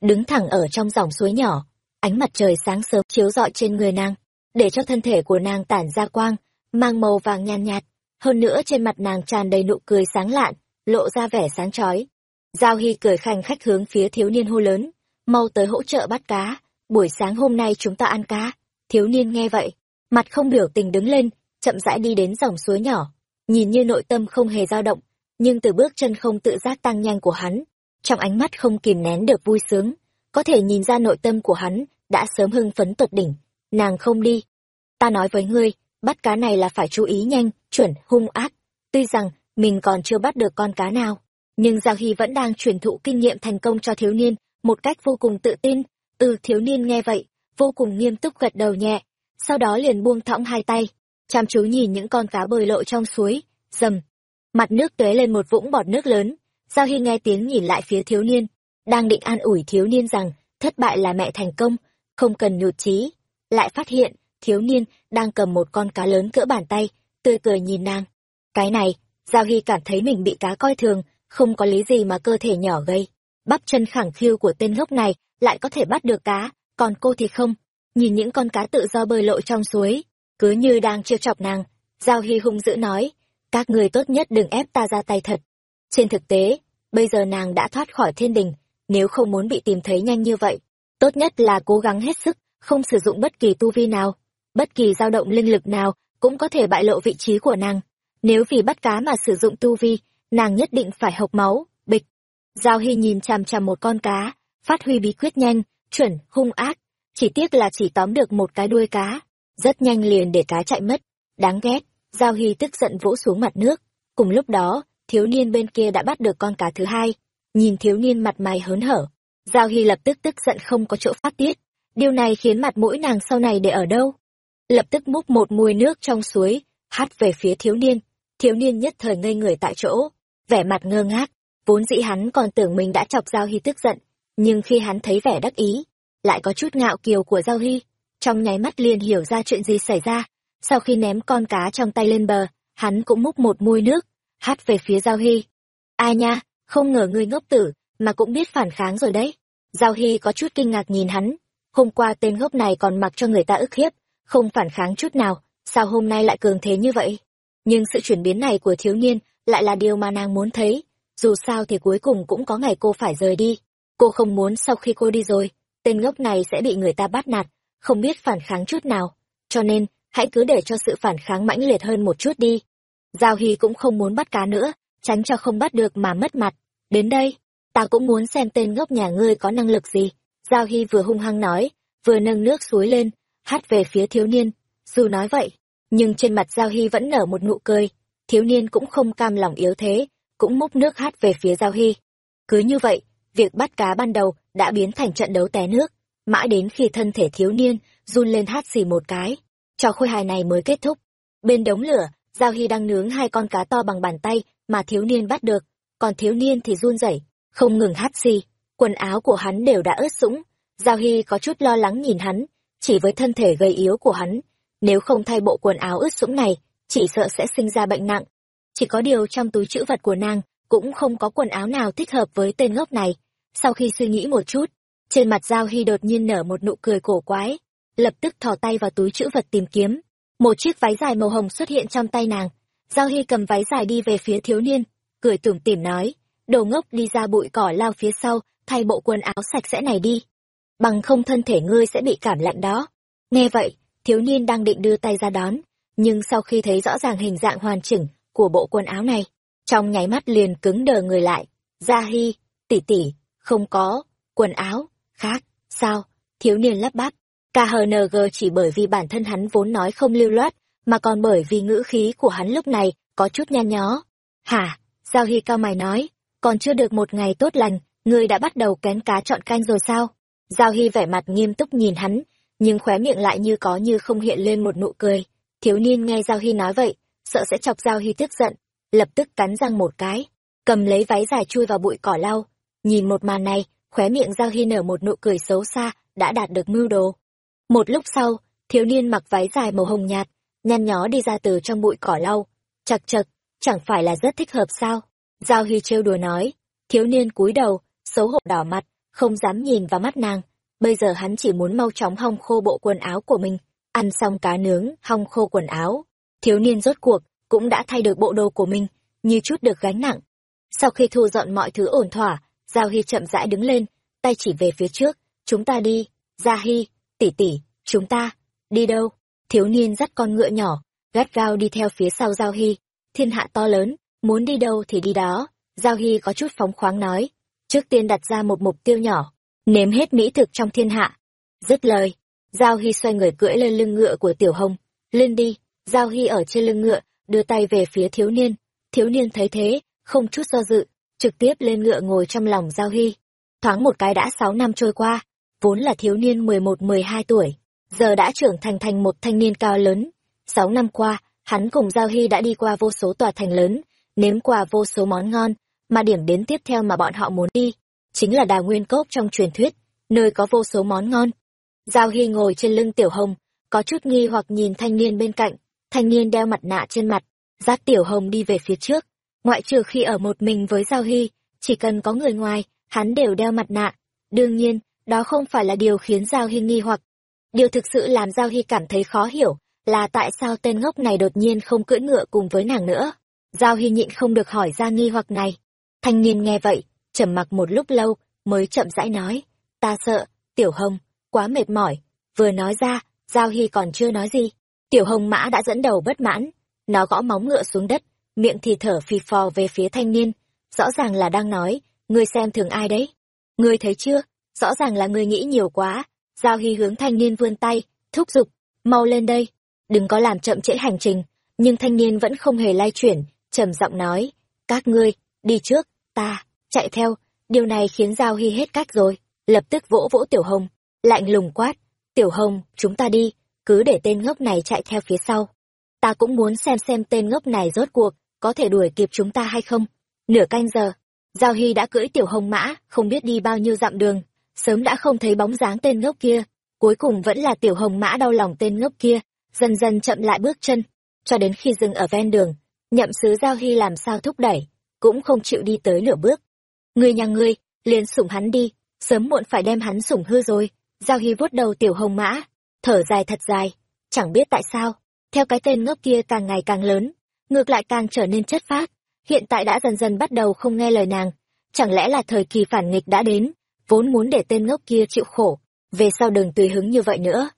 đứng thẳng ở trong dòng suối nhỏ, ánh mặt trời sáng sớm chiếu rọi trên người nàng, để cho thân thể của nàng tản ra quang, mang màu vàng nhàn nhạt, hơn nữa trên mặt nàng tràn đầy nụ cười sáng lạn, lộ ra vẻ sáng chói. Giao Hy cười khanh khách hướng phía thiếu niên hô lớn, mau tới hỗ trợ bắt cá, buổi sáng hôm nay chúng ta ăn cá. Thiếu niên nghe vậy, mặt không biểu tình đứng lên, chậm rãi đi đến dòng suối nhỏ, nhìn như nội tâm không hề dao động, nhưng từ bước chân không tự giác tăng nhanh của hắn, trong ánh mắt không kìm nén được vui sướng, có thể nhìn ra nội tâm của hắn đã sớm hưng phấn tột đỉnh. Nàng không đi. Ta nói với ngươi, bắt cá này là phải chú ý nhanh, chuẩn, hung ác. Tuy rằng, mình còn chưa bắt được con cá nào, nhưng Giao Hy vẫn đang truyền thụ kinh nghiệm thành công cho thiếu niên, một cách vô cùng tự tin. Ừ, thiếu niên nghe vậy, vô cùng nghiêm túc gật đầu nhẹ, sau đó liền buông thõng hai tay, chăm chú nhìn những con cá bơi lội trong suối, dầm. Mặt nước tuế lên một vũng bọt nước lớn, Giao Hy nghe tiếng nhìn lại phía thiếu niên, đang định an ủi thiếu niên rằng thất bại là mẹ thành công, không cần nhụt chí, lại phát hiện thiếu niên đang cầm một con cá lớn cỡ bàn tay, tươi cười nhìn nàng. Cái này, Giao Hy cảm thấy mình bị cá coi thường, không có lý gì mà cơ thể nhỏ gây. Bắp chân khẳng khiu của tên ngốc này lại có thể bắt được cá, còn cô thì không. Nhìn những con cá tự do bơi lội trong suối, cứ như đang trêu chọc nàng. Giao Hy hung dữ nói, các người tốt nhất đừng ép ta ra tay thật. Trên thực tế, bây giờ nàng đã thoát khỏi thiên đình, nếu không muốn bị tìm thấy nhanh như vậy, tốt nhất là cố gắng hết sức, không sử dụng bất kỳ tu vi nào, bất kỳ dao động linh lực nào cũng có thể bại lộ vị trí của nàng. Nếu vì bắt cá mà sử dụng tu vi, nàng nhất định phải hộc máu, bịch. Giao Hy nhìn chằm chằm một con cá, phát huy bí quyết nhanh, chuẩn, hung ác, chỉ tiếc là chỉ tóm được một cái đuôi cá, rất nhanh liền để cá chạy mất. Đáng ghét, Giao Hy tức giận vỗ xuống mặt nước. Cùng lúc đó, thiếu niên bên kia đã bắt được con cá thứ hai. Nhìn thiếu niên mặt mày hớn hở, Giao Hy lập tức tức giận không có chỗ phát tiết. Điều này khiến mặt mũi nàng sau này để ở đâu? Lập tức múc một mùi nước trong suối, hắt về phía thiếu niên. Thiếu niên nhất thời ngây người tại chỗ, vẻ mặt ngơ ngác. Vốn dĩ hắn còn tưởng mình đã chọc Giao Hy tức giận, nhưng khi hắn thấy vẻ đắc ý, lại có chút ngạo kiều của Giao Hy, trong nháy mắt liền hiểu ra chuyện gì xảy ra. Sau khi ném con cá trong tay lên bờ, hắn cũng múc một mùi nước, hát về phía Giao Hy. Ai nha, không ngờ ngươi ngốc tử, mà cũng biết phản kháng rồi đấy. Giao Hy có chút kinh ngạc nhìn hắn, hôm qua tên ngốc này còn mặc cho người ta ức hiếp, không phản kháng chút nào, sao hôm nay lại cường thế như vậy? Nhưng sự chuyển biến này của thiếu niên lại là điều mà nàng muốn thấy, dù sao thì cuối cùng cũng có ngày cô phải rời đi. Cô không muốn sau khi cô đi rồi, tên ngốc này sẽ bị người ta bắt nạt, không biết phản kháng chút nào. Cho nên, hãy cứ để cho sự phản kháng mãnh liệt hơn một chút đi. Giao Hy cũng không muốn bắt cá nữa, tránh cho không bắt được mà mất mặt. Đến đây, ta cũng muốn xem tên ngốc nhà ngươi có năng lực gì. Giao Hy vừa hung hăng nói, vừa nâng nước suối lên, hát về phía thiếu niên. Dù nói vậy, nhưng trên mặt Giao Hy vẫn nở một nụ cười. Thiếu niên cũng không cam lòng yếu thế, cũng múc nước hát về phía Giao Hy. Cứ như vậy, việc bắt cá ban đầu đã biến thành trận đấu té nước, mãi đến khi thân thể thiếu niên run lên hát xì một cái, trò khôi hài này mới kết thúc. Bên đống lửa, Giao Hy đang nướng hai con cá to bằng bàn tay mà thiếu niên bắt được, còn thiếu niên thì run rẩy, không ngừng hát gì quần áo của hắn đều đã ướt sũng. Giao Hy có chút lo lắng nhìn hắn, chỉ với thân thể gầy yếu của hắn, nếu không thay bộ quần áo ướt sũng này, chỉ sợ sẽ sinh ra bệnh nặng. Chỉ có điều trong túi chữ vật của nàng cũng không có quần áo nào thích hợp với tên ngốc này. Sau khi suy nghĩ một chút, trên mặt Giao Hy đột nhiên nở một nụ cười cổ quái, lập tức thò tay vào túi chữ vật tìm kiếm. Một chiếc váy dài màu hồng xuất hiện trong tay nàng. Giao Hy cầm váy dài đi về phía thiếu niên, cười tủm tỉm nói, đồ ngốc đi ra bụi cỏ lao phía sau, thay bộ quần áo sạch sẽ này đi. Bằng không thân thể ngươi sẽ bị cảm lạnh đó. Nghe vậy, thiếu niên đang định đưa tay ra đón, nhưng sau khi thấy rõ ràng hình dạng hoàn chỉnh của bộ quần áo này, trong nháy mắt liền cứng đờ người lại. Gia Hy, tỷ tỷ, không có, quần áo, khác, sao? Thiếu niên lắp bắp. KHNG chỉ bởi vì bản thân hắn vốn nói không lưu loát, mà còn bởi vì ngữ khí của hắn lúc này có chút nhăn nhó. Hả? Giao Hy cao mày nói, còn chưa được một ngày tốt lành, ngươi đã bắt đầu kén cá chọn canh rồi sao? Giao Hy vẻ mặt nghiêm túc nhìn hắn, nhưng khóe miệng lại như có như không hiện lên một nụ cười. Thiếu niên nghe Giao Hy nói vậy, sợ sẽ chọc Giao Hy tức giận, lập tức cắn răng một cái, cầm lấy váy dài chui vào bụi cỏ lau. Nhìn một màn này, khóe miệng Giao Hy nở một nụ cười xấu xa, đã đạt được mưu đồ. Một lúc sau, thiếu niên mặc váy dài màu hồng nhạt, nhăn nhó đi ra từ trong bụi cỏ lau. Chật chật, chẳng phải là rất thích hợp sao? Giao Hy trêu đùa nói. Thiếu niên cúi đầu, xấu hổ đỏ mặt, không dám nhìn vào mắt nàng. Bây giờ hắn chỉ muốn mau chóng hong khô bộ quần áo của mình, ăn xong cá nướng, hong khô quần áo. Thiếu niên rốt cuộc, cũng đã thay được bộ đồ của mình, như chút được gánh nặng. Sau khi thu dọn mọi thứ ổn thỏa, Giao Hy chậm rãi đứng lên, tay chỉ về phía trước, chúng ta đi, Gia Hy, tỷ tỷ, chúng ta, đi đâu? Thiếu niên dắt con ngựa nhỏ, gắt gao đi theo phía sau Giao Hy, thiên hạ to lớn, muốn đi đâu thì đi đó, Giao Hy có chút phóng khoáng nói, trước tiên đặt ra một mục tiêu nhỏ, nếm hết mỹ thực trong thiên hạ. Dứt lời, Giao Hy xoay người cưỡi lên lưng ngựa của Tiểu Hồng, lên đi, Giao Hy ở trên lưng ngựa, đưa tay về phía thiếu niên, thiếu niên thấy thế, không chút do dự, trực tiếp lên ngựa ngồi trong lòng Giao Hy. Thoáng một cái đã sáu năm trôi qua, vốn là thiếu niên mười một mười hai tuổi, giờ đã trưởng thành thành một thanh niên cao lớn. Sáu năm qua, hắn cùng Giao Hy đã đi qua vô số tòa thành lớn, nếm qua vô số món ngon, mà điểm đến tiếp theo mà bọn họ muốn đi, chính là đào nguyên cốc trong truyền thuyết, nơi có vô số món ngon. Giao Hy ngồi trên lưng Tiểu Hồng, có chút nghi hoặc nhìn thanh niên bên cạnh, thanh niên đeo mặt nạ trên mặt, dắt Tiểu Hồng đi về phía trước. Ngoại trừ khi ở một mình với Giao Hy, chỉ cần có người ngoài, hắn đều đeo mặt nạ. Đương nhiên, đó không phải là điều khiến Giao Hy nghi hoặc. Điều thực sự làm Giao Hy cảm thấy khó hiểu, là tại sao tên ngốc này đột nhiên không cưỡi ngựa cùng với nàng nữa. Giao Hy nhịn không được hỏi ra nghi hoặc này. Thanh niên nghe vậy, trầm mặc một lúc lâu, mới chậm rãi nói, ta sợ, Tiểu Hồng, quá mệt mỏi. Vừa nói ra, Giao Hy còn chưa nói gì. Tiểu Hồng Mã đã dẫn đầu bất mãn, nó gõ móng ngựa xuống đất, miệng thì thở phì phò về phía thanh niên, rõ ràng là đang nói, ngươi xem thường ai đấy? Ngươi thấy chưa? Rõ ràng là ngươi nghĩ nhiều quá. Giao Hy hướng thanh niên vươn tay, thúc giục, mau lên đây, đừng có làm chậm trễ hành trình. Nhưng thanh niên vẫn không hề lay chuyển, trầm giọng nói, các ngươi, đi trước, ta, chạy theo. Điều này khiến Giao Hy hết cách rồi, lập tức vỗ vỗ Tiểu Hồng, lạnh lùng quát, Tiểu Hồng, chúng ta đi, cứ để tên ngốc này chạy theo phía sau. Ta cũng muốn xem xem tên ngốc này rốt cuộc, có thể đuổi kịp chúng ta hay không. Nửa canh giờ, Giao Hy đã cưỡi tiểu hồng mã, không biết đi bao nhiêu dặm đường, sớm đã không thấy bóng dáng tên ngốc kia. Cuối cùng vẫn là tiểu hồng mã đau lòng tên ngốc kia, dần dần chậm lại bước chân, cho đến khi dừng ở ven đường, nhậm sứ Giao Hy làm sao thúc đẩy, cũng không chịu đi tới nửa bước. Người nhà ngươi, liền sủng hắn đi, sớm muộn phải đem hắn sủng hư rồi. Giao Hy vuốt đầu tiểu hồng mã, thở dài thật dài, chẳng biết tại sao, theo cái tên ngốc kia càng ngày càng lớn, ngược lại càng trở nên chất phác, hiện tại đã dần dần bắt đầu không nghe lời nàng, chẳng lẽ là thời kỳ phản nghịch đã đến, vốn muốn để tên ngốc kia chịu khổ, về sau đừng tùy hứng như vậy nữa.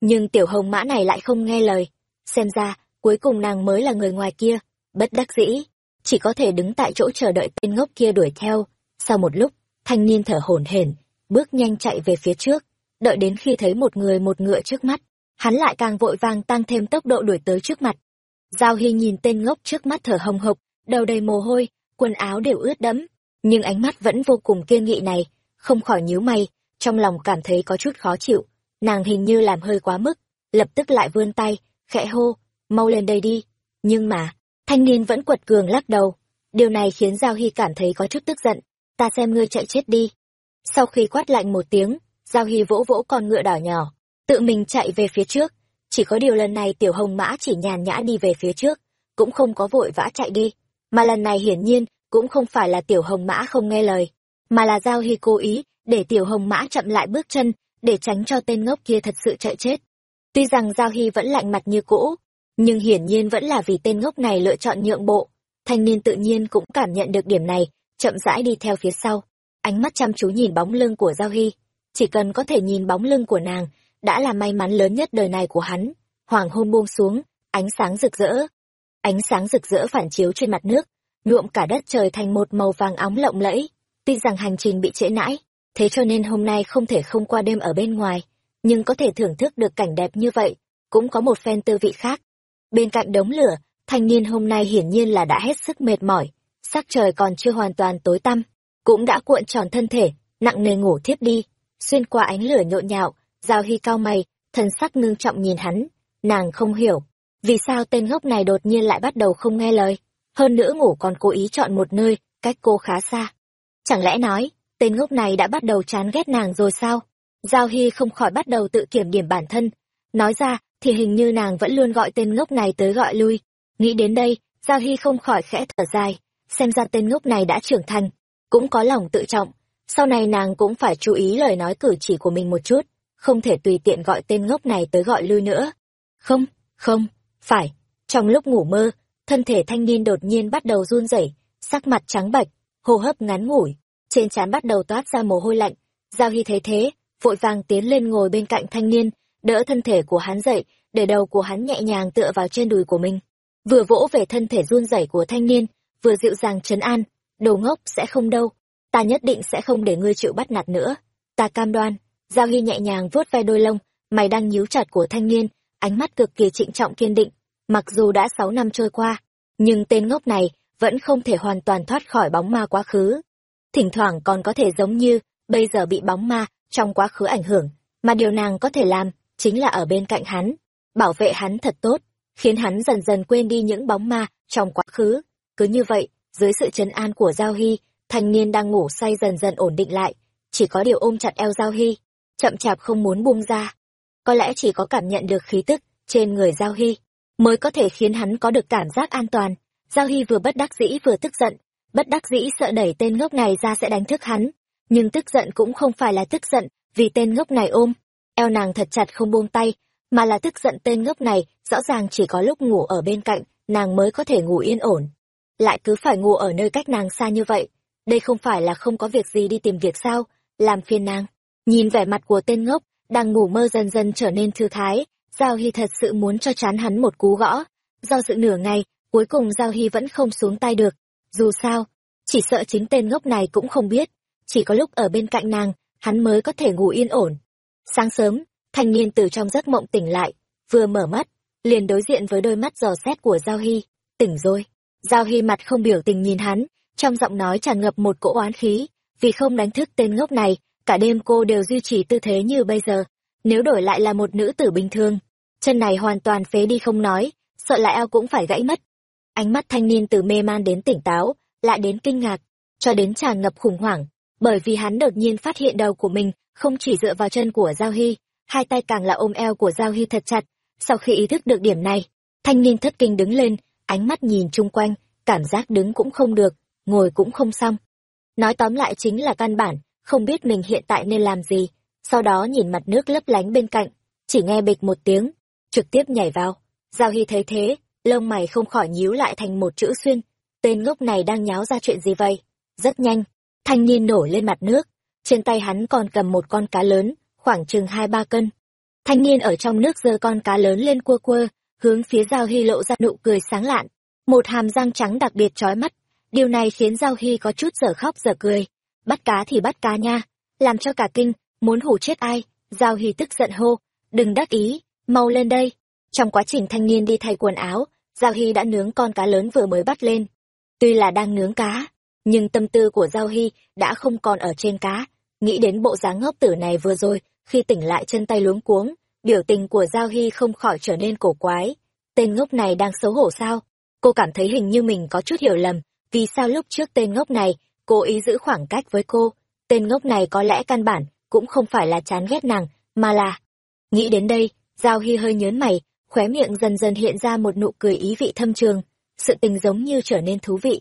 Nhưng tiểu hồng mã này lại không nghe lời, xem ra, cuối cùng nàng mới là người ngoài kia, bất đắc dĩ, chỉ có thể đứng tại chỗ chờ đợi tên ngốc kia đuổi theo. Sau một lúc, thanh niên thở hổn hển, bước nhanh chạy về phía trước, đợi đến khi thấy một người một ngựa trước mắt, hắn lại càng vội vàng tăng thêm tốc độ đuổi tới trước mặt. Giao Hy nhìn tên ngốc trước mắt thở hồng hộc, đầu đầy mồ hôi, quần áo đều ướt đẫm, nhưng ánh mắt vẫn vô cùng kiên nghị này, không khỏi nhíu mày, trong lòng cảm thấy có chút khó chịu, nàng hình như làm hơi quá mức, lập tức lại vươn tay, khẽ hô, mau lên đây đi. Nhưng mà, thanh niên vẫn quật cường lắc đầu, điều này khiến Giao Hy cảm thấy có chút tức giận, ta xem ngươi chạy chết đi. Sau khi quát lạnh một tiếng, Giao Hy vỗ vỗ con ngựa đỏ nhỏ, tự mình chạy về phía trước, chỉ có điều lần này tiểu hồng mã chỉ nhàn nhã đi về phía trước, cũng không có vội vã chạy đi, mà lần này hiển nhiên cũng không phải là tiểu hồng mã không nghe lời, mà là Giao Hy cố ý để tiểu hồng mã chậm lại bước chân, để tránh cho tên ngốc kia thật sự chạy chết. Tuy rằng Giao Hy vẫn lạnh mặt như cũ, nhưng hiển nhiên vẫn là vì tên ngốc này lựa chọn nhượng bộ. Thanh niên tự nhiên cũng cảm nhận được điểm này, chậm rãi đi theo phía sau, ánh mắt chăm chú nhìn bóng lưng của Giao Hy. Chỉ cần có thể nhìn bóng lưng của nàng, đã là may mắn lớn nhất đời này của hắn. Hoàng hôn buông xuống, ánh sáng rực rỡ. Ánh sáng rực rỡ phản chiếu trên mặt nước, nhuộm cả đất trời thành một màu vàng óng lộng lẫy. Tuy rằng hành trình bị trễ nãi, thế cho nên hôm nay không thể không qua đêm ở bên ngoài, nhưng có thể thưởng thức được cảnh đẹp như vậy, cũng có một phen tư vị khác. Bên cạnh đống lửa, thanh niên hôm nay hiển nhiên là đã hết sức mệt mỏi. sắc trời còn chưa hoàn toàn tối tăm, cũng đã cuộn tròn thân thể, nặng nề ngủ thiếp đi. Xuyên qua ánh lửa nhộn nhạo, Giao Hy cao mày, thần sắc ngưng trọng nhìn hắn, nàng không hiểu, vì sao tên ngốc này đột nhiên lại bắt đầu không nghe lời, hơn nữa ngủ còn cố ý chọn một nơi, cách cô khá xa. Chẳng lẽ nói, tên ngốc này đã bắt đầu chán ghét nàng rồi sao? Giao Hy không khỏi bắt đầu tự kiểm điểm bản thân. Nói ra, thì hình như nàng vẫn luôn gọi tên ngốc này tới gọi lui. Nghĩ đến đây, Giao Hy không khỏi khẽ thở dài, xem ra tên ngốc này đã trưởng thành, cũng có lòng tự trọng. Sau này nàng cũng phải chú ý lời nói cử chỉ của mình một chút, không thể tùy tiện gọi tên ngốc này tới gọi lui nữa. Không, không, phải. Trong lúc ngủ mơ, thân thể thanh niên đột nhiên bắt đầu run rẩy, sắc mặt trắng bệch, hô hấp ngắn ngủi, trên trán bắt đầu toát ra mồ hôi lạnh. Giao Hy thấy thế, vội vàng tiến lên ngồi bên cạnh thanh niên, đỡ thân thể của hắn dậy, để đầu của hắn nhẹ nhàng tựa vào trên đùi của mình. Vừa vỗ về thân thể run rẩy của thanh niên, vừa dịu dàng trấn an, đồ ngốc sẽ không đâu, ta nhất định sẽ không để ngươi chịu bắt nạt nữa. Ta cam đoan, Giao Hy nhẹ nhàng vuốt ve đôi lông, mày đang nhíu chặt của thanh niên, ánh mắt cực kỳ trịnh trọng kiên định. Mặc dù đã sáu năm trôi qua, nhưng tên ngốc này vẫn không thể hoàn toàn thoát khỏi bóng ma quá khứ. Thỉnh thoảng còn có thể giống như bây giờ bị bóng ma trong quá khứ ảnh hưởng, mà điều nàng có thể làm chính là ở bên cạnh hắn, bảo vệ hắn thật tốt, khiến hắn dần dần quên đi những bóng ma trong quá khứ. Cứ như vậy, dưới sự trấn an của Giao Hy, thanh niên đang ngủ say dần dần ổn định lại, chỉ có điều ôm chặt eo Giao Hy, chậm chạp không muốn buông ra. Có lẽ chỉ có cảm nhận được khí tức trên người Giao Hy, mới có thể khiến hắn có được cảm giác an toàn. Giao Hy vừa bất đắc dĩ vừa tức giận, bất đắc dĩ sợ đẩy tên ngốc này ra sẽ đánh thức hắn, nhưng tức giận cũng không phải là tức giận vì tên ngốc này ôm, eo nàng thật chặt không buông tay, mà là tức giận tên ngốc này rõ ràng chỉ có lúc ngủ ở bên cạnh, nàng mới có thể ngủ yên ổn. Lại cứ phải ngủ ở nơi cách nàng xa như vậy, đây không phải là không có việc gì đi tìm việc sao, làm phiền nàng. Nhìn vẻ mặt của tên ngốc, đang ngủ mơ dần dần trở nên thư thái, Giao Hy thật sự muốn cho chán hắn một cú gõ. Do dự nửa ngày, cuối cùng Giao Hy vẫn không xuống tay được. Dù sao, chỉ sợ chính tên ngốc này cũng không biết, chỉ có lúc ở bên cạnh nàng, hắn mới có thể ngủ yên ổn. Sáng sớm, thanh niên từ trong giấc mộng tỉnh lại, vừa mở mắt, liền đối diện với đôi mắt dò xét của Giao Hy. Tỉnh rồi. Giao Hy mặt không biểu tình nhìn hắn, trong giọng nói tràn ngập một cỗ oán khí, vì không đánh thức tên ngốc này, cả đêm cô đều duy trì tư thế như bây giờ. Nếu đổi lại là một nữ tử bình thường, chân này hoàn toàn phế đi không nói, sợ lại eo cũng phải gãy mất. Ánh mắt thanh niên từ mê man đến tỉnh táo, lại đến kinh ngạc, cho đến tràn ngập khủng hoảng, bởi vì hắn đột nhiên phát hiện đầu của mình không chỉ dựa vào chân của Giao Hy, hai tay càng là ôm eo của Giao Hy thật chặt. Sau khi ý thức được điểm này, thanh niên thất kinh đứng lên, ánh mắt nhìn chung quanh, cảm giác đứng cũng không được, ngồi cũng không xong. Nói tóm lại chính là căn bản, không biết mình hiện tại nên làm gì, sau đó nhìn mặt nước lấp lánh bên cạnh, chỉ nghe bịch một tiếng, trực tiếp nhảy vào. Giao Hy thấy thế, lông mày không khỏi nhíu lại thành một chữ xuyên, tên ngốc này đang nháo ra chuyện gì vậy? Rất nhanh, thanh niên nổi lên mặt nước, trên tay hắn còn cầm một con cá lớn, khoảng chừng hai ba cân. Thanh niên ở trong nước giơ con cá lớn lên cua quơ, hướng phía Giao Hy lộ ra nụ cười sáng lạn, một hàm răng trắng đặc biệt chói mắt. Điều này khiến Giao Hy có chút giờ khóc giờ cười. Bắt cá thì bắt cá nha, làm cho cả kinh, muốn hủ chết ai. Giao Hy tức giận hô, đừng đắc ý, mau lên đây. Trong quá trình thanh niên đi thay quần áo, Giao Hy đã nướng con cá lớn vừa mới bắt lên. Tuy là đang nướng cá, nhưng tâm tư của Giao Hy đã không còn ở trên cá. Nghĩ đến bộ dáng ngốc tử này vừa rồi, khi tỉnh lại chân tay luống cuống, biểu tình của Giao Hy không khỏi trở nên cổ quái. Tên ngốc này đang xấu hổ sao? Cô cảm thấy hình như mình có chút hiểu lầm, vì sao lúc trước tên ngốc này cố ý giữ khoảng cách với cô. Tên ngốc này có lẽ căn bản cũng không phải là chán ghét nàng, mà là... Nghĩ đến đây, Giao Hy hơi nhớn mày, khóe miệng dần dần hiện ra một nụ cười ý vị thâm trường, sự tình giống như trở nên thú vị.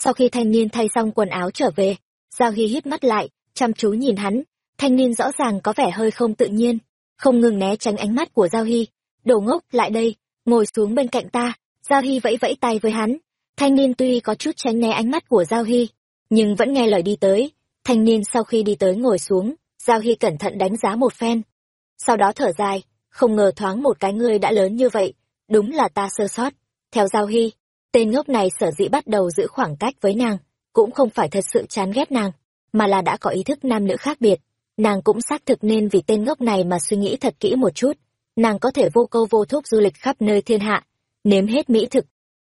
Sau khi thanh niên thay xong quần áo trở về, Giao Hy hít mắt lại, chăm chú nhìn hắn, thanh niên rõ ràng có vẻ hơi không tự nhiên, không ngừng né tránh ánh mắt của Giao Hy. Đồ ngốc, lại đây, ngồi xuống bên cạnh ta, Giao Hy vẫy vẫy tay với hắn. Thanh niên tuy có chút tránh né ánh mắt của Giao Hy, nhưng vẫn nghe lời đi tới. Thanh niên sau khi đi tới ngồi xuống, Giao Hy cẩn thận đánh giá một phen. Sau đó thở dài, không ngờ thoáng một cái ngươi đã lớn như vậy, đúng là ta sơ sót. Theo Giao Hy, tên ngốc này sở dĩ bắt đầu giữ khoảng cách với nàng, cũng không phải thật sự chán ghét nàng, mà là đã có ý thức nam nữ khác biệt. Nàng cũng xác thực nên vì tên ngốc này mà suy nghĩ thật kỹ một chút. Nàng có thể vô câu vô thúc du lịch khắp nơi thiên hạ, nếm hết mỹ thực.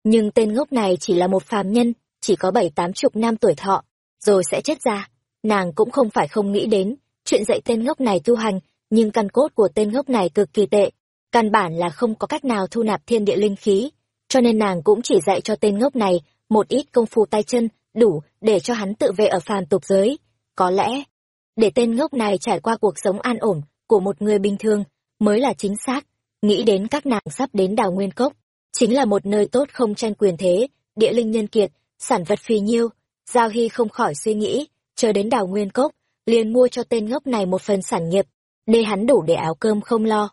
Nhưng tên ngốc này chỉ là một phàm nhân, chỉ có bảy tám chục năm tuổi thọ, rồi sẽ chết ra. Nàng cũng không phải không nghĩ đến, chuyện dạy tên ngốc này tu hành, nhưng căn cốt của tên ngốc này cực kỳ tệ, căn bản là không có cách nào thu nạp thiên địa linh khí, cho nên nàng cũng chỉ dạy cho tên ngốc này một ít công phu tay chân, đủ để cho hắn tự vệ ở phàm tục giới. Có lẽ, để tên ngốc này trải qua cuộc sống an ổn của một người bình thường mới là chính xác. Nghĩ đến các nàng sắp đến đào nguyên cốc, chính là một nơi tốt không tranh quyền thế, địa linh nhân kiệt, sản vật phì nhiêu. Giao Hy không khỏi suy nghĩ, chờ đến đào nguyên cốc, liền mua cho tên ngốc này một phần sản nghiệp, để hắn đủ để áo cơm không lo.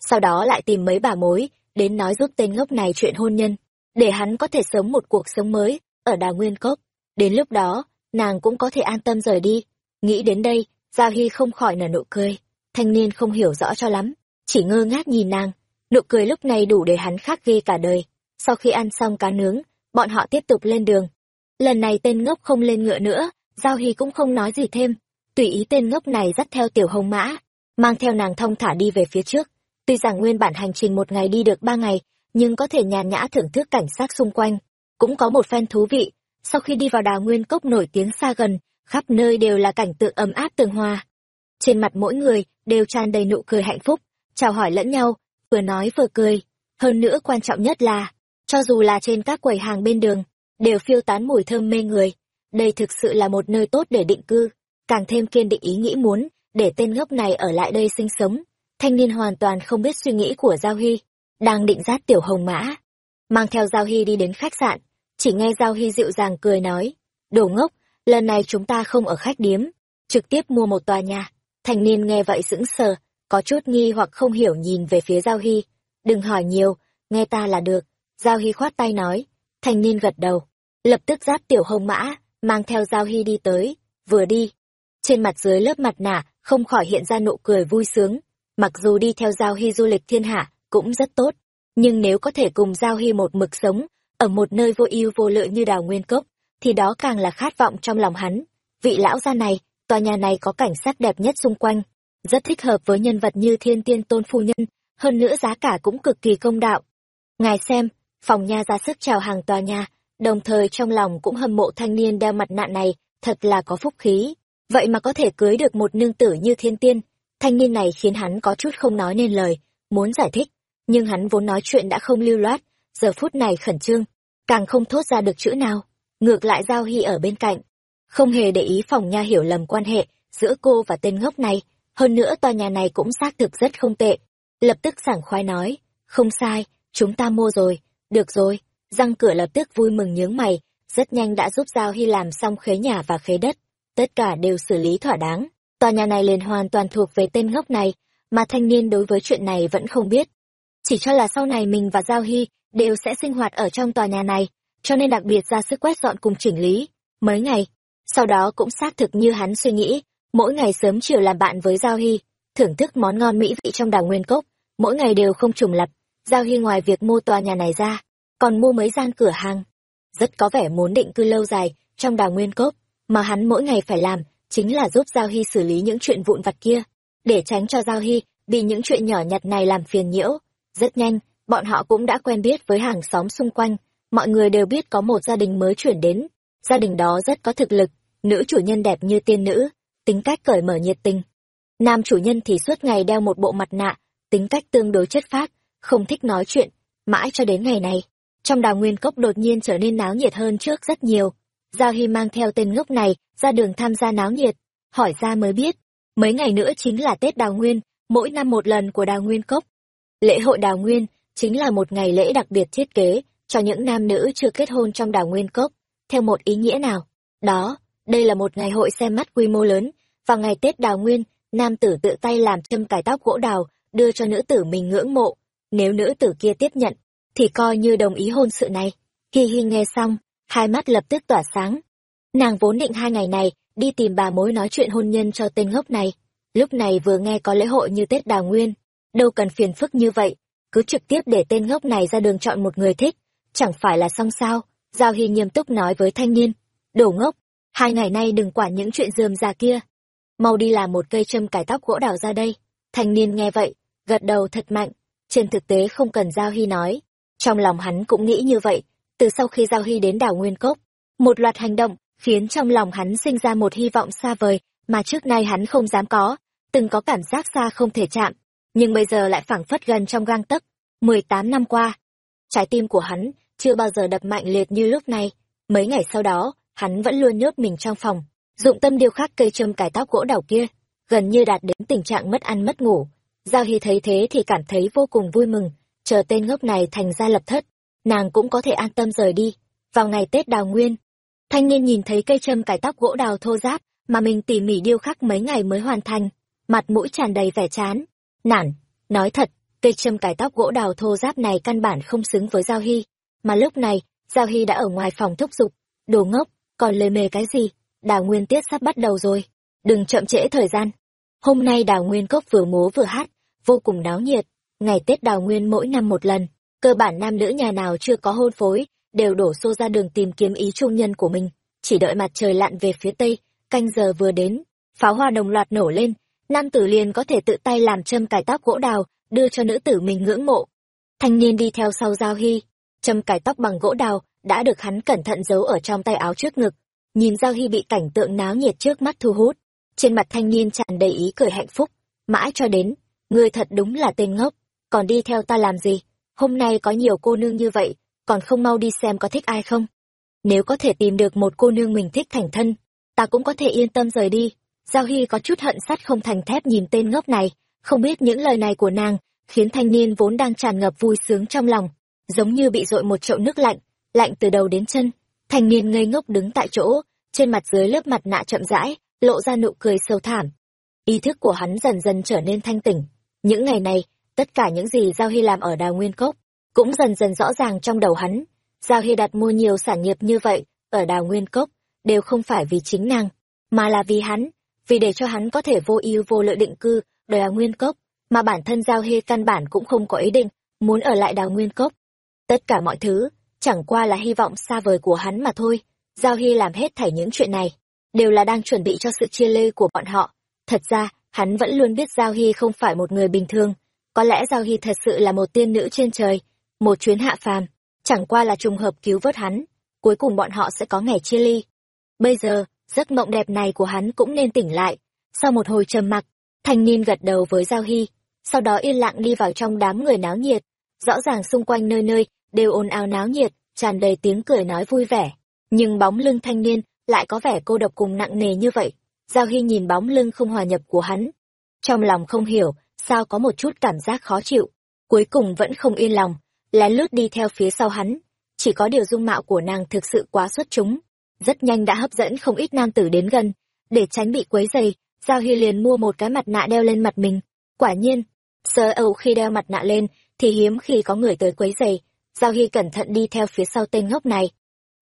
Sau đó lại tìm mấy bà mối, đến nói giúp tên ngốc này chuyện hôn nhân, để hắn có thể sống một cuộc sống mới, ở đào nguyên cốc. Đến lúc đó, nàng cũng có thể an tâm rời đi. Nghĩ đến đây, Giao Hy không khỏi nở nụ cười. Thanh niên không hiểu rõ cho lắm, chỉ ngơ ngác nhìn nàng. Nụ cười lúc này đủ để hắn khắc ghi cả đời. Sau khi ăn xong cá nướng, bọn họ tiếp tục lên đường. Lần này tên ngốc không lên ngựa nữa, Giao Hy cũng không nói gì thêm. Tùy ý tên ngốc này dắt theo tiểu hồng mã, mang theo nàng thông thả đi về phía trước. Tuy rằng nguyên bản hành trình một ngày đi được ba ngày, nhưng có thể nhàn nhã thưởng thức cảnh sát xung quanh. Cũng có một phen thú vị, sau khi đi vào đào nguyên cốc nổi tiếng xa gần, khắp nơi đều là cảnh tượng ấm áp tường hòa. Trên mặt mỗi người đều tràn đầy nụ cười hạnh phúc, chào hỏi lẫn nhau, vừa nói vừa cười. Hơn nữa quan trọng nhất là, cho dù là trên các quầy hàng bên đường, đều phiêu tán mùi thơm mê người. Đây thực sự là một nơi tốt để định cư, càng thêm kiên định ý nghĩ muốn, để tên ngốc này ở lại đây sinh sống. Thanh niên hoàn toàn không biết suy nghĩ của Giao Hy, đang định giáp tiểu hồng mã. Mang theo Giao Hy đi đến khách sạn, chỉ nghe Giao Hy dịu dàng cười nói, đồ ngốc, lần này chúng ta không ở khách điếm, trực tiếp mua một tòa nhà. Thanh niên nghe vậy sững sờ, có chút nghi hoặc không hiểu nhìn về phía Giao Hy. Đừng hỏi nhiều, nghe ta là được. Giao Hy khoát tay nói, thanh niên gật đầu, lập tức giáp tiểu hồng mã, mang theo Giao Hy đi tới, vừa đi. Trên mặt dưới lớp mặt nạ, không khỏi hiện ra nụ cười vui sướng. Mặc dù đi theo Giao Hy du lịch thiên hạ, cũng rất tốt, nhưng nếu có thể cùng Giao Hy một mực sống, ở một nơi vô ưu vô lợi như đào nguyên cốc, thì đó càng là khát vọng trong lòng hắn. Vị lão gia này, tòa nhà này có cảnh sắc đẹp nhất xung quanh, rất thích hợp với nhân vật như thiên tiên tôn phu nhân, hơn nữa giá cả cũng cực kỳ công đạo. Ngài xem, phòng nha ra sức chào hàng tòa nhà, đồng thời trong lòng cũng hâm mộ thanh niên đeo mặt nạ này, thật là có phúc khí. Vậy mà có thể cưới được một nương tử như thiên tiên, thanh niên này khiến hắn có chút không nói nên lời, muốn giải thích, nhưng hắn vốn nói chuyện đã không lưu loát, giờ phút này khẩn trương, càng không thốt ra được chữ nào. Ngược lại Giao Hy ở bên cạnh, không hề để ý phòng nha hiểu lầm quan hệ giữa cô và tên ngốc này, hơn nữa tòa nhà này cũng xác thực rất không tệ. Lập tức sảng khoái nói, không sai, chúng ta mua rồi, được rồi, răng cửa lập tức vui mừng nhướng mày, rất nhanh đã giúp Giao Hy làm xong khế nhà và khế đất, tất cả đều xử lý thỏa đáng. Tòa nhà này liền hoàn toàn thuộc về tên ngốc này, mà thanh niên đối với chuyện này vẫn không biết. Chỉ cho là sau này mình và Giao Hy đều sẽ sinh hoạt ở trong tòa nhà này, cho nên đặc biệt ra sức quét dọn cùng chỉnh lý. Mấy ngày, sau đó cũng xác thực như hắn suy nghĩ, mỗi ngày sớm chiều làm bạn với Giao Hy, thưởng thức món ngon mỹ vị trong đảo Nguyên Cốc, mỗi ngày đều không trùng lập. Giao Hy ngoài việc mua tòa nhà này ra, còn mua mấy gian cửa hàng. Rất có vẻ muốn định cư lâu dài trong đảo Nguyên Cốc, mà hắn mỗi ngày phải làm chính là giúp Giao Hy xử lý những chuyện vụn vặt kia, để tránh cho Giao Hy bị những chuyện nhỏ nhặt này làm phiền nhiễu. Rất nhanh, bọn họ cũng đã quen biết với hàng xóm xung quanh, mọi người đều biết có một gia đình mới chuyển đến, gia đình đó rất có thực lực, nữ chủ nhân đẹp như tiên nữ, tính cách cởi mở nhiệt tình. Nam chủ nhân thì suốt ngày đeo một bộ mặt nạ, tính cách tương đối chất phác, không thích nói chuyện, mãi cho đến ngày này. Trong đào nguyên cốc đột nhiên trở nên náo nhiệt hơn trước rất nhiều. Giao Hy mang theo tên ngốc này ra đường tham gia náo nhiệt, hỏi ra mới biết, mấy ngày nữa chính là Tết đào nguyên, mỗi năm một lần của đào nguyên cốc. Lễ hội đào nguyên chính là một ngày lễ đặc biệt thiết kế cho những nam nữ chưa kết hôn trong Đào Nguyên Cốc, theo một ý nghĩa nào. Đó, đây là một ngày hội xem mắt quy mô lớn, vào ngày Tết đào Nguyên, nam tử tự tay làm châm cải tóc gỗ đào, đưa cho nữ tử mình ngưỡng mộ. Nếu nữ tử kia tiếp nhận, thì coi như đồng ý hôn sự này. Hi Hi nghe xong, hai mắt lập tức tỏa sáng. Nàng vốn định hai ngày này, đi tìm bà mối nói chuyện hôn nhân cho tên ngốc này. Lúc này vừa nghe có lễ hội như Tết Đào Nguyên, đâu cần phiền phức như vậy, cứ trực tiếp để tên ngốc này ra đường chọn một người thích, chẳng phải là xong sao? Giao hy nghiêm túc nói với thanh niên. Đổ ngốc hai ngày nay đừng quản những chuyện dườm già kia. Mau đi làm một cây châm cải tóc gỗ đào ra đây. Thanh niên nghe vậy gật đầu thật mạnh. Trên thực tế không cần giao hy nói. Trong lòng hắn cũng nghĩ như vậy từ sau khi giao hy đến đảo nguyên cốc Một loạt hành động, khiến trong lòng hắn sinh ra một hy vọng xa vời, mà trước nay hắn không dám có, từng có cảm giác xa không thể chạm, nhưng bây giờ lại phảng phất gần trong gang tấc. mười tám năm qua, trái tim của hắn chưa bao giờ đập mạnh liệt như lúc này. Mấy ngày sau đó, hắn vẫn luôn nhốt mình trong phòng, dụng tâm điêu khắc cây châm cải tóc gỗ đảo kia, gần như đạt đến tình trạng mất ăn mất ngủ. Giao Hy thấy thế thì cảm thấy vô cùng vui mừng, chờ tên ngốc này thành ra lập thất, nàng cũng có thể an tâm rời đi. Vào ngày Tết đào nguyên, thanh niên nhìn thấy cây châm cải tóc gỗ đào thô ráp mà mình tỉ mỉ điêu khắc mấy ngày mới hoàn thành, mặt mũi tràn đầy vẻ chán. Nản, nói thật, cây châm cải tóc gỗ đào thô ráp này căn bản không xứng với Giao Hy, mà lúc này, Giao Hy đã ở ngoài phòng thúc giục, đồ ngốc, còn lề mề cái gì, đào nguyên tiết sắp bắt đầu rồi, đừng chậm trễ thời gian. Hôm nay đào nguyên cốc vừa múa vừa hát, vô cùng náo nhiệt, ngày Tết đào nguyên mỗi năm một lần, cơ bản nam nữ nhà nào chưa có hôn phối, đều đổ xô ra đường tìm kiếm ý trung nhân của mình, chỉ đợi mặt trời lặn về phía tây, canh giờ vừa đến, pháo hoa đồng loạt nổ lên, nam tử liền có thể tự tay làm châm cải tóc gỗ đào, đưa cho nữ tử mình ngưỡng mộ. Thanh niên đi theo sau Giao Hy, châm cải tóc bằng gỗ đào đã được hắn cẩn thận giấu ở trong tay áo trước ngực. Nhìn Giao Hy bị cảnh tượng náo nhiệt trước mắt thu hút, trên mặt thanh niên tràn đầy ý cười hạnh phúc, mãi cho đến, ngươi thật đúng là tên ngốc, còn đi theo ta làm gì? Hôm nay có nhiều cô nương như vậy, còn không mau đi xem có thích ai không? Nếu có thể tìm được một cô nương mình thích thành thân, ta cũng có thể yên tâm rời đi. Giao Hy có chút hận sắt không thành thép nhìn tên ngốc này, không biết những lời này của nàng, khiến thanh niên vốn đang tràn ngập vui sướng trong lòng, giống như bị dội một chậu nước lạnh, lạnh từ đầu đến chân. Thanh niên ngây ngốc đứng tại chỗ, trên mặt dưới lớp mặt nạ chậm rãi, lộ ra nụ cười sâu thảm. Ý thức của hắn dần dần trở nên thanh tỉnh. Những ngày này, tất cả những gì Giao Hy làm ở đào nguyên cốc, cũng dần dần rõ ràng trong đầu hắn. Giao Hy đặt mua nhiều sản nghiệp như vậy, ở đào nguyên cốc, đều không phải vì chính nàng, mà là vì hắn, vì để cho hắn có thể vô ưu vô lợi định cư, đào nguyên cốc, mà bản thân Giao Hy căn bản cũng không có ý định, muốn ở lại đào nguyên cốc. Tất cả mọi thứ, chẳng qua là hy vọng xa vời của hắn mà thôi. Giao Hy làm hết thảy những chuyện này, đều là đang chuẩn bị cho sự chia lê của bọn họ. Thật ra, hắn vẫn luôn biết Giao Hy không phải một người bình thường. Có lẽ Giao Hy thật sự là một tiên nữ trên trời, một chuyến hạ phàm, chẳng qua là trùng hợp cứu vớt hắn. Cuối cùng bọn họ sẽ có ngày chia ly. Bây giờ, giấc mộng đẹp này của hắn cũng nên tỉnh lại. Sau một hồi trầm mặc, thanh niên gật đầu với Giao Hy, sau đó yên lặng đi vào trong đám người náo nhiệt. Rõ ràng xung quanh nơi nơi, đều ồn ào náo nhiệt, tràn đầy tiếng cười nói vui vẻ. Nhưng bóng lưng thanh niên lại có vẻ cô độc cùng nặng nề như vậy. Giao Hy nhìn bóng lưng không hòa nhập của hắn. Trong lòng không hiểu, sao có một chút cảm giác khó chịu. Cuối cùng vẫn không yên lòng, lén lướt đi theo phía sau hắn. Chỉ có điều dung mạo của nàng thực sự quá xuất chúng. Rất nhanh đã hấp dẫn không ít nam tử đến gần. Để tránh bị quấy dày, Giao Hy liền mua một cái mặt nạ đeo lên mặt mình. Quả nhiên, sơ âu khi đeo mặt nạ lên, thì hiếm khi có người tới quấy dày. Giao Hy cẩn thận đi theo phía sau tên ngốc này.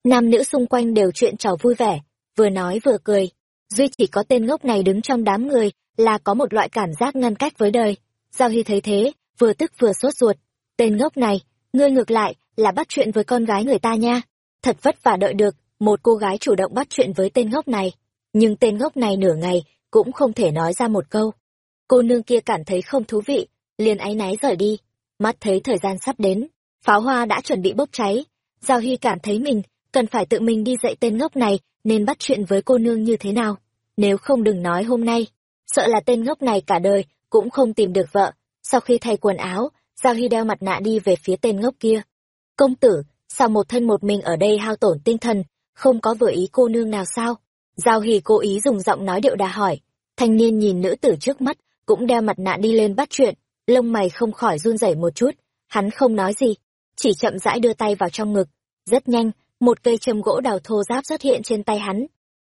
Nam nữ xung quanh đều chuyện trò vui vẻ, vừa nói vừa cười. Duy chỉ có tên ngốc này đứng trong đám người, là có một loại cảm giác ngăn cách với đời. Giao Hy thấy thế, vừa tức vừa sốt ruột. Tên ngốc này, ngươi ngược lại, là bắt chuyện với con gái người ta nha. Thật vất vả đợi được, một cô gái chủ động bắt chuyện với tên ngốc này. Nhưng tên ngốc này nửa ngày, cũng không thể nói ra một câu. Cô nương kia cảm thấy không thú vị, liền áy náy rời đi. Mắt thấy thời gian sắp đến, pháo hoa đã chuẩn bị bốc cháy. Giao Hy cảm thấy mình, cần phải tự mình đi dạy tên ngốc này, nên bắt chuyện với cô nương như thế nào. Nếu không đừng nói hôm nay, sợ là tên ngốc này cả đời, cũng không tìm được vợ. Sau khi thay quần áo, Giao Hy đeo mặt nạ đi về phía tên ngốc kia. Công tử, sao một thân một mình ở đây hao tổn tinh thần, không có vừa ý cô nương nào sao? Giao Hy cố ý dùng giọng nói điệu đà hỏi. Thanh niên nhìn nữ tử trước mắt, cũng đeo mặt nạ đi lên bắt chuyện, lông mày không khỏi run rẩy một chút, hắn không nói gì, chỉ chậm rãi đưa tay vào trong ngực. Rất nhanh, một cây châm gỗ đào thô giáp xuất hiện trên tay hắn.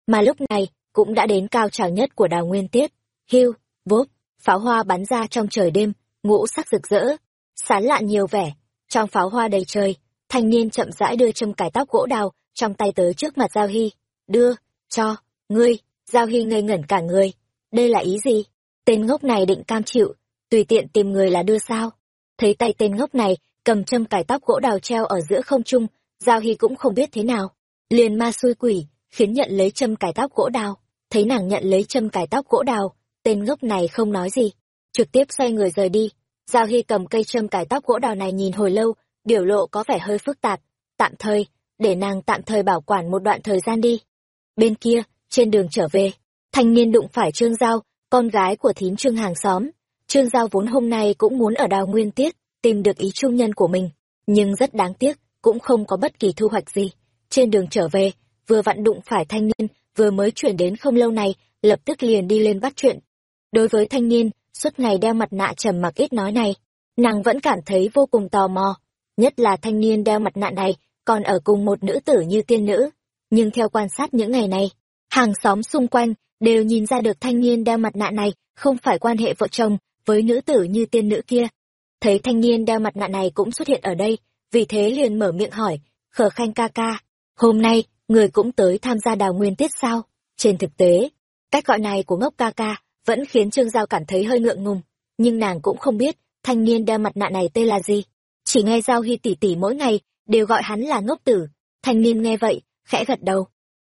Mà lúc này, cũng đã đến cao trào nhất của đào nguyên tiết. Hiu, vốp, pháo hoa bắn ra trong trời đêm, ngũ sắc rực rỡ, sán lạn nhiều vẻ. Trong pháo hoa đầy trời, thanh niên chậm rãi đưa châm cải tóc gỗ đào trong tay tới trước mặt Giao Hy. Đưa, cho, ngươi, Giao Hy ngây ngẩn cả người. Đây là ý gì? Tên ngốc này định cam chịu, tùy tiện tìm người là đưa sao? Thấy tay tên ngốc này, cầm châm cải tóc gỗ đào treo ở giữa không trung, Giao Hy cũng không biết thế nào. Liền ma xui quỷ, khiến nhận lấy châm cải tóc gỗ đào. Thấy nàng nhận lấy châm cải tóc gỗ đào, tên ngốc này không nói gì. Trực tiếp xoay người rời đi. Giao Hy cầm cây châm cải tóc gỗ đào này nhìn hồi lâu, biểu lộ có vẻ hơi phức tạp. Tạm thời, để nàng tạm thời bảo quản một đoạn thời gian đi. Bên kia, trên đường trở về, thanh niên đụng phải Trương Giao, con gái của thím Trương hàng xóm. Trương Giao vốn hôm nay cũng muốn ở đào nguyên tiết, tìm được ý trung nhân của mình, nhưng rất đáng tiếc, cũng không có bất kỳ thu hoạch gì. Trên đường trở về, vừa vặn đụng phải thanh niên, vừa mới chuyển đến không lâu này, lập tức liền đi lên bắt chuyện. Đối với thanh niên, suốt ngày đeo mặt nạ trầm mặc ít nói này, nàng vẫn cảm thấy vô cùng tò mò, nhất là thanh niên đeo mặt nạ này còn ở cùng một nữ tử như tiên nữ. Nhưng theo quan sát những ngày này, hàng xóm xung quanh đều nhìn ra được thanh niên đeo mặt nạ này không phải quan hệ vợ chồng với nữ tử như tiên nữ kia. Thấy thanh niên đeo mặt nạ này cũng xuất hiện ở đây, vì thế liền mở miệng hỏi, khở khanh ca ca, hôm nay, người cũng tới tham gia đào nguyên tiết sao? Trên thực tế, cách gọi này của ngốc ca ca vẫn khiến Trương Giao cảm thấy hơi ngượng ngùng, nhưng nàng cũng không biết thanh niên đeo mặt nạ này tên là gì. Chỉ nghe Giao Hy tỷ tỷ mỗi ngày đều gọi hắn là ngốc tử. Thanh niên nghe vậy, khẽ gật đầu.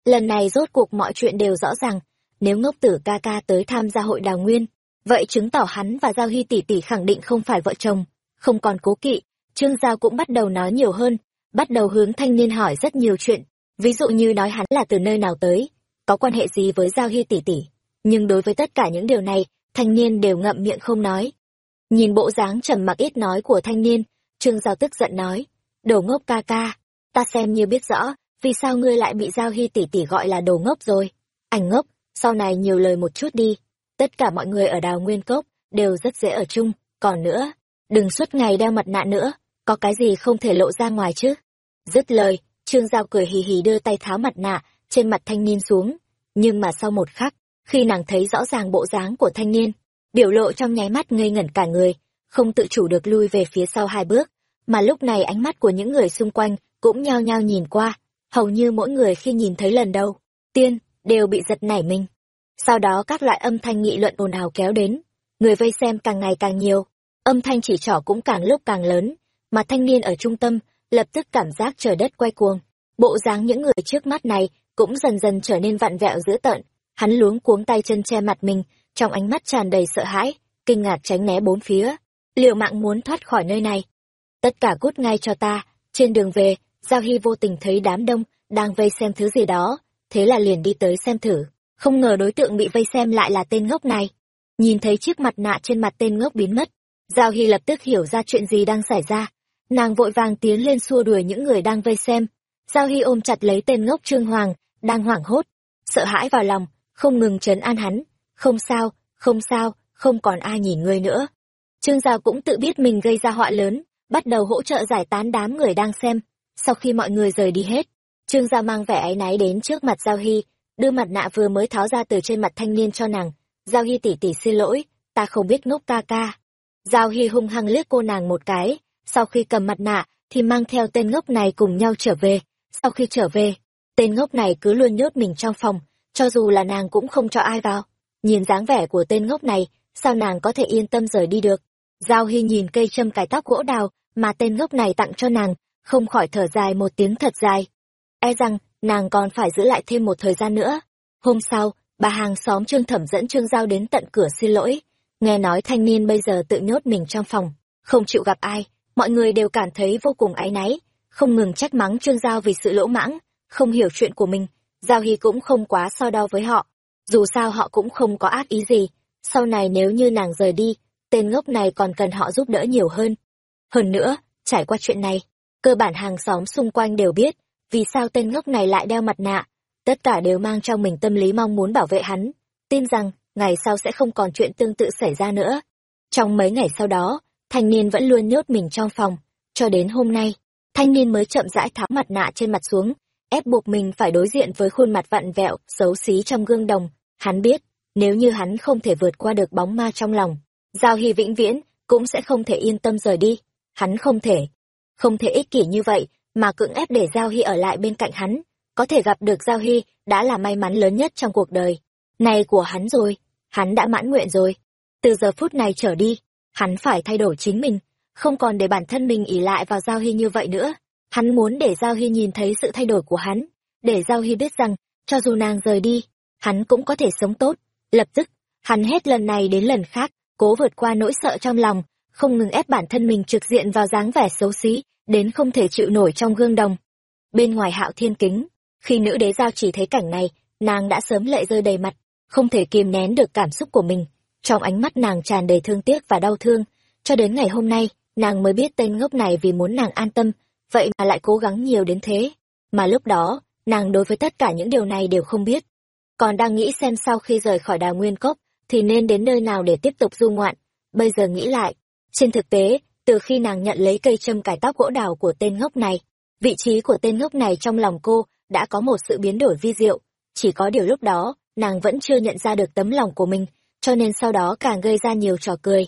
Lần này rốt cuộc mọi chuyện đều rõ ràng, nếu ngốc tử ca ca tới tham gia hội đào nguyên, vậy chứng tỏ hắn và Giao Hy tỷ tỷ khẳng định không phải vợ chồng, không còn cố kỵ. Trương Giao cũng bắt đầu nói nhiều hơn, bắt đầu hướng thanh niên hỏi rất nhiều chuyện, ví dụ như nói hắn là từ nơi nào tới, có quan hệ gì với Giao Hy tỷ tỷ. Nhưng đối với tất cả những điều này, thanh niên đều ngậm miệng không nói. Nhìn bộ dáng trầm mặc ít nói của thanh niên, Trương Giao tức giận nói, đồ ngốc ca ca, ta xem như biết rõ, vì sao ngươi lại bị Giao Hy tỷ tỷ gọi là đồ ngốc rồi. Anh ngốc, sau này nhiều lời một chút đi. Tất cả mọi người ở đào nguyên cốc đều rất dễ ở chung, còn nữa, đừng suốt ngày đeo mặt nạ nữa, có cái gì không thể lộ ra ngoài chứ. Dứt lời, Trương Giao cười hì hì đưa tay tháo mặt nạ trên mặt thanh niên xuống, nhưng mà sau một khắc, khi nàng thấy rõ ràng bộ dáng của thanh niên, biểu lộ trong nháy mắt ngây ngẩn cả người, không tự chủ được lui về phía sau hai bước, mà lúc này ánh mắt của những người xung quanh cũng nhao nhao nhìn qua, hầu như mỗi người khi nhìn thấy lần đầu, tiên, đều bị giật nảy mình. Sau đó các loại âm thanh nghị luận ồn ào kéo đến, người vây xem càng ngày càng nhiều, âm thanh chỉ trỏ cũng càng lúc càng lớn, mà thanh niên ở trung tâm lập tức cảm giác trời đất quay cuồng. Bộ dáng những người trước mắt này cũng dần dần trở nên vặn vẹo dữ tợn, hắn luống cuống tay chân che mặt mình, trong ánh mắt tràn đầy sợ hãi, kinh ngạc tránh né bốn phía, liệu mạng muốn thoát khỏi nơi này. Tất cả cút ngay cho ta, trên đường về, Giao Hy vô tình thấy đám đông đang vây xem thứ gì đó, thế là liền đi tới xem thử, không ngờ đối tượng bị vây xem lại là tên ngốc này. Nhìn thấy chiếc mặt nạ trên mặt tên ngốc biến mất, Giao Hy lập tức hiểu ra chuyện gì đang xảy ra, nàng vội vàng tiến lên xua đuổi những người đang vây xem. Giao Hy ôm chặt lấy tên ngốc Trương Hoàng, đang hoảng hốt, sợ hãi vào lòng, không ngừng trấn an hắn, không sao, không sao, không còn ai nhìn ngươi nữa. Trương Giao cũng tự biết mình gây ra họa lớn, bắt đầu hỗ trợ giải tán đám người đang xem. Sau khi mọi người rời đi hết, Trương Giao mang vẻ áy náy đến trước mặt Giao Hy, đưa mặt nạ vừa mới tháo ra từ trên mặt thanh niên cho nàng. Giao Hy tỉ tỉ xin lỗi, ta không biết ngốc ca ca. Giao Hy hung hăng liếc cô nàng một cái, sau khi cầm mặt nạ, thì mang theo tên ngốc này cùng nhau trở về. Sau khi trở về, tên ngốc này cứ luôn nhốt mình trong phòng, cho dù là nàng cũng không cho ai vào. Nhìn dáng vẻ của tên ngốc này, sao nàng có thể yên tâm rời đi được? Giao Hy nhìn cây châm cài tóc gỗ đào mà tên ngốc này tặng cho nàng, không khỏi thở dài một tiếng thật dài. E rằng, nàng còn phải giữ lại thêm một thời gian nữa. Hôm sau, bà hàng xóm Trương Thẩm dẫn Trương Giao đến tận cửa xin lỗi. Nghe nói thanh niên bây giờ tự nhốt mình trong phòng, không chịu gặp ai, mọi người đều cảm thấy vô cùng áy náy, không ngừng trách mắng Trương Giao vì sự lỗ mãng, không hiểu chuyện của mình. Giao Hy cũng không quá so đo với họ, dù sao họ cũng không có ác ý gì. Sau này nếu như nàng rời đi, tên ngốc này còn cần họ giúp đỡ nhiều hơn. Hơn nữa, trải qua chuyện này, cơ bản hàng xóm xung quanh đều biết vì sao tên ngốc này lại đeo mặt nạ. Tất cả đều mang trong mình tâm lý mong muốn bảo vệ hắn, tin rằng ngày sau sẽ không còn chuyện tương tự xảy ra nữa. Trong mấy ngày sau đó, thanh niên vẫn luôn nhốt mình trong phòng, cho đến hôm nay, thanh niên mới chậm rãi tháo mặt nạ trên mặt xuống, ép buộc mình phải đối diện với khuôn mặt vặn vẹo, xấu xí trong gương đồng. Hắn biết, nếu như hắn không thể vượt qua được bóng ma trong lòng, Giao Hy vĩnh viễn cũng sẽ không thể yên tâm rời đi. Hắn không thể, không thể ích kỷ như vậy mà cưỡng ép để Giao Hy ở lại bên cạnh hắn. Có thể gặp được Giao Hy đã là may mắn lớn nhất trong cuộc đời. Này của hắn rồi, hắn đã mãn nguyện rồi. Từ giờ phút này trở đi, hắn phải thay đổi chính mình, không còn để bản thân mình ỉ lại vào Giao Hy như vậy nữa. Hắn muốn để Giao Hy nhìn thấy sự thay đổi của hắn, để Giao Hy biết rằng, cho dù nàng rời đi, hắn cũng có thể sống tốt. Lập tức, hắn hết lần này đến lần khác, cố vượt qua nỗi sợ trong lòng, không ngừng ép bản thân mình trực diện vào dáng vẻ xấu xí, đến không thể chịu nổi trong gương đồng. bên ngoài hạo thiên kính khi nữ đế giao chỉ thấy cảnh này nàng đã sớm lệ rơi đầy mặt không thể kiềm nén được cảm xúc của mình trong ánh mắt nàng tràn đầy thương tiếc và đau thương, cho đến ngày hôm nay, nàng mới biết tên ngốc này vì muốn nàng an tâm, vậy mà lại cố gắng nhiều đến thế. Mà lúc đó, nàng đối với tất cả những điều này đều không biết. Còn đang nghĩ xem sau khi rời khỏi đào nguyên cốc, thì nên đến nơi nào để tiếp tục du ngoạn. Bây giờ nghĩ lại, trên thực tế, từ khi nàng nhận lấy cây châm cải tóc gỗ đào của tên ngốc này, vị trí của tên ngốc này trong lòng cô đã có một sự biến đổi vi diệu. Chỉ có điều lúc đó, nàng vẫn chưa nhận ra được tấm lòng của mình cho nên sau đó càng gây ra nhiều trò cười.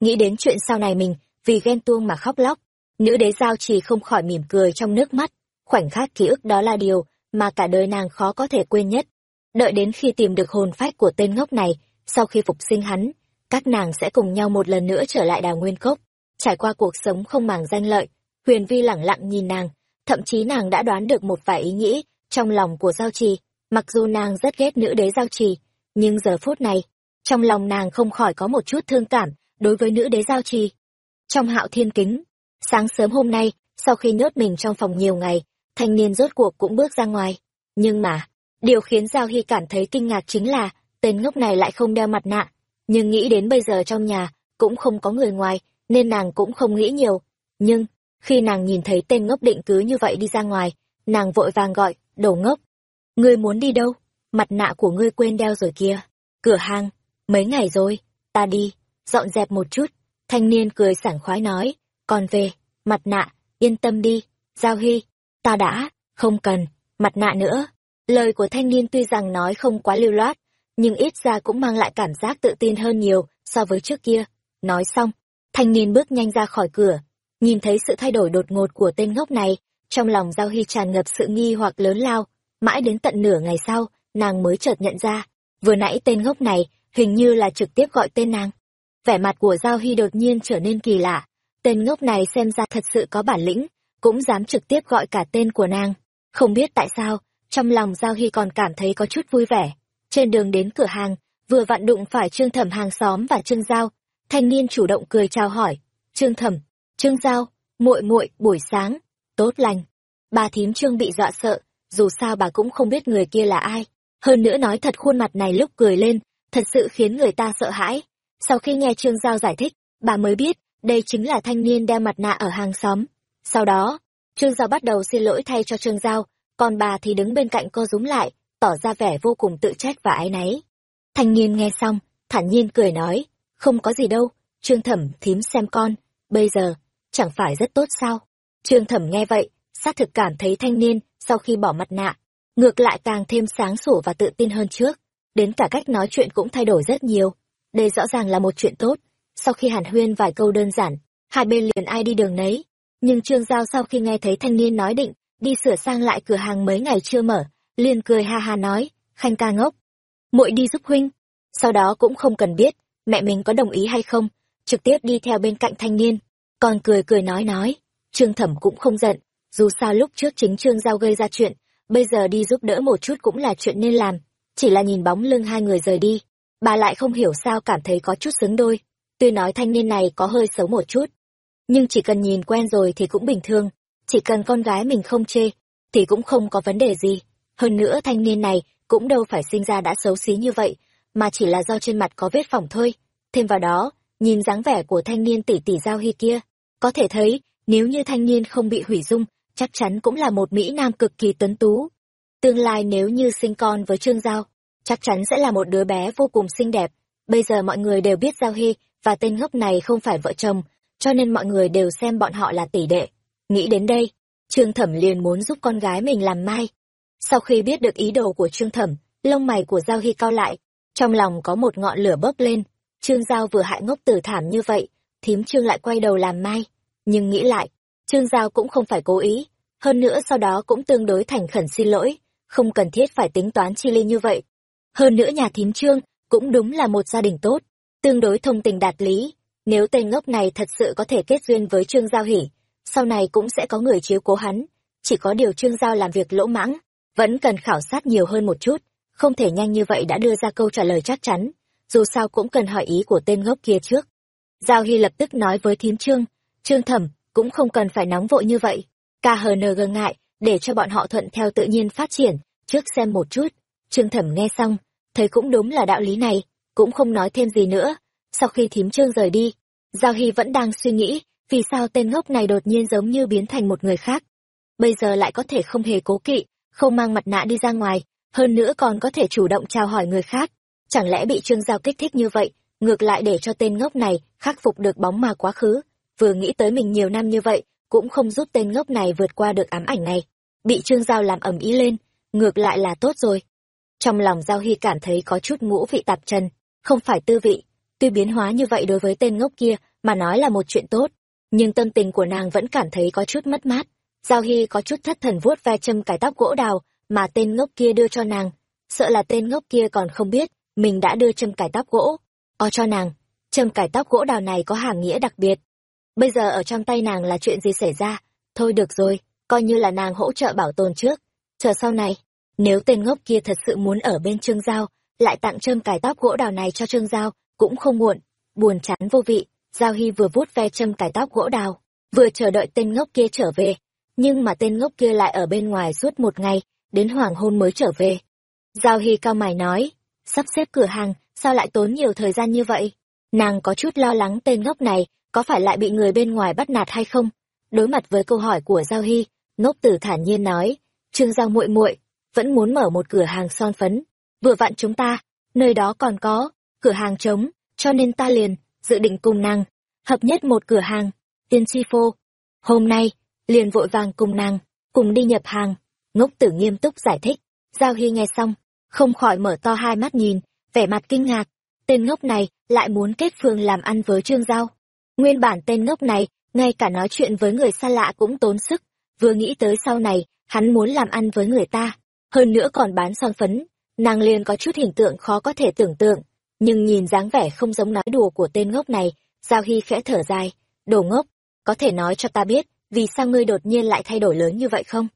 Nghĩ đến chuyện sau này mình, vì ghen tuông mà khóc lóc, nữ đế giao trì không khỏi mỉm cười trong nước mắt. Khoảnh khắc ký ức đó là điều mà cả đời nàng khó có thể quên nhất. Đợi đến khi tìm được hồn phách của tên ngốc này, sau khi phục sinh hắn, các nàng sẽ cùng nhau một lần nữa trở lại đào nguyên cốc. Trải qua cuộc sống không màng danh lợi, huyền vi lẳng lặng nhìn nàng, thậm chí nàng đã đoán được một vài ý nghĩ trong lòng của giao trì. Mặc dù nàng rất ghét nữ đế giao trì, nhưng giờ phút này trong lòng nàng không khỏi có một chút thương cảm đối với nữ đế giao trì. Trong hạo thiên kính, sáng sớm hôm nay, sau khi nhốt mình trong phòng nhiều ngày, thanh niên rốt cuộc cũng bước ra ngoài. Nhưng mà, điều khiến giao hy cảm thấy kinh ngạc chính là tên ngốc này lại không đeo mặt nạ. Nhưng nghĩ đến bây giờ trong nhà cũng không có người ngoài, nên nàng cũng không nghĩ nhiều. Nhưng, khi nàng nhìn thấy tên ngốc định cứ như vậy đi ra ngoài, nàng vội vàng gọi đầu ngốc, ngươi muốn đi đâu? Mặt nạ của ngươi quên đeo rồi kia. Cửa hàng mấy ngày rồi, ta đi, dọn dẹp một chút. Thanh niên cười sảng khoái nói, còn về, mặt nạ, yên tâm đi, giao hy, ta đã, không cần, mặt nạ nữa. Lời của thanh niên tuy rằng nói không quá lưu loát, nhưng ít ra cũng mang lại cảm giác tự tin hơn nhiều so với trước kia. Nói xong, thanh niên bước nhanh ra khỏi cửa, nhìn thấy sự thay đổi đột ngột của tên ngốc này, trong lòng giao hy tràn ngập sự nghi hoặc lớn lao. Mãi đến tận nửa ngày sau, nàng mới chợt nhận ra, vừa nãy tên ngốc này hình như là trực tiếp gọi tên nàng. Vẻ mặt của giao hy đột nhiên trở nên kỳ lạ. Tên ngốc này xem ra thật sự có bản lĩnh, cũng dám trực tiếp gọi cả tên của nàng. Không biết tại sao, trong lòng giao hy còn cảm thấy có chút vui vẻ. Trên đường đến cửa hàng, vừa vặn đụng phải trương thẩm hàng xóm và trương giao. Thanh niên chủ động cười chào hỏi. Trương thẩm, trương giao, muội muội, buổi sáng, tốt lành. Bà thím trương bị dọa sợ, dù sao bà cũng không biết người kia là ai. Hơn nữa nói thật khuôn mặt này lúc cười lên thật sự khiến người ta sợ hãi. Sau khi nghe trương giao giải thích, bà mới biết đây chính là thanh niên đeo mặt nạ ở hàng xóm. Sau đó, trương giao bắt đầu xin lỗi thay cho trương giao, còn bà thì đứng bên cạnh cô rúm lại, tỏ ra vẻ vô cùng tự trách và áy náy. Thanh niên nghe xong, thản nhiên cười nói, không có gì đâu, trương thẩm thím xem con, bây giờ chẳng phải rất tốt sao? Trương thẩm nghe vậy, xác thực cảm thấy thanh niên sau khi bỏ mặt nạ, ngược lại càng thêm sáng sủa và tự tin hơn trước đến cả cách nói chuyện cũng thay đổi rất nhiều. Đây rõ ràng là một chuyện tốt. Sau khi hàn huyên vài câu đơn giản, hai bên liền ai đi đường nấy. Nhưng trương giao sau khi nghe thấy thanh niên nói định đi sửa sang lại cửa hàng mấy ngày chưa mở, liền cười ha ha nói, khanh ca ngốc, muội đi giúp huynh. Sau đó cũng không cần biết mẹ mình có đồng ý hay không, trực tiếp đi theo bên cạnh thanh niên, còn cười cười nói nói. Trương thẩm cũng không giận, dù sao lúc trước chính trương giao gây ra chuyện, bây giờ đi giúp đỡ một chút cũng là chuyện nên làm chỉ là nhìn bóng lưng hai người rời đi, bà lại không hiểu sao cảm thấy có chút xứng đôi. Tuy nói thanh niên này có hơi xấu một chút, nhưng chỉ cần nhìn quen rồi thì cũng bình thường. Chỉ cần con gái mình không chê, thì cũng không có vấn đề gì. Hơn nữa thanh niên này cũng đâu phải sinh ra đã xấu xí như vậy, mà chỉ là do trên mặt có vết phỏng thôi. Thêm vào đó, nhìn dáng vẻ của thanh niên tỷ tỷ giao hy kia, có thể thấy nếu như thanh niên không bị hủy dung, chắc chắn cũng là một mỹ nam cực kỳ tuấn tú. Tương lai nếu như sinh con với trương giao chắc chắn sẽ là một đứa bé vô cùng xinh đẹp. Bây giờ mọi người đều biết giao hy và tên ngốc này không phải vợ chồng, cho nên mọi người đều xem bọn họ là tỷ đệ. Nghĩ đến đây, trương thẩm liền muốn giúp con gái mình làm mai. Sau khi biết được ý đồ của trương thẩm, lông mày của giao hy cao lại, trong lòng có một ngọn lửa bốc lên. Trương giao vừa hại ngốc tử thảm như vậy, thím trương lại quay đầu làm mai. Nhưng nghĩ lại, trương giao cũng không phải cố ý. Hơn nữa sau đó cũng tương đối thành khẩn xin lỗi, không cần thiết phải tính toán chi ly như vậy hơn nữa nhà thím trương cũng đúng là một gia đình tốt tương đối thông tình đạt lý. Nếu tên ngốc này thật sự có thể kết duyên với trương giao hỉ sau này cũng sẽ có người chiếu cố hắn. Chỉ có điều trương giao làm việc lỗ mãng vẫn cần khảo sát nhiều hơn một chút. Không thể nhanh như vậy đã đưa ra câu trả lời chắc chắn dù sao cũng cần hỏi ý của tên ngốc kia trước. Giao hy lập tức nói với thím trương trương thẩm cũng không cần phải nóng vội như vậy. Khng ngại để cho bọn họ thuận theo tự nhiên phát triển, trước xem một chút. Trương Thẩm nghe xong, thấy cũng đúng là đạo lý này, cũng không nói thêm gì nữa. Sau khi thím Trương rời đi, Giao Hy vẫn đang suy nghĩ, vì sao tên ngốc này đột nhiên giống như biến thành một người khác. Bây giờ lại có thể không hề cố kỵ, không mang mặt nạ đi ra ngoài, hơn nữa còn có thể chủ động chào hỏi người khác. Chẳng lẽ bị Trương Giao kích thích như vậy, ngược lại để cho tên ngốc này khắc phục được bóng ma quá khứ. Vừa nghĩ tới mình nhiều năm như vậy, cũng không giúp tên ngốc này vượt qua được ám ảnh này. Bị Trương Giao làm ẩm ý lên, ngược lại là tốt rồi. Trong lòng Giao Hy cảm thấy có chút ngũ vị tạp trần, không phải tư vị. Tuy biến hóa như vậy đối với tên ngốc kia mà nói là một chuyện tốt, nhưng tâm tình của nàng vẫn cảm thấy có chút mất mát. Giao Hy có chút thất thần vuốt ve châm cải tóc gỗ đào mà tên ngốc kia đưa cho nàng. Sợ là tên ngốc kia còn không biết, mình đã đưa châm cải tóc gỗ. O cho nàng, châm cải tóc gỗ đào này có hàm nghĩa đặc biệt. Bây giờ ở trong tay nàng là chuyện gì xảy ra? Thôi được rồi, coi như là nàng hỗ trợ bảo tồn trước. Chờ sau này, nếu tên ngốc kia thật sự muốn ở bên Trương Giao, lại tặng châm cài tóc gỗ đào này cho Trương Giao, cũng không muộn. Buồn chán vô vị, Giao Hy vừa vuốt ve châm cài tóc gỗ đào, vừa chờ đợi tên ngốc kia trở về. Nhưng mà tên ngốc kia lại ở bên ngoài suốt một ngày, đến hoàng hôn mới trở về. Giao Hy cao mày nói, sắp xếp cửa hàng, sao lại tốn nhiều thời gian như vậy? Nàng có chút lo lắng tên ngốc này, có phải lại bị người bên ngoài bắt nạt hay không? Đối mặt với câu hỏi của Giao Hy, ngốc tử thản nhiên nói, Trương Giao muội muội vẫn muốn mở một cửa hàng son phấn. Vừa vặn chúng ta, nơi đó còn có, cửa hàng trống, cho nên ta liền, dự định cùng nàng, hợp nhất một cửa hàng, tiên si phô. Hôm nay, liền vội vàng cùng nàng, cùng đi nhập hàng. Ngốc tử nghiêm túc giải thích, Giao Hy nghe xong, không khỏi mở to hai mắt nhìn, vẻ mặt kinh ngạc. Tên ngốc này lại muốn kết phương làm ăn với Trương Giao. Nguyên bản tên ngốc này, ngay cả nói chuyện với người xa lạ cũng tốn sức, vừa nghĩ tới sau này, hắn muốn làm ăn với người ta, hơn nữa còn bán son phấn, nàng liền có chút hình tượng khó có thể tưởng tượng, nhưng nhìn dáng vẻ không giống nói đùa của tên ngốc này, Giao Hy khẽ thở dài, đồ ngốc, có thể nói cho ta biết, vì sao ngươi đột nhiên lại thay đổi lớn như vậy không?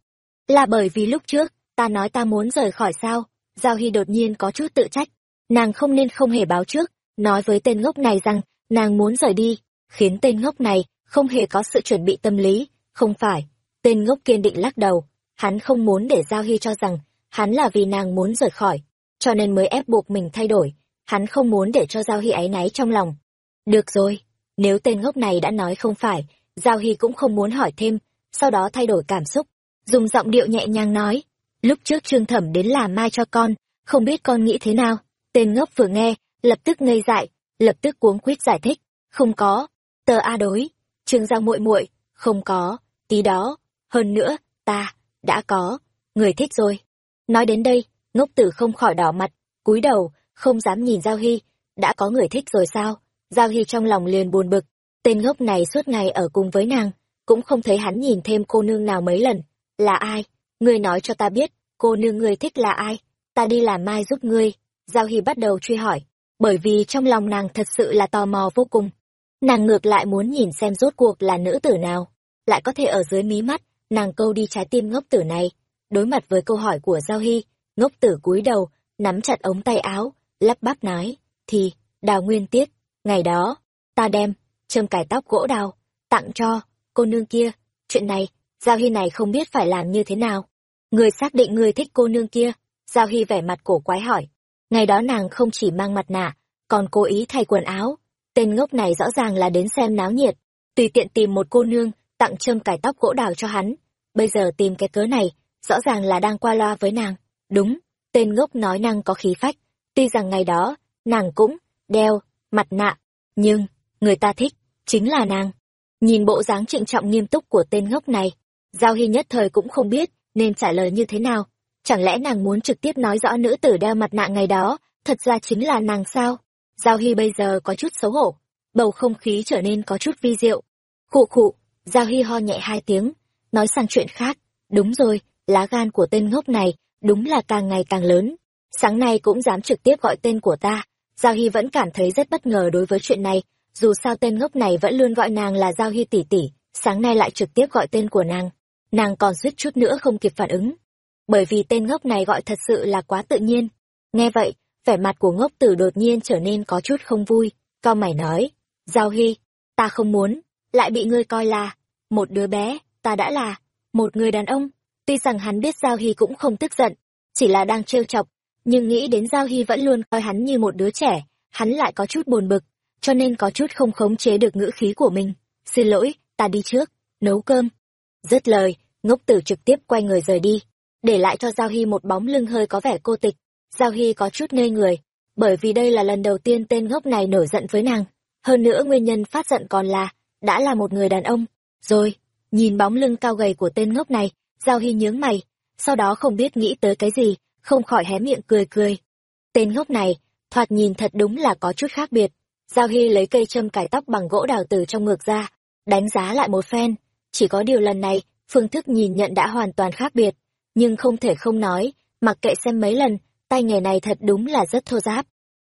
Là bởi vì lúc trước, ta nói ta muốn rời khỏi sao, Giao Hy đột nhiên có chút tự trách, nàng không nên không hề báo trước, nói với tên ngốc này rằng, nàng muốn rời đi, khiến tên ngốc này không hề có sự chuẩn bị tâm lý, không phải, tên ngốc kiên định lắc đầu, hắn không muốn để Giao Hy cho rằng, hắn là vì nàng muốn rời khỏi, cho nên mới ép buộc mình thay đổi, hắn không muốn để cho Giao Hy áy náy trong lòng. Được rồi, nếu tên ngốc này đã nói không phải, Giao Hy cũng không muốn hỏi thêm, sau đó thay đổi cảm xúc, dùng giọng điệu nhẹ nhàng nói, lúc trước Trương Thẩm đến làm mai cho con, không biết con nghĩ thế nào. Tên ngốc vừa nghe, lập tức ngây dại, lập tức cuống quýt giải thích, không có, tờ A đối, Trương Giao muội muội, không có, tí đó, hơn nữa, ta, đã có, người thích rồi. Nói đến đây, ngốc tử không khỏi đỏ mặt, cúi đầu, không dám nhìn Giao Hy, đã có người thích rồi sao? Giao Hy trong lòng liền buồn bực, tên ngốc này suốt ngày ở cùng với nàng, cũng không thấy hắn nhìn thêm cô nương nào mấy lần. Là ai? Ngươi nói cho ta biết, cô nương ngươi thích là ai? Ta đi làm mai giúp ngươi. Giao Hy bắt đầu truy hỏi, bởi vì trong lòng nàng thật sự là tò mò vô cùng. Nàng ngược lại muốn nhìn xem rốt cuộc là nữ tử nào, lại có thể ở dưới mí mắt, nàng câu đi trái tim ngốc tử này. Đối mặt với câu hỏi của Giao Hy, ngốc tử cúi đầu, nắm chặt ống tay áo, lắp bắp nói, thì, đào nguyên tiết, ngày đó, ta đem, châm cải tóc gỗ đào, tặng cho, cô nương kia, chuyện này, Giao Hy này không biết phải làm như thế nào. Người xác định người thích cô nương kia, Giao Hy vẻ mặt cổ quái hỏi. Ngày đó nàng không chỉ mang mặt nạ, còn cố ý thay quần áo. Tên ngốc này rõ ràng là đến xem náo nhiệt, tùy tiện tìm một cô nương, tặng châm cải tóc gỗ đào cho hắn. Bây giờ tìm cái cớ này, rõ ràng là đang qua loa với nàng. Đúng, tên ngốc nói năng có khí phách, tuy rằng ngày đó, nàng cũng, đeo, mặt nạ, nhưng, người ta thích, chính là nàng. Nhìn bộ dáng trịnh trọng nghiêm túc của tên ngốc này, Giao Hy nhất thời cũng không biết nên trả lời như thế nào. Chẳng lẽ nàng muốn trực tiếp nói rõ nữ tử đeo mặt nạ ngày đó, thật ra chính là nàng sao? Giao Hy bây giờ có chút xấu hổ, bầu không khí trở nên có chút vi diệu. Khụ khụ, Giao Hy ho nhẹ hai tiếng, nói sang chuyện khác. Đúng rồi, lá gan của tên ngốc này đúng là càng ngày càng lớn. Sáng nay cũng dám trực tiếp gọi tên của ta. Giao Hy vẫn cảm thấy rất bất ngờ đối với chuyện này, dù sao tên ngốc này vẫn luôn gọi nàng là Giao Hy tỷ tỷ, sáng nay lại trực tiếp gọi tên của nàng. Nàng còn suýt chút nữa không kịp phản ứng. Bởi vì tên ngốc này gọi thật sự là quá tự nhiên. Nghe vậy, vẻ mặt của ngốc tử đột nhiên trở nên có chút không vui. Cao mày nói, Giao Hy, ta không muốn, lại bị ngươi coi là, một đứa bé, ta đã là, một người đàn ông, Tuy rằng hắn biết Giao Hy cũng không tức giận, chỉ là đang trêu chọc, nhưng nghĩ đến Giao Hy vẫn luôn coi hắn như một đứa trẻ, hắn lại có chút buồn bực, cho nên có chút không khống chế được ngữ khí của mình. Xin lỗi, ta đi trước, nấu cơm. Dứt lời, ngốc tử trực tiếp quay người rời đi, để lại cho Giao Hy một bóng lưng hơi có vẻ cô tịch. Giao Hy có chút ngây người, bởi vì đây là lần đầu tiên tên ngốc này nổi giận với nàng. Hơn nữa nguyên nhân phát giận còn là, đã là một người đàn ông. Rồi, nhìn bóng lưng cao gầy của tên ngốc này, Giao Hy nhướng mày, sau đó không biết nghĩ tới cái gì, không khỏi hé miệng cười cười. Tên ngốc này, thoạt nhìn thật đúng là có chút khác biệt. Giao Hy lấy cây châm cải tóc bằng gỗ đào từ trong ngược ra, đánh giá lại một phen. Chỉ có điều lần này, phương thức nhìn nhận đã hoàn toàn khác biệt. Nhưng không thể không nói, mặc kệ xem mấy lần, tay nghề này thật đúng là rất thô giáp.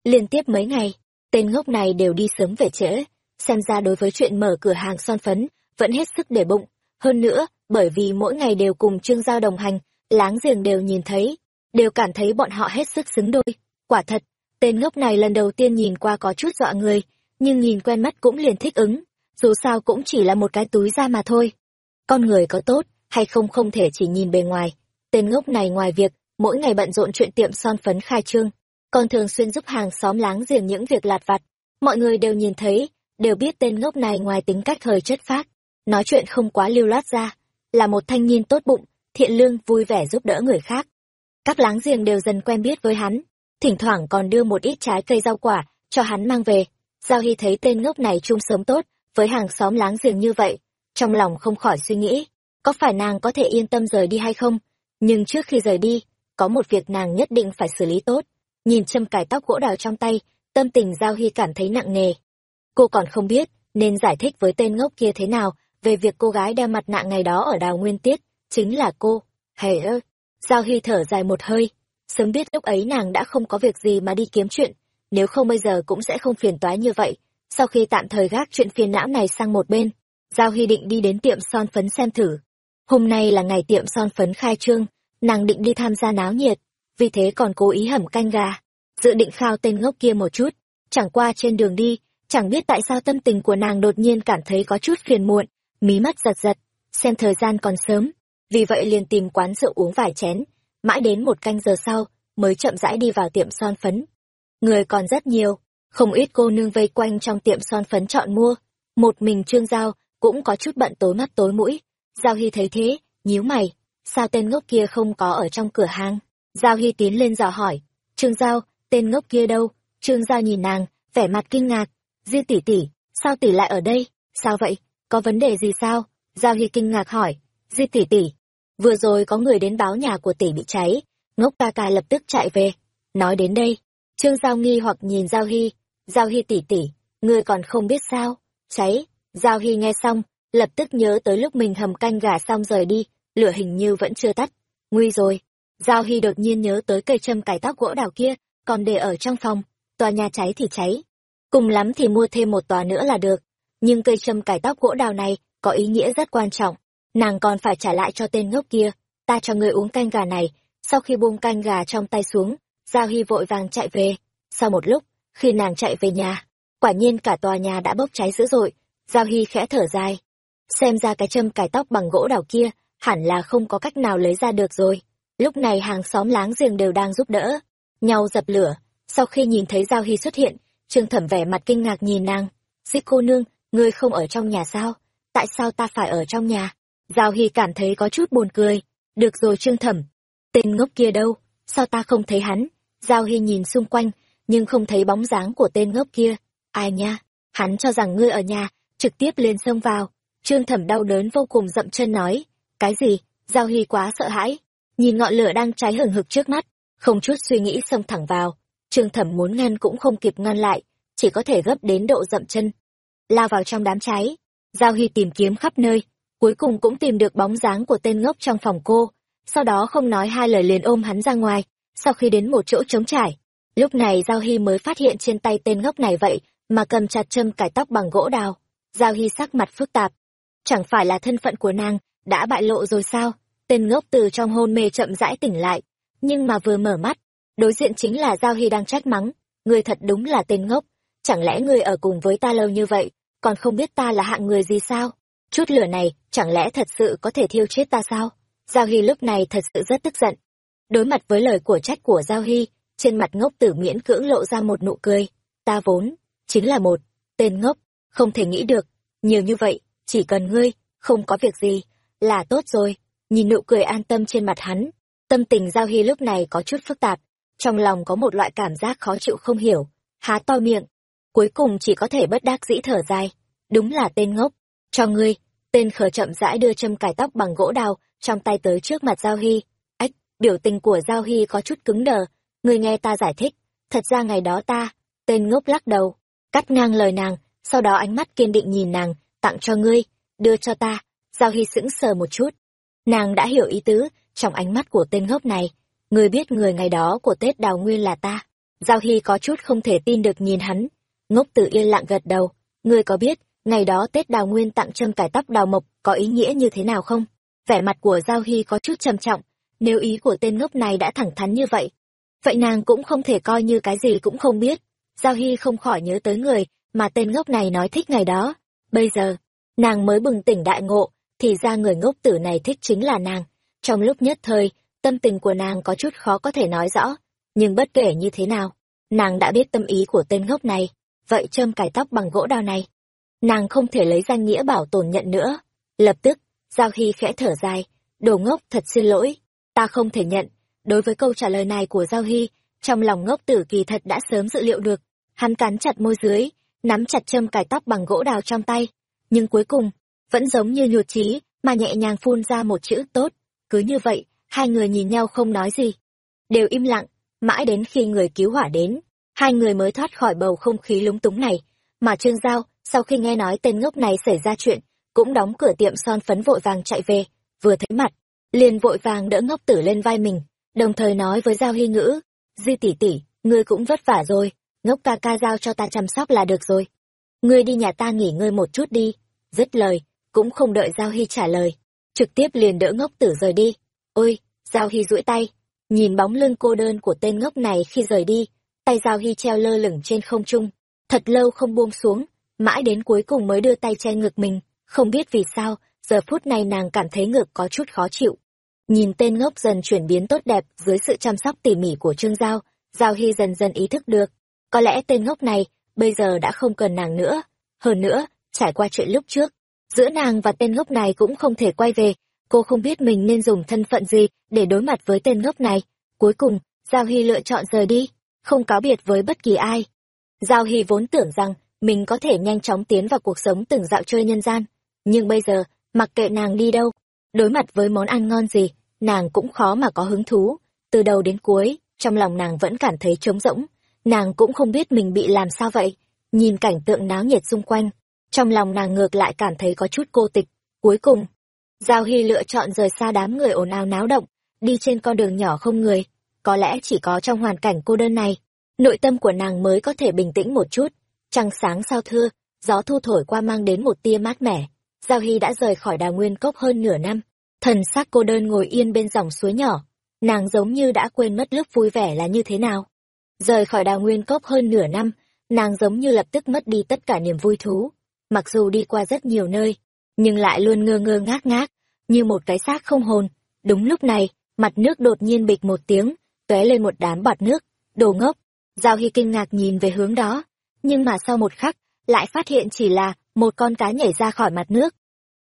Liên tiếp mấy ngày, tên ngốc này đều đi sớm về trễ. Xem ra đối với chuyện mở cửa hàng son phấn, vẫn hết sức để bụng. Hơn nữa, bởi vì mỗi ngày đều cùng Trương Giao đồng hành, láng giềng đều nhìn thấy, đều cảm thấy bọn họ hết sức xứng đôi. Quả thật, tên ngốc này lần đầu tiên nhìn qua có chút dọa người, nhưng nhìn quen mắt cũng liền thích ứng, dù sao cũng chỉ là một cái túi da mà thôi. Con người có tốt, hay không không thể chỉ nhìn bề ngoài. Tên ngốc này ngoài việc, mỗi ngày bận rộn chuyện tiệm son phấn khai trương, còn thường xuyên giúp hàng xóm láng giềng những việc lạt vặt. Mọi người đều nhìn thấy, đều biết tên ngốc này ngoài tính cách thời chất phác, nói chuyện không quá lưu loát ra, là một thanh niên tốt bụng, thiện lương, vui vẻ giúp đỡ người khác. Các láng giềng đều dần quen biết với hắn, thỉnh thoảng còn đưa một ít trái cây rau quả cho hắn mang về. Giao Hy thấy tên ngốc này chung sớm tốt, với hàng xóm láng giềng như vậy, trong lòng không khỏi suy nghĩ, có phải nàng có thể yên tâm rời đi hay không? Nhưng trước khi rời đi, có một việc nàng nhất định phải xử lý tốt. Nhìn châm cài tóc gỗ đào trong tay, tâm tình Giao Hy cảm thấy nặng nề. Cô còn không biết nên giải thích với tên ngốc kia thế nào về việc cô gái đeo mặt nạ ngày đó ở đào nguyên tiết, chính là cô. Hề ơi! Giao Hy thở dài một hơi, sớm biết lúc ấy nàng đã không có việc gì mà đi kiếm chuyện, nếu không bây giờ cũng sẽ không phiền toái như vậy. Sau khi tạm thời gác chuyện phiền não này sang một bên, Giao Hy định đi đến tiệm son phấn xem thử. Hôm nay là ngày tiệm son phấn khai trương, nàng định đi tham gia náo nhiệt, vì thế còn cố ý hầm canh gà, dự định khao tên ngốc kia một chút. Chẳng qua trên đường đi, chẳng biết tại sao tâm tình của nàng đột nhiên cảm thấy có chút phiền muộn, mí mắt giật giật, xem thời gian còn sớm, vì vậy liền tìm quán rượu uống vài chén, mãi đến một canh giờ sau, mới chậm rãi đi vào tiệm son phấn. Người còn rất nhiều, không ít cô nương vây quanh trong tiệm son phấn chọn mua, một mình Trương Giao cũng có chút bận tối mắt tối mũi. Giao Hy thấy thế, nhíu mày, sao tên ngốc kia không có ở trong cửa hàng? Giao Hy tiến lên dò hỏi, Trương Giao, tên ngốc kia đâu? Trương Giao nhìn nàng, vẻ mặt kinh ngạc, Di tỷ tỷ, sao tỷ lại ở đây? Sao vậy? Có vấn đề gì sao? Giao Hy kinh ngạc hỏi, Di tỷ tỷ, vừa rồi có người đến báo nhà của tỷ bị cháy, ngốc ca ca lập tức chạy về. Nói đến đây, Trương Giao nghi hoặc nhìn Giao Hy, Giao Hy tỷ tỷ, ngươi còn không biết sao? Cháy, Giao Hy nghe xong, lập tức nhớ tới lúc mình hầm canh gà xong rời đi, lửa hình như vẫn chưa tắt. Nguy rồi. Giao Hy đột nhiên nhớ tới cây châm cải tóc gỗ đào kia, còn để ở trong phòng, tòa nhà cháy thì cháy. Cùng lắm thì mua thêm một tòa nữa là được. Nhưng cây châm cải tóc gỗ đào này có ý nghĩa rất quan trọng. Nàng còn phải trả lại cho tên ngốc kia. Ta cho người uống canh gà này. Sau khi buông canh gà trong tay xuống, Giao Hy vội vàng chạy về. Sau một lúc, khi nàng chạy về nhà, quả nhiên cả tòa nhà đã bốc cháy dữ dội. Giao Hy khẽ thở dài. Xem ra cái châm cải tóc bằng gỗ đào kia, hẳn là không có cách nào lấy ra được rồi. Lúc này hàng xóm láng giềng đều đang giúp đỡ, nhau dập lửa. Sau khi nhìn thấy Giao Hy xuất hiện, Trương Thẩm vẻ mặt kinh ngạc nhìn nàng. Xích cô nương, ngươi không ở trong nhà sao? Tại sao ta phải ở trong nhà? Giao Hy cảm thấy có chút buồn cười. Được rồi Trương Thẩm. Tên ngốc kia đâu? Sao ta không thấy hắn? Giao Hy nhìn xung quanh, nhưng không thấy bóng dáng của tên ngốc kia. Ai nha? Hắn cho rằng ngươi ở nhà, trực tiếp lên sông vào. Trương Thẩm đau đớn vô cùng dậm chân nói. Cái gì? Giao Hy quá sợ hãi. Nhìn ngọn lửa đang cháy hừng hực trước mắt, không chút suy nghĩ xông thẳng vào. Trương Thẩm muốn ngăn cũng không kịp ngăn lại, chỉ có thể gấp đến độ dậm chân. Lao vào trong đám cháy, Giao Hy tìm kiếm khắp nơi, cuối cùng cũng tìm được bóng dáng của tên ngốc trong phòng cô, sau đó không nói hai lời liền ôm hắn ra ngoài, sau khi đến một chỗ trống trải. Lúc này Giao Hy mới phát hiện trên tay tên ngốc này vậy, mà cầm chặt châm cải tóc bằng gỗ đào. Giao Hy sắc mặt phức tạp. Chẳng phải là thân phận của nàng, đã bại lộ rồi sao? Tên ngốc từ trong hôn mê chậm rãi tỉnh lại, nhưng mà vừa mở mắt, đối diện chính là Giao Hy đang trách mắng. Ngươi thật đúng là tên ngốc, chẳng lẽ ngươi ở cùng với ta lâu như vậy, còn không biết ta là hạng người gì sao? Chút lửa này, chẳng lẽ thật sự có thể thiêu chết ta sao? Giao Hy lúc này thật sự rất tức giận. Đối mặt với lời của trách của Giao Hy, trên mặt ngốc tử miễn cưỡng lộ ra một nụ cười. Ta vốn, chính là một, tên ngốc, không thể nghĩ được. Nhiều như vậy, chỉ cần ngươi, không có việc gì, là tốt rồi. Nhìn nụ cười an tâm trên mặt hắn, tâm tình Giao Hy lúc này có chút phức tạp. Trong lòng có một loại cảm giác khó chịu không hiểu, há to miệng. Cuối cùng chỉ có thể bất đắc dĩ thở dài. Đúng là tên ngốc. Cho ngươi, tên khờ chậm rãi đưa châm cài tóc bằng gỗ đào trong tay tới trước mặt Giao Hy. Ách, biểu tình của Giao Hy có chút cứng đờ. Ngươi nghe ta giải thích, thật ra ngày đó ta, tên ngốc lắc đầu, cắt ngang lời nàng, sau đó ánh mắt kiên định nhìn nàng, tặng cho ngươi, đưa cho ta. Giao Hy sững sờ một chút. Nàng đã hiểu ý tứ, trong ánh mắt của tên ngốc này. Ngươi biết người ngày đó của Tết Đào Nguyên là ta. Giao Hy có chút không thể tin được nhìn hắn. Ngốc tử yên lặng gật đầu. Ngươi có biết, ngày đó Tết Đào Nguyên tặng châm cải tóc đào mộc có ý nghĩa như thế nào không? Vẻ mặt của Giao Hy có chút trầm trọng. Nếu ý của tên ngốc này đã thẳng thắn như vậy, vậy nàng cũng không thể coi như cái gì cũng không biết. Giao Hy không khỏi nhớ tới người mà tên ngốc này nói thích ngày đó. Bây giờ, nàng mới bừng tỉnh đại ngộ, thì ra người ngốc tử này thích chính là nàng. Trong lúc nhất thời, tâm tình của nàng có chút khó có thể nói rõ, nhưng bất kể như thế nào, nàng đã biết tâm ý của tên ngốc này, vậy châm cải tóc bằng gỗ đào này. Nàng không thể lấy danh nghĩa bảo tồn nhận nữa. Lập tức, Giao Hy khẽ thở dài, đồ ngốc thật xin lỗi, ta không thể nhận. Đối với câu trả lời này của Giao Hy, trong lòng ngốc tử kỳ thật đã sớm dự liệu được. Hắn cắn chặt môi dưới, nắm chặt châm cài tóc bằng gỗ đào trong tay. Nhưng cuối cùng, vẫn giống như nhụt chí mà nhẹ nhàng phun ra một chữ tốt. Cứ như vậy, hai người nhìn nhau không nói gì. Đều im lặng, mãi đến khi người cứu hỏa đến, hai người mới thoát khỏi bầu không khí lúng túng này. Mà Trương Giao, sau khi nghe nói tên ngốc này xảy ra chuyện, cũng đóng cửa tiệm son phấn vội vàng chạy về, vừa thấy mặt, liền vội vàng đỡ ngốc tử lên vai mình, đồng thời nói với Giao Hy Ngữ, Di tỷ tỷ, ngươi cũng vất vả rồi, ngốc ca ca giao cho ta chăm sóc là được rồi. Ngươi đi nhà ta nghỉ ngơi một chút đi, dứt lời, cũng không đợi Giao Hy trả lời, trực tiếp liền đỡ ngốc tử rời đi. Ôi, Giao Hy duỗi tay, nhìn bóng lưng cô đơn của tên ngốc này khi rời đi, tay Giao Hy treo lơ lửng trên không trung, thật lâu không buông xuống, mãi đến cuối cùng mới đưa tay che ngực mình, không biết vì sao, giờ phút này nàng cảm thấy ngực có chút khó chịu. Nhìn tên ngốc dần chuyển biến tốt đẹp dưới sự chăm sóc tỉ mỉ của Trương Giao, Giao Hy dần dần ý thức được, có lẽ tên ngốc này bây giờ đã không cần nàng nữa. Hơn nữa, trải qua chuyện lúc trước, giữa nàng và tên ngốc này cũng không thể quay về, cô không biết mình nên dùng thân phận gì để đối mặt với tên ngốc này. Cuối cùng, Giao Hy lựa chọn rời đi, không cáo biệt với bất kỳ ai. Giao Hy vốn tưởng rằng mình có thể nhanh chóng tiến vào cuộc sống từng dạo chơi nhân gian, nhưng bây giờ, mặc kệ nàng đi đâu, đối mặt với món ăn ngon gì, nàng cũng khó mà có hứng thú. Từ đầu đến cuối, trong lòng nàng vẫn cảm thấy trống rỗng, nàng cũng không biết mình bị làm sao vậy. Nhìn cảnh tượng náo nhiệt xung quanh, trong lòng nàng ngược lại cảm thấy có chút cô tịch. Cuối cùng, Giao Hy lựa chọn rời xa đám người ồn ào náo động, đi trên con đường nhỏ không người. Có lẽ chỉ có trong hoàn cảnh cô đơn này, nội tâm của nàng mới có thể bình tĩnh một chút. Trăng sáng sao thưa, gió thu thổi qua mang đến một tia mát mẻ. Giao Hy đã rời khỏi đào nguyên cốc hơn nửa năm, thần sắc cô đơn ngồi yên bên dòng suối nhỏ. Nàng giống như đã quên mất lúc vui vẻ là như thế nào. Rời khỏi đào nguyên cốc hơn nửa năm, nàng giống như lập tức mất đi tất cả niềm vui thú. Mặc dù đi qua rất nhiều nơi, nhưng lại luôn ngơ ngơ ngác ngác, như một cái xác không hồn. Đúng lúc này, mặt nước đột nhiên bịch một tiếng, tóe lên một đám bọt nước. Đồ ngốc! Giao Hy kinh ngạc nhìn về hướng đó, nhưng mà sau một khắc, lại phát hiện chỉ là một con cá nhảy ra khỏi mặt nước.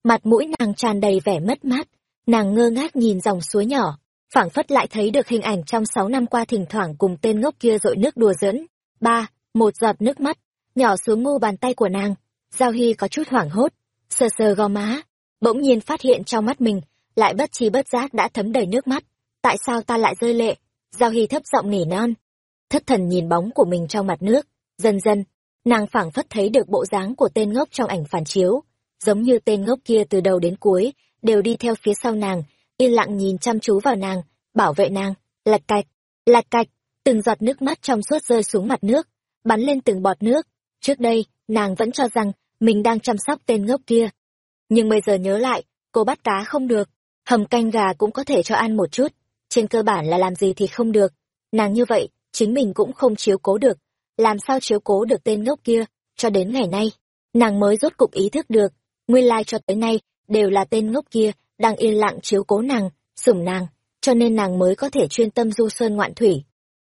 Mặt mũi nàng tràn đầy vẻ mất mát, nàng ngơ ngác nhìn dòng suối nhỏ, phảng phất lại thấy được hình ảnh trong sáu năm qua thỉnh thoảng cùng tên ngốc kia dội nước đùa giỡn. Ba, một giọt nước mắt, nhỏ xuống ngu bàn tay của nàng. Giao Hy có chút hoảng hốt, sờ sờ gò má, bỗng nhiên phát hiện trong mắt mình, lại bất chi bất giác đã thấm đầy nước mắt. Tại sao ta lại rơi lệ? Giao Hy thấp giọng nỉ non. Thất thần nhìn bóng của mình trong mặt nước, dần dần, nàng phảng phất thấy được bộ dáng của tên ngốc trong ảnh phản chiếu, giống như tên ngốc kia từ đầu đến cuối, đều đi theo phía sau nàng, yên lặng nhìn chăm chú vào nàng, bảo vệ nàng, lạch cạch, lạch cạch, từng giọt nước mắt trong suốt rơi xuống mặt nước, bắn lên từng bọt nước. Trước đây, nàng vẫn cho rằng mình đang chăm sóc tên ngốc kia. Nhưng bây giờ nhớ lại, cô bắt cá không được, hầm canh gà cũng có thể cho ăn một chút, trên cơ bản là làm gì thì không được. Nàng như vậy, chính mình cũng không chiếu cố được, làm sao chiếu cố được tên ngốc kia, cho đến ngày nay, nàng mới rốt cục ý thức được, nguyên lai cho tới nay, đều là tên ngốc kia, đang yên lặng chiếu cố nàng, sủng nàng, cho nên nàng mới có thể chuyên tâm du sơn ngoạn thủy.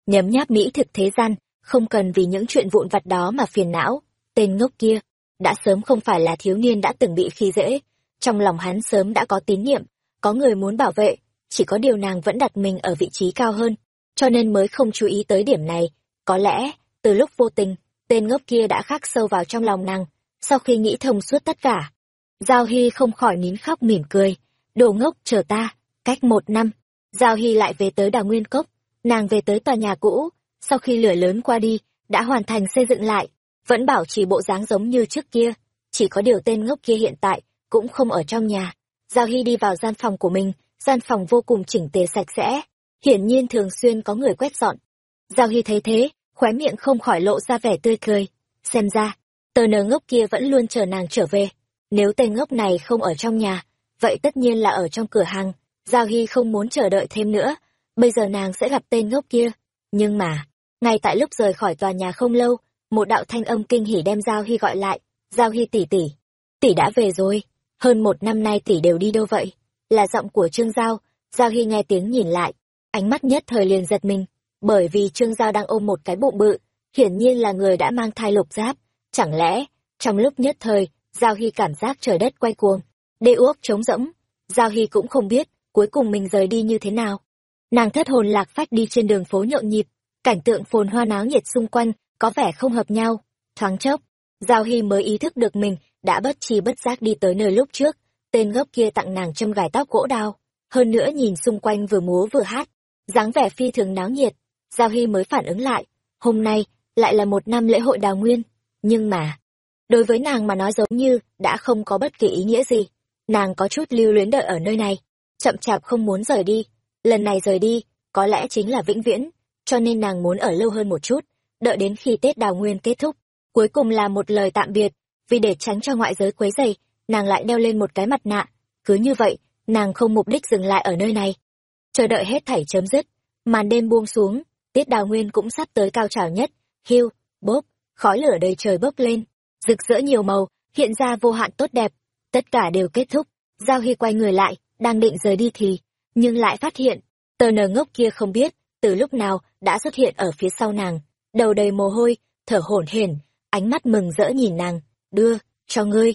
Nhấm nháp mỹ thực thế gian, không cần vì những chuyện vụn vặt đó mà phiền não. Tên ngốc kia, đã sớm không phải là thiếu niên đã từng bị khi dễ. Trong lòng hắn sớm đã có tín nhiệm, có người muốn bảo vệ, chỉ có điều nàng vẫn đặt mình ở vị trí cao hơn, cho nên mới không chú ý tới điểm này. Có lẽ, từ lúc vô tình, tên ngốc kia đã khắc sâu vào trong lòng nàng, sau khi nghĩ thông suốt tất cả. Giao Hy không khỏi nín khóc mỉm cười, đồ ngốc chờ ta, cách một năm, Giao Hy lại về tới đào nguyên cốc, nàng về tới tòa nhà cũ, sau khi lửa lớn qua đi, đã hoàn thành xây dựng lại, vẫn bảo trì bộ dáng giống như trước kia, chỉ có điều tên ngốc kia hiện tại, cũng không ở trong nhà. Giao Hy đi vào gian phòng của mình, gian phòng vô cùng chỉnh tề sạch sẽ, hiển nhiên thường xuyên có người quét dọn. Giao Hy thấy thế, khóe miệng không khỏi lộ ra vẻ tươi cười. Xem ra, tờ nờ ngốc kia vẫn luôn chờ nàng trở về. Nếu tên ngốc này không ở trong nhà, vậy tất nhiên là ở trong cửa hàng. Giao Hy không muốn chờ đợi thêm nữa, bây giờ nàng sẽ gặp tên ngốc kia. Nhưng mà, ngay tại lúc rời khỏi tòa nhà không lâu, một đạo thanh âm kinh hỉ đem Giao Hy gọi lại. Giao Hy tỷ tỷ, tỷ đã về rồi. Hơn một năm nay tỷ đều đi đâu vậy? Là giọng của Trương Giao, Giao Hy nghe tiếng nhìn lại, ánh mắt nhất thời liền giật mình, bởi vì Trương Giao đang ôm một cái bụng bự, hiển nhiên là người đã mang thai lục giáp. Chẳng lẽ, trong lúc nhất thời, Giao Hy cảm giác trời đất quay cuồng, đê uốc trống rỗng, Giao Hy cũng không biết, cuối cùng mình rời đi như thế nào. Nàng thất hồn lạc phách đi trên đường phố nhộn nhịp, cảnh tượng phồn hoa náo nhiệt xung quanh, có vẻ không hợp nhau. Thoáng chốc, Giao Hy mới ý thức được mình đã bất chi bất giác đi tới nơi lúc trước, tên ngốc kia tặng nàng châm gài tóc gỗ đao. Hơn nữa nhìn xung quanh vừa múa vừa hát, dáng vẻ phi thường náo nhiệt, Giao Hy mới phản ứng lại, hôm nay lại là một năm lễ hội đào nguyên, nhưng mà, đối với nàng mà nói giống như đã không có bất kỳ ý nghĩa gì. Nàng có chút lưu luyến đợi ở nơi này, chậm chạp không muốn rời đi. Lần này rời đi, có lẽ chính là vĩnh viễn, cho nên nàng muốn ở lâu hơn một chút, đợi đến khi Tết đào nguyên kết thúc. Cuối cùng là một lời tạm biệt, vì để tránh cho ngoại giới quấy rầy, nàng lại đeo lên một cái mặt nạ. Cứ như vậy, nàng không mục đích dừng lại ở nơi này. Chờ đợi hết thảy chấm dứt, màn đêm buông xuống, Tiết đào nguyên cũng sắp tới cao trào nhất, hiu, bốp, khói lửa đầy trời bốc lên, rực rỡ nhiều màu, hiện ra vô hạn tốt đẹp. Tất cả đều kết thúc, Giao Hy quay người lại, đang định rời đi thì, nhưng lại phát hiện, tờ nờ ngốc kia không biết, từ lúc nào đã xuất hiện ở phía sau nàng, đầu đầy mồ hôi, thở hổn hển, ánh mắt mừng rỡ nhìn nàng, đưa, cho ngươi.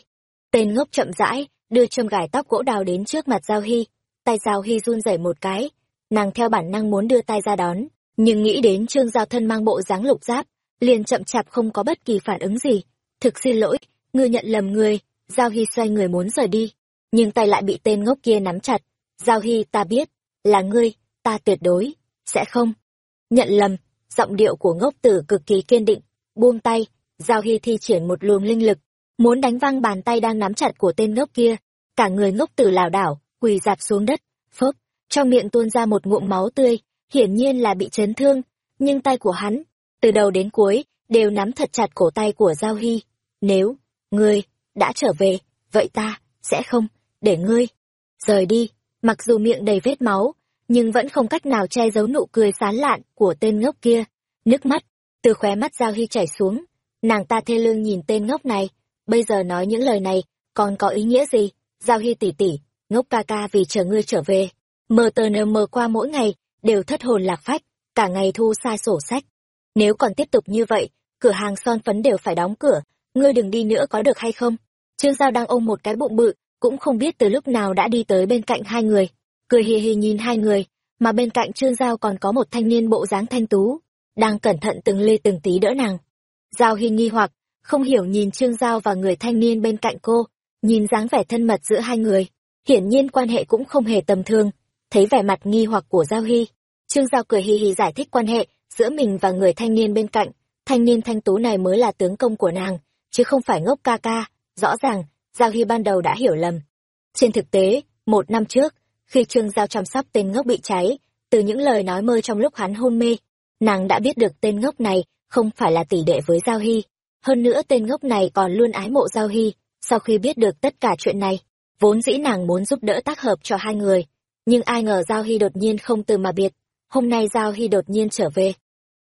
Tên ngốc chậm rãi, đưa châm gài tóc gỗ đào đến trước mặt Giao Hy, tay Giao Hy run rẩy một cái, nàng theo bản năng muốn đưa tay ra đón, nhưng nghĩ đến Trương Giao thân mang bộ dáng lục giáp, liền chậm chạp không có bất kỳ phản ứng gì. Thực xin lỗi, ngươi nhận lầm người, Giao Hy xoay người muốn rời đi, nhưng tay lại bị tên ngốc kia nắm chặt. Giao Hy ta biết, là ngươi, ta tuyệt đối, sẽ không. Nhận lầm, giọng điệu của ngốc tử cực kỳ kiên định, buông tay, Giao Hy thi triển một luồng linh lực, muốn đánh văng bàn tay đang nắm chặt của tên ngốc kia. Cả người ngốc tử lảo đảo, quỳ dạp xuống đất, phốc, trong miệng tuôn ra một ngụm máu tươi, hiển nhiên là bị chấn thương, nhưng tay của hắn, từ đầu đến cuối, đều nắm thật chặt cổ tay của Giao Hy. Nếu, ngươi, đã trở về, vậy ta, sẽ không, để ngươi, rời đi, mặc dù miệng đầy vết máu, nhưng vẫn không cách nào che giấu nụ cười sán lạn của tên ngốc kia. Nước mắt, từ khóe mắt Giao Hy chảy xuống, nàng ta thê lương nhìn tên ngốc này, bây giờ nói những lời này, còn có ý nghĩa gì? Giao Hy tỉ tỉ, ngốc ca ca vì chờ ngươi trở về, mờ tờ nờ mờ qua mỗi ngày, đều thất hồn lạc phách, cả ngày thu sai sổ sách. Nếu còn tiếp tục như vậy, cửa hàng son phấn đều phải đóng cửa, ngươi đừng đi nữa có được hay không? Trương Giao đang ôm một cái bụng bự, cũng không biết từ lúc nào đã đi tới bên cạnh hai người, cười hì hì nhìn hai người, mà bên cạnh Trương Giao còn có một thanh niên bộ dáng thanh tú, đang cẩn thận từng lê từng tí đỡ nàng. Giao Hy nghi hoặc, không hiểu nhìn Trương Giao và người thanh niên bên cạnh cô, nhìn dáng vẻ thân mật giữa hai người, hiển nhiên quan hệ cũng không hề tầm thường, thấy vẻ mặt nghi hoặc của Giao Hy. Trương Giao cười hì hì giải thích quan hệ giữa mình và người thanh niên bên cạnh, thanh niên thanh tú này mới là tướng công của nàng, chứ không phải ngốc ca ca, rõ ràng, Giao Hy ban đầu đã hiểu lầm. Trên thực tế, một năm trước, khi Trương Giao chăm sóc tên ngốc bị cháy, từ những lời nói mơ trong lúc hắn hôn mê, nàng đã biết được tên ngốc này không phải là tỷ đệ với Giao Hy. Hơn nữa tên ngốc này còn luôn ái mộ Giao Hy, sau khi biết được tất cả chuyện này, vốn dĩ nàng muốn giúp đỡ tác hợp cho hai người, nhưng ai ngờ Giao Hy đột nhiên không từ mà biệt, hôm nay Giao Hy đột nhiên trở về.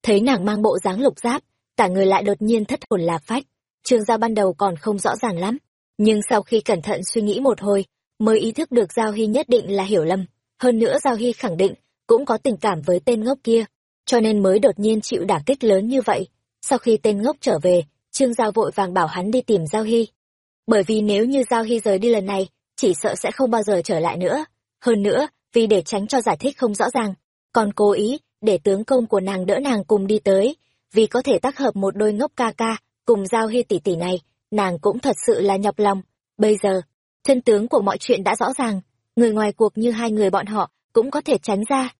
Thấy nàng mang bộ dáng lục giáp, cả người lại đột nhiên thất hồn lạc phách, Trương Giao ban đầu còn không rõ ràng lắm, nhưng sau khi cẩn thận suy nghĩ một hồi, mới ý thức được Giao Hy nhất định là hiểu lầm. hơn nữa giao hy khẳng định cũng có tình cảm với tên ngốc kia cho nên mới đột nhiên chịu đả kích lớn như vậy. Sau khi tên ngốc trở về trương giao vội vàng bảo hắn đi tìm giao hy. Bởi vì nếu như giao hy rời đi lần này, chỉ sợ sẽ không bao giờ trở lại nữa. Hơn nữa, vì để tránh cho giải thích không rõ ràng, còn cố ý để tướng công của nàng đỡ nàng cùng đi tới. Vì có thể tác hợp một đôi ngốc ca ca cùng giao hy tỷ tỷ này, nàng cũng thật sự là nhọc lòng. Bây giờ, thân tướng của mọi chuyện đã rõ ràng, người ngoài cuộc như hai người bọn họ cũng có thể tránh ra.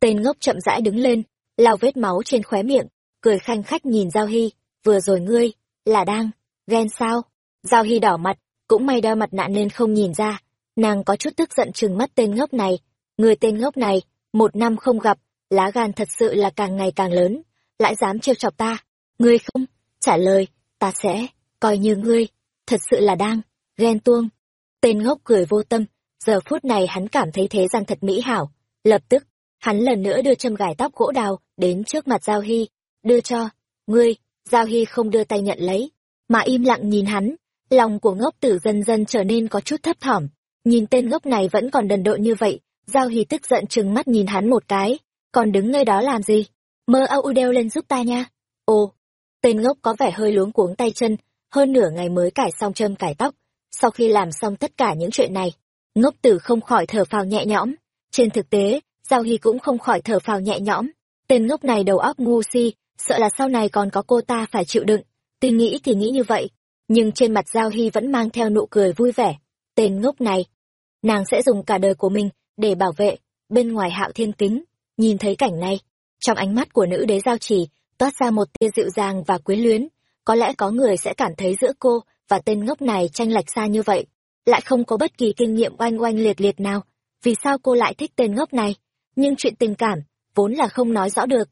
Tên ngốc chậm rãi đứng lên, lau vết máu trên khóe miệng, cười khanh khách nhìn giao hy. Vừa rồi ngươi là đang, ghen sao? Giao hy đỏ mặt, cũng may đeo mặt nạ nên không nhìn ra. Nàng có chút tức giận chừng mắt tên ngốc này. Người tên ngốc này, một năm không gặp, lá gan thật sự là càng ngày càng lớn. Lại dám trêu chọc ta. Ngươi không? Trả lời, ta sẽ coi như ngươi. Thật sự là đang, ghen tuông. Tên ngốc cười vô tâm. Giờ phút này hắn cảm thấy thế gian thật mỹ hảo. Lập tức, hắn lần nữa đưa châm gài tóc gỗ đào đến trước mặt giao hy. Đưa cho, ngươi giao hy không đưa tay nhận lấy, mà im lặng nhìn hắn. Lòng của ngốc tử dần dần trở nên có chút thấp thỏm. Nhìn tên ngốc này vẫn còn đần độn như vậy, giao hy tức giận trừng mắt nhìn hắn một cái. Còn đứng nơi đó làm gì? Mơ âu u đeo lên giúp ta nha. Ồ, tên ngốc có vẻ hơi luống cuống tay chân, hơn nửa ngày mới cải xong châm cải tóc. Sau khi làm xong tất cả những chuyện này, ngốc tử không khỏi thở phào nhẹ nhõm. Trên thực tế, giao hy cũng không khỏi thở phào nhẹ nhõm. Tên ngốc này đầu óc ngu si sợ là sau này còn có cô ta phải chịu đựng. Tuy nghĩ thì nghĩ như vậy, nhưng trên mặt giao hy vẫn mang theo nụ cười vui vẻ. Tên ngốc này, nàng sẽ dùng cả đời của mình để bảo vệ bên ngoài hạo thiên kính. Nhìn thấy cảnh này, trong ánh mắt của nữ đế giao trì toát ra một tia dịu dàng và quyến luyến. Có lẽ có người sẽ cảm thấy giữa cô và tên ngốc này tranh lệch xa như vậy, lại không có bất kỳ kinh nghiệm oanh oanh liệt liệt nào. Vì sao cô lại thích tên ngốc này? Nhưng chuyện tình cảm vốn là không nói rõ được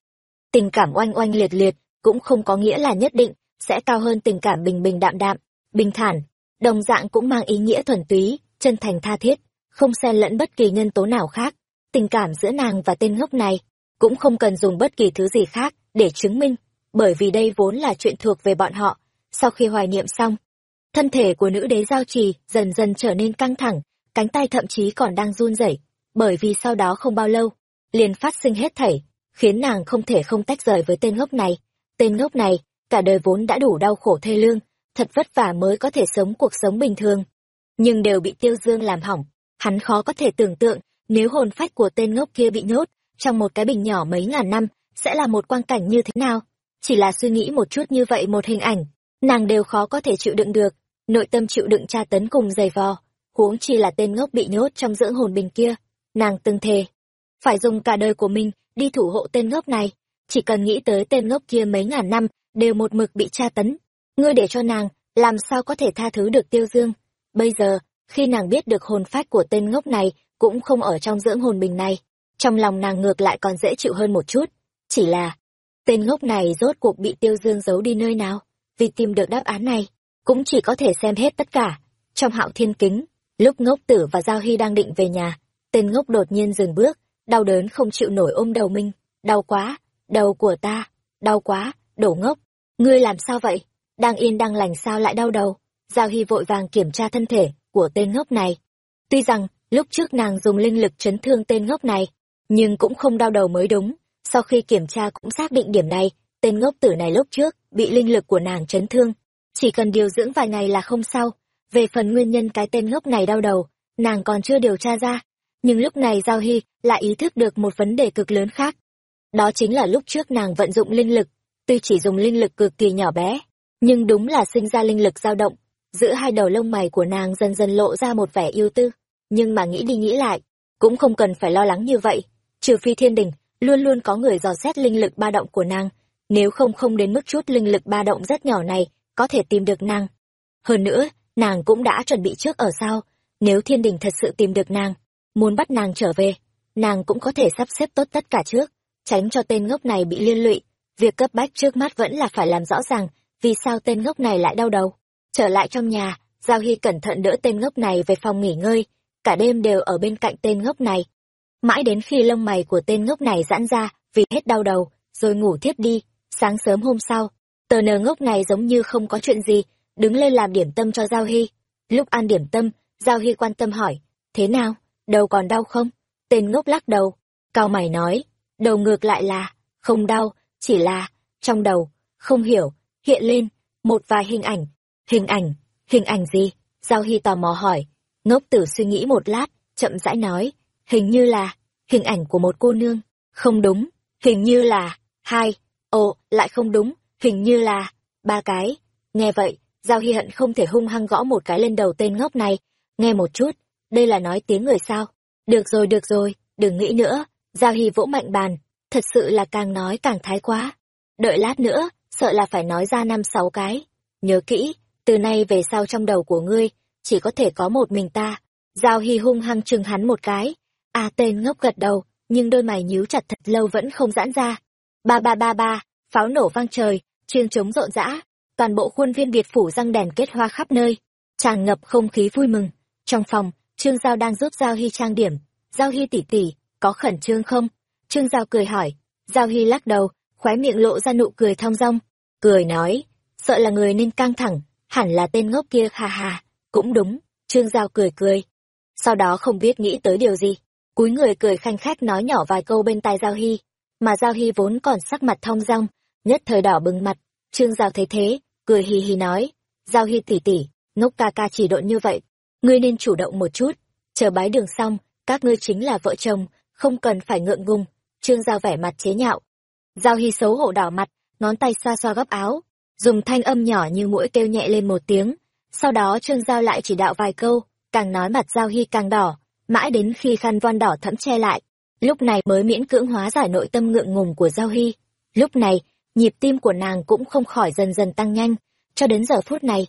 tình cảm oanh oanh liệt liệt cũng không có nghĩa là nhất định, sẽ cao hơn tình cảm bình bình đạm đạm, bình thản. Đồng dạng cũng mang ý nghĩa thuần túy, chân thành tha thiết, không xen lẫn bất kỳ nhân tố nào khác. Tình cảm giữa nàng và tên ngốc này cũng không cần dùng bất kỳ thứ gì khác để chứng minh, bởi vì đây vốn là chuyện thuộc về bọn họ. Sau khi hoài niệm xong, thân thể của nữ đế giao trì dần dần trở nên căng thẳng, cánh tay thậm chí còn đang run rẩy, bởi vì sau đó không bao lâu, liền phát sinh hết thảy khiến nàng không thể không tách rời với tên ngốc này. Tên ngốc này, cả đời vốn đã đủ đau khổ thê lương, thật vất vả mới có thể sống cuộc sống bình thường. Nhưng đều bị tiêu dương làm hỏng, hắn khó có thể tưởng tượng nếu hồn phách của tên ngốc kia bị nhốt trong một cái bình nhỏ mấy ngàn năm sẽ là một quang cảnh như thế nào. Chỉ là suy nghĩ một chút như vậy một hình ảnh, nàng đều khó có thể chịu đựng được. Nội tâm chịu đựng tra tấn cùng dày vò, huống chi là tên ngốc bị nhốt trong dưỡng hồn bình kia, nàng từng thề. Phải dùng cả đời của mình đi thủ hộ tên ngốc này. Chỉ cần nghĩ tới tên ngốc kia mấy ngàn năm, đều một mực bị tra tấn. Ngươi để cho nàng, làm sao có thể tha thứ được tiêu dương? Bây giờ, khi nàng biết được hồn phách của tên ngốc này, cũng không ở trong dưỡng hồn bình này. Trong lòng nàng ngược lại còn dễ chịu hơn một chút. Chỉ là, tên ngốc này rốt cuộc bị tiêu dương giấu đi nơi nào? Vì tìm được đáp án này, cũng chỉ có thể xem hết tất cả. Trong hạo thiên kính, lúc ngốc tử và giao hy đang định về nhà, tên ngốc đột nhiên dừng bước đau đớn không chịu nổi ôm đầu mình, đau quá, đầu của ta, đau quá, đổ ngốc. Ngươi làm sao vậy? Đang yên đang lành sao lại đau đầu? Giao hy vội vàng kiểm tra thân thể của tên ngốc này. Tuy rằng, lúc trước nàng dùng linh lực chấn thương tên ngốc này, nhưng cũng không đau đầu mới đúng. Sau khi kiểm tra cũng xác định điểm này, tên ngốc tử này lúc trước bị linh lực của nàng chấn thương. Chỉ cần điều dưỡng vài ngày là không sao. Về phần nguyên nhân cái tên ngốc này đau đầu, nàng còn chưa điều tra ra nhưng lúc này giao hy lại ý thức được một vấn đề cực lớn khác. Đó chính là lúc trước nàng vận dụng linh lực, tuy chỉ dùng linh lực cực kỳ nhỏ bé, nhưng đúng là sinh ra linh lực dao động. Giữa hai đầu lông mày của nàng dần dần lộ ra một vẻ yêu tư, nhưng mà nghĩ đi nghĩ lại, cũng không cần phải lo lắng như vậy. Trừ phi thiên đình, luôn luôn có người dò xét linh lực ba động của nàng, nếu không không đến mức chút linh lực ba động rất nhỏ này có thể tìm được nàng. Hơn nữa, nàng cũng đã chuẩn bị trước ở sau, nếu thiên đình thật sự tìm được nàng muốn bắt nàng trở về, nàng cũng có thể sắp xếp tốt tất cả trước, tránh cho tên ngốc này bị liên lụy. Việc cấp bách trước mắt vẫn là phải làm rõ ràng, vì sao tên ngốc này lại đau đầu. Trở lại trong nhà, giao hy cẩn thận đỡ tên ngốc này về phòng nghỉ ngơi, cả đêm đều ở bên cạnh tên ngốc này. Mãi đến khi lông mày của tên ngốc này giãn ra vì hết đau đầu, rồi ngủ thiếp đi, sáng sớm hôm sau, tờ nờ ngốc này giống như không có chuyện gì, đứng lên làm điểm tâm cho giao hy. Lúc ăn điểm tâm, giao hy quan tâm hỏi, thế nào? Đầu còn đau không Tên ngốc lắc đầu, cao mày nói, đầu ngược lại là, không đau, chỉ là, trong đầu, không hiểu, hiện lên, một vài hình ảnh. Hình ảnh, hình ảnh gì? Giao Hy tò mò hỏi. Ngốc tử suy nghĩ một lát, chậm rãi nói, hình như là, hình ảnh của một cô nương. Không đúng, hình như là, hai, ồ, lại không đúng, hình như là, ba cái. Nghe vậy, Giao Hy hận không thể hung hăng gõ một cái lên đầu tên ngốc này. Nghe một chút, đây là nói tiếng người sao? Được rồi, được rồi, đừng nghĩ nữa. Giao Hy vỗ mạnh bàn, thật sự là càng nói càng thái quá. Đợi lát nữa, sợ là phải nói ra năm sáu cái. Nhớ kỹ, từ nay về sau trong đầu của ngươi, chỉ có thể có một mình ta. Giao Hy hung hăng chừng hắn một cái. À tên ngốc gật đầu, nhưng đôi mày nhíu chặt thật lâu vẫn không giãn ra. Ba ba ba ba, pháo nổ vang trời, chiêng trống rộn rã, toàn bộ khuôn viên biệt phủ răng đèn kết hoa khắp nơi, tràn ngập không khí vui mừng. Trong phòng, Trương Giao đang giúp Giao Hy trang điểm. Giao Hy tỉ tỉ, có khẩn trương không? Trương Giao cười hỏi. Giao Hy lắc đầu, khóe miệng lộ ra nụ cười thong dong. Cười nói, sợ là người nên căng thẳng, hẳn là tên ngốc kia hà hà. Cũng đúng, Trương Giao cười cười. Sau đó không biết nghĩ tới điều gì. Cúi người cười khanh khách nói nhỏ vài câu bên tai Giao Hy. Mà Giao Hy vốn còn sắc mặt thong dong, nhất thời đỏ bừng mặt. Trương Giao thấy thế, cười hì hì nói. Giao Hy tỉ tỉ, ngốc ca ca chỉ độn như vậy. Ngươi nên chủ động một chút. Chờ bái đường xong, các ngươi chính là vợ chồng, không cần phải ngượng ngùng. Trương Giao vẻ mặt chế nhạo. Giao Hy xấu hổ đỏ mặt, ngón tay xoa xoa góc áo, dùng thanh âm nhỏ như mũi kêu nhẹ lên một tiếng. Sau đó Trương Giao lại chỉ đạo vài câu, càng nói mặt Giao Hy càng đỏ, mãi đến khi khăn voan đỏ thẫm che lại. Lúc này mới miễn cưỡng hóa giải nội tâm ngượng ngùng của Giao Hy. Lúc này, nhịp tim của nàng cũng không khỏi dần dần tăng nhanh, cho đến giờ phút này.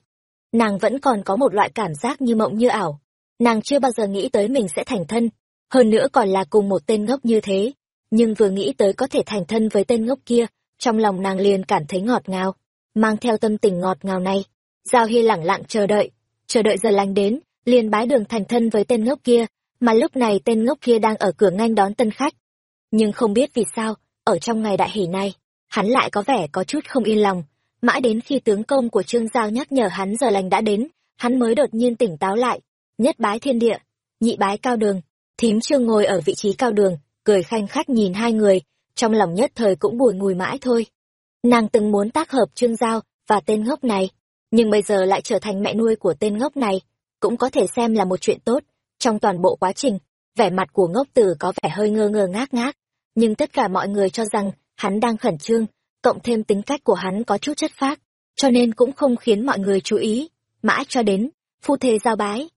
Nàng vẫn còn có một loại cảm giác như mộng như ảo. Nàng chưa bao giờ nghĩ tới mình sẽ thành thân, hơn nữa còn là cùng một tên ngốc như thế. Nhưng vừa nghĩ tới có thể thành thân với tên ngốc kia, trong lòng nàng liền cảm thấy ngọt ngào. Mang theo tâm tình ngọt ngào này, Giao Hy lẳng lặng chờ đợi, chờ đợi giờ lành đến, liền bái đường thành thân với tên ngốc kia, mà lúc này tên ngốc kia đang ở cửa nganh đón tân khách. Nhưng không biết vì sao, ở trong ngày đại hỷ này, hắn lại có vẻ có chút không yên lòng, mãi đến khi tướng công của Trương Giao nhắc nhở hắn giờ lành đã đến, hắn mới đột nhiên tỉnh táo lại, nhất bái thiên địa, nhị bái cao đường, thím Trương ngồi ở vị trí cao đường, cười khanh khách nhìn hai người, trong lòng nhất thời cũng bùi ngùi mãi thôi. Nàng từng muốn tác hợp Trương Giao và tên ngốc này, nhưng bây giờ lại trở thành mẹ nuôi của tên ngốc này, cũng có thể xem là một chuyện tốt. Trong toàn bộ quá trình, vẻ mặt của ngốc tử có vẻ hơi ngơ ngơ ngác ngác, nhưng tất cả mọi người cho rằng hắn đang khẩn trương, cộng thêm tính cách của hắn có chút chất phác, cho nên cũng không khiến mọi người chú ý, mãi cho đến, phu thê giao bái.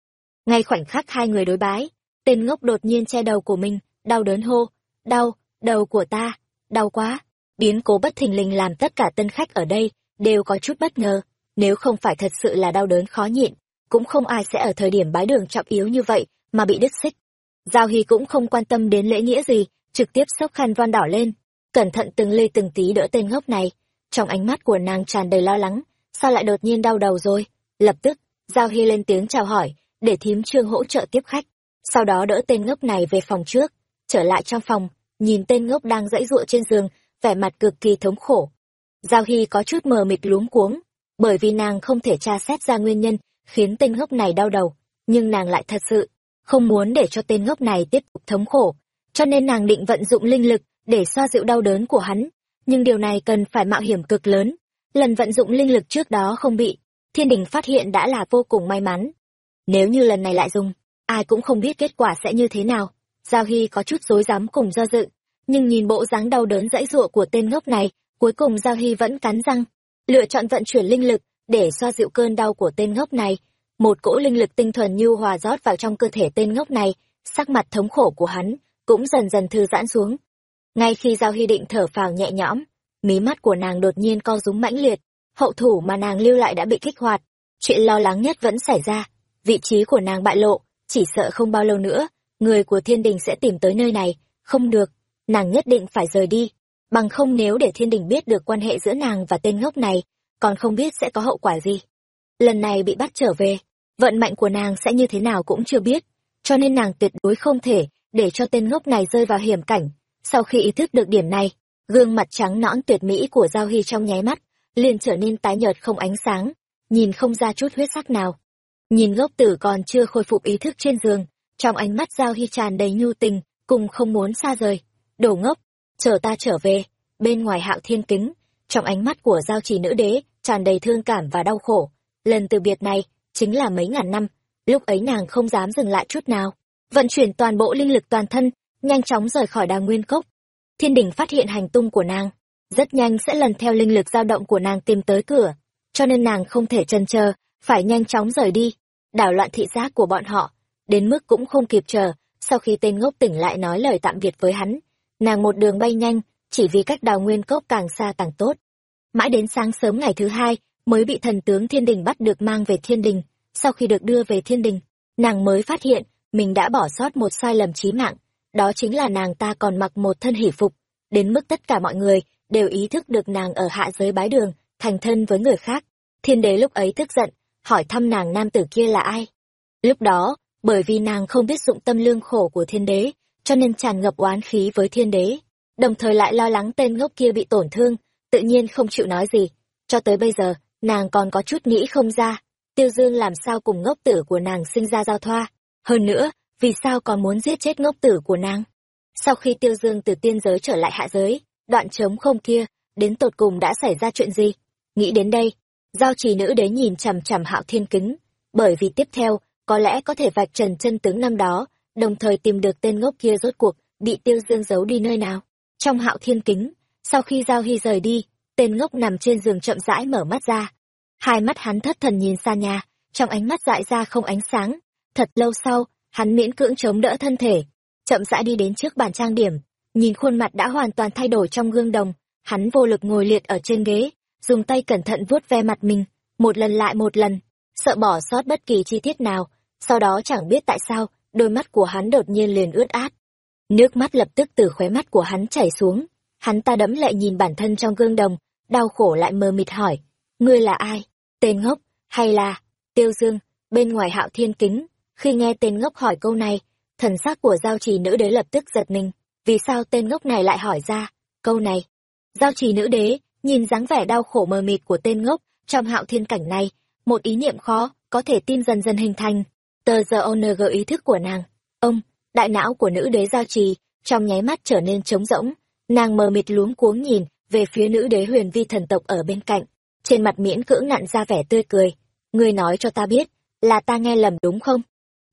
Ngay khoảnh khắc hai người đối bái, tên ngốc đột nhiên che đầu của mình, đau đớn hô, đau, đầu của ta, đau quá. Biến cố bất thình lình làm tất cả tân khách ở đây đều có chút bất ngờ, nếu không phải thật sự là đau đớn khó nhịn, cũng không ai sẽ ở thời điểm bái đường trọng yếu như vậy mà bị đứt xích. Giao Hy cũng không quan tâm đến lễ nghĩa gì, trực tiếp xốc khăn voan đỏ lên, cẩn thận từng ly từng tí đỡ tên ngốc này. Trong ánh mắt của nàng tràn đầy lo lắng, sao lại đột nhiên đau đầu rồi? Lập tức, Giao Hy lên tiếng chào hỏi, để thím trương hỗ trợ tiếp khách. Sau đó đỡ tên ngốc này về phòng trước, trở lại trong phòng, nhìn tên ngốc đang dãy ruộng trên giường, vẻ mặt cực kỳ thống khổ. Giao Hy có chút mờ mịt luống cuống, bởi vì nàng không thể tra xét ra nguyên nhân khiến tên ngốc này đau đầu, nhưng nàng lại thật sự không muốn để cho tên ngốc này tiếp tục thống khổ, cho nên nàng định vận dụng linh lực để xoa dịu đau đớn của hắn, nhưng điều này cần phải mạo hiểm cực lớn. Lần vận dụng linh lực trước đó không bị, thiên đình phát hiện đã là vô cùng may mắn. Nếu như lần này lại dùng, ai cũng không biết kết quả sẽ như thế nào. Giao Hy có chút dối dám cùng do dự, nhưng nhìn bộ dáng đau đớn dãy dụa của tên ngốc này, cuối cùng Giao Hy vẫn cắn răng, lựa chọn vận chuyển linh lực để xoa dịu cơn đau của tên ngốc này. Một cỗ linh lực tinh thuần như hòa rót vào trong cơ thể tên ngốc này, sắc mặt thống khổ của hắn cũng dần dần thư giãn xuống. Ngay khi Giao Hy định thở phào nhẹ nhõm, mí mắt của nàng đột nhiên co rúm mãnh liệt, hậu thủ mà nàng lưu lại đã bị kích hoạt. Chuyện lo lắng nhất vẫn xảy ra, vị trí của nàng bại lộ, chỉ sợ không bao lâu nữa, người của thiên đình sẽ tìm tới nơi này, không được, nàng nhất định phải rời đi, bằng không nếu để thiên đình biết được quan hệ giữa nàng và tên ngốc này, còn không biết sẽ có hậu quả gì. Lần này bị bắt trở về, vận mệnh của nàng sẽ như thế nào cũng chưa biết, cho nên nàng tuyệt đối không thể để cho tên ngốc này rơi vào hiểm cảnh. Sau khi ý thức được điểm này, gương mặt trắng nõn tuyệt mỹ của Giao Hy trong nháy mắt, liền trở nên tái nhợt không ánh sáng, nhìn không ra chút huyết sắc nào. Nhìn gốc tử còn chưa khôi phục ý thức trên giường, trong ánh mắt Giao Hy tràn đầy nhu tình, cùng không muốn xa rời. Đồ ngốc, chờ ta trở về, bên ngoài hạo thiên kính, trong ánh mắt của giao trì nữ đế, tràn đầy thương cảm và đau khổ. Lần từ biệt này, chính là mấy ngàn năm, lúc ấy nàng không dám dừng lại chút nào. Vận chuyển toàn bộ linh lực toàn thân, nhanh chóng rời khỏi đào nguyên cốc. Thiên đình phát hiện hành tung của nàng, rất nhanh sẽ lần theo linh lực dao động của nàng tìm tới cửa, cho nên nàng không thể chần chờ, phải nhanh chóng rời đi. Đảo loạn thị giác của bọn họ, đến mức cũng không kịp chờ, sau khi tên ngốc tỉnh lại nói lời tạm biệt với hắn, nàng một đường bay nhanh, chỉ vì cách đào nguyên cốc càng xa càng tốt. Mãi đến sáng sớm ngày thứ hai, mới bị thần tướng thiên đình bắt được mang về thiên đình. Sau khi được đưa về thiên đình, nàng mới phát hiện mình đã bỏ sót một sai lầm chí mạng, đó chính là nàng ta còn mặc một thân hỷ phục, đến mức tất cả mọi người đều ý thức được nàng ở hạ giới bái đường, thành thân với người khác. Thiên đế lúc ấy tức giận, hỏi thăm nàng nam tử kia là ai. Lúc đó, bởi vì nàng không biết dụng tâm lương khổ của thiên đế, cho nên tràn ngập oán khí với thiên đế, đồng thời lại lo lắng tên ngốc kia bị tổn thương, tự nhiên không chịu nói gì. Cho tới bây giờ, nàng còn có chút nghĩ không ra, tiêu dương làm sao cùng ngốc tử của nàng sinh ra giao thoa. Hơn nữa, vì sao còn muốn giết chết ngốc tử của nàng? Sau khi tiêu dương từ tiên giới trở lại hạ giới, đoạn trống không kia, đến tột cùng đã xảy ra chuyện gì? Nghĩ đến đây, giao trì nữ đế nhìn chằm chằm hạo thiên kính, bởi vì tiếp theo, có lẽ có thể vạch trần chân tướng năm đó, đồng thời tìm được tên ngốc kia rốt cuộc, bị tiêu dương giấu đi nơi nào. Trong hạo thiên kính, sau khi giao hy rời đi, tên ngốc nằm trên giường chậm rãi mở mắt ra. Hai mắt hắn thất thần nhìn xa nhà, trong ánh mắt dại ra không ánh sáng. Thật lâu sau, hắn miễn cưỡng chống đỡ thân thể, chậm rãi đi đến trước bàn trang điểm, nhìn khuôn mặt đã hoàn toàn thay đổi trong gương đồng, hắn vô lực ngồi liệt ở trên ghế, dùng tay cẩn thận vuốt ve mặt mình, một lần lại một lần, sợ bỏ sót bất kỳ chi tiết nào, sau đó chẳng biết tại sao, đôi mắt của hắn đột nhiên liền ướt át. Nước mắt lập tức từ khóe mắt của hắn chảy xuống, hắn ta đẫm lệ nhìn bản thân trong gương đồng, đau khổ lại mờ mịt hỏi, ngươi là ai? Tên ngốc, hay là, tiêu dương, bên ngoài hạo thiên kính, khi nghe tên ngốc hỏi câu này, thần sắc của giao trì nữ đế lập tức giật mình, vì sao tên ngốc này lại hỏi ra, câu này. Giao trì nữ đế, nhìn dáng vẻ đau khổ mờ mịt của tên ngốc, trong hạo thiên cảnh này, một ý niệm khó, có thể tin dần dần hình thành. Tờ giờ ONG ý thức của nàng, ông, đại não của nữ đế giao trì, trong nháy mắt trở nên trống rỗng, nàng mờ mịt luống cuống nhìn về phía nữ đế huyền vi thần tộc ở bên cạnh, trên mặt miễn cưỡng nặn ra vẻ tươi cười. Ngươi nói cho ta biết, là ta nghe lầm đúng không?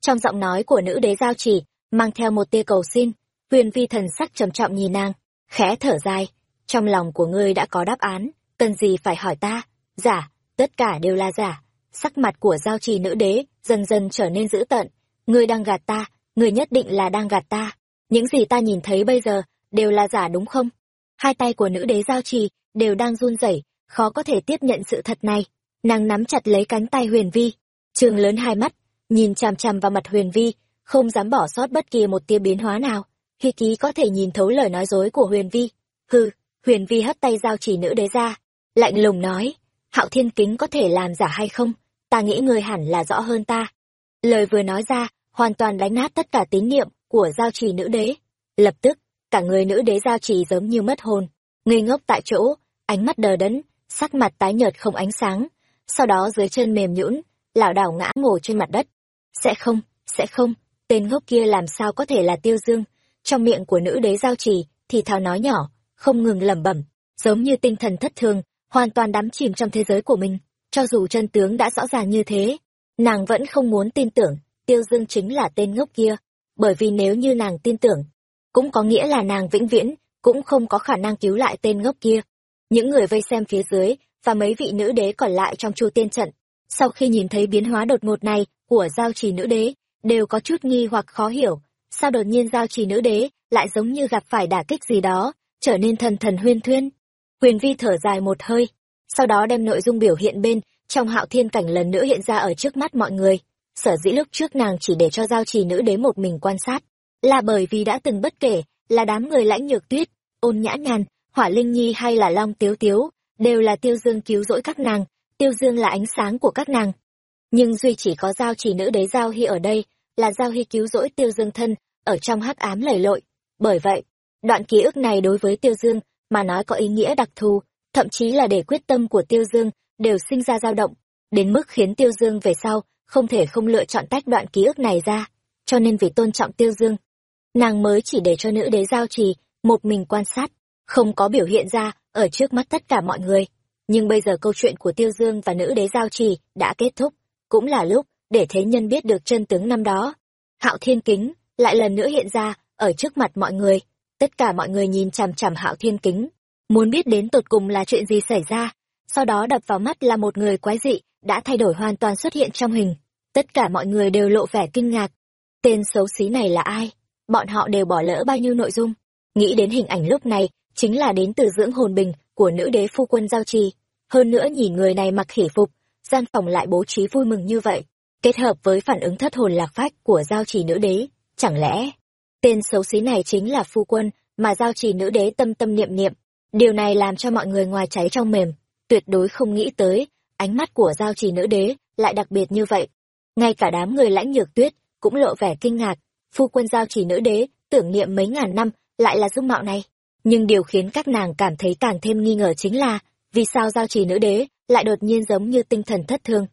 Trong giọng nói của nữ đế giao chỉ, mang theo một tia cầu xin, huyền vi thần sắc trầm trọng nhìn nàng, khẽ thở dài. Trong lòng của ngươi đã có đáp án, cần gì phải hỏi ta? Giả, tất cả đều là giả. Sắc mặt của giao trì nữ đế dần dần trở nên dữ tợn. Ngươi đang gạt ta, ngươi nhất định là đang gạt ta. Những gì ta nhìn thấy bây giờ đều là giả đúng không? Hai tay của nữ đế giao trì đều đang run rẩy, khó có thể tiếp nhận sự thật này. Nàng nắm chặt lấy cánh tay Huyền Vi, trường lớn hai mắt, nhìn chằm chằm vào mặt Huyền Vi, không dám bỏ sót bất kỳ một tia biến hóa nào. Khi ký có thể nhìn thấu lời nói dối của Huyền Vi. Hừ, Huyền Vi hất tay giao chỉ nữ đế ra, lạnh lùng nói, Hạo Thiên Kính có thể làm giả hay không? Ta nghĩ người hẳn là rõ hơn ta. Lời vừa nói ra, hoàn toàn đánh nát tất cả tín niệm của giao trì nữ đế. Lập tức, cả người nữ đế giao trì giống như mất hồn, ngây ngốc tại chỗ, ánh mắt đờ đẫn, sắc mặt tái nhợt không ánh sáng, sau đó dưới chân mềm nhũn, lảo đảo ngã ngổ trên mặt đất. Sẽ không, sẽ không, tên ngốc kia làm sao có thể là Tiêu Dương? Trong miệng của nữ đế giao trì, thì thào nói nhỏ, không ngừng lẩm bẩm, giống như tinh thần thất thường, hoàn toàn đắm chìm trong thế giới của mình. Cho dù chân tướng đã rõ ràng như thế, nàng vẫn không muốn tin tưởng Tiêu Dương chính là tên ngốc kia, bởi vì nếu như nàng tin tưởng, cũng có nghĩa là nàng vĩnh viễn cũng không có khả năng cứu lại tên ngốc kia. Những người vây xem phía dưới và mấy vị nữ đế còn lại trong chu tiên trận, sau khi nhìn thấy biến hóa đột ngột này của giao trì nữ đế, đều có chút nghi hoặc khó hiểu, sao đột nhiên giao trì nữ đế lại giống như gặp phải đả kích gì đó, trở nên thần thần huyên thuyên. Huyền Vi thở dài một hơi, sau đó đem nội dung biểu hiện bên trong hạo thiên cảnh lần nữa hiện ra ở trước mắt mọi người. Sở dĩ lúc trước nàng chỉ để cho giao trì nữ đế một mình quan sát, là bởi vì đã từng bất kể là đám người lãnh nhược tuyết, ôn nhã nhàn, hỏa linh nhi hay là long tiếu tiếu, đều là tiêu dương cứu rỗi các nàng, tiêu dương là ánh sáng của các nàng. Nhưng duy chỉ có giao chỉ nữ đế giao hy ở đây, là giao hy cứu rỗi tiêu dương thân, ở trong hắc ám lầy lội. Bởi vậy, đoạn ký ức này đối với tiêu dương, mà nói có ý nghĩa đặc thù, thậm chí là để quyết tâm của tiêu dương, đều sinh ra dao động, đến mức khiến tiêu dương về sau, không thể không lựa chọn tách đoạn ký ức này ra. Cho nên vì tôn trọng tiêu dương, nàng mới chỉ để cho nữ đế giao trì một mình quan sát, không có biểu hiện ra ở trước mắt tất cả mọi người. Nhưng bây giờ câu chuyện của Tiêu Dương và nữ đế giao trì đã kết thúc, cũng là lúc để thế nhân biết được chân tướng năm đó. Hạo Thiên Kính lại lần nữa hiện ra ở trước mặt mọi người. Tất cả mọi người nhìn chằm chằm Hạo Thiên Kính, muốn biết đến tột cùng là chuyện gì xảy ra. Sau đó đập vào mắt là một người quái dị đã thay đổi hoàn toàn xuất hiện trong hình. Tất cả mọi người đều lộ vẻ kinh ngạc. Tên xấu xí này là ai? Bọn họ đều bỏ lỡ bao nhiêu nội dung. Nghĩ đến hình ảnh lúc này, chính là đến từ dưỡng hồn bình của nữ đế phu quân giao trì. Hơn nữa nhìn người này mặc khỉ phục, gian phòng lại bố trí vui mừng như vậy. Kết hợp với phản ứng thất hồn lạc phách của giao trì nữ đế, chẳng lẽ tên xấu xí này chính là phu quân mà giao trì nữ đế tâm tâm niệm niệm. Điều này làm cho mọi người ngoài cháy trong mềm, tuyệt đối không nghĩ tới, ánh mắt của giao trì nữ đế lại đặc biệt như vậy. Ngay cả đám người lãnh nhược tuyết cũng lộ vẻ kinh ngạc, phu quân giao trì nữ đế, tưởng niệm mấy ngàn năm, lại là dung mạo này. Nhưng điều khiến các nàng cảm thấy càng thêm nghi ngờ chính là, vì sao giao trì nữ đế lại đột nhiên giống như tinh thần thất thương.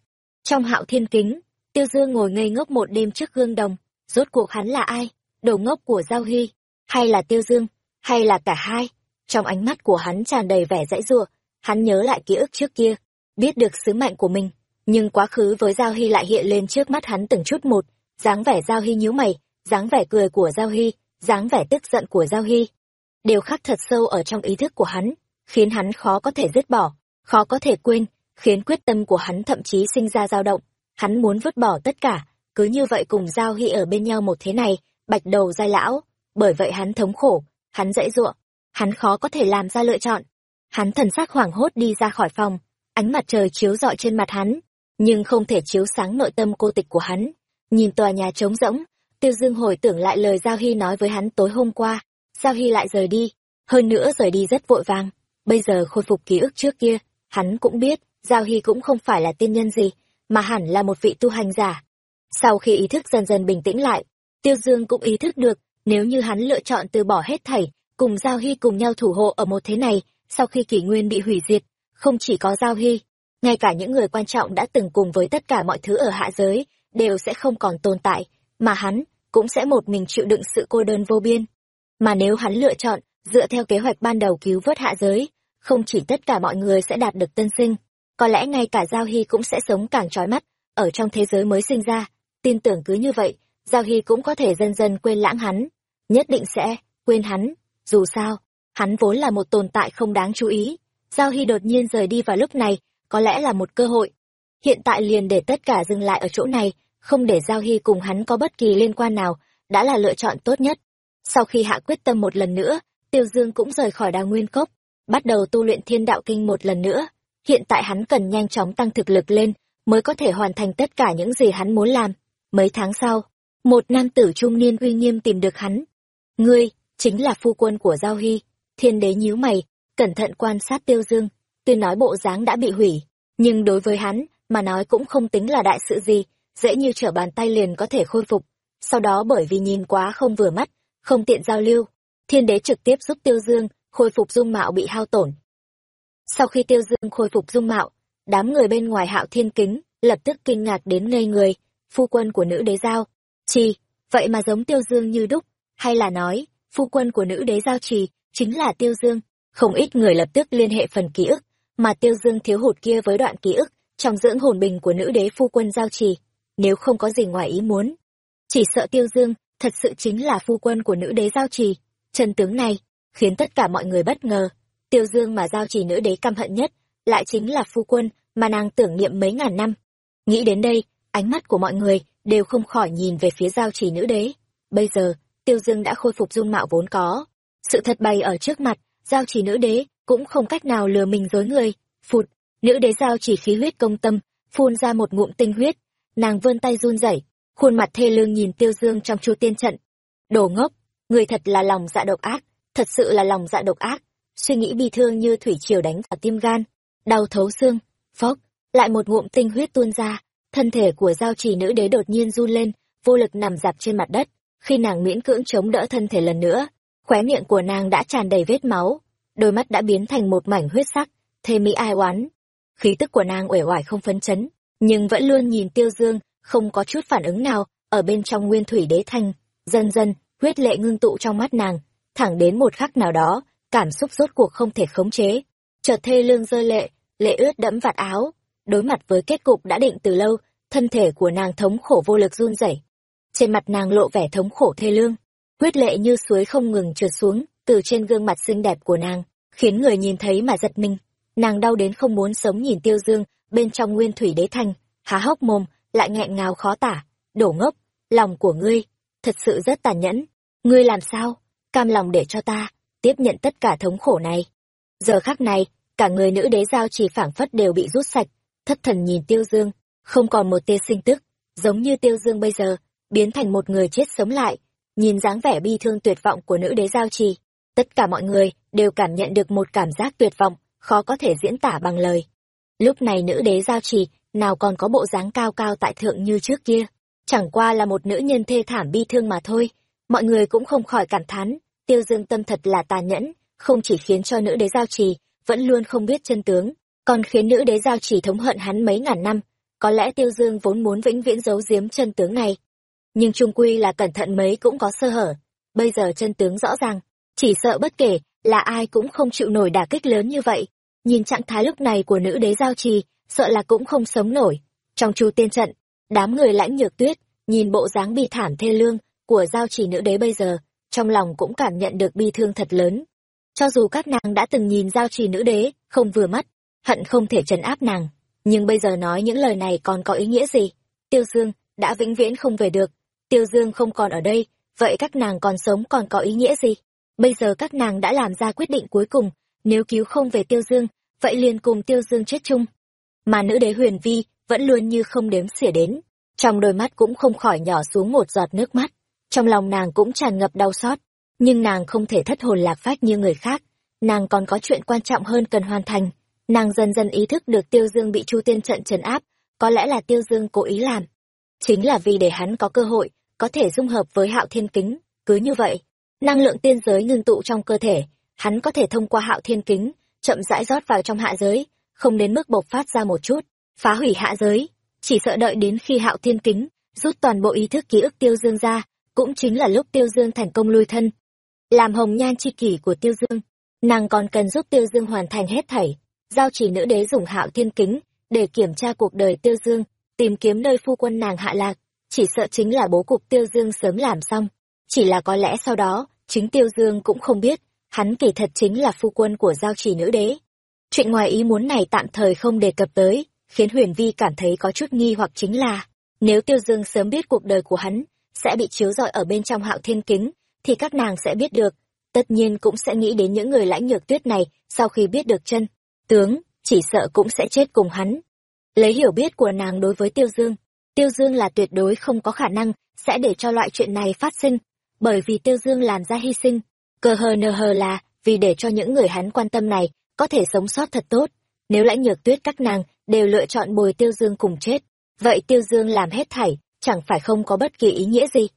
Trong hạo thiên kính, tiêu dương ngồi ngây ngốc một đêm trước gương đồng, rốt cuộc hắn là ai? đầu ngốc của Giao Hy, hay là tiêu dương, hay là cả hai? Trong ánh mắt của hắn tràn đầy vẻ dãy giụa hắn nhớ lại ký ức trước kia, biết được sứ mệnh của mình, nhưng quá khứ với Giao Hy lại hiện lên trước mắt hắn từng chút một, dáng vẻ Giao Hy nhíu mày, dáng vẻ cười của Giao Hy, dáng vẻ tức giận của Giao Hy, đều khắc thật sâu ở trong ý thức của hắn, khiến hắn khó có thể dứt bỏ, khó có thể quên, khiến quyết tâm của hắn thậm chí sinh ra dao động. Hắn muốn vứt bỏ tất cả, cứ như vậy cùng Giao Hy ở bên nhau một thế này, bạch đầu dai lão, bởi vậy hắn thống khổ, hắn dãy ruộng, hắn khó có thể làm ra lựa chọn. Hắn thần sắc hoảng hốt đi ra khỏi phòng, ánh mặt trời chiếu rọi trên mặt hắn, nhưng không thể chiếu sáng nội tâm cô tịch của hắn. Nhìn tòa nhà trống rỗng, Tiêu Dương hồi tưởng lại lời Giao Hy nói với hắn tối hôm qua, Giao Hy lại rời đi, hơn nữa rời đi rất vội vàng. Bây giờ khôi phục ký ức trước kia, hắn cũng biết, Giao Hy cũng không phải là tiên nhân gì, mà hẳn là một vị tu hành giả. Sau khi ý thức dần dần bình tĩnh lại, Tiêu Dương cũng ý thức được, nếu như hắn lựa chọn từ bỏ hết thảy, cùng Giao Hy cùng nhau thủ hộ ở một thế này, sau khi kỷ nguyên bị hủy diệt, không chỉ có Giao Hy, ngay cả những người quan trọng đã từng cùng với tất cả mọi thứ ở hạ giới, đều sẽ không còn tồn tại, mà hắn cũng sẽ một mình chịu đựng sự cô đơn vô biên. Mà nếu hắn lựa chọn, dựa theo kế hoạch ban đầu cứu vớt hạ giới, không chỉ tất cả mọi người sẽ đạt được tân sinh, có lẽ ngay cả Giao Hy cũng sẽ sống càng trói mắt, ở trong thế giới mới sinh ra. Tin tưởng cứ như vậy, Giao Hy cũng có thể dần dần quên lãng hắn. Nhất định sẽ, quên hắn. Dù sao, hắn vốn là một tồn tại không đáng chú ý. Giao Hy đột nhiên rời đi vào lúc này, có lẽ là một cơ hội. Hiện tại liền để tất cả dừng lại ở chỗ này, không để Giao Hy cùng hắn có bất kỳ liên quan nào, đã là lựa chọn tốt nhất. Sau khi hạ quyết tâm một lần nữa, Tiêu Dương cũng rời khỏi đào nguyên cốc, bắt đầu tu luyện thiên đạo kinh một lần nữa. Hiện tại hắn cần nhanh chóng tăng thực lực lên, mới có thể hoàn thành tất cả những gì hắn muốn làm. Mấy tháng sau, một nam tử trung niên uy nghiêm tìm được hắn. Ngươi, chính là phu quân của Giao Hy. Thiên đế nhíu mày, cẩn thận quan sát Tiêu Dương. Tuy nói bộ dáng đã bị hủy, nhưng đối với hắn, mà nói cũng không tính là đại sự gì, dễ như trở bàn tay liền có thể khôi phục. Sau đó bởi vì nhìn quá không vừa mắt, không tiện giao lưu, thiên đế trực tiếp giúp Tiêu Dương khôi phục dung mạo bị hao tổn. Sau khi Tiêu Dương khôi phục dung mạo, đám người bên ngoài hạo thiên kính lập tức kinh ngạc đến ngây người, phu quân của nữ đế giao. Chi, vậy mà giống Tiêu Dương như đúc, hay là nói, phu quân của nữ đế giao trì, chính là Tiêu Dương. Không ít người lập tức liên hệ phần ký ức, mà Tiêu Dương thiếu hụt kia với đoạn ký ức trong dưỡng hồn bình của nữ đế phu quân giao trì. Nếu không có gì ngoài ý muốn, chỉ sợ Tiêu Dương thật sự chính là phu quân của nữ đế giao trì. Chân tướng này, khiến tất cả mọi người bất ngờ. Tiêu Dương mà giao trì nữ đế căm hận nhất, lại chính là phu quân mà nàng tưởng niệm mấy ngàn năm. Nghĩ đến đây, ánh mắt của mọi người đều không khỏi nhìn về phía giao trì nữ đế. Bây giờ, Tiêu Dương đã khôi phục dung mạo vốn có. Sự thật bày ở trước mặt, giao trì nữ đế cũng không cách nào lừa mình dối người. Phụt, nữ đế giao chỉ khí huyết công tâm, phun ra một ngụm tinh huyết. Nàng vươn tay run rẩy, khuôn mặt thê lương nhìn Tiêu Dương trong chu tiên trận. Đồ ngốc, người thật là lòng dạ độc ác, thật sự là lòng dạ độc ác. Suy nghĩ bi thương như thủy triều đánh vào tim gan, đau thấu xương, phốc, lại một ngụm tinh huyết tuôn ra, thân thể của giao trì nữ đế đột nhiên run lên, vô lực nằm dạp trên mặt đất, khi nàng miễn cưỡng chống đỡ thân thể lần nữa, khóe miệng của nàng đã tràn đầy vết máu, đôi mắt đã biến thành một mảnh huyết sắc, thê mỹ ai oán. Khí tức của nàng uể oải không phấn chấn, nhưng vẫn luôn nhìn Tiêu Dương, không có chút phản ứng nào, ở bên trong nguyên thủy đế thanh, dần dần, huyết lệ ngưng tụ trong mắt nàng, thẳng đến một khắc nào đó, cảm xúc rốt cuộc không thể khống chế. Chợt thê lương rơi lệ, lệ ướt đẫm vạt áo, đối mặt với kết cục đã định từ lâu, thân thể của nàng thống khổ vô lực run rẩy. Trên mặt nàng lộ vẻ thống khổ thê lương, huyết lệ như suối không ngừng trượt xuống từ trên gương mặt xinh đẹp của nàng, khiến người nhìn thấy mà giật mình. Nàng đau đến không muốn sống nhìn Tiêu Dương bên trong Nguyên Thủy Đế Thành, há hốc mồm, lại nghẹn ngào khó tả, đổ ngốc, lòng của ngươi thật sự rất tàn nhẫn. Ngươi làm sao? Cam lòng để cho ta tiếp nhận tất cả thống khổ này. Giờ khắc này, cả người nữ đế giao chỉ phảng phất đều bị rút sạch, thất thần nhìn Tiêu Dương, không còn một tia sinh tức, giống như Tiêu Dương bây giờ, biến thành một người chết sống lại. Nhìn dáng vẻ bi thương tuyệt vọng của nữ đế giao trì, tất cả mọi người đều cảm nhận được một cảm giác tuyệt vọng, khó có thể diễn tả bằng lời. Lúc này nữ đế giao trì, nào còn có bộ dáng cao cao tại thượng như trước kia, chẳng qua là một nữ nhân thê thảm bi thương mà thôi. Mọi người cũng không khỏi cảm thán, tiêu dương tâm thật là tàn nhẫn, không chỉ khiến cho nữ đế giao trì, vẫn luôn không biết chân tướng, còn khiến nữ đế giao trì thống hận hắn mấy ngàn năm. Có lẽ tiêu dương vốn muốn vĩnh viễn giấu giếm chân tướng này. Nhưng trung quy là cẩn thận mấy cũng có sơ hở. Bây giờ chân tướng rõ ràng, chỉ sợ bất kể là ai cũng không chịu nổi đả kích lớn như vậy. Nhìn trạng thái lúc này của nữ đế giao trì, sợ là cũng không sống nổi. Trong chu tiên trận, đám người lãnh nhược tuyết, nhìn bộ dáng bi thảm thê lương của giao trì nữ đế bây giờ, trong lòng cũng cảm nhận được bi thương thật lớn. Cho dù các nàng đã từng nhìn giao trì nữ đế, không vừa mắt, hận không thể trấn áp nàng, nhưng bây giờ nói những lời này còn có ý nghĩa gì? Tiêu Dương đã vĩnh viễn không về được, Tiêu Dương không còn ở đây, vậy các nàng còn sống còn có ý nghĩa gì? Bây giờ các nàng đã làm ra quyết định cuối cùng, nếu cứu không về Tiêu Dương, vậy liền cùng Tiêu Dương chết chung. Mà nữ đế huyền vi vẫn luôn như không đếm xỉa đến, trong đôi mắt cũng không khỏi nhỏ xuống một giọt nước mắt, trong lòng nàng cũng tràn ngập đau xót, nhưng nàng không thể thất hồn lạc phách như người khác, nàng còn có chuyện quan trọng hơn cần hoàn thành. Nàng dần dần ý thức được Tiêu Dương bị Chu Tiên trận trấn áp, có lẽ là Tiêu Dương cố ý làm. Chính là vì để hắn có cơ hội, có thể dung hợp với Hạo Thiên Kính, cứ như vậy, năng lượng tiên giới ngưng tụ trong cơ thể, hắn có thể thông qua Hạo Thiên Kính, chậm rãi rót vào trong hạ giới, không đến mức bộc phát ra một chút, phá hủy hạ giới, chỉ sợ đợi đến khi Hạo Thiên Kính rút toàn bộ ý thức ký ức Tiêu Dương ra, cũng chính là lúc Tiêu Dương thành công lui thân. Làm hồng nhan chi kỷ của Tiêu Dương, nàng còn cần giúp Tiêu Dương hoàn thành hết thảy, giao chỉ nữ đế dùng Hạo Thiên Kính để kiểm tra cuộc đời Tiêu Dương, tìm kiếm nơi phu quân nàng hạ lạc, chỉ sợ chính là bố cục Tiêu Dương sớm làm xong, chỉ là có lẽ sau đó, chính Tiêu Dương cũng không biết, hắn kỳ thật chính là phu quân của giao chỉ nữ đế. Chuyện ngoài ý muốn này tạm thời không đề cập tới, khiến Huyền Vi cảm thấy có chút nghi hoặc chính là, nếu Tiêu Dương sớm biết cuộc đời của hắn, sẽ bị chiếu rọi ở bên trong hạo thiên kính, thì các nàng sẽ biết được, tất nhiên cũng sẽ nghĩ đến những người lãnh nhược tuyết này sau khi biết được chân, tướng, chỉ sợ cũng sẽ chết cùng hắn. Lấy hiểu biết của nàng đối với Tiêu Dương, Tiêu Dương là tuyệt đối không có khả năng sẽ để cho loại chuyện này phát sinh, bởi vì Tiêu Dương làm ra hy sinh, cơ hờ nờ hờ là vì để cho những người hắn quan tâm này có thể sống sót thật tốt. Nếu lãnh nhược tuyết các nàng đều lựa chọn bồi Tiêu Dương cùng chết, vậy Tiêu Dương làm hết thảy, chẳng phải không có bất kỳ ý nghĩa gì.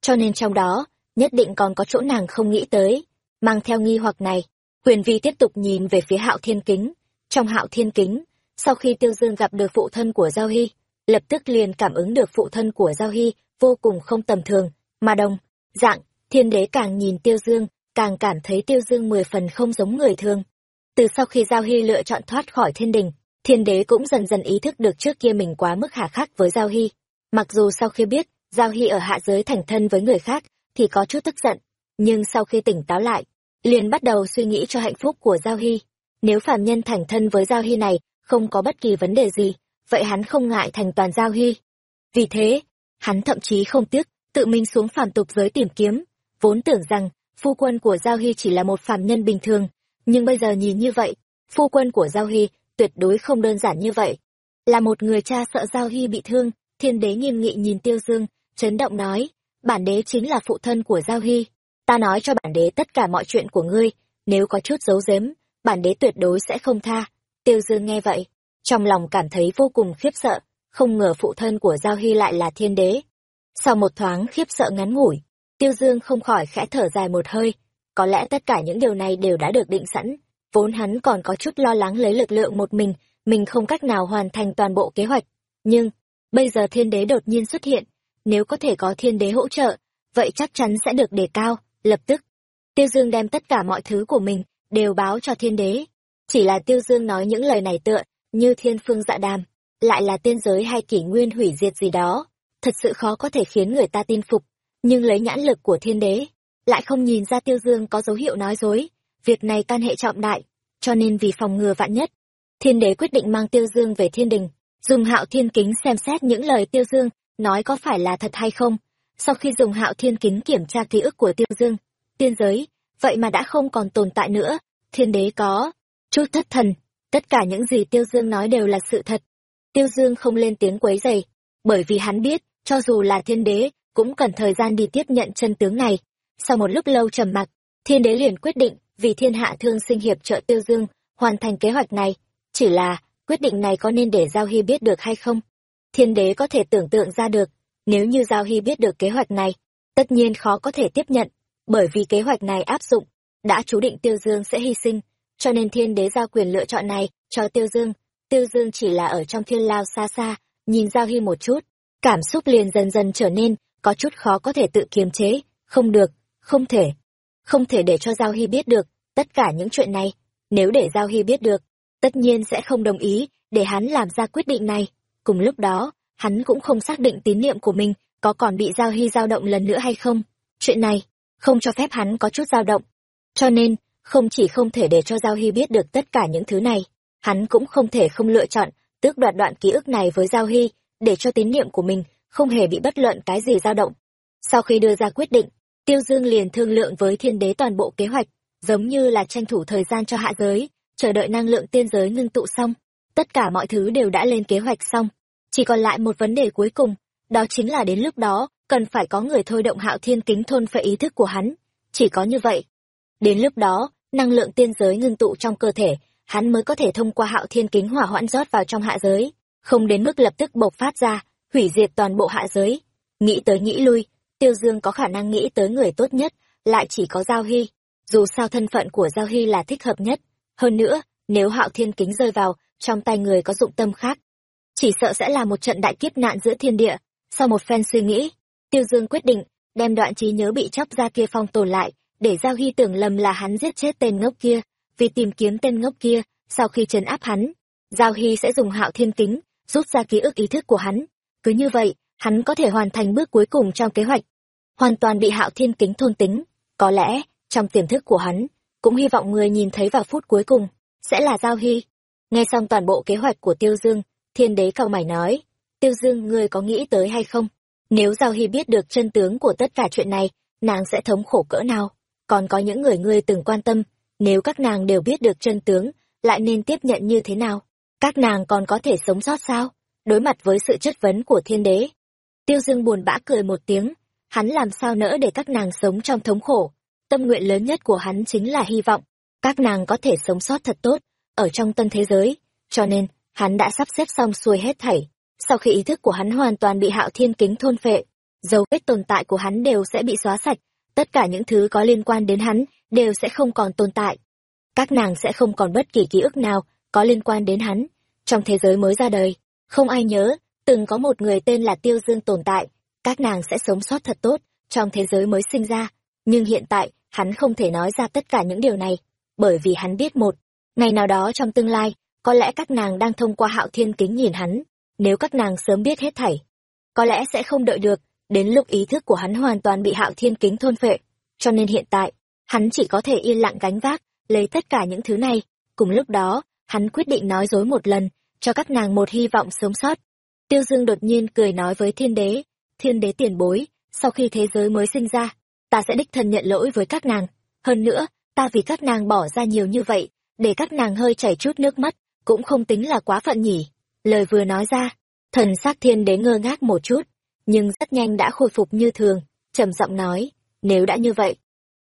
Cho nên trong đó, nhất định còn có chỗ nàng không nghĩ tới. Mang theo nghi hoặc này, Huyền Vi tiếp tục nhìn về phía hạo thiên kính. Trong hạo thiên kính, sau khi Tiêu Dương gặp được phụ thân của Giao Hy, lập tức liền cảm ứng được phụ thân của Giao Hy vô cùng không tầm thường, mà đồng, dạng, thiên đế càng nhìn Tiêu Dương, càng cảm thấy Tiêu Dương mười phần không giống người thường. Từ sau khi Giao Hy lựa chọn thoát khỏi thiên đình, thiên đế cũng dần dần ý thức được trước kia mình quá mức hà khắc với Giao Hy. Mặc dù sau khi biết, Giao Hy ở hạ giới thành thân với người khác, thì có chút tức giận, nhưng sau khi tỉnh táo lại, liền bắt đầu suy nghĩ cho hạnh phúc của Giao Hy. Nếu phàm nhân thành thân với Giao Hy này, không có bất kỳ vấn đề gì, vậy hắn không ngại thành toàn Giao Hy. Vì thế, hắn thậm chí không tiếc, tự mình xuống phàm tục giới tìm kiếm, vốn tưởng rằng phu quân của Giao Hy chỉ là một phàm nhân bình thường, nhưng bây giờ nhìn như vậy, phu quân của Giao Hy tuyệt đối không đơn giản như vậy. Là một người cha sợ Giao Hy bị thương, thiên đế nghiêm nghị nhìn Tiêu Dương, chấn động nói, bản đế chính là phụ thân của Giao Hy. Ta nói cho bản đế tất cả mọi chuyện của ngươi, nếu có chút giấu giếm, bản đế tuyệt đối sẽ không tha. Tiêu Dương nghe vậy, trong lòng cảm thấy vô cùng khiếp sợ, không ngờ phụ thân của Giao Hy lại là thiên đế. Sau một thoáng khiếp sợ ngắn ngủi, Tiêu Dương không khỏi khẽ thở dài một hơi, có lẽ tất cả những điều này đều đã được định sẵn, vốn hắn còn có chút lo lắng lấy lực lượng một mình, mình không cách nào hoàn thành toàn bộ kế hoạch. Nhưng, bây giờ thiên đế đột nhiên xuất hiện, nếu có thể có thiên đế hỗ trợ, vậy chắc chắn sẽ được đề cao, lập tức. Tiêu Dương đem tất cả mọi thứ của mình, đều báo cho thiên đế. Chỉ là Tiêu Dương nói những lời này tựa, như thiên phương dạ đàm, lại là tiên giới hay kỷ nguyên hủy diệt gì đó. Thật sự khó có thể khiến người ta tin phục, nhưng lấy nhãn lực của thiên đế, lại không nhìn ra Tiêu Dương có dấu hiệu nói dối. Việc này can hệ trọng đại, cho nên vì phòng ngừa vạn nhất, thiên đế quyết định mang Tiêu Dương về thiên đình, dùng hạo thiên kính xem xét những lời Tiêu Dương nói có phải là thật hay không. Sau khi dùng hạo thiên kính kiểm tra ký ức của Tiêu Dương, tiên giới, vậy mà đã không còn tồn tại nữa, thiên đế có chút thất thần, tất cả những gì Tiêu Dương nói đều là sự thật. Tiêu Dương không lên tiếng quấy dày bởi vì hắn biết, cho dù là thiên đế, cũng cần thời gian đi tiếp nhận chân tướng này. Sau một lúc lâu trầm mặc, thiên đế liền quyết định vì thiên hạ thương sinh hiệp trợ Tiêu Dương hoàn thành kế hoạch này. Chỉ là, quyết định này có nên để Giao Hy biết được hay không? Thiên đế có thể tưởng tượng ra được, nếu như Giao Hy biết được kế hoạch này, tất nhiên khó có thể tiếp nhận, bởi vì kế hoạch này áp dụng, đã chú định Tiêu Dương sẽ hy sinh, cho nên thiên đế giao quyền lựa chọn này cho Tiêu Dương. Tiêu Dương chỉ là ở trong thiên lao xa xa, nhìn Giao Hy một chút, cảm xúc liền dần dần trở nên có chút khó có thể tự kiềm chế, không được, không thể. Không thể để cho Giao Hy biết được tất cả những chuyện này, nếu để Giao Hy biết được, tất nhiên sẽ không đồng ý để hắn làm ra quyết định này. Cùng lúc đó, hắn cũng không xác định tín niệm của mình có còn bị Giao Hy dao động lần nữa hay không. Chuyện này, không cho phép hắn có chút dao động. Cho nên, không chỉ không thể để cho Giao Hy biết được tất cả những thứ này, hắn cũng không thể không lựa chọn tước đoạt đoạn ký ức này với Giao Hy, để cho tín niệm của mình không hề bị bất luận cái gì dao động. Sau khi đưa ra quyết định, Tiêu Dương liền thương lượng với thiên đế toàn bộ kế hoạch, giống như là tranh thủ thời gian cho hạ giới, chờ đợi năng lượng tiên giới ngưng tụ xong. Tất cả mọi thứ đều đã lên kế hoạch xong. Chỉ còn lại một vấn đề cuối cùng, đó chính là đến lúc đó, cần phải có người thôi động hạo thiên kính thôn phệ ý thức của hắn. Chỉ có như vậy. Đến lúc đó, năng lượng tiên giới ngưng tụ trong cơ thể, hắn mới có thể thông qua hạo thiên kính hỏa hoãn rót vào trong hạ giới, không đến mức lập tức bộc phát ra, hủy diệt toàn bộ hạ giới. Nghĩ tới nghĩ lui, Tiêu Dương có khả năng nghĩ tới người tốt nhất, lại chỉ có Giao Hy. Dù sao thân phận của Giao Hy là thích hợp nhất. Hơn nữa, nếu hạo thiên kính rơi vào, trong tay người có dụng tâm khác, chỉ sợ sẽ là một trận đại kiếp nạn giữa thiên địa. Sau một phen suy nghĩ, Tiêu Dương quyết định đem đoạn trí nhớ bị chóc ra kia phong tồn lại, để Giao Hy tưởng lầm là hắn giết chết tên ngốc kia. Vì tìm kiếm tên ngốc kia, sau khi trấn áp hắn, Giao Hy sẽ dùng hạo thiên kính, rút ra ký ức ý thức của hắn. Cứ như vậy, hắn có thể hoàn thành bước cuối cùng trong kế hoạch. Hoàn toàn bị hạo thiên kính thôn tính. Có lẽ, trong tiềm thức của hắn, cũng hy vọng người nhìn thấy vào phút cuối cùng, sẽ là Giao Hy. Nghe xong toàn bộ kế hoạch của Tiêu Dương, thiên đế cầu mày nói, Tiêu Dương ngươi có nghĩ tới hay không? Nếu Giao Hy biết được chân tướng của tất cả chuyện này, nàng sẽ thống khổ cỡ nào? Còn có những người ngươi từng quan tâm, nếu các nàng đều biết được chân tướng, lại nên tiếp nhận như thế nào? Các nàng còn có thể sống sót sao? Đối mặt với sự chất vấn của thiên đế. Tiêu Dương buồn bã cười một tiếng, hắn làm sao nỡ để các nàng sống trong thống khổ. Tâm nguyện lớn nhất của hắn chính là hy vọng, các nàng có thể sống sót thật tốt, ở trong tân thế giới. Cho nên, hắn đã sắp xếp xong xuôi hết thảy. Sau khi ý thức của hắn hoàn toàn bị hạo thiên kính thôn phệ, dấu vết tồn tại của hắn đều sẽ bị xóa sạch, tất cả những thứ có liên quan đến hắn đều sẽ không còn tồn tại. Các nàng sẽ không còn bất kỳ ký ức nào có liên quan đến hắn. Trong thế giới mới ra đời, không ai nhớ, từng có một người tên là Tiêu Dương tồn tại, các nàng sẽ sống sót thật tốt trong thế giới mới sinh ra. Nhưng hiện tại, hắn không thể nói ra tất cả những điều này, bởi vì hắn biết một, ngày nào đó trong tương lai, có lẽ các nàng đang thông qua hạo thiên kính nhìn hắn, nếu các nàng sớm biết hết thảy. Có lẽ sẽ không đợi được, đến lúc ý thức của hắn hoàn toàn bị hạo thiên kính thôn phệ. Cho nên hiện tại, hắn chỉ có thể yên lặng gánh vác, lấy tất cả những thứ này. Cùng lúc đó, hắn quyết định nói dối một lần, cho các nàng một hy vọng sống sót. Tiêu Dương đột nhiên cười nói với thiên đế, thiên đế tiền bối, sau khi thế giới mới sinh ra, ta sẽ đích thân nhận lỗi với các nàng. Hơn nữa, ta vì các nàng bỏ ra nhiều như vậy, để các nàng hơi chảy chút nước mắt, cũng không tính là quá phận nhỉ. Lời vừa nói ra, thần sắc thiên đế ngơ ngác một chút, nhưng rất nhanh đã khôi phục như thường, trầm giọng nói, nếu đã như vậy,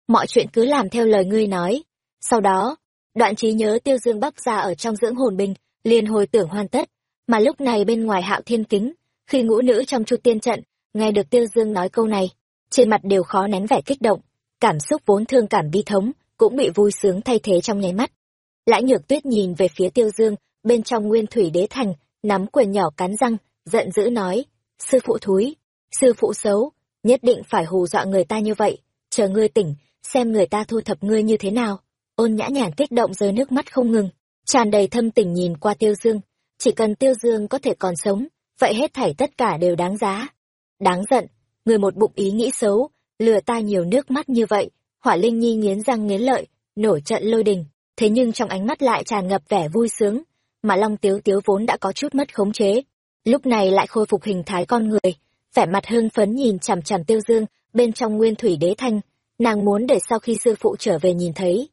mọi chuyện cứ làm theo lời ngươi nói. Sau đó, đoạn trí nhớ tiêu dương bắc ra ở trong dưỡng hồn bình, liền hồi tưởng hoàn tất, mà lúc này bên ngoài hạo thiên kính, khi ngũ nữ trong chu tiên trận, nghe được tiêu dương nói câu này, trên mặt đều khó nén vẻ kích động, cảm xúc vốn thương cảm bi thống, cũng bị vui sướng thay thế trong nháy mắt. Lãi nhược tuyết nhìn về phía tiêu dương, bên trong nguyên thủy đế thành, nắm quyền nhỏ cắn răng, giận dữ nói, sư phụ thúi, sư phụ xấu, nhất định phải hù dọa người ta như vậy, chờ ngươi tỉnh, xem người ta thu thập ngươi như thế nào. Ôn nhã nhàn kích động rơi nước mắt không ngừng, tràn đầy thâm tình nhìn qua Tiêu Dương, chỉ cần Tiêu Dương có thể còn sống, vậy hết thảy tất cả đều đáng giá. Đáng giận, người một bụng ý nghĩ xấu, lừa ta nhiều nước mắt như vậy, Hỏa Linh Nhi nghiến răng nghiến lợi, nổi trận lôi đình, thế nhưng trong ánh mắt lại tràn ngập vẻ vui sướng, mà Long Tiếu Tiếu vốn đã có chút mất khống chế, lúc này lại khôi phục hình thái con người, vẻ mặt hưng phấn nhìn chằm chằm Tiêu Dương, bên trong Nguyên Thủy Đế Thanh, nàng muốn để sau khi sư phụ trở về nhìn thấy.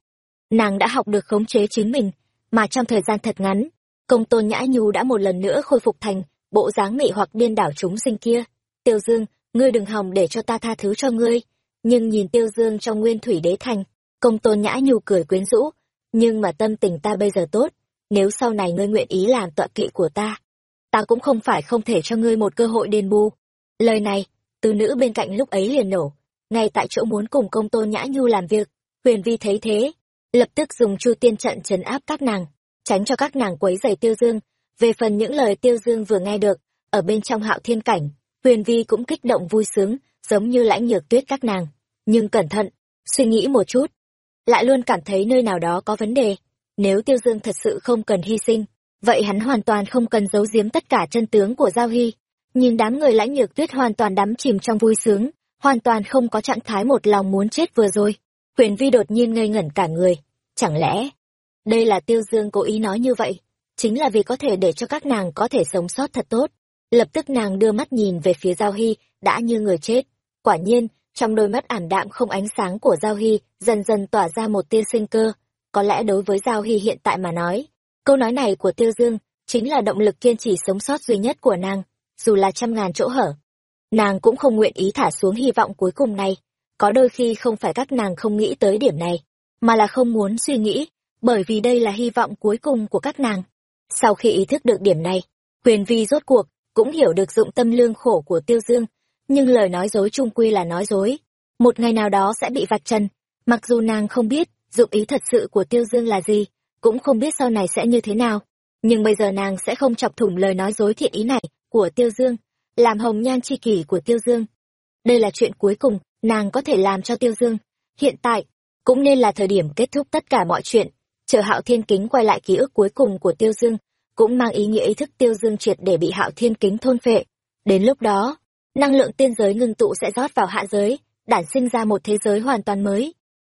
Nàng đã học được khống chế chính mình, mà trong thời gian thật ngắn, công tôn nhã nhu đã một lần nữa khôi phục thành bộ dáng mị hoặc điên đảo chúng sinh kia. Tiêu Dương, ngươi đừng hòng để cho ta tha thứ cho ngươi. Nhưng nhìn Tiêu Dương trong Nguyên Thủy Đế Thành, công tôn nhã nhu cười quyến rũ, nhưng mà tâm tình ta bây giờ tốt, nếu sau này ngươi nguyện ý làm tọa kỵ của ta, ta cũng không phải không thể cho ngươi một cơ hội đền bù. Lời này, từ nữ bên cạnh lúc ấy liền nổ, ngay tại chỗ muốn cùng công tôn nhã nhu làm việc, huyền vi thấy thế, lập tức dùng chu tiên trận trấn áp các nàng, tránh cho các nàng quấy rầy tiêu dương. Về phần những lời tiêu dương vừa nghe được, ở bên trong hạo thiên cảnh, huyền vi cũng kích động vui sướng, giống như lãnh nhược tuyết các nàng. Nhưng cẩn thận, suy nghĩ một chút, lại luôn cảm thấy nơi nào đó có vấn đề. Nếu tiêu dương thật sự không cần hy sinh, vậy hắn hoàn toàn không cần giấu giếm tất cả chân tướng của Giao Hy. Nhìn đám người lãnh nhược tuyết hoàn toàn đắm chìm trong vui sướng, hoàn toàn không có trạng thái một lòng muốn chết vừa rồi. Huyền Vi đột nhiên ngây ngẩn cả người. Chẳng lẽ, đây là Tiêu Dương cố ý nói như vậy, chính là vì có thể để cho các nàng có thể sống sót thật tốt. Lập tức nàng đưa mắt nhìn về phía Giao Hy, đã như người chết. Quả nhiên, trong đôi mắt ảm đạm không ánh sáng của Giao Hy, dần dần tỏa ra một tia sinh cơ. Có lẽ đối với Giao Hy hiện tại mà nói, câu nói này của Tiêu Dương chính là động lực kiên trì sống sót duy nhất của nàng, dù là trăm ngàn chỗ hở. Nàng cũng không nguyện ý thả xuống hy vọng cuối cùng này. Có đôi khi không phải các nàng không nghĩ tới điểm này, mà là không muốn suy nghĩ, bởi vì đây là hy vọng cuối cùng của các nàng. Sau khi ý thức được điểm này, Huyền Vi rốt cuộc cũng hiểu được dụng tâm lương khổ của Tiêu Dương, nhưng lời nói dối trung quy là nói dối. Một ngày nào đó sẽ bị vạch trần, mặc dù nàng không biết dụng ý thật sự của Tiêu Dương là gì, cũng không biết sau này sẽ như thế nào. Nhưng bây giờ nàng sẽ không chọc thủng lời nói dối thiện ý này của Tiêu Dương, làm hồng nhan chi kỷ của Tiêu Dương. Đây là chuyện cuối cùng nàng có thể làm cho Tiêu Dương. Hiện tại, cũng nên là thời điểm kết thúc tất cả mọi chuyện. Chờ Hạo Thiên Kính quay lại ký ức cuối cùng của Tiêu Dương, cũng mang ý nghĩa ý thức Tiêu Dương triệt để bị Hạo Thiên Kính thôn phệ. Đến lúc đó, năng lượng tiên giới ngưng tụ sẽ rót vào hạ giới, đản sinh ra một thế giới hoàn toàn mới.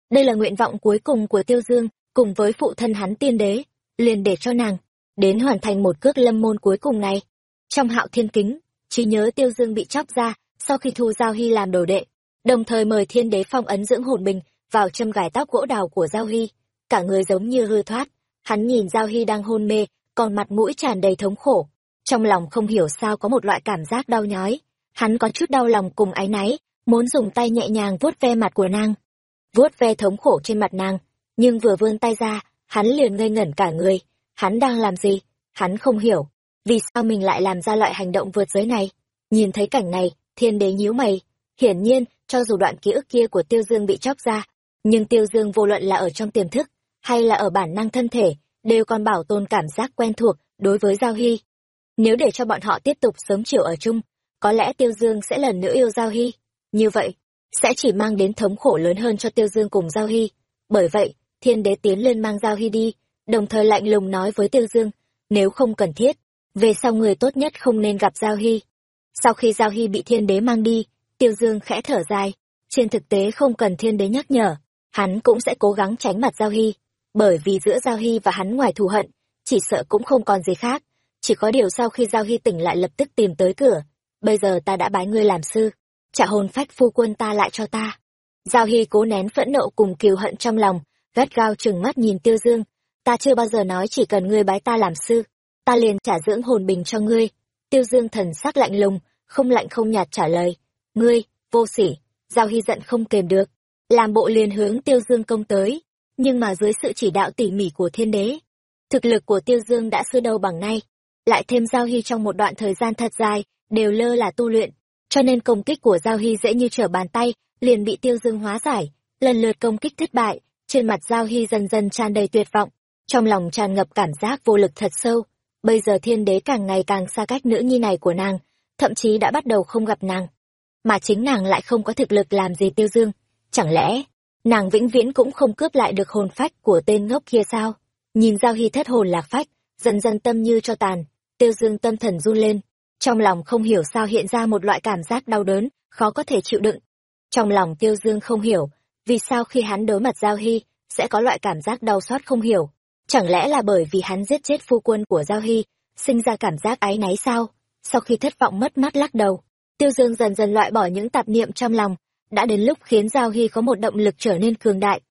Đây là nguyện vọng cuối cùng của Tiêu Dương, cùng với phụ thân hắn tiên đế, liền để cho nàng, đến hoàn thành một cước lâm môn cuối cùng này. Trong hạo thiên kính, trí nhớ Tiêu Dương bị chóc ra, sau khi thu Giao Hy làm đồ đệ, đồng thời mời thiên đế phong ấn dưỡng hồn bình vào châm gài tóc gỗ đào của Giao Hy. Cả người giống như hư thoát, hắn nhìn Giao Hy đang hôn mê, còn mặt mũi tràn đầy thống khổ. Trong lòng không hiểu sao có một loại cảm giác đau nhói, hắn có chút đau lòng cùng áy náy, muốn dùng tay nhẹ nhàng vuốt ve mặt của nàng. Vuốt ve thống khổ trên mặt nàng, nhưng vừa vươn tay ra, hắn liền ngây ngẩn cả người. Hắn đang làm gì? Hắn không hiểu. Vì sao mình lại làm ra loại hành động vượt giới này? Nhìn thấy cảnh này, thiên đế nhíu mày. Hiển nhiên, cho dù đoạn ký ức kia của Tiêu Dương bị chóc ra, nhưng Tiêu Dương vô luận là ở trong tiềm thức, hay là ở bản năng thân thể, đều còn bảo tồn cảm giác quen thuộc đối với Giao Hy. Nếu để cho bọn họ tiếp tục sớm chiều ở chung, có lẽ Tiêu Dương sẽ lần nữa yêu Giao Hy. Như vậy, sẽ chỉ mang đến thống khổ lớn hơn cho Tiêu Dương cùng Giao Hy. Bởi vậy, thiên đế tiến lên mang Giao Hy đi, đồng thời lạnh lùng nói với Tiêu Dương, nếu không cần thiết, về sau người tốt nhất không nên gặp Giao Hy. Sau khi Giao Hy bị thiên đế mang đi, Tiêu Dương khẽ thở dài, trên thực tế không cần thiên đế nhắc nhở, hắn cũng sẽ cố gắng tránh mặt Giao Hy, bởi vì giữa Giao Hy và hắn ngoài thù hận, chỉ sợ cũng không còn gì khác, chỉ có điều sau khi Giao Hy tỉnh lại lập tức tìm tới cửa, bây giờ ta đã bái ngươi làm sư, trả hồn phách phu quân ta lại cho ta. Giao Hy cố nén phẫn nộ cùng kiều hận trong lòng, gắt gao trừng mắt nhìn Tiêu Dương, ta chưa bao giờ nói chỉ cần ngươi bái ta làm sư, ta liền trả dưỡng hồn bình cho ngươi. Tiêu Dương thần sắc lạnh lùng, không lạnh không nhạt trả lời, ngươi, vô sỉ, Giao Hy giận không kềm được, làm bộ liền hướng Tiêu Dương công tới, nhưng mà dưới sự chỉ đạo tỉ mỉ của thiên đế, thực lực của Tiêu Dương đã xưa đâu bằng nay, lại thêm Giao Hy trong một đoạn thời gian thật dài, đều lơ là tu luyện, cho nên công kích của Giao Hy dễ như trở bàn tay, liền bị Tiêu Dương hóa giải, lần lượt công kích thất bại, trên mặt Giao Hy dần dần tràn đầy tuyệt vọng, trong lòng tràn ngập cảm giác vô lực thật sâu. Bây giờ thiên đế càng ngày càng xa cách nữ nhi này của nàng, thậm chí đã bắt đầu không gặp nàng. mà chính nàng lại không có thực lực làm gì tiêu dương. Chẳng lẽ, nàng vĩnh viễn cũng không cướp lại được hồn phách của tên ngốc kia sao? Nhìn Giao Hy thất hồn lạc phách, dần dần tâm như cho tàn, tiêu dương tâm thần run lên. Trong lòng không hiểu sao hiện ra một loại cảm giác đau đớn, khó có thể chịu đựng. Trong lòng tiêu dương không hiểu, vì sao khi hắn đối mặt Giao Hy, sẽ có loại cảm giác đau xót không hiểu. Chẳng lẽ là bởi vì hắn giết chết phu quân của Giao Hy, sinh ra cảm giác áy náy sao? Sau khi thất vọng mất mát lắc đầu, Tiêu Dương dần dần loại bỏ những tạp niệm trong lòng, đã đến lúc khiến Giao Hy có một động lực trở nên cường đại.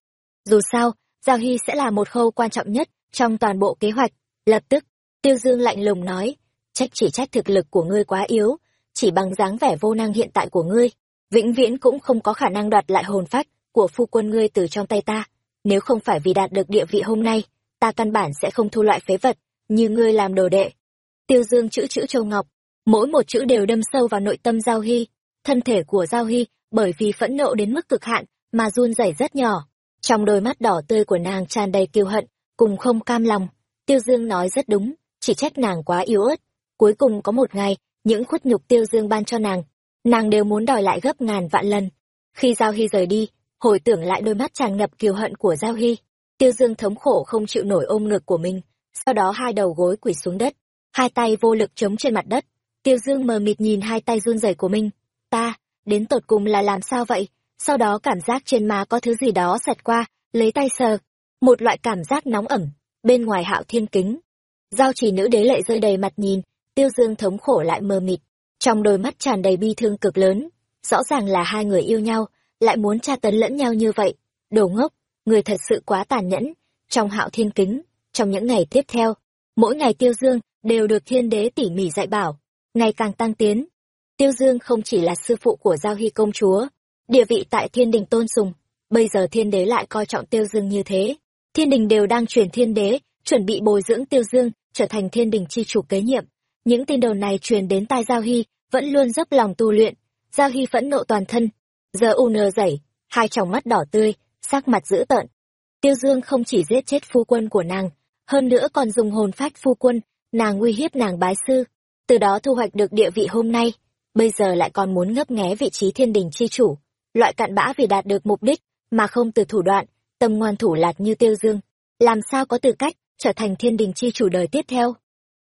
Dù sao, Giao Hy sẽ là một khâu quan trọng nhất trong toàn bộ kế hoạch. Lập tức, Tiêu Dương lạnh lùng nói, trách chỉ trách thực lực của ngươi quá yếu, chỉ bằng dáng vẻ vô năng hiện tại của ngươi, vĩnh viễn cũng không có khả năng đoạt lại hồn phách của phu quân ngươi từ trong tay ta. Nếu không phải vì đạt được địa vị hôm nay, ta căn bản sẽ không thu loại phế vật, như ngươi làm đồ đệ. Tiêu Dương chữ chữ châu ngọc, mỗi một chữ đều đâm sâu vào nội tâm Giao Hy. Thân thể của Giao Hy, bởi vì phẫn nộ đến mức cực hạn, mà run rẩy rất nhỏ. Trong đôi mắt đỏ tươi của nàng tràn đầy kiêu hận, cùng không cam lòng. Tiêu Dương nói rất đúng, chỉ trách nàng quá yếu ớt. Cuối cùng có một ngày, những khuất nhục Tiêu Dương ban cho nàng, nàng đều muốn đòi lại gấp ngàn vạn lần. Khi Giao Hy rời đi, hồi tưởng lại đôi mắt tràn ngập kiêu hận của Giao Hy, Tiêu Dương thống khổ không chịu nổi ôm ngực của mình, sau đó hai đầu gối quỳ xuống đất, hai tay vô lực chống trên mặt đất. Tiêu Dương mờ mịt nhìn hai tay run rẩy của mình. Ta, đến tột cùng là làm sao vậy? Sau đó cảm giác trên má có thứ gì đó xẹt qua, lấy tay sờ. Một loại cảm giác nóng ẩm, bên ngoài hạo thiên kính. Giao chỉ nữ đế lệ rơi đầy mặt nhìn, Tiêu Dương thống khổ lại mờ mịt, trong đôi mắt tràn đầy bi thương cực lớn. Rõ ràng là hai người yêu nhau, lại muốn tra tấn lẫn nhau như vậy. Đồ ngốc, người thật sự quá tàn nhẫn. Trong hạo thiên kính, trong những ngày tiếp theo, mỗi ngày Tiêu Dương đều được thiên đế tỉ mỉ dạy bảo, ngày càng tăng tiến. Tiêu Dương không chỉ là sư phụ của Giao Hy công chúa, địa vị tại thiên đình tôn sùng, bây giờ thiên đế lại coi trọng Tiêu Dương như thế. Thiên đình đều đang chuyển thiên đế, chuẩn bị bồi dưỡng Tiêu Dương, trở thành thiên đình chi chủ kế nhiệm. Những tin đồn này truyền đến tai Giao Hy, vẫn luôn dốc lòng tu luyện. Giao Hy phẫn nộ toàn thân, giờ u nơ dẩy, hai tròng mắt đỏ tươi, sắc mặt dữ tợn. Tiêu Dương không chỉ giết chết phu quân của nàng, hơn nữa còn dùng hồn phách phu quân, nàng nguy hiếp nàng bái sư, từ đó thu hoạch được địa vị hôm nay, bây giờ lại còn muốn ngấp nghé vị trí thiên đình chi chủ, loại cặn bã vì đạt được mục đích, mà không từ thủ đoạn, tâm ngoan thủ lạt như tiêu dương, làm sao có tư cách trở thành thiên đình chi chủ đời tiếp theo.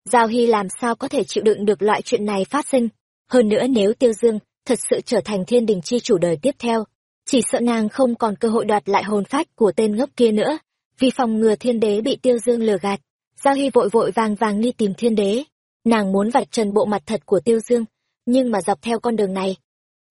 Giao Hy làm sao có thể chịu đựng được loại chuyện này phát sinh, hơn nữa nếu tiêu dương thật sự trở thành thiên đình chi chủ đời tiếp theo, chỉ sợ nàng không còn cơ hội đoạt lại hồn phách của tên ngốc kia nữa, vì phòng ngừa thiên đế bị tiêu dương lừa gạt. Giao Hy vội vội vàng vàng đi tìm thiên đế. Nàng muốn vạch trần bộ mặt thật của Tiêu Dương, nhưng mà dọc theo con đường này,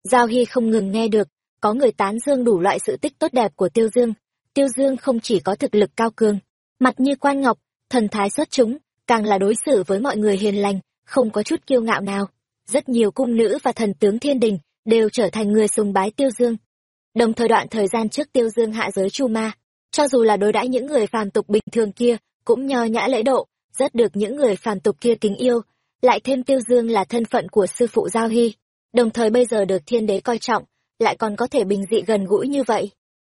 Giao Hy không ngừng nghe được, có người tán dương đủ loại sự tích tốt đẹp của Tiêu Dương. Tiêu Dương không chỉ có thực lực cao cường, mặt như quan ngọc, thần thái xuất chúng, càng là đối xử với mọi người hiền lành, không có chút kiêu ngạo nào. Rất nhiều cung nữ và thần tướng thiên đình đều trở thành người sùng bái Tiêu Dương. Đồng thời đoạn thời gian trước Tiêu Dương hạ giới Chu Ma, cho dù là đối đãi những người phàm tục bình thường kia, cũng nho nhã lễ độ, rất được những người phàm tục kia kính yêu, lại thêm Tiêu Dương là thân phận của sư phụ Giao Hy, đồng thời bây giờ được thiên đế coi trọng, lại còn có thể bình dị gần gũi như vậy.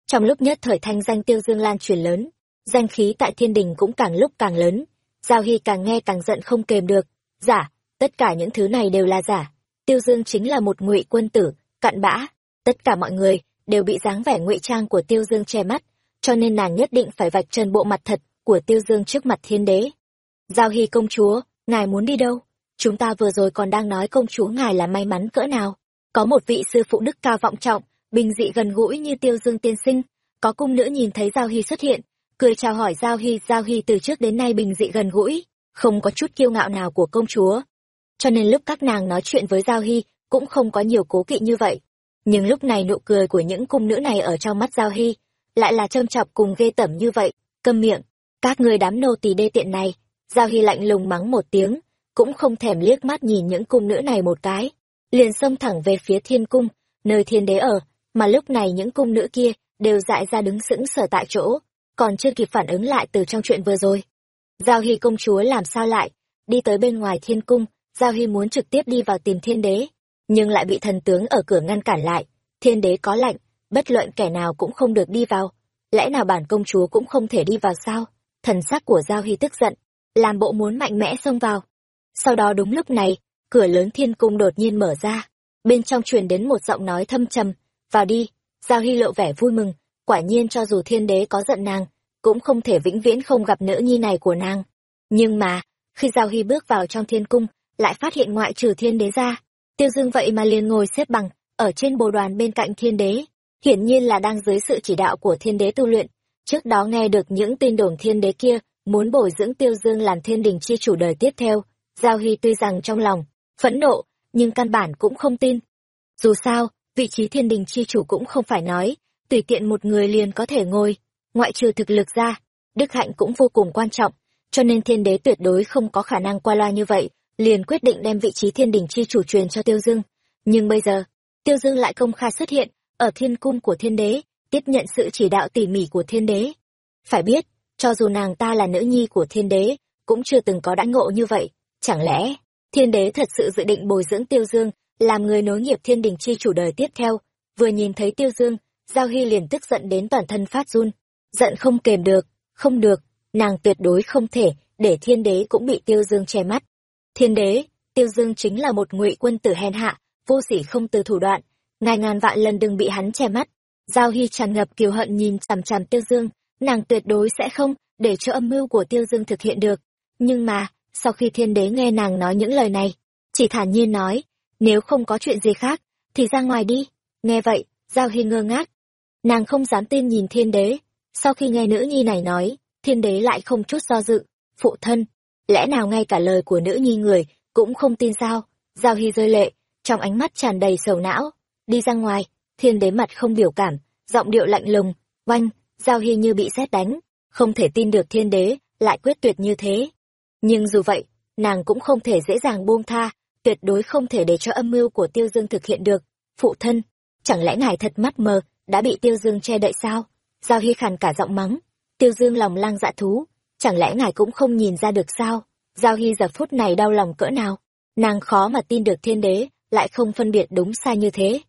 Trong lúc nhất thời thanh danh Tiêu Dương lan truyền lớn, danh khí tại thiên đình cũng càng lúc càng lớn, Giao Hy càng nghe càng giận không kềm được, giả, tất cả những thứ này đều là giả, Tiêu Dương chính là một ngụy quân tử, cặn bã, tất cả mọi người đều bị dáng vẻ ngụy trang của Tiêu Dương che mắt, cho nên nàng nhất định phải vạch trần bộ mặt thật của Tiêu Dương trước mặt thiên đế. Giao Hy công chúa, ngài muốn đi đâu? Chúng ta vừa rồi còn đang nói công chúa ngài là may mắn cỡ nào. Có một vị sư phụ đức cao vọng trọng, bình dị gần gũi như Tiêu Dương tiên sinh. Có cung nữ nhìn thấy Giao Hy xuất hiện, cười chào hỏi Giao Hy. Giao Hy từ trước đến nay bình dị gần gũi, không có chút kiêu ngạo nào của công chúa. Cho nên lúc các nàng nói chuyện với Giao Hy, cũng không có nhiều cố kỵ như vậy. Nhưng lúc này nụ cười của những cung nữ này ở trong mắt Giao Hy, lại là trâm chọc cùng ghê tởm như vậy, câm miệng, các người đám nô tỳ đê tiện này, Giao Hy lạnh lùng mắng một tiếng, cũng không thèm liếc mắt nhìn những cung nữ này một cái, liền xông thẳng về phía thiên cung, nơi thiên đế ở, mà lúc này những cung nữ kia đều dại ra đứng sững sờ tại chỗ, còn chưa kịp phản ứng lại từ trong chuyện vừa rồi. Giao Hy công chúa làm sao lại, đi tới bên ngoài thiên cung, Giao Hy muốn trực tiếp đi vào tìm thiên đế, nhưng lại bị thần tướng ở cửa ngăn cản lại, thiên đế có lệnh, bất luận kẻ nào cũng không được đi vào, lẽ nào bản công chúa cũng không thể đi vào sao? Thần sắc của Giao Hy tức giận, làm bộ muốn mạnh mẽ xông vào. Sau đó đúng lúc này, cửa lớn thiên cung đột nhiên mở ra. bên trong truyền đến một giọng nói thâm trầm vào đi. Giao hy lộ vẻ vui mừng quả nhiên cho dù thiên đế có giận nàng cũng không thể vĩnh viễn không gặp nữ nhi này của nàng. Nhưng mà khi giao hy bước vào trong thiên cung lại phát hiện ngoại trừ thiên đế ra. Tiêu dương vậy mà liền ngồi xếp bằng ở trên bồ đoàn bên cạnh thiên đế hiển nhiên là đang dưới sự chỉ đạo của thiên đế tu luyện. Trước đó nghe được những tin đồn thiên đế kia muốn bồi dưỡng tiêu dương làm thiên đình chi chủ đời tiếp theo giao hy tuy rằng trong lòng, phẫn nộ, nhưng căn bản cũng không tin. Dù sao, vị trí thiên đình chi chủ cũng không phải nói, tùy tiện một người liền có thể ngồi. Ngoại trừ thực lực ra, đức hạnh cũng vô cùng quan trọng, cho nên thiên đế tuyệt đối không có khả năng qua loa như vậy, liền quyết định đem vị trí thiên đình chi chủ truyền cho tiêu dương. Nhưng bây giờ, tiêu dương lại công khai xuất hiện ở thiên cung của thiên đế, tiếp nhận sự chỉ đạo tỉ mỉ của thiên đế. Phải biết, cho dù nàng ta là nữ nhi của thiên đế, cũng chưa từng có đãi ngộ như vậy chẳng lẽ, thiên đế thật sự dự định bồi dưỡng tiêu dương, làm người nối nghiệp thiên đình chi chủ đời tiếp theo? Vừa nhìn thấy tiêu dương, giao hy liền tức giận đến toàn thân phát run. Giận không kềm được, không được, nàng tuyệt đối không thể, để thiên đế cũng bị tiêu dương che mắt. Thiên đế, tiêu dương chính là một ngụy quân tử hèn hạ, vô sỉ không từ thủ đoạn ngài ngàn vạn lần đừng bị hắn che mắt. Giao hy tràn ngập kiều hận nhìn chằm chằm tiêu dương, nàng tuyệt đối sẽ không để cho âm mưu của tiêu dương thực hiện được. Nhưng mà sau khi thiên đế nghe nàng nói những lời này, chỉ thản nhiên nói, nếu không có chuyện gì khác, thì ra ngoài đi. Nghe vậy, giao hy ngơ ngác. Nàng không dám tin nhìn thiên đế. Sau khi nghe nữ nhi này nói, thiên đế lại không chút do dự. Phụ thân, lẽ nào ngay cả lời của nữ nhi người cũng không tin sao? Giao hy rơi lệ, trong ánh mắt tràn đầy sầu não. Đi ra ngoài, thiên đế mặt không biểu cảm, giọng điệu lạnh lùng, oanh! Giao hy như bị xét đánh. Không thể tin được thiên đế lại quyết tuyệt như thế nhưng dù vậy, nàng cũng không thể dễ dàng buông tha, tuyệt đối không thể để cho âm mưu của tiêu dương thực hiện được. Phụ thân, chẳng lẽ ngài thật mắt mờ, đã bị tiêu dương che đậy sao? Giao hy khàn cả giọng mắng. Tiêu dương lòng lang dạ thú, chẳng lẽ ngài cũng không nhìn ra được sao? Giao hy giờ phút này đau lòng cỡ nào? Nàng khó mà tin được thiên đế lại không phân biệt đúng sai như thế.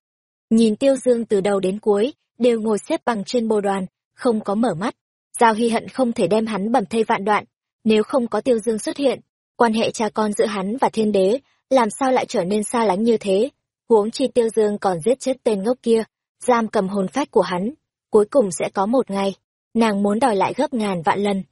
Nhìn tiêu dương từ đầu đến cuối, đều ngồi xếp bằng trên bồ đoàn, không có mở mắt. Giao hy hận không thể đem hắn bầm thây vạn đoạn nếu không có tiêu dương xuất hiện, quan hệ cha con giữa hắn và thiên đế làm sao lại trở nên xa lánh như thế? Huống chi tiêu dương còn giết chết tên ngốc kia, giam cầm hồn phách của hắn, cuối cùng sẽ có một ngày, nàng muốn đòi lại gấp ngàn vạn lần.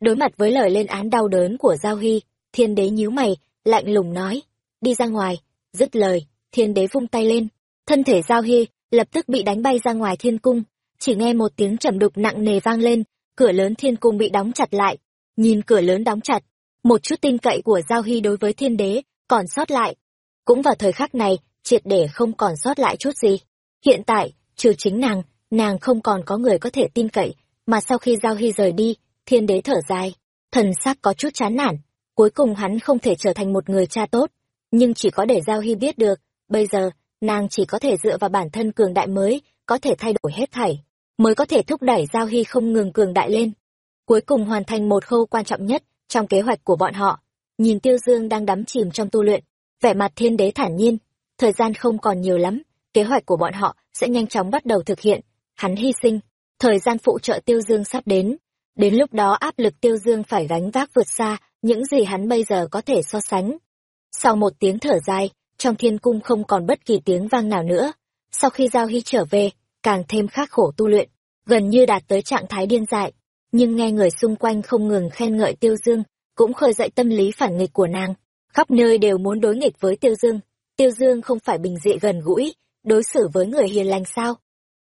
Đối mặt với lời lên án đau đớn của giao hy, thiên đế nhíu mày, lạnh lùng nói, đi ra ngoài. Dứt lời, thiên đế vung tay lên, thân thể giao hy lập tức bị đánh bay ra ngoài thiên cung. Chỉ nghe một tiếng trầm đục nặng nề vang lên, cửa lớn thiên cung bị đóng chặt lại nhìn cửa lớn đóng chặt, một chút tin cậy của giao hy đối với thiên đế còn sót lại. Cũng vào thời khắc này, triệt để không còn sót lại chút gì. Hiện tại, trừ chính nàng nàng không còn có người có thể tin cậy, mà sau khi giao hy rời đi, thiên đế thở dài. Thần sắc có chút chán nản, cuối cùng hắn không thể trở thành một người cha tốt. Nhưng chỉ có để giao hy biết được, bây giờ, nàng chỉ có thể dựa vào bản thân cường đại mới, có thể thay đổi hết thảy, mới có thể thúc đẩy giao hy không ngừng cường đại lên cuối cùng hoàn thành một khâu quan trọng nhất trong kế hoạch của bọn họ. Nhìn tiêu dương đang đắm chìm trong tu luyện, vẻ mặt thiên đế thản nhiên. Thời gian không còn nhiều lắm, kế hoạch của bọn họ sẽ nhanh chóng bắt đầu thực hiện. Hắn hy sinh, thời gian phụ trợ tiêu dương sắp đến. Đến lúc đó áp lực tiêu dương phải gánh vác vượt xa những gì hắn bây giờ có thể so sánh. Sau một tiếng thở dài, trong thiên cung không còn bất kỳ tiếng vang nào nữa. Sau khi giao hy trở về, càng thêm khắc khổ tu luyện, gần như đạt tới trạng thái điên dại nhưng nghe người xung quanh không ngừng khen ngợi tiêu dương, cũng khơi dậy tâm lý phản nghịch của nàng. Khắp nơi đều muốn đối nghịch với tiêu dương. Tiêu dương không phải bình dị gần gũi, đối xử với người hiền lành sao?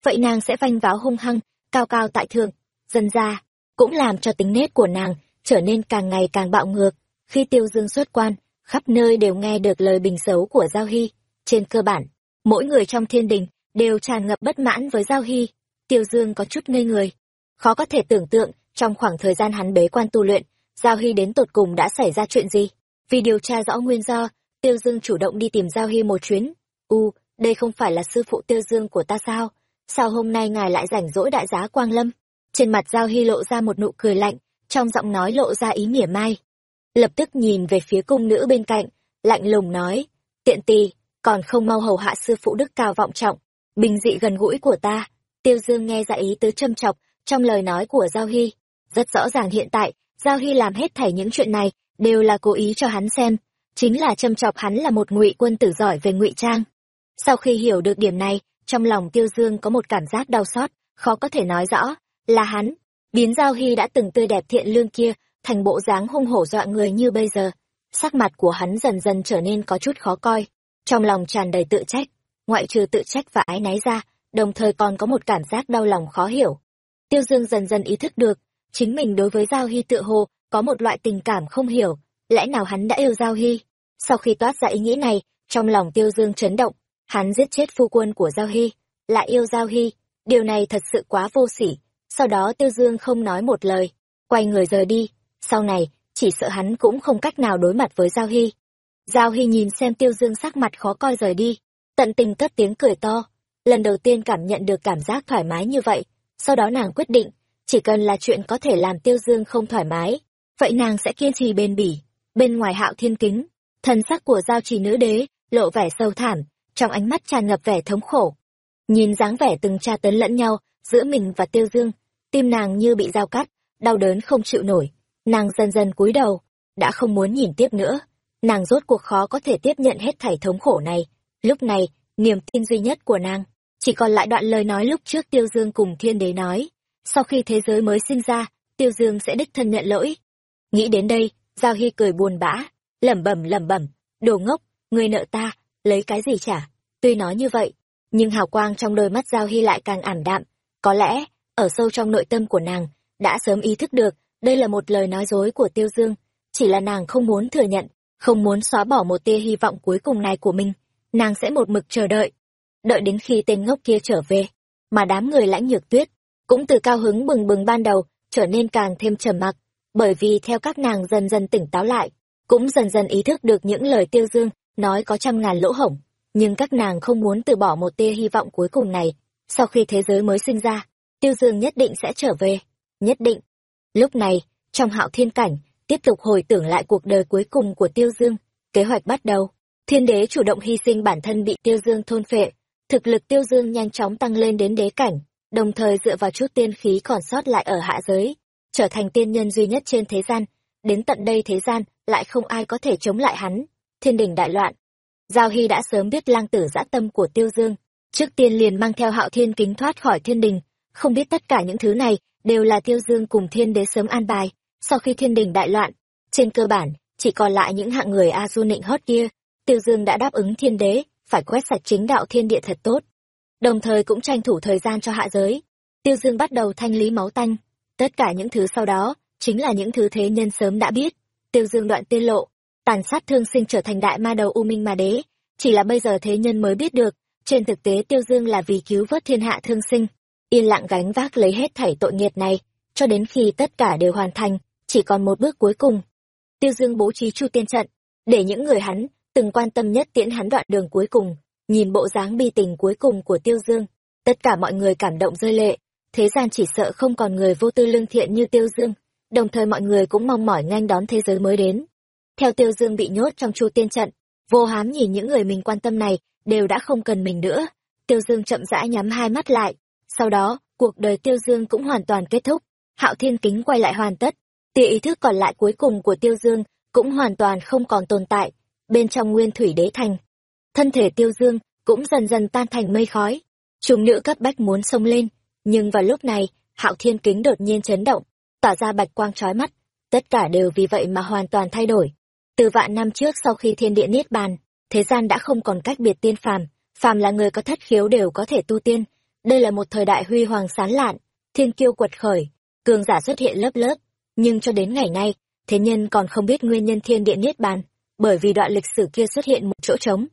Vậy nàng sẽ vanh váo hung hăng, cao cao tại thượng dần ra, cũng làm cho tính nết của nàng trở nên càng ngày càng bạo ngược. Khi tiêu dương xuất quan, khắp nơi đều nghe được lời bình xấu của giao hy. Trên cơ bản, mỗi người trong thiên đình đều tràn ngập bất mãn với giao hy. Tiêu dương có chút ngây người khó có thể tưởng tượng, trong khoảng thời gian hắn bế quan tu luyện, giao hy đến tột cùng đã xảy ra chuyện gì? Vì điều tra rõ nguyên do, tiêu dương chủ động đi tìm giao hy một chuyến. U, đây không phải là sư phụ tiêu dương của ta sao? Sao hôm nay ngài lại rảnh rỗi đại giá quang lâm? Trên mặt giao hy lộ ra một nụ cười lạnh, trong giọng nói lộ ra ý mỉa mai. Lập tức nhìn về phía cung nữ bên cạnh, lạnh lùng nói, tiện tì còn không mau hầu hạ sư phụ đức cao vọng trọng. Bình dị gần gũi của ta. Tiêu dương nghe ra ý tứ châm chọc trong lời nói của giao hy rất rõ ràng hiện tại giao hy làm hết thảy những chuyện này đều là cố ý cho hắn xem chính là châm chọc hắn là một ngụy quân tử giỏi về ngụy trang Sau khi hiểu được điểm này, trong lòng Tiêu Dương có một cảm giác đau xót, khó có thể nói rõ, là hắn, biến Giao Hy đã từng tươi đẹp thiện lương kia, thành bộ dáng hung hổ dọa người như bây giờ. Sắc mặt của hắn dần dần trở nên có chút khó coi, trong lòng tràn đầy tự trách, ngoại trừ tự trách và ái náy ra, đồng thời còn có một cảm giác đau lòng khó hiểu. Tiêu Dương dần dần ý thức được, chính mình đối với Giao Hy tự hồ có một loại tình cảm không hiểu, lẽ nào hắn đã yêu Giao Hy? Sau khi toát ra ý nghĩ này, trong lòng Tiêu Dương chấn động, hắn giết chết phu quân của Giao Hy, lại yêu Giao Hy, điều này thật sự quá vô sỉ. Sau đó Tiêu Dương không nói một lời, quay người rời đi, sau này, chỉ sợ hắn cũng không cách nào đối mặt với Giao Hy. Giao Hy nhìn xem Tiêu Dương sắc mặt khó coi rời đi, tận tình cất tiếng cười to, lần đầu tiên cảm nhận được cảm giác thoải mái như vậy, sau đó nàng quyết định, chỉ cần là chuyện có thể làm Tiêu Dương không thoải mái, vậy nàng sẽ kiên trì bền bỉ. Bên ngoài hạo thiên kính, thần sắc của giao trì nữ đế lộ vẻ sâu thẳm, trong ánh mắt tràn ngập vẻ thống khổ. Nhìn dáng vẻ từng tra tấn lẫn nhau giữa mình và Tiêu Dương, tim nàng như bị dao cắt, đau đớn không chịu nổi. Nàng dần dần cúi đầu, đã không muốn nhìn tiếp nữa. Nàng rốt cuộc khó có thể tiếp nhận hết thảy thống khổ này. Lúc này, niềm tin duy nhất của nàng, chỉ còn lại đoạn lời nói lúc trước Tiêu Dương cùng thiên đế nói. Sau khi thế giới mới sinh ra, Tiêu Dương sẽ đích thân nhận lỗi. Nghĩ đến đây, Giao Hy cười buồn bã, lẩm bẩm lẩm bẩm, đồ ngốc, người nợ ta, lấy cái gì trả? Tuy nói như vậy, nhưng hào quang trong đôi mắt Giao Hy lại càng ảm đạm. Có lẽ, ở sâu trong nội tâm của nàng, đã sớm ý thức được, đây là một lời nói dối của Tiêu Dương. Chỉ là nàng không muốn thừa nhận, không muốn xóa bỏ một tia hy vọng cuối cùng này của mình. Nàng sẽ một mực chờ đợi, đợi đến khi tên ngốc kia trở về. Mà đám người lãnh nhược tuyết, cũng từ cao hứng bừng bừng ban đầu, trở nên càng thêm trầm mặc, bởi vì theo các nàng dần dần tỉnh táo lại, cũng dần dần ý thức được những lời tiêu dương, nói có trăm ngàn lỗ hổng, nhưng các nàng không muốn từ bỏ một tia hy vọng cuối cùng này. Sau khi thế giới mới sinh ra, tiêu dương nhất định sẽ trở về, nhất định. Lúc này, trong hạo thiên cảnh, tiếp tục hồi tưởng lại cuộc đời cuối cùng của tiêu dương, kế hoạch bắt đầu. Thiên đế chủ động hy sinh bản thân bị tiêu dương thôn phệ, thực lực tiêu dương nhanh chóng tăng lên đến đế cảnh, đồng thời dựa vào chút tiên khí còn sót lại ở hạ giới, trở thành tiên nhân duy nhất trên thế gian. Đến tận đây thế gian, lại không ai có thể chống lại hắn. Thiên đình đại loạn. Giao Hy đã sớm biết lang tử dã tâm của Tiêu Dương. Trước tiên liền mang theo hạo thiên kính thoát khỏi thiên đình. Không biết tất cả những thứ này đều là Tiêu Dương cùng thiên đế sớm an bài. Sau khi thiên đình đại loạn, trên cơ bản, chỉ còn lại những hạng người A Du nịnh hót kia. Tiêu Dương đã đáp ứng thiên đế, phải quét sạch chính đạo thiên địa thật tốt. Đồng thời cũng tranh thủ thời gian cho hạ giới. Tiêu Dương bắt đầu thanh lý máu tanh. Tất cả những thứ sau đó, chính là những thứ thế nhân sớm đã biết. Tiêu Dương đoạn tiên lộ, tàn sát thương sinh trở thành đại ma đầu U Minh Ma Đế. Chỉ là bây giờ thế nhân mới biết được, trên thực tế Tiêu Dương là vì cứu vớt thiên hạ thương sinh, yên lặng gánh vác lấy hết thảy tội nghiệt này, cho đến khi tất cả đều hoàn thành, chỉ còn một bước cuối cùng. Tiêu Dương bố trí chu tiên trận, để những người hắn từng quan tâm nhất tiễn hắn đoạn đường cuối cùng, nhìn bộ dáng bi tình cuối cùng của Tiêu Dương, tất cả mọi người cảm động rơi lệ, thế gian chỉ sợ không còn người vô tư lương thiện như Tiêu Dương, đồng thời mọi người cũng mong mỏi nhanh đón thế giới mới đến. Theo Tiêu Dương bị nhốt trong chu tiên trận, vô hám nhìn những người mình quan tâm này đều đã không cần mình nữa. Tiêu Dương chậm rãi nhắm hai mắt lại, sau đó, cuộc đời Tiêu Dương cũng hoàn toàn kết thúc. Hạo Thiên Kính quay lại hoàn tất, tia ý thức còn lại cuối cùng của Tiêu Dương cũng hoàn toàn không còn tồn tại, bên trong nguyên thủy đế thành. Thân thể tiêu dương cũng dần dần tan thành mây khói. Trùng nữ cấp bách muốn xông lên, nhưng vào lúc này, hạo thiên kính đột nhiên chấn động, tỏa ra bạch quang trói mắt. Tất cả đều vì vậy mà hoàn toàn thay đổi. Từ vạn năm trước sau khi thiên địa niết bàn, thế gian đã không còn cách biệt tiên phàm, phàm là người có thất khiếu đều có thể tu tiên. Đây là một thời đại huy hoàng sán lạn, thiên kiêu quật khởi, cường giả xuất hiện lớp lớp. Nhưng cho đến ngày nay, thế nhân còn không biết nguyên nhân thiên địa niết bàn bởi vì đoạn lịch sử kia xuất hiện một chỗ trống.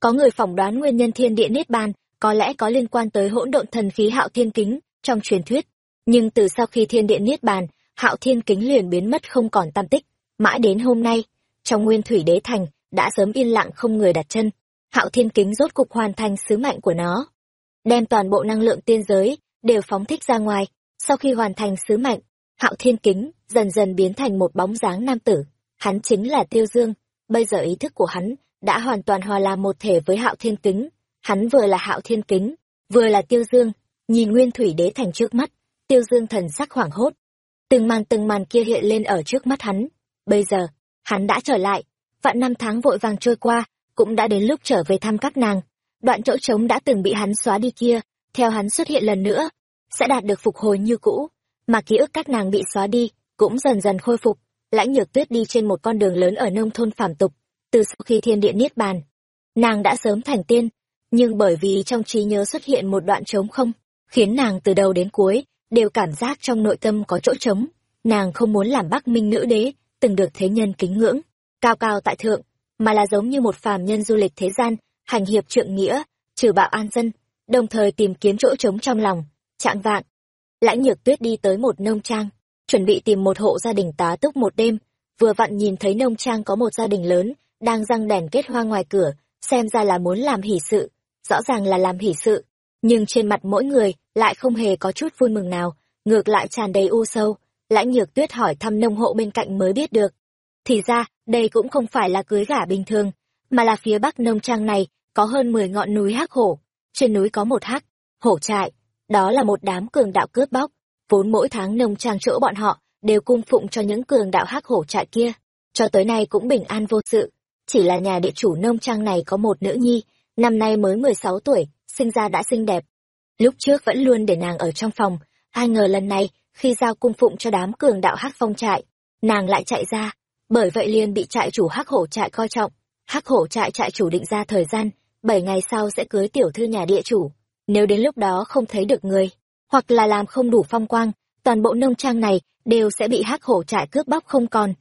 Có người phỏng đoán nguyên nhân thiên địa niết bàn có lẽ có liên quan tới hỗn độn thần khí Hạo Thiên Kính trong truyền thuyết, nhưng từ sau khi thiên địa niết bàn, Hạo Thiên Kính liền biến mất không còn tăm tích, mãi đến hôm nay, trong Nguyên Thủy Đế thành đã sớm yên lặng không người đặt chân, Hạo Thiên Kính rốt cục hoàn thành sứ mệnh của nó, đem toàn bộ năng lượng tiên giới đều phóng thích ra ngoài, sau khi hoàn thành sứ mệnh, Hạo Thiên Kính dần dần biến thành một bóng dáng nam tử, hắn chính là Tiêu Dương bây giờ ý thức của hắn đã hoàn toàn hòa làm một thể với hạo thiên kính. Hắn vừa là hạo thiên kính, vừa là tiêu dương. Nhìn nguyên thủy đế thành trước mắt, tiêu dương thần sắc hoảng hốt. Từng màn từng màn kia hiện lên ở trước mắt hắn. Bây giờ, hắn đã trở lại. Vạn năm tháng vội vàng trôi qua, cũng đã đến lúc trở về thăm các nàng. Đoạn chỗ trống đã từng bị hắn xóa đi kia, theo hắn xuất hiện lần nữa, sẽ đạt được phục hồi như cũ. Mà ký ức các nàng bị xóa đi cũng dần dần khôi phục lãnh nhược tuyết đi trên một con đường lớn ở nông thôn phàm tục, từ sau khi thiên địa niết bàn, nàng đã sớm thành tiên, nhưng bởi vì trong trí nhớ xuất hiện một đoạn trống không, khiến nàng từ đầu đến cuối đều cảm giác trong nội tâm có chỗ trống nàng không muốn làm bắc minh nữ đế, từng được thế nhân kính ngưỡng, cao cao tại thượng, mà là giống như một phàm nhân du lịch thế gian, hành hiệp trượng nghĩa, trừ bạo an dân, đồng thời tìm kiếm chỗ trống trong lòng trạng vạn. lãnh nhược tuyết đi tới một nông trang chuẩn bị tìm một hộ gia đình tá túc một đêm, vừa vặn nhìn thấy nông trang có một gia đình lớn, đang răng đèn kết hoa ngoài cửa, xem ra là muốn làm hỷ sự, rõ ràng là làm hỷ sự. Nhưng trên mặt mỗi người lại không hề có chút vui mừng nào, ngược lại tràn đầy u sâu, lãnh nhược tuyết hỏi thăm nông hộ bên cạnh mới biết được. Thì ra, đây cũng không phải là cưới gả bình thường, mà là phía bắc nông trang này có hơn mười ngọn núi hắc hổ, trên núi có một hắc hổ trại, đó là một đám cường đạo cướp bóc vốn mỗi tháng nông trang chỗ bọn họ đều cung phụng cho những cường đạo hắc hổ trại kia, cho tới nay cũng bình an vô sự. Chỉ là nhà địa chủ nông trang này có một nữ nhi, năm nay mới mười sáu tuổi, sinh ra đã xinh đẹp. Lúc trước vẫn luôn để nàng ở trong phòng, ai ngờ lần này, khi giao cung phụng cho đám cường đạo hắc phong trại, nàng lại chạy ra. Bởi vậy liền bị trại chủ hắc hổ trại coi trọng. Hắc hổ trại trại chủ định ra thời gian, bảy ngày sau sẽ cưới tiểu thư nhà địa chủ. Nếu đến lúc đó không thấy được người hoặc là làm không đủ phong quang, toàn bộ nông trang này đều sẽ bị hắc hổ trại cướp bóc không còn.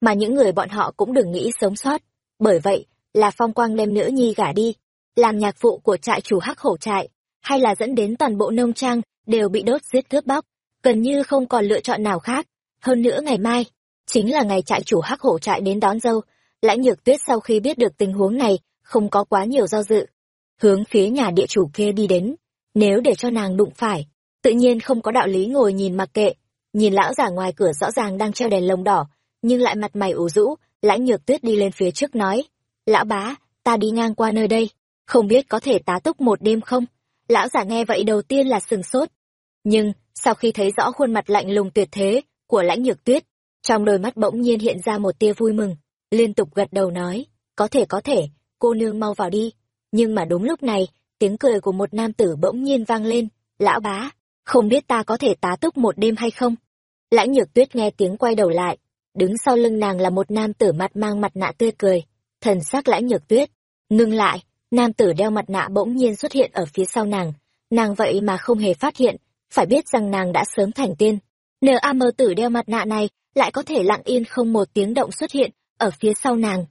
Mà những người bọn họ cũng đừng nghĩ sống sót, bởi vậy là phong quang đem nữ nhi gả đi, làm nhạc vụ của trại chủ hắc hổ trại, hay là dẫn đến toàn bộ nông trang đều bị đốt giết cướp bóc, gần như không còn lựa chọn nào khác. Hơn nữa ngày mai, chính là ngày trại chủ hắc hổ trại đến đón dâu, lãnh nhược tuyết sau khi biết được tình huống này, không có quá nhiều do dự. Hướng phía nhà địa chủ kia đi đến, nếu để cho nàng đụng phải tự nhiên không có đạo lý ngồi nhìn mặc kệ. Nhìn lão giả ngoài cửa rõ ràng đang treo đèn lồng đỏ, nhưng lại mặt mày ủ rũ, lãnh nhược tuyết đi lên phía trước nói, lão bá, ta đi ngang qua nơi đây, không biết có thể tá túc một đêm không? Lão giả nghe vậy đầu tiên là sừng sốt. Nhưng, sau khi thấy rõ khuôn mặt lạnh lùng tuyệt thế của lãnh nhược tuyết, trong đôi mắt bỗng nhiên hiện ra một tia vui mừng, liên tục gật đầu nói, có thể có thể, cô nương mau vào đi. Nhưng mà đúng lúc này, tiếng cười của một nam tử bỗng nhiên vang lên, lão bá không biết ta có thể tá túc một đêm hay không? Lãnh nhược tuyết nghe tiếng quay đầu lại, đứng sau lưng nàng là một nam tử mặt mang mặt nạ tươi cười, thần sắc lãnh nhược tuyết. Ngưng lại, nam tử đeo mặt nạ bỗng nhiên xuất hiện ở phía sau nàng. Nàng vậy mà không hề phát hiện, phải biết rằng nàng đã sớm thành tiên. Nờ a mơ tử đeo mặt nạ này lại có thể lặng yên không một tiếng động xuất hiện ở phía sau nàng.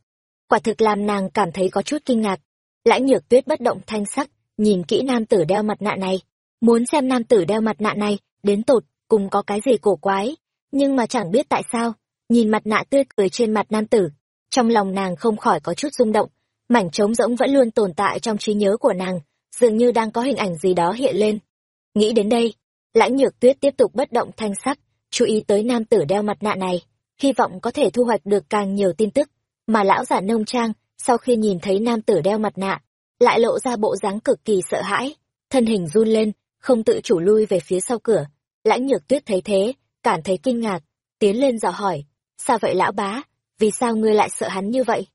Quả thực làm nàng cảm thấy có chút kinh ngạc. Lãnh nhược tuyết bất động thanh sắc, nhìn kỹ nam tử đeo mặt nạ này muốn xem nam tử đeo mặt nạ này, đến tột cùng có cái gì cổ quái. Nhưng mà chẳng biết tại sao, nhìn mặt nạ tươi cười trên mặt nam tử, trong lòng nàng không khỏi có chút rung động. Mảnh trống rỗng vẫn luôn tồn tại trong trí nhớ của nàng, dường như đang có hình ảnh gì đó hiện lên. Nghĩ đến đây, lãnh nhược tuyết tiếp tục bất động thanh sắc, chú ý tới nam tử đeo mặt nạ này, hy vọng có thể thu hoạch được càng nhiều tin tức. Mà lão giả nông trang, sau khi nhìn thấy nam tử đeo mặt nạ, lại lộ ra bộ dáng cực kỳ sợ hãi, thân hình run lên không tự chủ lui về phía sau cửa. Lãnh nhược tuyết thấy thế, cảm thấy kinh ngạc, tiến lên dò hỏi, sao vậy lão bá? Vì sao ngươi lại sợ hắn như vậy?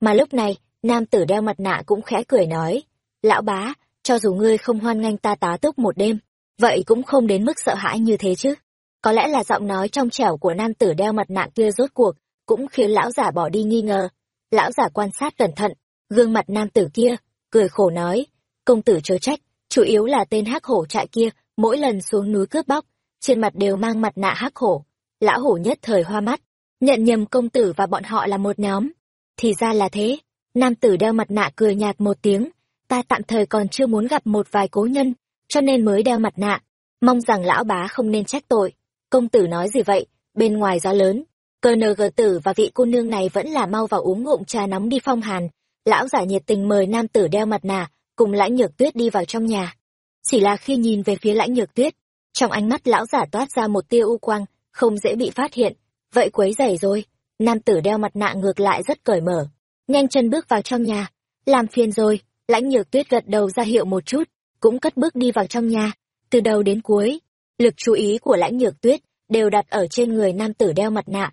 Mà lúc này, nam tử đeo mặt nạ cũng khẽ cười nói, lão bá, cho dù ngươi không hoan nghênh ta tá túc một đêm, vậy cũng không đến mức sợ hãi như thế chứ. Có lẽ là giọng nói trong trẻo của nam tử đeo mặt nạ kia rốt cuộc cũng khiến lão giả bỏ đi nghi ngờ. Lão giả quan sát cẩn thận, gương mặt nam tử kia, cười khổ nói, công tử chớ trách chủ yếu là tên hắc hổ trại kia, mỗi lần xuống núi cướp bóc, trên mặt đều mang mặt nạ hắc hổ. Lão hổ nhất thời hoa mắt, nhận nhầm công tử và bọn họ là một nhóm. Thì ra là thế, nam tử đeo mặt nạ cười nhạt một tiếng, ta tạm thời còn chưa muốn gặp một vài cố nhân, cho nên mới đeo mặt nạ. Mong rằng lão bá không nên trách tội. Công tử nói gì vậy, bên ngoài gió lớn. Cờ nờ gờ tử và vị cô nương này vẫn là mau vào uống ngụm trà nóng đi phong hàn. Lão giả nhiệt tình mời nam tử đeo mặt nạ cùng lãnh nhược tuyết đi vào trong nhà. Chỉ là khi nhìn về phía lãnh nhược tuyết, trong ánh mắt lão giả toát ra một tia u quang, không dễ bị phát hiện. Vậy quấy rầy rồi, nam tử đeo mặt nạ ngược lại rất cởi mở, nhanh chân bước vào trong nhà. Làm phiền rồi, lãnh nhược tuyết gật đầu ra hiệu một chút, cũng cất bước đi vào trong nhà. Từ đầu đến cuối, lực chú ý của lãnh nhược tuyết đều đặt ở trên người nam tử đeo mặt nạ.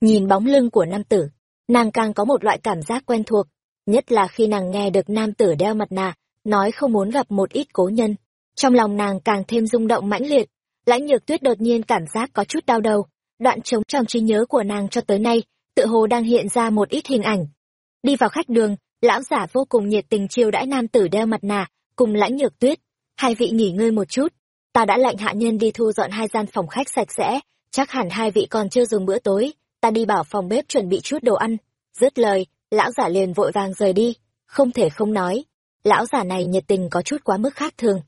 Nhìn bóng lưng của nam tử, nàng càng có một loại cảm giác quen thuộc nhất là khi nàng nghe được nam tử đeo mặt nạ nói không muốn gặp một ít cố nhân. Trong lòng nàng càng thêm rung động mãnh liệt, lãnh nhược tuyết đột nhiên cảm giác có chút đau đầu. Đoạn trống trong trí nhớ của nàng cho tới nay, tự hồ đang hiện ra một ít hình ảnh. Đi vào khách đường, lão giả vô cùng nhiệt tình chiêu đãi nam tử đeo mặt nạ, cùng lãnh nhược tuyết. Hai vị nghỉ ngơi một chút, ta đã lệnh hạ nhân đi thu dọn hai gian phòng khách sạch sẽ, chắc hẳn hai vị còn chưa dùng bữa tối, ta đi bảo phòng bếp chuẩn bị chút đồ ăn. Dứt lời, lão giả liền vội vàng rời đi, không thể không nói. Lão giả này nhiệt tình có chút quá mức khác thường.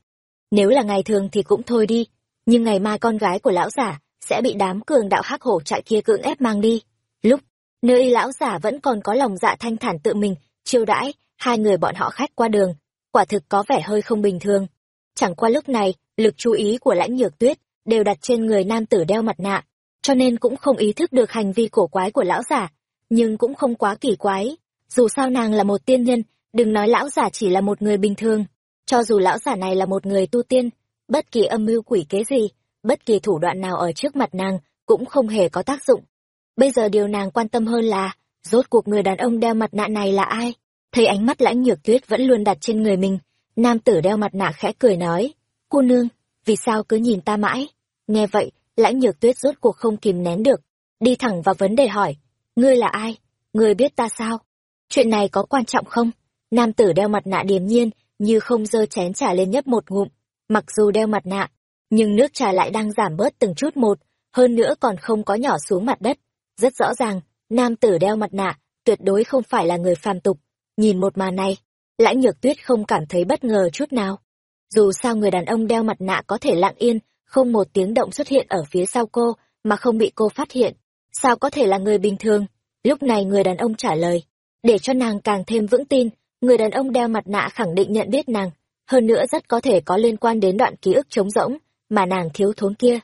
Nếu là ngày thường thì cũng thôi đi, nhưng ngày mai con gái của lão giả sẽ bị đám cường đạo hắc hổ trại kia cưỡng ép mang đi. Lúc, nơi lão giả vẫn còn có lòng dạ thanh thản tự mình, chiêu đãi, hai người bọn họ khách qua đường, quả thực có vẻ hơi không bình thường. Chẳng qua lúc này, lực chú ý của lãnh nhược tuyết đều đặt trên người nam tử đeo mặt nạ, cho nên cũng không ý thức được hành vi cổ quái của lão giả, nhưng cũng không quá kỳ quái. Dù sao nàng là một tiên nhân, đừng nói lão giả chỉ là một người bình thường. Cho dù lão giả này là một người tu tiên, bất kỳ âm mưu quỷ kế gì, bất kỳ thủ đoạn nào ở trước mặt nàng cũng không hề có tác dụng. Bây giờ điều nàng quan tâm hơn là, rốt cuộc người đàn ông đeo mặt nạ này là ai? Thấy ánh mắt lãnh nhược tuyết vẫn luôn đặt trên người mình, nam tử đeo mặt nạ khẽ cười nói, cô nương, vì sao cứ nhìn ta mãi? Nghe vậy, lãnh nhược tuyết rốt cuộc không kìm nén được, đi thẳng vào vấn đề hỏi, ngươi là ai? Ngươi biết ta sao? Chuyện này có quan trọng không? Nam tử đeo mặt nạ điềm nhiên, như không dơ chén trà lên nhấp một ngụm. Mặc dù đeo mặt nạ, nhưng nước trà lại đang giảm bớt từng chút một, hơn nữa còn không có nhỏ xuống mặt đất. Rất rõ ràng, nam tử đeo mặt nạ, tuyệt đối không phải là người phàm tục. Nhìn một màn này, lãnh nhược tuyết không cảm thấy bất ngờ chút nào. Dù sao người đàn ông đeo mặt nạ có thể lặng yên, không một tiếng động xuất hiện ở phía sau cô, mà không bị cô phát hiện. Sao có thể là người bình thường? Lúc này người đàn ông trả lời, để cho nàng càng thêm vững tin, người đàn ông đeo mặt nạ khẳng định nhận biết nàng, hơn nữa rất có thể có liên quan đến đoạn ký ức trống rỗng mà nàng thiếu thốn kia.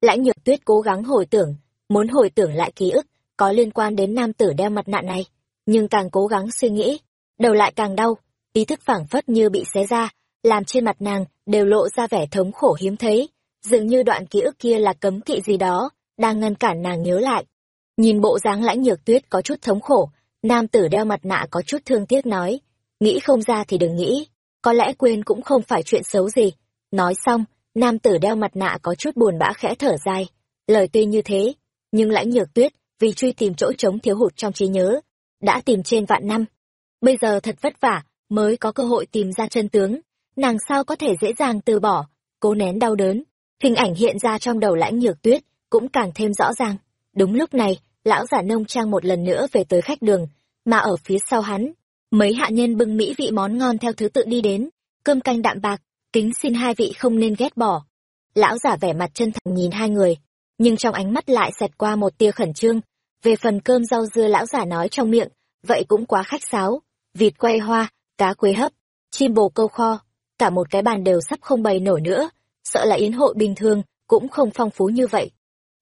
Lãnh Nhược Tuyết cố gắng hồi tưởng, muốn hồi tưởng lại ký ức có liên quan đến nam tử đeo mặt nạ này, nhưng càng cố gắng suy nghĩ, đầu lại càng đau, ý thức phảng phất như bị xé ra, làm trên mặt nàng đều lộ ra vẻ thống khổ hiếm thấy, dường như đoạn ký ức kia là cấm kỵ gì đó, đang ngăn cản nàng nhớ lại. Nhìn bộ dáng lãnh nhược tuyết có chút thống khổ, nam tử đeo mặt nạ có chút thương tiếc nói, nghĩ không ra thì đừng nghĩ, có lẽ quên cũng không phải chuyện xấu gì. Nói xong, nam tử đeo mặt nạ có chút buồn bã khẽ thở dài, lời tuy như thế, nhưng lãnh nhược tuyết, vì truy tìm chỗ trống thiếu hụt trong trí nhớ, đã tìm trên vạn năm. Bây giờ thật vất vả, mới có cơ hội tìm ra chân tướng, nàng sao có thể dễ dàng từ bỏ, cố nén đau đớn. Hình ảnh hiện ra trong đầu lãnh nhược tuyết, cũng càng thêm rõ ràng. Đúng lúc này, lão giả nông trang một lần nữa về tới khách đường, mà ở phía sau hắn, mấy hạ nhân bưng mỹ vị món ngon theo thứ tự đi đến, cơm canh đạm bạc, kính xin hai vị không nên ghét bỏ. Lão giả vẻ mặt chân thành nhìn hai người, nhưng trong ánh mắt lại xẹt qua một tia khẩn trương. Về phần cơm rau dưa lão giả nói trong miệng, vậy cũng quá khách sáo. Vịt quay hoa, cá quế hấp, chim bồ câu kho, cả một cái bàn đều sắp không bày nổi nữa, sợ là yến hội bình thường, cũng không phong phú như vậy.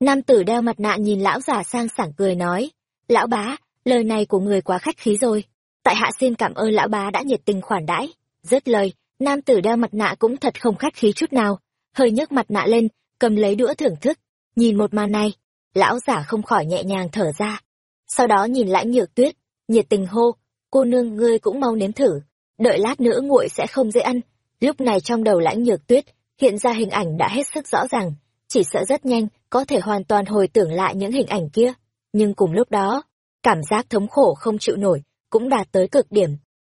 Nam tử đeo mặt nạ nhìn lão giả sang sảng cười nói, lão bá, lời này của người quá khách khí rồi. Tại hạ xin cảm ơn lão bá đã nhiệt tình khoản đãi. Dứt lời, nam tử đeo mặt nạ cũng thật không khách khí chút nào, hơi nhấc mặt nạ lên, cầm lấy đũa thưởng thức. Nhìn một màn này, lão giả không khỏi nhẹ nhàng thở ra. Sau đó nhìn lãnh nhược tuyết, nhiệt tình hô, cô nương ngươi cũng mau nếm thử, đợi lát nữa nguội sẽ không dễ ăn. Lúc này trong đầu lãnh nhược tuyết, hiện ra hình ảnh đã hết sức rõ ràng, chỉ sợ rất nhanh có thể hoàn toàn hồi tưởng lại những hình ảnh kia. Nhưng cùng lúc đó, cảm giác thống khổ không chịu nổi, cũng đạt tới cực điểm.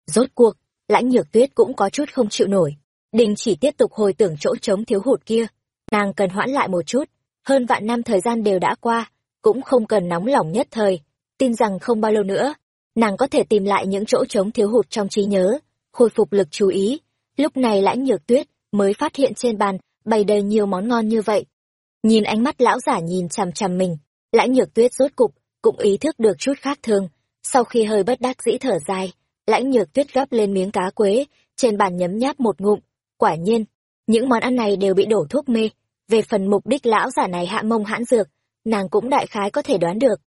Rốt cuộc, lãnh nhược tuyết cũng có chút không chịu nổi. Đình chỉ tiếp tục hồi tưởng chỗ trống thiếu hụt kia. Nàng cần hoãn lại một chút, hơn vạn năm thời gian đều đã qua, cũng không cần nóng lòng nhất thời. Tin rằng không bao lâu nữa, nàng có thể tìm lại những chỗ trống thiếu hụt trong trí nhớ, khôi phục lực chú ý. Lúc này lãnh nhược tuyết mới phát hiện trên bàn bày đầy nhiều món ngon như vậy. Nhìn ánh mắt lão giả nhìn chằm chằm mình, lãnh nhược tuyết rốt cục, cũng ý thức được chút khác thường. Sau khi hơi bất đắc dĩ thở dài, lãnh nhược tuyết gắp lên miếng cá quế, trên bàn nhấm nháp một ngụm. Quả nhiên, những món ăn này đều bị đổ thuốc mê. Về phần mục đích lão giả này hạ mông hãn dược, nàng cũng đại khái có thể đoán được.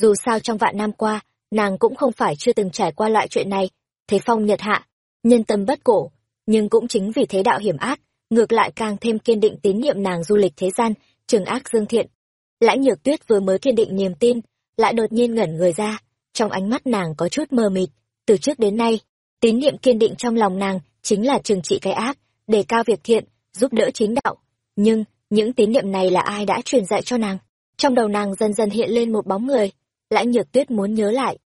Dù sao trong vạn năm qua, nàng cũng không phải chưa từng trải qua loại chuyện này. Thế phong nhật hạ, nhân tâm bất cổ, nhưng cũng chính vì thế đạo hiểm ác, ngược lại càng thêm kiên định tín nhiệm nàng du lịch thế gian, trường ác dương thiện. Lãnh nhược tuyết vừa mới kiên định niềm tin, lại đột nhiên ngẩn người ra, trong ánh mắt nàng có chút mờ mịt, từ trước đến nay, tín niệm kiên định trong lòng nàng chính là trừng trị cái ác, đề cao việc thiện, giúp đỡ chính đạo. Nhưng, những tín niệm này là ai đã truyền dạy cho nàng? Trong đầu nàng dần dần hiện lên một bóng người, lãnh nhược tuyết muốn nhớ lại.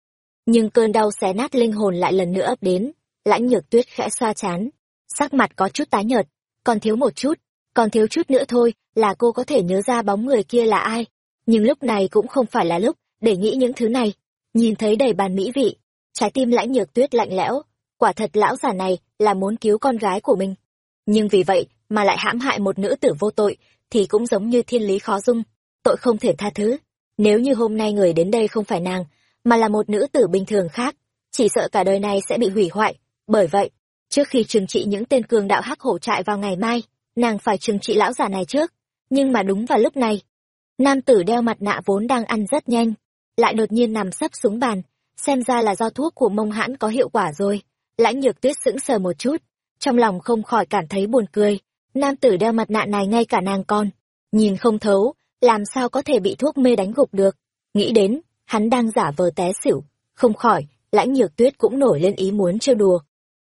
Nhưng cơn đau xé nát linh hồn lại lần nữa ấp đến, lãnh nhược tuyết khẽ xoa chán, sắc mặt có chút tái nhợt, còn thiếu một chút, còn thiếu chút nữa thôi là cô có thể nhớ ra bóng người kia là ai. Nhưng lúc này cũng không phải là lúc để nghĩ những thứ này. Nhìn thấy đầy bàn mỹ vị, trái tim lãnh nhược tuyết lạnh lẽo, quả thật lão già này là muốn cứu con gái của mình. Nhưng vì vậy mà lại hãm hại một nữ tử vô tội, thì cũng giống như thiên lý khó dung, tội không thể tha thứ. Nếu như hôm nay người đến đây không phải nàng, mà là một nữ tử bình thường khác, chỉ sợ cả đời này sẽ bị hủy hoại. Bởi vậy, trước khi trừng trị những tên cường đạo hắc hổ trại vào ngày mai, nàng phải trừng trị lão già này trước. Nhưng mà đúng vào lúc này, nam tử đeo mặt nạ vốn đang ăn rất nhanh, lại đột nhiên nằm sấp xuống bàn, xem ra là do thuốc của mông hãn có hiệu quả rồi. Lãnh nhược tuyết sững sờ một chút, trong lòng không khỏi cảm thấy buồn cười. Nam tử đeo mặt nạ này ngay cả nàng con, nhìn không thấu, làm sao có thể bị thuốc mê đánh gục được. Nghĩ đến, hắn đang giả vờ té xỉu, không khỏi, lãnh nhược tuyết cũng nổi lên ý muốn trêu đùa.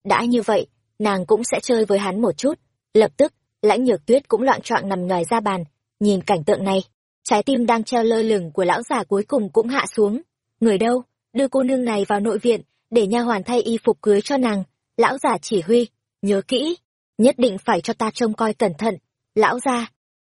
Đã như vậy, nàng cũng sẽ chơi với hắn một chút. Lập tức, lãnh nhược tuyết cũng loạn choạng nằm ngoài ra bàn, nhìn cảnh tượng này. Trái tim đang treo lơ lửng của lão già cuối cùng cũng hạ xuống. Người đâu, đưa cô nương này vào nội viện, để nha hoàn thay y phục cưới cho nàng. Lão già chỉ huy, nhớ kỹ, nhất định phải cho ta trông coi cẩn thận. Lão gia,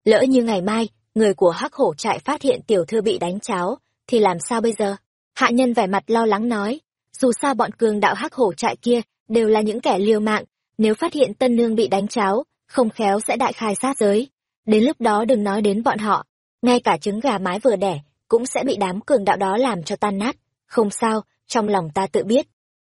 lỡ như ngày mai, người của hắc hổ trại phát hiện tiểu thư bị đánh cháo, thì làm sao bây giờ? Hạ nhân vẻ mặt lo lắng nói, dù sao bọn cường đạo hắc hổ trại kia đều là những kẻ liều mạng, nếu phát hiện tân nương bị đánh cháo, không khéo sẽ đại khai sát giới. Đến lúc đó đừng nói đến bọn họ, ngay cả trứng gà mái vừa đẻ, cũng sẽ bị đám cường đạo đó làm cho tan nát. Không sao, trong lòng ta tự biết.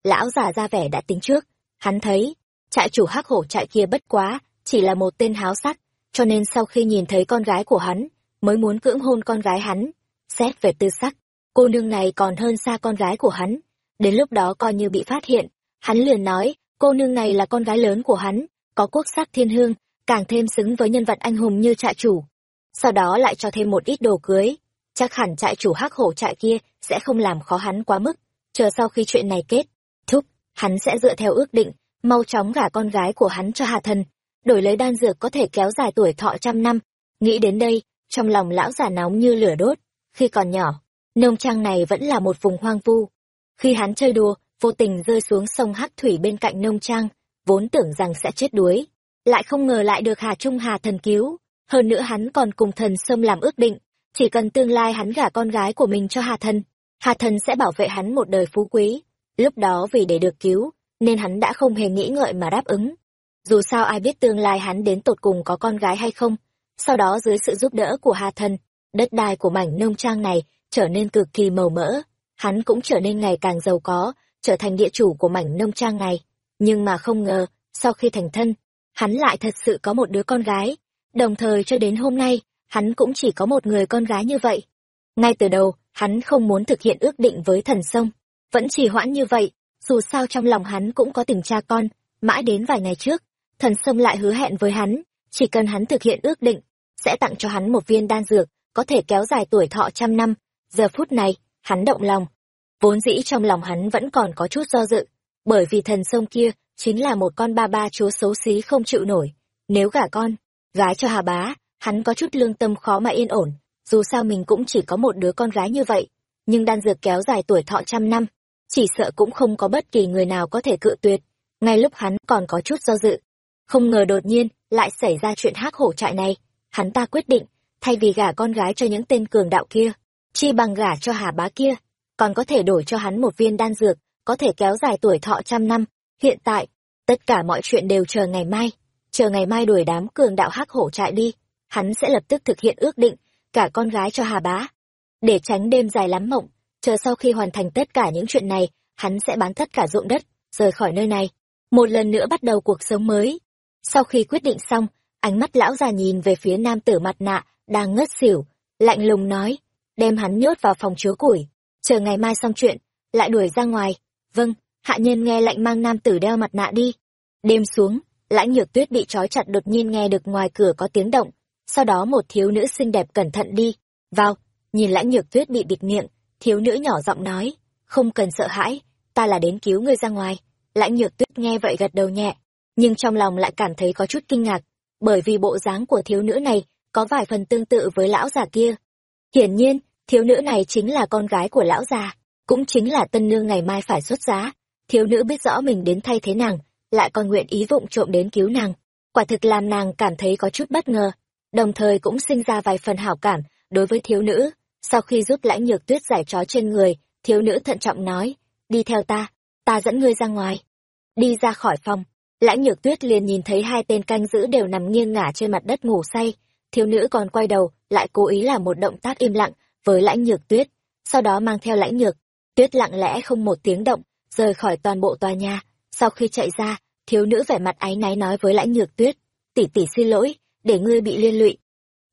Lão già ra vẻ đã tính trước, hắn thấy, trại chủ hắc hổ trại kia bất quá, chỉ là một tên háo sắc, cho nên sau khi nhìn thấy con gái của hắn, mới muốn cưỡng hôn con gái hắn. Xét về tư sắc, cô nương này còn hơn xa con gái của hắn. Đến lúc đó coi như bị phát hiện, hắn liền nói, cô nương này là con gái lớn của hắn, có quốc sắc thiên hương, càng thêm xứng với nhân vật anh hùng như trại chủ. Sau đó lại cho thêm một ít đồ cưới. Chắc hẳn trại chủ hắc hổ trại kia sẽ không làm khó hắn quá mức. Chờ sau khi chuyện này kết, thúc, hắn sẽ dựa theo ước định, mau chóng gả con gái của hắn cho Hà Thần, đổi lấy đan dược có thể kéo dài tuổi thọ trăm năm. Nghĩ đến đây, trong lòng lão già nóng như lửa đốt. Khi còn nhỏ, nông trang này vẫn là một vùng hoang vu. Khi hắn chơi đùa, vô tình rơi xuống sông Hắc Thủy bên cạnh nông trang, vốn tưởng rằng sẽ chết đuối. Lại không ngờ lại được Hà Trung Hà thần cứu. Hơn nữa hắn còn cùng thần Sâm làm ước định, chỉ cần tương lai hắn gả con gái của mình cho Hà thần, Hà thần sẽ bảo vệ hắn một đời phú quý. Lúc đó vì để được cứu, nên hắn đã không hề nghĩ ngợi mà đáp ứng. Dù sao ai biết tương lai hắn đến tột cùng có con gái hay không. Sau đó dưới sự giúp đỡ của Hà Thần, đất đai của mảnh nông trang này trở nên cực kỳ màu mỡ. Hắn cũng trở nên ngày càng giàu có, trở thành địa chủ của mảnh nông trang này. Nhưng mà không ngờ, sau khi thành thân, hắn lại thật sự có một đứa con gái. Đồng thời cho đến hôm nay, hắn cũng chỉ có một người con gái như vậy. Ngay từ đầu, hắn không muốn thực hiện ước định với thần sông. Vẫn chỉ hoãn như vậy, dù sao trong lòng hắn cũng có tình cha con, mãi đến vài ngày trước, thần sông lại hứa hẹn với hắn, chỉ cần hắn thực hiện ước định, sẽ tặng cho hắn một viên đan dược, có thể kéo dài tuổi thọ trăm năm. Giờ phút này, hắn động lòng. Vốn dĩ trong lòng hắn vẫn còn có chút do dự, bởi vì thần sông kia chính là một con ba ba chúa xấu xí không chịu nổi. Nếu gả con, gái cho hà bá, hắn có chút lương tâm khó mà yên ổn, dù sao mình cũng chỉ có một đứa con gái như vậy. Nhưng đan dược kéo dài tuổi thọ trăm năm, chỉ sợ cũng không có bất kỳ người nào có thể cự tuyệt. Ngay lúc hắn còn có chút do dự, không ngờ đột nhiên lại xảy ra chuyện hắc hổ trại này hắn ta quyết định thay vì gả con gái cho những tên cường đạo kia chi bằng gả cho hà bá kia còn có thể đổi cho hắn một viên đan dược có thể kéo dài tuổi thọ trăm năm. Hiện tại tất cả mọi chuyện đều chờ ngày mai. Chờ ngày mai đuổi đám cường đạo hắc hổ trại đi hắn sẽ lập tức thực hiện ước định cả con gái cho hà bá. Để tránh đêm dài lắm mộng chờ sau khi hoàn thành tất cả những chuyện này hắn sẽ bán tất cả ruộng đất rời khỏi nơi này. Một lần nữa bắt đầu cuộc sống mới. Sau khi quyết định xong, ánh mắt lão già nhìn về phía nam tử mặt nạ, đang ngất xỉu, lạnh lùng nói, đem hắn nhốt vào phòng chứa củi, chờ ngày mai xong chuyện, lại đuổi ra ngoài. Vâng, hạ nhân nghe lệnh mang nam tử đeo mặt nạ đi. Đêm xuống, lãnh nhược tuyết bị trói chặt đột nhiên nghe được ngoài cửa có tiếng động, sau đó một thiếu nữ xinh đẹp cẩn thận đi, vào, nhìn lãnh nhược tuyết bị bịt miệng, thiếu nữ nhỏ giọng nói, không cần sợ hãi, ta là đến cứu ngươi ra ngoài. Lãnh nhược tuyết nghe vậy gật đầu nhẹ, nhưng trong lòng lại cảm thấy có chút kinh ngạc, bởi vì bộ dáng của thiếu nữ này có vài phần tương tự với lão già kia. Hiển nhiên, thiếu nữ này chính là con gái của lão già, cũng chính là tân nương ngày mai phải xuất giá. Thiếu nữ biết rõ mình đến thay thế nàng, lại còn nguyện ý vụng trộm đến cứu nàng. Quả thực làm nàng cảm thấy có chút bất ngờ, đồng thời cũng sinh ra vài phần hảo cảm đối với thiếu nữ. Sau khi giúp lãnh nhược tuyết giải trói trên người, thiếu nữ thận trọng nói, đi theo ta, ta dẫn ngươi ra ngoài. Đi ra khỏi phòng, lãnh nhược tuyết liền nhìn thấy hai tên canh giữ đều nằm nghiêng ngả trên mặt đất ngủ say. Thiếu nữ còn quay đầu, lại cố ý làm một động tác im lặng với lãnh nhược tuyết, sau đó mang theo lãnh nhược. Tuyết lặng lẽ không một tiếng động, rời khỏi toàn bộ tòa nhà. Sau khi chạy ra, thiếu nữ vẻ mặt áy náy nói với lãnh nhược tuyết, tỷ tỷ xin lỗi, để ngươi bị liên lụy.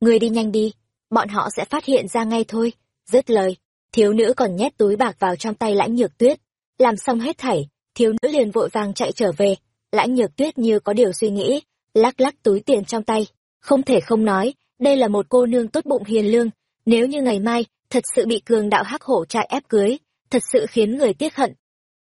Ngươi đi nhanh đi, bọn họ sẽ phát hiện ra ngay thôi. Dứt lời, thiếu nữ còn nhét túi bạc vào trong tay lãnh nhược tuyết. Làm xong hết thảy, thiếu nữ liền vội vàng chạy trở về. Lãnh nhược tuyết như có điều suy nghĩ, lắc lắc túi tiền trong tay. Không thể không nói, đây là một cô nương tốt bụng hiền lương. Nếu như ngày mai, thật sự bị cường đạo hắc hổ trại ép cưới, thật sự khiến người tiếc hận.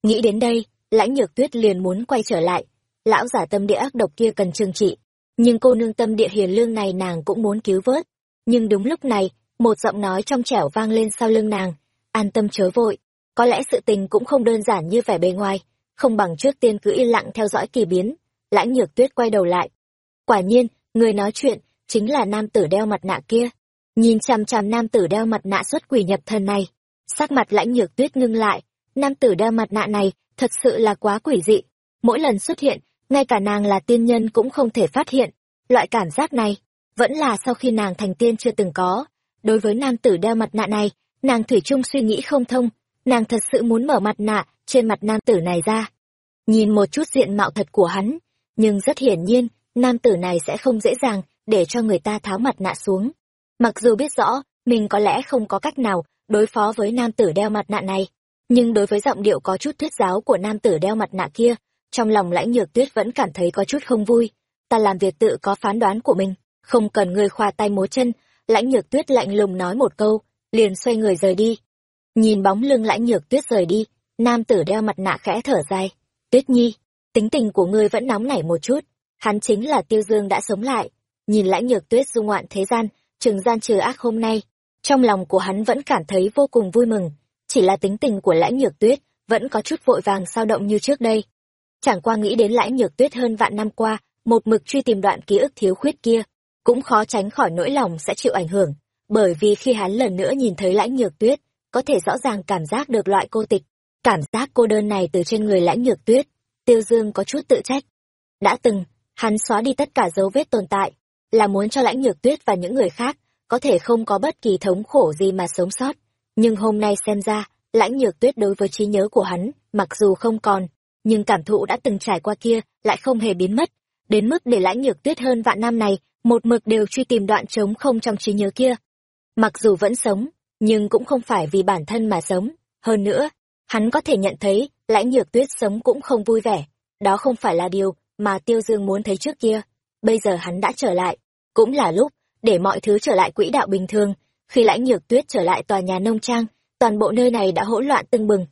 Nghĩ đến đây, lãnh nhược tuyết liền muốn quay trở lại. Lão giả tâm địa ác độc kia cần trừng trị. Nhưng cô nương tâm địa hiền lương này nàng cũng muốn cứu vớt. Nhưng đúng lúc này, một giọng nói trong trẻo vang lên sau lưng nàng. An tâm chớ vội. Có lẽ sự tình cũng không đơn giản như vẻ bề ngoài. Không bằng trước tiên cứ yên lặng theo dõi kỳ biến. Lãnh nhược tuyết quay đầu lại. Quả nhiên, người nói chuyện, chính là nam tử đeo mặt nạ kia. Nhìn chằm chằm nam tử đeo mặt nạ xuất quỷ nhập thần này. Sắc mặt lãnh nhược tuyết ngưng lại. Nam tử đeo mặt nạ này, thật sự là quá quỷ dị. Mỗi lần xuất hiện, ngay cả nàng là tiên nhân cũng không thể phát hiện. Loại cảm giác này, vẫn là sau khi nàng thành tiên chưa từng có. Đối với nam tử đeo mặt nạ này, nàng thủy chung suy nghĩ không thông, nàng thật sự muốn mở mặt nạ trên mặt nam tử này ra. Nhìn một chút diện mạo thật của hắn, nhưng rất hiển nhiên, nam tử này sẽ không dễ dàng để cho người ta tháo mặt nạ xuống. Mặc dù biết rõ, mình có lẽ không có cách nào đối phó với nam tử đeo mặt nạ này, nhưng đối với giọng điệu có chút thuyết giáo của nam tử đeo mặt nạ kia, trong lòng lãnh nhược tuyết vẫn cảm thấy có chút không vui. Ta làm việc tự có phán đoán của mình, không cần người khoa tay múa chân, lãnh nhược tuyết lạnh lùng nói một câu, liền xoay người rời đi. Nhìn bóng lưng lãnh nhược tuyết rời đi, nam tử đeo mặt nạ khẽ thở dài. Tuyết nhi, tính tình của ngươi vẫn nóng nảy một chút, hắn chính là tiêu dương đã sống lại. Nhìn lãnh nhược tuyết du ngoạn thế gian, trừng gian trừ ác hôm nay, trong lòng của hắn vẫn cảm thấy vô cùng vui mừng, chỉ là tính tình của lãnh nhược tuyết vẫn có chút vội vàng sao động như trước đây. Chẳng qua nghĩ đến lãnh nhược tuyết hơn vạn năm qua, một mực truy tìm đoạn ký ức thiếu khuyết kia, cũng khó tránh khỏi nỗi lòng sẽ chịu ảnh hưởng, bởi vì khi hắn lần nữa nhìn thấy lãnh nhược tuyết, có thể rõ ràng cảm giác được loại cô tịch, cảm giác cô đơn này từ trên người lãnh nhược tuyết, tiêu dương có chút tự trách. Đã từng, hắn xóa đi tất cả dấu vết tồn tại, là muốn cho lãnh nhược tuyết và những người khác có thể không có bất kỳ thống khổ gì mà sống sót. Nhưng hôm nay xem ra, lãnh nhược tuyết đối với trí nhớ của hắn, mặc dù không còn, nhưng cảm thụ đã từng trải qua kia lại không hề biến mất, đến mức để lãnh nhược tuyết hơn vạn năm này, một mực đều truy tìm đoạn trống không trong trí nhớ kia. Mặc dù vẫn sống, nhưng cũng không phải vì bản thân mà sống. Hơn nữa, hắn có thể nhận thấy, lãnh nhược tuyết sống cũng không vui vẻ. Đó không phải là điều mà Tiêu Dương muốn thấy trước kia. Bây giờ hắn đã trở lại, cũng là lúc để mọi thứ trở lại quỹ đạo bình thường. Khi lãnh nhược tuyết trở lại tòa nhà nông trang, toàn bộ nơi này đã hỗn loạn tưng bừng.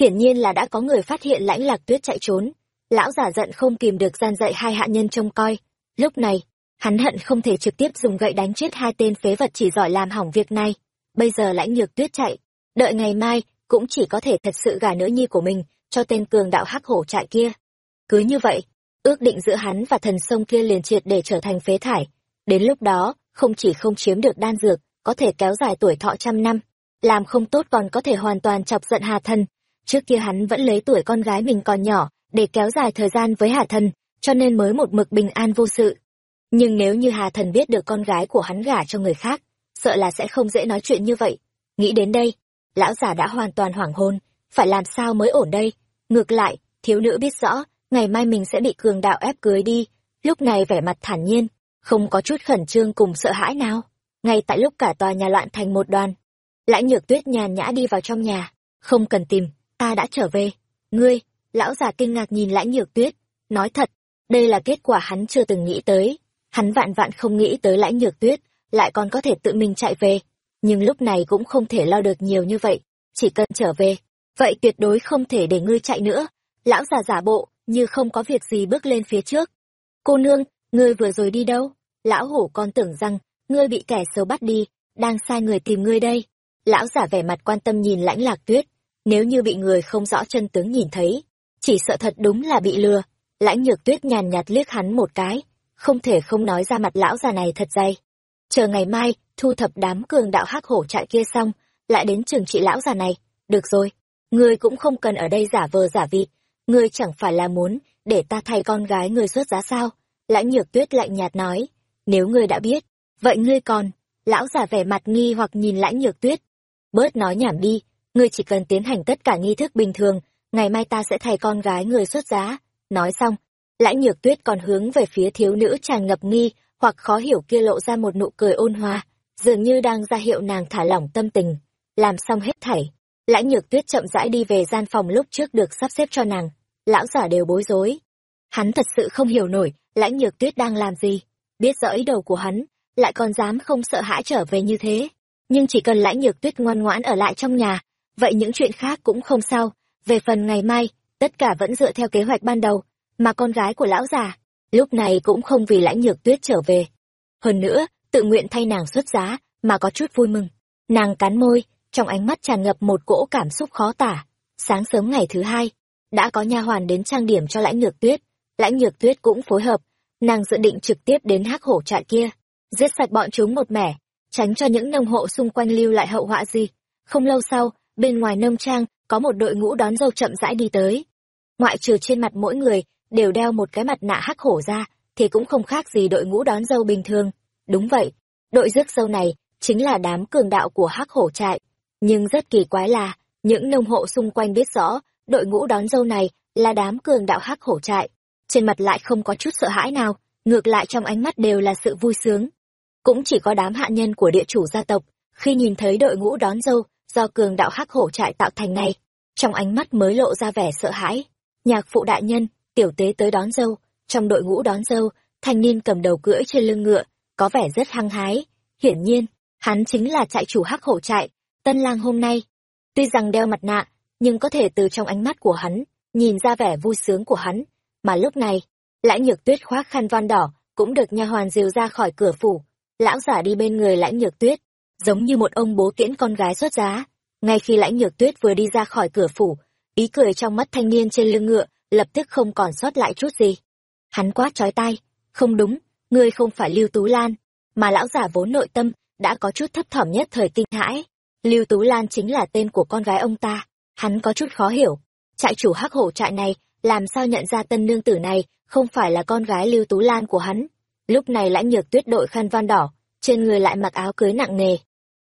Hiển nhiên là đã có người phát hiện lãnh lạc tuyết chạy trốn. Lão giả giận không kìm được gian dạy hai hạ nhân trông coi. Lúc này, hắn hận không thể trực tiếp dùng gậy đánh chết hai tên phế vật chỉ giỏi làm hỏng việc này. Bây giờ lãnh nhược tuyết chạy, đợi ngày mai cũng chỉ có thể thật sự gả nữ nhi của mình cho tên cường đạo hắc hổ trại kia. Cứ như vậy, ước định giữa hắn và thần sông kia liền triệt để trở thành phế thải. Đến lúc đó, không chỉ không chiếm được đan dược, có thể kéo dài tuổi thọ trăm năm, làm không tốt còn có thể hoàn toàn chọc giận Hà Thần. Trước kia hắn vẫn lấy tuổi con gái mình còn nhỏ, để kéo dài thời gian với Hà Thần, cho nên mới một mực bình an vô sự. Nhưng nếu như Hà Thần biết được con gái của hắn gả cho người khác, sợ là sẽ không dễ nói chuyện như vậy. Nghĩ đến đây, lão giả đã hoàn toàn hoảng hôn, phải làm sao mới ổn đây? Ngược lại, thiếu nữ biết rõ, ngày mai mình sẽ bị cường đạo ép cưới đi, lúc này vẻ mặt thản nhiên, không có chút khẩn trương cùng sợ hãi nào. Ngay tại lúc cả tòa nhà loạn thành một đoàn, lãnh nhược tuyết nhàn nhã đi vào trong nhà, không cần tìm, ta đã trở về. Ngươi, lão già kinh ngạc nhìn lãnh nhược tuyết, nói thật, đây là kết quả hắn chưa từng nghĩ tới. Hắn vạn vạn không nghĩ tới lãnh nhược tuyết, lại còn có thể tự mình chạy về. Nhưng lúc này cũng không thể lo được nhiều như vậy, chỉ cần trở về. Vậy tuyệt đối không thể để ngươi chạy nữa. Lão già giả bộ, như không có việc gì bước lên phía trước. Cô nương, ngươi vừa rồi đi đâu? Lão hổ con tưởng rằng, ngươi bị kẻ xấu bắt đi, đang sai người tìm ngươi đây. Lão giả vẻ mặt quan tâm nhìn lãnh lạc tuyết, nếu như bị người không rõ chân tướng nhìn thấy, chỉ sợ thật đúng là bị lừa. Lãnh nhược tuyết nhàn nhạt liếc hắn một cái, không thể không nói ra mặt lão già này thật dày. Chờ ngày mai, thu thập đám cường đạo hắc hổ trại kia xong, lại đến trường trị lão già này. Được rồi, ngươi cũng không cần ở đây giả vờ giả vịt, ngươi chẳng phải là muốn để ta thay con gái ngươi xuất giá sao? Lãnh nhược tuyết lạnh nhạt nói, nếu ngươi đã biết, vậy ngươi còn, lão già vẻ mặt nghi hoặc nhìn lãnh nhược tuyết. Bớt nói nhảm đi, ngươi chỉ cần tiến hành tất cả nghi thức bình thường, ngày mai ta sẽ thay con gái người xuất giá. Nói xong, lãnh nhược tuyết còn hướng về phía thiếu nữ tràn ngập nghi hoặc khó hiểu kia lộ ra một nụ cười ôn hòa, dường như đang ra hiệu nàng thả lỏng tâm tình. Làm xong hết thảy, lãnh nhược tuyết chậm rãi đi về gian phòng lúc trước được sắp xếp cho nàng. Lão giả đều bối rối. Hắn thật sự không hiểu nổi, lãnh nhược tuyết đang làm gì. Biết rõ ý đầu của hắn, lại còn dám không sợ hãi trở về như thế. Nhưng chỉ cần lãnh nhược tuyết ngoan ngoãn ở lại trong nhà, vậy những chuyện khác cũng không sao. Về phần ngày mai, tất cả vẫn dựa theo kế hoạch ban đầu, mà con gái của lão già, lúc này cũng không vì lãnh nhược tuyết trở về. Hơn nữa, tự nguyện thay nàng xuất giá, mà có chút vui mừng. Nàng cắn môi, trong ánh mắt tràn ngập một cỗ cảm xúc khó tả. Sáng sớm ngày thứ hai, đã có nha hoàn đến trang điểm cho lãnh nhược tuyết. Lãnh nhược tuyết cũng phối hợp, nàng dự định trực tiếp đến hắc hổ trại kia, giết sạch bọn chúng một mẻ, tránh cho những nông hộ xung quanh lưu lại hậu họa gì. Không lâu sau, bên ngoài nông trang, có một đội ngũ đón dâu chậm rãi đi tới. Ngoại trừ trên mặt mỗi người, đều đeo một cái mặt nạ hắc hổ ra, thì cũng không khác gì đội ngũ đón dâu bình thường. Đúng vậy, đội rước dâu này chính là đám cường đạo của hắc hổ trại. Nhưng rất kỳ quái là, những nông hộ xung quanh biết rõ, đội ngũ đón dâu này là đám cường đạo hắc hổ trại. Trên mặt lại không có chút sợ hãi nào, ngược lại trong ánh mắt đều là sự vui sướng. Cũng chỉ có đám hạ nhân của địa chủ gia tộc, khi nhìn thấy đội ngũ đón dâu do cường đạo hắc hổ trại tạo thành này, trong ánh mắt mới lộ ra vẻ sợ hãi. Nhạc phụ đại nhân, tiểu tế tới đón dâu, trong đội ngũ đón dâu, thanh niên cầm đầu cưỡi trên lưng ngựa, có vẻ rất hăng hái. Hiển nhiên, hắn chính là trại chủ hắc hổ trại, tân lang hôm nay. Tuy rằng đeo mặt nạ, nhưng có thể từ trong ánh mắt của hắn, nhìn ra vẻ vui sướng của hắn. Mà lúc này, lãnh nhược tuyết khoác khăn van đỏ, cũng được nha hoàn dìu ra khỏi cửa phủ. Lão giả đi bên người lãnh nhược tuyết, giống như một ông bố tiễn con gái xuất giá. Ngay khi lãnh nhược tuyết vừa đi ra khỏi cửa phủ, ý cười trong mắt thanh niên trên lưng ngựa, lập tức không còn sót lại chút gì. Hắn quát chói tai, không đúng, ngươi không phải Lưu Tú Lan, mà lão giả vốn nội tâm đã có chút thấp thỏm nhất thời kinh hãi. Lưu Tú Lan chính là tên của con gái ông ta, hắn có chút khó hiểu. Trại chủ hắc hổ trại này, làm sao nhận ra tân nương tử này không phải là con gái Lưu Tú Lan của hắn. Lúc này lãnh nhược tuyết đội khăn van đỏ, trên người lại mặc áo cưới nặng nề.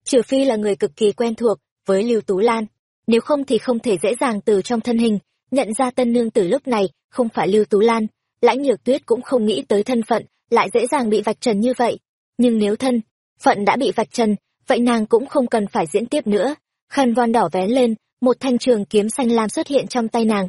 Trừ phi là người cực kỳ quen thuộc với Lưu Tú Lan, nếu không thì không thể dễ dàng từ trong thân hình nhận ra tân nương tử lúc này không phải lưu tú lan lãnh nhược tuyết cũng không nghĩ tới thân phận lại dễ dàng bị vạch trần như vậy nhưng nếu thân phận đã bị vạch trần vậy nàng cũng không cần phải diễn tiếp nữa khăn von đỏ vén lên một thanh trường kiếm xanh lam xuất hiện trong tay nàng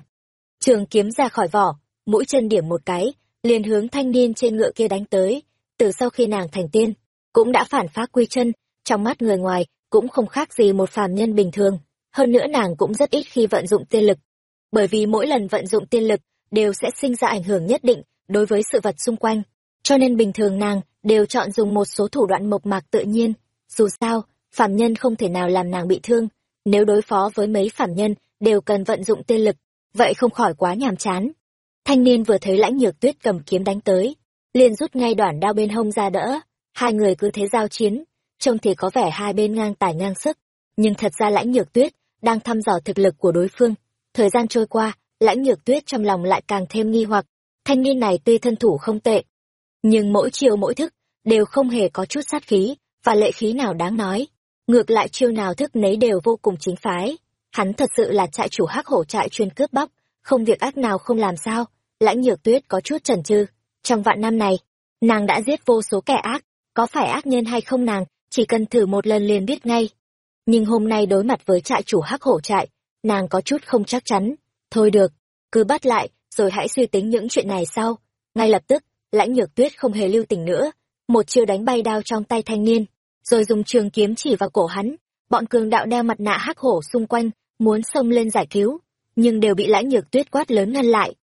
trường kiếm ra khỏi vỏ, mũi chân điểm một cái, liền hướng thanh niên trên ngựa kia đánh tới. Từ sau khi nàng thành tiên, cũng đã phản phá quy chân, trong mắt người ngoài cũng không khác gì một phàm nhân bình thường. Hơn nữa nàng cũng rất ít khi vận dụng tiên lực, bởi vì mỗi lần vận dụng tiên lực đều sẽ sinh ra ảnh hưởng nhất định đối với sự vật xung quanh. Cho nên bình thường nàng đều chọn dùng một số thủ đoạn mộc mạc tự nhiên. Dù sao, phàm nhân không thể nào làm nàng bị thương. Nếu đối phó với mấy phàm nhân đều cần vận dụng tiên lực vậy không khỏi quá nhàm chán thanh niên vừa thấy lãnh nhược tuyết cầm kiếm đánh tới liền rút ngay đoạn đao bên hông ra đỡ hai người cứ thế giao chiến trông thì có vẻ hai bên ngang tài ngang sức nhưng thật ra lãnh nhược tuyết đang thăm dò thực lực của đối phương Thời gian trôi qua, lãnh nhược tuyết trong lòng lại càng thêm nghi hoặc. Thanh niên này tuy thân thủ không tệ, nhưng mỗi chiêu mỗi thức đều không hề có chút sát khí và lệ khí nào đáng nói. Ngược lại chiêu nào thức nấy đều vô cùng chính phái. Hắn thật sự là trại chủ hắc hổ trại chuyên cướp bóc, không việc ác nào không làm sao. Lãnh nhược tuyết có chút chần chừ. Trong vạn năm này, nàng đã giết vô số kẻ ác, có phải ác nhân hay không nàng, chỉ cần thử một lần liền biết ngay. Nhưng hôm nay đối mặt với trại chủ hắc hổ trại, nàng có chút không chắc chắn. Thôi được, cứ bắt lại, rồi hãy suy tính những chuyện này sau. Ngay lập tức, lãnh nhược tuyết không hề lưu tình nữa, một chiêu đánh bay đao trong tay thanh niên, rồi dùng trường kiếm chỉ vào cổ hắn. Bọn cường đạo đeo mặt nạ hắc hổ xung quanh, muốn xông lên giải cứu, nhưng đều bị lãnh nhược tuyết quát lớn ngăn lại.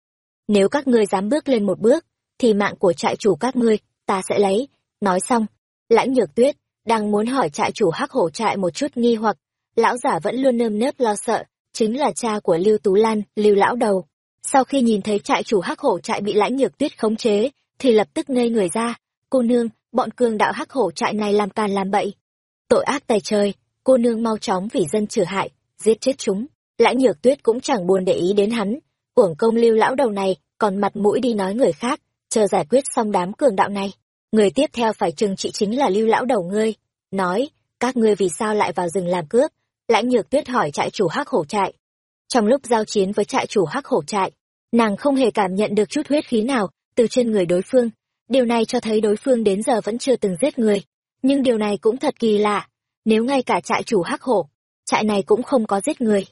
nếu các ngươi dám bước lên một bước thì mạng của trại chủ các ngươi ta sẽ lấy. Nói xong lãnh nhược tuyết đang muốn hỏi trại chủ hắc hổ trại một chút nghi hoặc. Lão giả vẫn luôn nơm nớp lo sợ chính là cha của lưu tú lan lưu lão đầu. Sau khi nhìn thấy trại chủ hắc hổ trại bị lãnh nhược tuyết khống chế thì lập tức ngây người ra. Cô nương bọn cường đạo hắc hổ trại này làm càn làm bậy. Tội ác tài trời cô nương mau chóng vì dân trừ hại giết chết chúng. Lãnh nhược tuyết cũng chẳng buồn để ý đến hắn. Uổng công lưu lão đầu này còn mặt mũi đi nói người khác, chờ giải quyết xong đám cường đạo này. Người tiếp theo phải trừng trị chính là lưu lão đầu ngươi. Nói, các ngươi vì sao lại vào rừng làm cướp? Lãnh nhược tuyết hỏi trại chủ hắc hổ trại. Trong lúc giao chiến với trại chủ hắc hổ trại, nàng không hề cảm nhận được chút huyết khí nào từ trên người đối phương. Điều này cho thấy đối phương đến giờ vẫn chưa từng giết người. Nhưng điều này cũng thật kỳ lạ. Nếu ngay cả trại chủ hắc hổ trại này cũng không có giết người.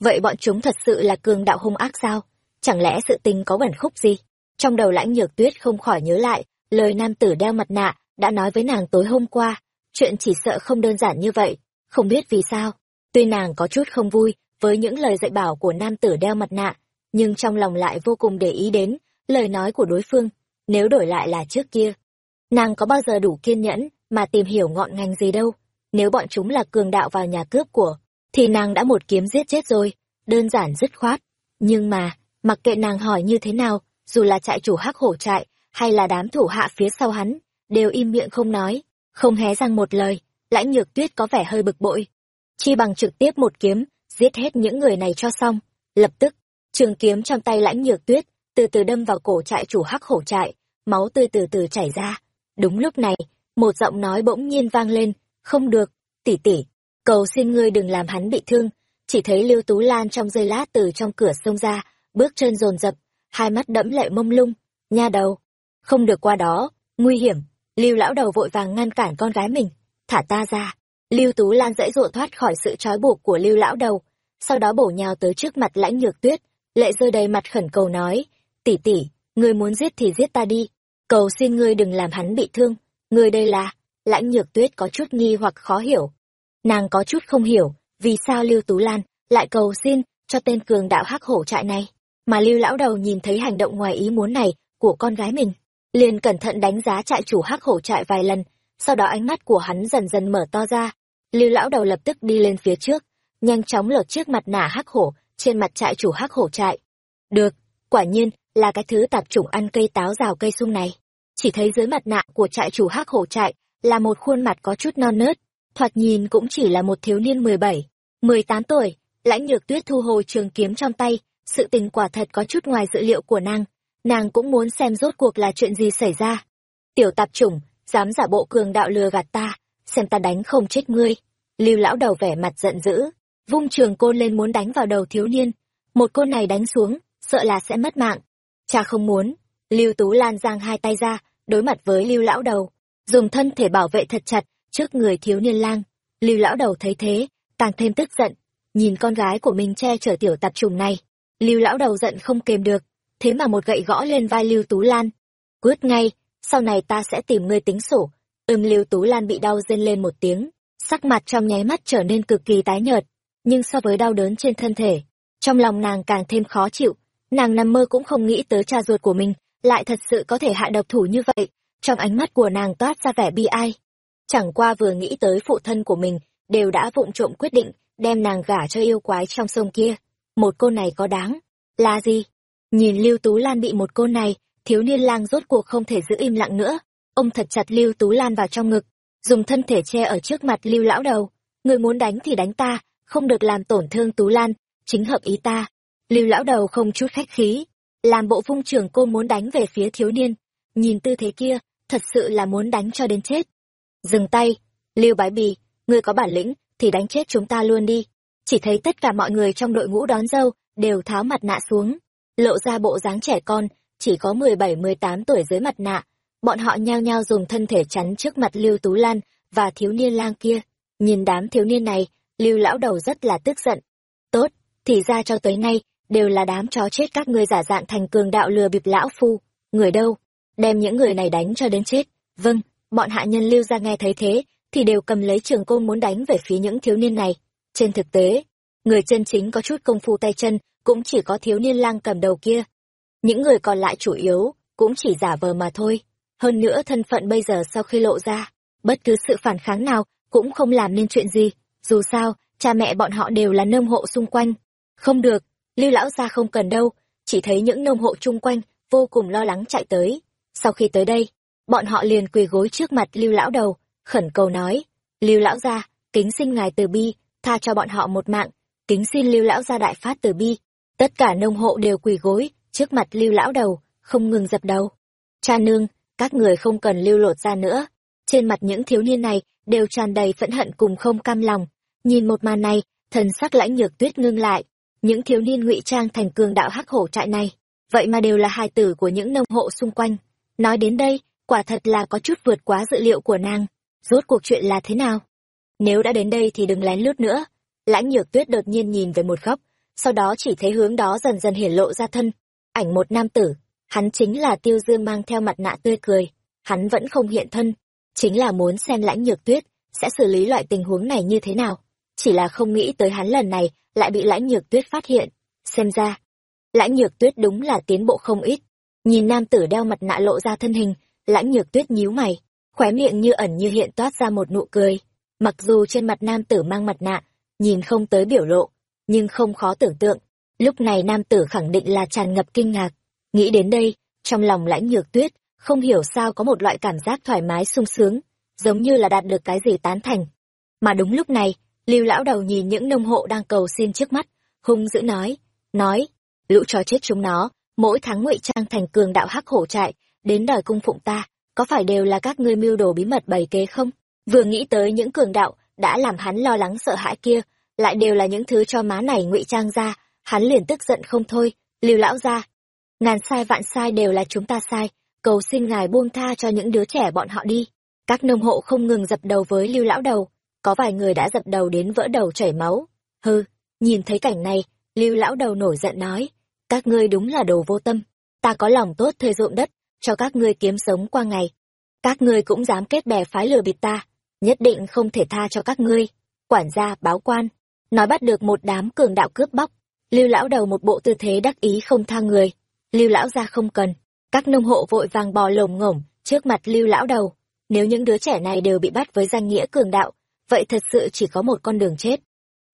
Vậy bọn chúng thật sự là cường đạo hung ác sao? Chẳng lẽ sự tình có bẩn khúc gì? Trong đầu lãnh nhược tuyết không khỏi nhớ lại, lời nam tử đeo mặt nạ đã nói với nàng tối hôm qua. Chuyện chỉ sợ không đơn giản như vậy, không biết vì sao. Tuy nàng có chút không vui với những lời dạy bảo của nam tử đeo mặt nạ, nhưng trong lòng lại vô cùng để ý đến lời nói của đối phương, nếu đổi lại là trước kia. Nàng có bao giờ đủ kiên nhẫn mà tìm hiểu ngọn ngành gì đâu? Nếu bọn chúng là cường đạo vào nhà cướp của, thì nàng đã một kiếm giết chết rồi, đơn giản dứt khoát. Nhưng mà, mặc kệ nàng hỏi như thế nào, dù là trại chủ hắc hổ trại, hay là đám thủ hạ phía sau hắn, đều im miệng không nói, không hé răng một lời, lãnh nhược tuyết có vẻ hơi bực bội. Chi bằng trực tiếp một kiếm, giết hết những người này cho xong, lập tức, trường kiếm trong tay lãnh nhược tuyết từ từ đâm vào cổ trại chủ hắc hổ trại, máu tươi từ từ chảy ra. Đúng lúc này, một giọng nói bỗng nhiên vang lên không được tỉ tỉ cầu xin ngươi đừng làm hắn bị thương. Chỉ thấy lưu tú lan trong giây lát từ trong cửa xông ra, bước chân dồn dập, hai mắt đẫm lệ mông lung, nha đầu. Không được qua đó, nguy hiểm. Lưu lão đầu vội vàng ngăn cản con gái mình, thả ta ra. Lưu tú lan dãy dụa thoát khỏi sự trói buộc của lưu lão đầu, sau đó bổ nhào tới trước mặt lãnh nhược tuyết, lệ rơi đầy mặt khẩn cầu nói tỉ tỉ ngươi muốn giết thì giết ta đi. Cầu xin ngươi đừng làm hắn bị thương. Ngươi đây là lãnh nhược tuyết có chút nghi hoặc khó hiểu. Nàng có chút không hiểu, vì sao lưu tú lan lại cầu xin cho tên cường đạo hắc hổ trại này, mà lưu lão đầu nhìn thấy hành động ngoài ý muốn này của con gái mình, liền cẩn thận đánh giá trại chủ hắc hổ trại vài lần, sau đó ánh mắt của hắn dần dần mở to ra. Lưu lão đầu lập tức đi lên phía trước, nhanh chóng lột chiếc mặt nạ hắc hổ trên mặt trại chủ hắc hổ trại. Được, quả nhiên là cái thứ tạp chủng ăn cây táo rào cây sung này. Chỉ thấy dưới mặt nạ của trại chủ hắc hổ trại là một khuôn mặt có chút non nớt, thoạt nhìn cũng chỉ là một thiếu niên mười bảy, mười tám tuổi, lãnh nhược tuyết thu hồi trường kiếm trong tay, sự tình quả thật có chút ngoài dự liệu của nàng nàng cũng muốn xem rốt cuộc là chuyện gì xảy ra. Tiểu tạp chủng, dám giả bộ cường đạo lừa gạt ta, xem ta đánh không chết ngươi. Lưu lão đầu vẻ mặt giận dữ, vung trường côn lên muốn đánh vào đầu thiếu niên. Một côn này đánh xuống, sợ là sẽ mất mạng. Cha không muốn. Lưu tú lan giang hai tay ra, đối mặt với lưu lão đầu dùng thân thể bảo vệ thật chặt trước người thiếu niên lang. Lưu lão đầu thấy thế, càng thêm tức giận, nhìn con gái của mình che chở tiểu tạp trùng này. Lưu lão đầu giận không kềm được, thế mà một gậy gõ lên vai lưu tú lan. Quyết ngay, sau này ta sẽ tìm ngươi tính sổ. Ưm, lưu tú lan bị đau rên lên một tiếng, sắc mặt trong nháy mắt trở nên cực kỳ tái nhợt, nhưng so với đau đớn trên thân thể, trong lòng nàng càng thêm khó chịu. Nàng nằm mơ cũng không nghĩ tới cha ruột của mình lại thật sự có thể hạ độc thủ như vậy trong ánh mắt của nàng toát ra vẻ bi ai. Chẳng qua vừa nghĩ tới phụ thân của mình, đều đã vụng trộm quyết định, đem nàng gả cho yêu quái trong sông kia. Một cô này có đáng, là gì? Nhìn lưu tú lan bị một cô này, thiếu niên lang rốt cuộc không thể giữ im lặng nữa. Ông thật chặt lưu tú lan vào trong ngực, dùng thân thể che ở trước mặt lưu lão đầu. Người muốn đánh thì đánh ta, không được làm tổn thương tú lan, chính hợp ý ta. Lưu lão đầu không chút khách khí, làm bộ vung trường cô muốn đánh về phía thiếu niên. Nhìn tư thế kia thật sự là muốn đánh cho đến chết. Dừng tay, lưu bái bì, ngươi có bản lĩnh thì đánh chết chúng ta luôn đi. Chỉ thấy tất cả mọi người trong đội ngũ đón dâu đều tháo mặt nạ xuống, lộ ra bộ dáng trẻ con, chỉ có mười bảy, mười tám tuổi dưới mặt nạ. Bọn họ nhao nhao dùng thân thể chắn trước mặt lưu tú lan và thiếu niên lang kia. Nhìn đám thiếu niên này, lưu lão đầu rất là tức giận. Tốt, thì ra cho tới nay đều là đám chó chết các ngươi giả dạng thành cường đạo lừa bịp lão phu. Người đâu? Đem những người này đánh cho đến chết. Vâng bọn hạ nhân lưu ra nghe thấy thế, thì đều cầm lấy trường côn muốn đánh về phía những thiếu niên này. Trên thực tế, người chân chính có chút công phu tay chân, cũng chỉ có thiếu niên lang cầm đầu kia. Những người còn lại chủ yếu, cũng chỉ giả vờ mà thôi. Hơn nữa thân phận bây giờ sau khi lộ ra, bất cứ sự phản kháng nào cũng không làm nên chuyện gì. Dù sao, cha mẹ bọn họ đều là nông hộ xung quanh. Không được, lưu lão gia không cần đâu. Chỉ thấy những nông hộ chung quanh vô cùng lo lắng chạy tới sau khi tới đây, bọn họ liền quỳ gối trước mặt lưu lão đầu, khẩn cầu nói, lưu lão gia, kính xin ngài từ bi, tha cho bọn họ một mạng, kính xin lưu lão gia đại phát từ bi. Tất cả nông hộ đều quỳ gối trước mặt lưu lão đầu, không ngừng dập đầu. Cha nương, các người không cần lưu lột ra nữa. Trên mặt những thiếu niên này đều tràn đầy phẫn hận cùng không cam lòng. Nhìn một màn này, thần sắc lãnh nhược tuyết ngưng lại. Những thiếu niên ngụy trang thành cường đạo hắc hổ trại này, vậy mà đều là hài tử của những nông hộ xung quanh nói đến đây, quả thật là có chút vượt quá dự liệu của nàng. Rốt cuộc chuyện là thế nào? Nếu đã đến đây thì đừng lén lút nữa. Lãnh nhược tuyết đột nhiên nhìn về một góc, sau đó chỉ thấy hướng đó dần dần hiển lộ ra thân. Ảnh một nam tử, hắn chính là tiêu dương mang theo mặt nạ tươi cười. Hắn vẫn không hiện thân, chính là muốn xem lãnh nhược tuyết sẽ xử lý loại tình huống này như thế nào. Chỉ là không nghĩ tới hắn lần này lại bị lãnh nhược tuyết phát hiện. Xem ra, lãnh nhược tuyết đúng là tiến bộ không ít nhìn nam tử đeo mặt nạ lộ ra thân hình, lãnh nhược tuyết nhíu mày, khóe miệng như ẩn như hiện toát ra một nụ cười. Mặc dù trên mặt nam tử mang mặt nạ, nhìn không tới biểu lộ, nhưng không khó tưởng tượng, lúc này nam tử khẳng định là tràn ngập kinh ngạc. Nghĩ đến đây, trong lòng lãnh nhược tuyết, không hiểu sao có một loại cảm giác thoải mái sung sướng, giống như là đạt được cái gì tán thành. Mà đúng lúc này, lưu lão đầu nhìn những nông hộ đang cầu xin trước mắt, hung dữ nói nói, lũ chó chết chúng nó mỗi tháng ngụy trang thành cường đạo hắc hổ trại, đến đòi cung phụng ta, có phải đều là các ngươi mưu đồ bí mật bày kế không? Vừa nghĩ tới những cường đạo đã làm hắn lo lắng sợ hãi kia, lại đều là những thứ cho má này ngụy trang ra, hắn liền tức giận không thôi, lưu lão ra ngàn sai vạn sai đều là chúng ta sai, cầu xin ngài buông tha cho những đứa trẻ bọn họ đi. Các nông hộ không ngừng dập đầu với lưu lão đầu, có vài người đã dập đầu đến vỡ đầu chảy máu. Hư nhìn thấy cảnh này, lưu lão đầu nổi giận nói các ngươi đúng là đồ vô tâm. Ta có lòng tốt thuê ruộng đất, cho các ngươi kiếm sống qua ngày. Các ngươi cũng dám kết bè phái lừa bịp ta, nhất định không thể tha cho các ngươi. Quản gia, báo quan. Nói bắt được một đám cường đạo cướp bóc. Lưu lão đầu một bộ tư thế đắc ý không tha người. Lưu lão ra không cần. Các nông hộ vội vàng bò lồm ngổm trước mặt lưu lão đầu. Nếu những đứa trẻ này đều bị bắt với danh nghĩa cường đạo, vậy thật sự chỉ có một con đường chết.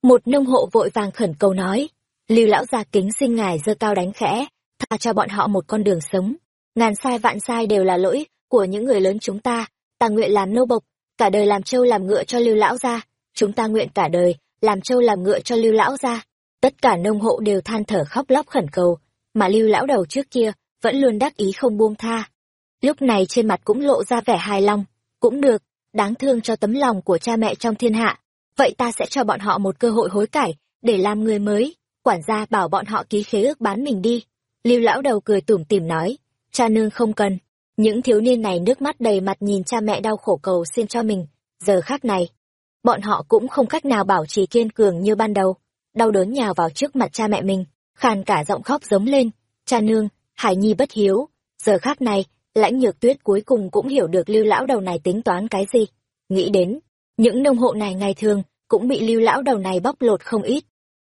Một nông hộ vội vàng khẩn cầu nói lưu lão gia kính xin ngài giơ cao đánh khẽ, tha cho bọn họ một con đường sống. Ngàn sai vạn sai đều là lỗi của những người lớn chúng ta. Ta nguyện làm nô bộc, cả đời làm trâu làm ngựa cho lưu lão gia. Chúng ta nguyện cả đời làm trâu làm ngựa cho lưu lão gia. Tất cả nông hộ đều than thở khóc lóc khẩn cầu, mà lưu lão đầu trước kia vẫn luôn đắc ý không buông tha. Lúc này trên mặt cũng lộ ra vẻ hài lòng. Cũng được, đáng thương cho tấm lòng của cha mẹ trong thiên hạ. Vậy ta sẽ cho bọn họ một cơ hội hối cải để làm người mới quản gia bảo bọn họ ký khế ước bán mình đi. Lưu lão đầu cười tủm tỉm nói, cha nương không cần. Những thiếu niên này nước mắt đầy mặt nhìn cha mẹ đau khổ cầu xin cho mình. Giờ khác này, bọn họ cũng không cách nào bảo trì kiên cường như ban đầu. Đau đớn nhào vào trước mặt cha mẹ mình, khàn cả giọng khóc giống lên. Cha nương, hải nhi bất hiếu. Giờ khác này, lãnh nhược tuyết cuối cùng cũng hiểu được lưu lão đầu này tính toán cái gì. Nghĩ đến, những nông hộ này ngày thường cũng bị lưu lão đầu này bóc lột không ít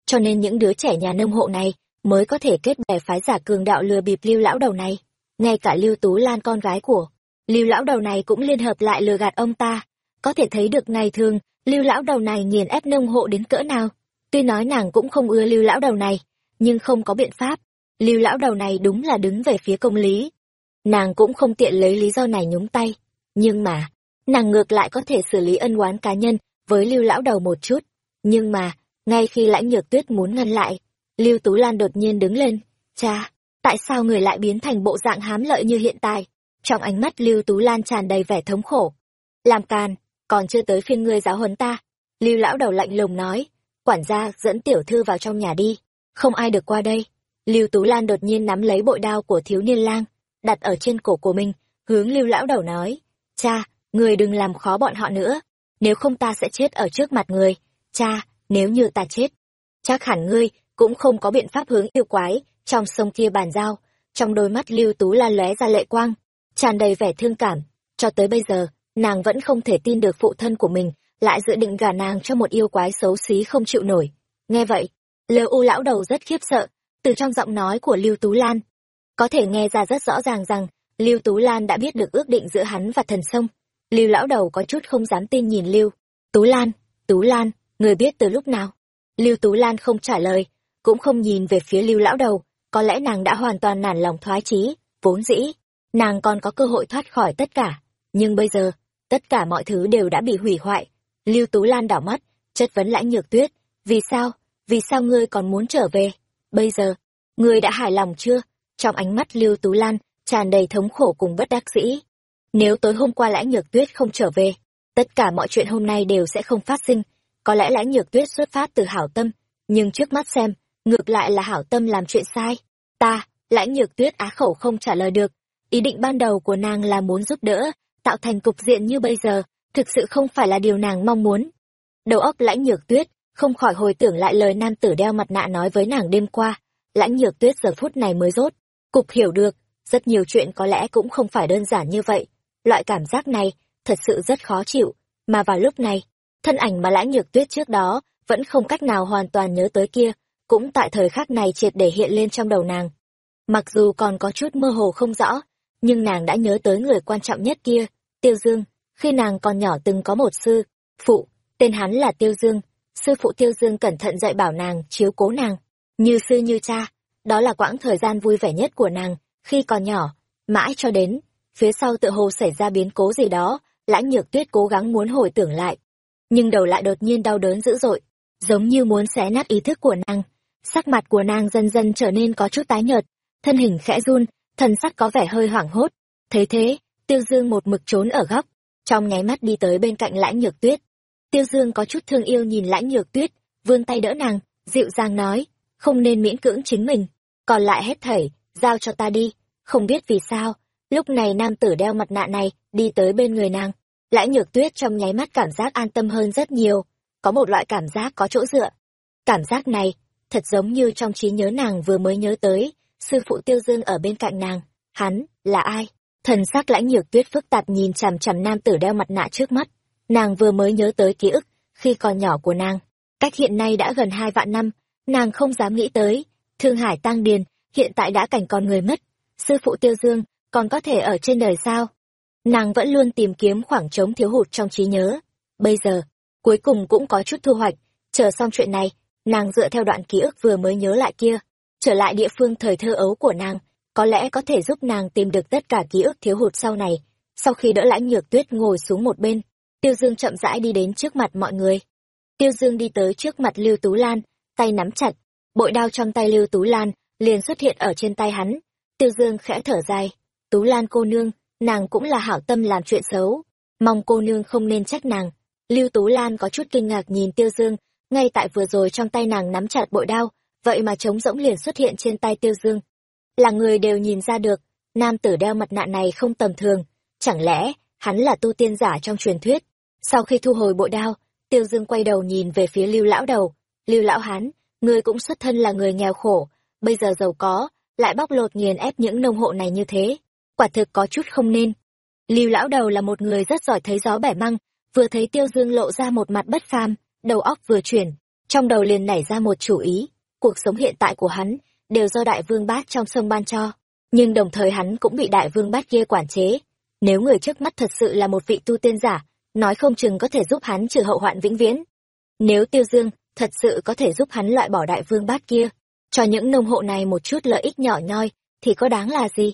cho nên những đứa trẻ nhà nông hộ này mới có thể kết bè phái giả cường đạo lừa bịp lưu lão đầu này. Ngay cả lưu tú lan con gái của lưu lão đầu này cũng liên hợp lại lừa gạt ông ta. Có thể thấy được ngày thường, lưu lão đầu này nghiền ép nông hộ đến cỡ nào. Tuy nói nàng cũng không ưa lưu lão đầu này, nhưng không có biện pháp. Lưu lão đầu này đúng là đứng về phía công lý. Nàng cũng không tiện lấy lý do này nhúng tay. Nhưng mà, nàng ngược lại có thể xử lý ân oán cá nhân với lưu lão đầu một chút. Nhưng mà ngay khi lãnh nhược tuyết muốn ngăn lại, lưu tú lan đột nhiên đứng lên. Cha, tại sao người lại biến thành bộ dạng hám lợi như hiện tại? Trong ánh mắt lưu tú lan tràn đầy vẻ thống khổ. Làm càn, còn chưa tới phiên ngươi giáo huấn ta. Lưu lão đầu lạnh lùng nói, quản gia, dẫn tiểu thư vào trong nhà đi. Không ai được qua đây. Lưu tú lan đột nhiên nắm lấy bội đao của thiếu niên lang, đặt ở trên cổ của mình, hướng lưu lão đầu nói, cha, người đừng làm khó bọn họ nữa. Nếu không ta sẽ chết ở trước mặt người. Cha nếu như ta chết, chắc hẳn ngươi cũng không có biện pháp hướng yêu quái trong sông kia bàn giao. Trong đôi mắt lưu tú lan lóe ra lệ quang, tràn đầy vẻ thương cảm. Cho tới bây giờ, nàng vẫn không thể tin được phụ thân của mình lại dự định gả nàng cho một yêu quái xấu xí không chịu nổi. Nghe vậy lưu u lão đầu rất khiếp sợ, từ trong giọng nói của lưu tú lan, có thể nghe ra rất rõ ràng rằng lưu tú lan đã biết được ước định giữa hắn và thần sông. Lưu lão đầu có chút không dám tin nhìn lưu tú lan tú lan người biết từ lúc nào? Lưu tú lan không trả lời, cũng không nhìn về phía lưu lão đầu. Có lẽ nàng đã hoàn toàn nản lòng thoái chí, vốn dĩ. Nàng còn có cơ hội thoát khỏi tất cả. Nhưng bây giờ, tất cả mọi thứ đều đã bị hủy hoại. Lưu tú lan đảo mắt, chất vấn lãnh nhược tuyết. Vì sao? Vì sao ngươi còn muốn trở về? Bây giờ, ngươi đã hài lòng chưa? Trong ánh mắt lưu tú lan tràn đầy thống khổ cùng bất đắc dĩ. Nếu tối hôm qua lãnh nhược tuyết không trở về, tất cả mọi chuyện hôm nay đều sẽ không phát sinh có lẽ lãnh nhược tuyết xuất phát từ hảo tâm, nhưng trước mắt xem, ngược lại là hảo tâm làm chuyện sai. Ta, lãnh nhược tuyết á khẩu không trả lời được. Ý định ban đầu của nàng là muốn giúp đỡ, tạo thành cục diện như bây giờ, thực sự không phải là điều nàng mong muốn. Đầu óc lãnh nhược tuyết, không khỏi hồi tưởng lại lời nam tử đeo mặt nạ nói với nàng đêm qua. Lãnh nhược tuyết giờ phút này mới rốt, cục hiểu được, rất nhiều chuyện có lẽ cũng không phải đơn giản như vậy. Loại cảm giác này, thật sự rất khó chịu, mà vào lúc này thân ảnh mà lãnh nhược tuyết trước đó vẫn không cách nào hoàn toàn nhớ tới kia, cũng tại thời khắc này triệt để hiện lên trong đầu nàng. Mặc dù còn có chút mơ hồ không rõ, nhưng nàng đã nhớ tới người quan trọng nhất kia, tiêu dương. Khi nàng còn nhỏ từng có một sư, phụ, tên hắn là tiêu dương. Sư phụ tiêu dương cẩn thận dạy bảo nàng chiếu cố nàng. Như sư như cha, đó là quãng thời gian vui vẻ nhất của nàng, khi còn nhỏ, mãi cho đến, phía sau tự hồ xảy ra biến cố gì đó lãnh nhược tuyết cố gắng muốn hồi tưởng lại nhưng đầu lại đột nhiên đau đớn dữ dội, giống như muốn xé nát ý thức của nàng. Sắc mặt của nàng dần dần trở nên có chút tái nhợt, thân hình khẽ run, thần sắc có vẻ hơi hoảng hốt. Thấy thế, tiêu dương một mực trốn ở góc, trong nháy mắt đi tới bên cạnh lãnh nhược tuyết. Tiêu dương có chút thương yêu nhìn lãnh nhược tuyết, vươn tay đỡ nàng, dịu dàng nói, không nên miễn cưỡng chính mình, còn lại hết thảy, giao cho ta đi. Không biết vì sao, lúc này nam tử đeo mặt nạ này đi tới bên người nàng lãnh nhược tuyết trong nháy mắt cảm giác an tâm hơn rất nhiều. Có một loại cảm giác có chỗ dựa. Cảm giác này, thật giống như trong trí nhớ nàng vừa mới nhớ tới, sư phụ tiêu dương ở bên cạnh nàng. Hắn là ai? Thần sắc lãnh nhược tuyết phức tạp nhìn chằm chằm nam tử đeo mặt nạ trước mắt. Nàng vừa mới nhớ tới ký ức, khi còn nhỏ của nàng. Cách hiện nay đã gần hai vạn năm, nàng không dám nghĩ tới thương hải tăng điền hiện tại đã cảnh còn người mất. Sư phụ tiêu dương còn có thể ở trên đời sao? Nàng vẫn luôn tìm kiếm khoảng trống thiếu hụt trong trí nhớ. Bây giờ, cuối cùng cũng có chút thu hoạch. Chờ xong chuyện này, nàng dựa theo đoạn ký ức vừa mới nhớ lại kia, trở lại địa phương thời thơ ấu của nàng. Có lẽ có thể giúp nàng tìm được tất cả ký ức thiếu hụt sau này. Sau khi đỡ lãnh nhược tuyết ngồi xuống một bên, tiêu dương chậm rãi đi đến trước mặt mọi người. Tiêu dương đi tới trước mặt lưu tú lan, tay nắm chặt, bội đao trong tay lưu tú lan liền xuất hiện ở trên tay hắn. Tiêu dương khẽ thở dài, tú lan cô nương nàng cũng là hảo tâm làm chuyện xấu. Mong cô nương không nên trách nàng. Lưu tú lan có chút kinh ngạc nhìn tiêu dương. Ngay tại vừa rồi trong tay nàng nắm chặt bội đao, vậy mà trống rỗng liền xuất hiện trên tay tiêu dương. Là người đều nhìn ra được, nam tử đeo mặt nạ này không tầm thường. Chẳng lẽ, hắn là tu tiên giả trong truyền thuyết? Sau khi thu hồi bội đao, tiêu dương quay đầu nhìn về phía lưu lão đầu. Lưu lão hán, ngươi cũng xuất thân là người nghèo khổ, bây giờ giàu có, lại bóc lột nghiền ép những nông hộ này như thế quả thực có chút không nên. Lưu lão đầu là một người rất giỏi thấy gió bẻ măng, vừa thấy tiêu dương lộ ra một mặt bất phàm, đầu óc vừa chuyển, trong đầu liền nảy ra một chủ ý. Cuộc sống hiện tại của hắn đều do đại vương bát trong sông ban cho, nhưng đồng thời hắn cũng bị đại vương bát kia quản chế. Nếu người trước mắt thật sự là một vị tu tiên giả, nói không chừng có thể giúp hắn trừ hậu hoạn vĩnh viễn. Nếu tiêu dương thật sự có thể giúp hắn loại bỏ đại vương bát kia, cho những nông hộ này một chút lợi ích nhỏ nhoi, thì có đáng là gì?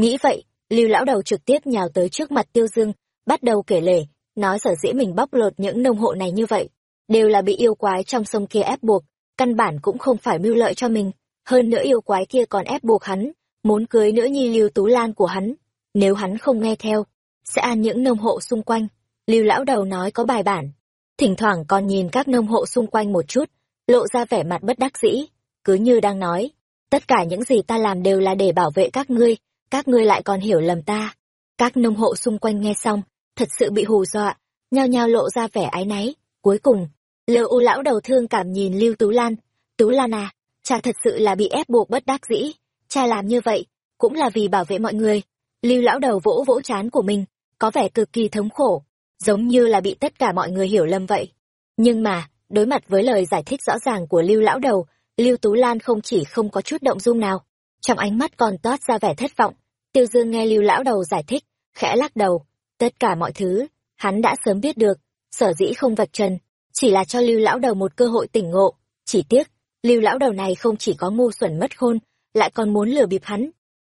Nghĩ vậy, lưu lão đầu trực tiếp nhào tới trước mặt tiêu dương, bắt đầu kể lể, nói sở dĩ mình bóc lột những nông hộ này như vậy, đều là bị yêu quái trong sông kia ép buộc, căn bản cũng không phải mưu lợi cho mình. Hơn nữa yêu quái kia còn ép buộc hắn, muốn cưới nữ nhi lưu tú lan của hắn. Nếu hắn không nghe theo, sẽ an những nông hộ xung quanh. Lưu lão đầu nói có bài bản. Thỉnh thoảng còn nhìn các nông hộ xung quanh một chút, lộ ra vẻ mặt bất đắc dĩ, cứ như đang nói, tất cả những gì ta làm đều là để bảo vệ các ngươi các ngươi lại còn hiểu lầm ta. Các nông hộ xung quanh nghe xong, thật sự bị hù dọa, nhao nhao lộ ra vẻ áy náy. Cuối cùng lơ u lão đầu thương cảm nhìn lưu tú lan. Tú lan à cha thật sự là bị ép buộc bất đắc dĩ. Cha làm như vậy, cũng là vì bảo vệ mọi người. Lưu lão đầu vỗ vỗ chán của mình, có vẻ cực kỳ thống khổ, giống như là bị tất cả mọi người hiểu lầm vậy. Nhưng mà, đối mặt với lời giải thích rõ ràng của lưu lão đầu, lưu tú lan không chỉ không có chút động dung nào, trong ánh mắt còn toát ra vẻ thất vọng tiêu dương nghe lưu lão đầu giải thích, khẽ lắc đầu. Tất cả mọi thứ, hắn đã sớm biết được. Sở dĩ không vạch trần, chỉ là cho lưu lão đầu một cơ hội tỉnh ngộ. Chỉ tiếc, lưu lão đầu này không chỉ có ngu xuẩn mất khôn, lại còn muốn lừa bịp hắn.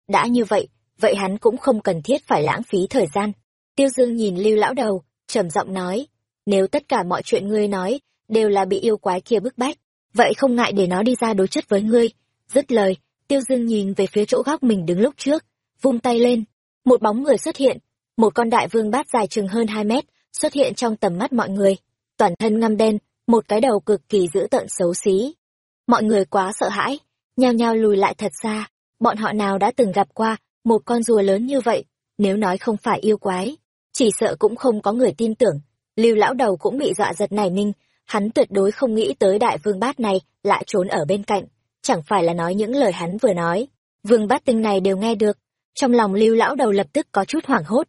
Đã như vậy vậy hắn cũng không cần thiết phải lãng phí thời gian. Tiêu dương nhìn lưu lão đầu, trầm giọng nói, nếu tất cả mọi chuyện ngươi nói đều là bị yêu quái kia bức bách, vậy không ngại để nó đi ra đối chất với ngươi. Dứt lời, tiêu dương nhìn về phía chỗ góc mình đứng lúc trước vung tay lên. Một bóng người xuất hiện. Một con đại vương bát dài chừng hơn hai mét, xuất hiện trong tầm mắt mọi người. Toàn thân ngăm đen, một cái đầu cực kỳ dữ tợn xấu xí. Mọi người quá sợ hãi, nhao nhao lùi lại thật xa. Bọn họ nào đã từng gặp qua một con rùa lớn như vậy, nếu nói không phải yêu quái. Chỉ sợ cũng không có người tin tưởng. Lưu lão đầu cũng bị dọa giật nảy ninh hắn tuyệt đối không nghĩ tới đại vương bát này lại trốn ở bên cạnh. Chẳng phải là nói những lời hắn vừa nói. Vương bát tinh này đều nghe được trong lòng lưu lão đầu lập tức có chút hoảng hốt.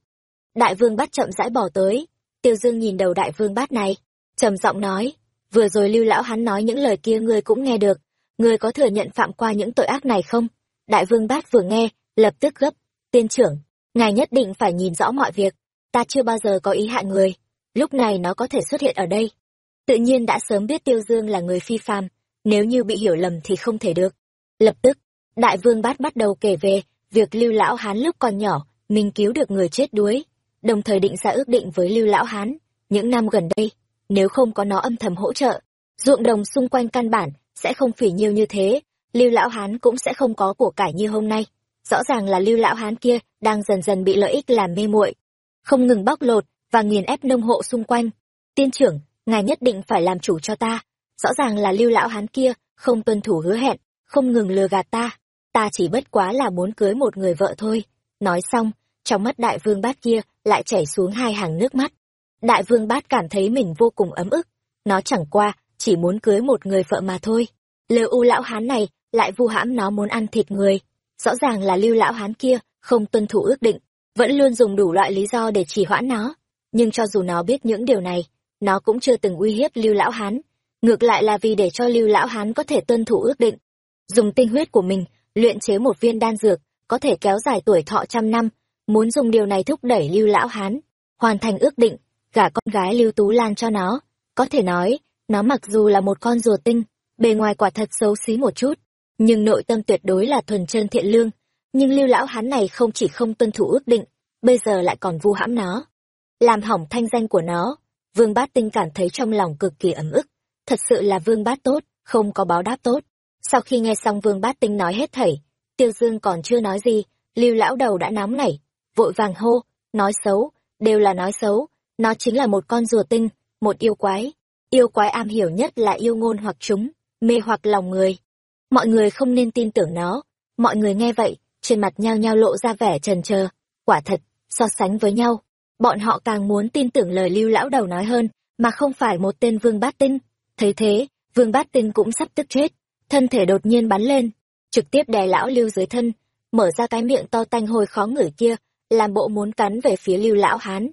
Đại vương bát chậm rãi bỏ tới. Tiêu dương nhìn đầu đại vương bát này, trầm giọng nói, vừa rồi lưu lão hắn nói những lời kia ngươi cũng nghe được. Ngươi có thừa nhận phạm qua những tội ác này không? Đại vương bát vừa nghe, lập tức gấp, tiên trưởng, ngài nhất định phải nhìn rõ mọi việc. Ta chưa bao giờ có ý hại người. Lúc này nó có thể xuất hiện ở đây. Tự nhiên đã sớm biết tiêu dương là người phi phàm, nếu như bị hiểu lầm thì không thể được. Lập tức, đại vương bát bắt đầu kể về việc lưu lão hán lúc còn nhỏ, mình cứu được người chết đuối, đồng thời định ra ước định với lưu lão hán, những năm gần đây, nếu không có nó âm thầm hỗ trợ, ruộng đồng xung quanh căn bản sẽ không phỉ nhiêu như thế, lưu lão hán cũng sẽ không có của cải như hôm nay. Rõ ràng là lưu lão hán kia đang dần dần bị lợi ích làm mê muội, không ngừng bóc lột và nghiền ép nông hộ xung quanh. Tiên trưởng, ngài nhất định phải làm chủ cho ta. Rõ ràng là lưu lão hán kia không tuân thủ hứa hẹn, không ngừng lừa gạt ta ta chỉ bất quá là muốn cưới một người vợ thôi. Nói xong, trong mắt đại vương bát kia lại chảy xuống hai hàng nước mắt. Đại vương bát cảm thấy mình vô cùng ấm ức. Nó chẳng qua chỉ muốn cưới một người vợ mà thôi. Lưu u lão hán này lại vu hãm nó muốn ăn thịt người. Rõ ràng là lưu lão hán kia không tuân thủ ước định, vẫn luôn dùng đủ loại lý do để chỉ hoãn nó. Nhưng cho dù nó biết những điều này, nó cũng chưa từng uy hiếp lưu lão hán. Ngược lại là vì để cho lưu lão hán có thể tuân thủ ước định. Dùng tinh huyết của mình luyện chế một viên đan dược, có thể kéo dài tuổi thọ trăm năm, muốn dùng điều này thúc đẩy lưu lão hán, hoàn thành ước định, gả con gái lưu tú lan cho nó. Có thể nói, nó mặc dù là một con rùa tinh, bề ngoài quả thật xấu xí một chút, nhưng nội tâm tuyệt đối là thuần chân thiện lương. Nhưng lưu lão hán này không chỉ không tuân thủ ước định, bây giờ lại còn vu hãm nó. Làm hỏng thanh danh của nó, vương bát tinh cảm thấy trong lòng cực kỳ ấm ức. Thật sự là vương bát tốt, không có báo đáp tốt sau khi nghe xong vương bát tinh nói hết thảy, tiêu dương còn chưa nói gì, lưu lão đầu đã nóng nảy, vội vàng hô, nói xấu, đều là nói xấu, nó chính là một con rùa tinh, một yêu quái. Yêu quái am hiểu nhất là yêu ngôn hoặc chúng, mê hoặc lòng người. Mọi người không nên tin tưởng nó. Mọi người nghe vậy, trên mặt nhao nhao lộ ra vẻ trần trờ. Quả thật, so sánh với nhau, bọn họ càng muốn tin tưởng lời lưu lão đầu nói hơn, mà không phải một tên vương bát tinh. Thấy thế, vương bát tinh cũng sắp tức chết thân thể đột nhiên bắn lên, trực tiếp đè lão lưu dưới thân, mở ra cái miệng to tanh hôi khó ngửi kia, làm bộ muốn cắn về phía lưu lão hán.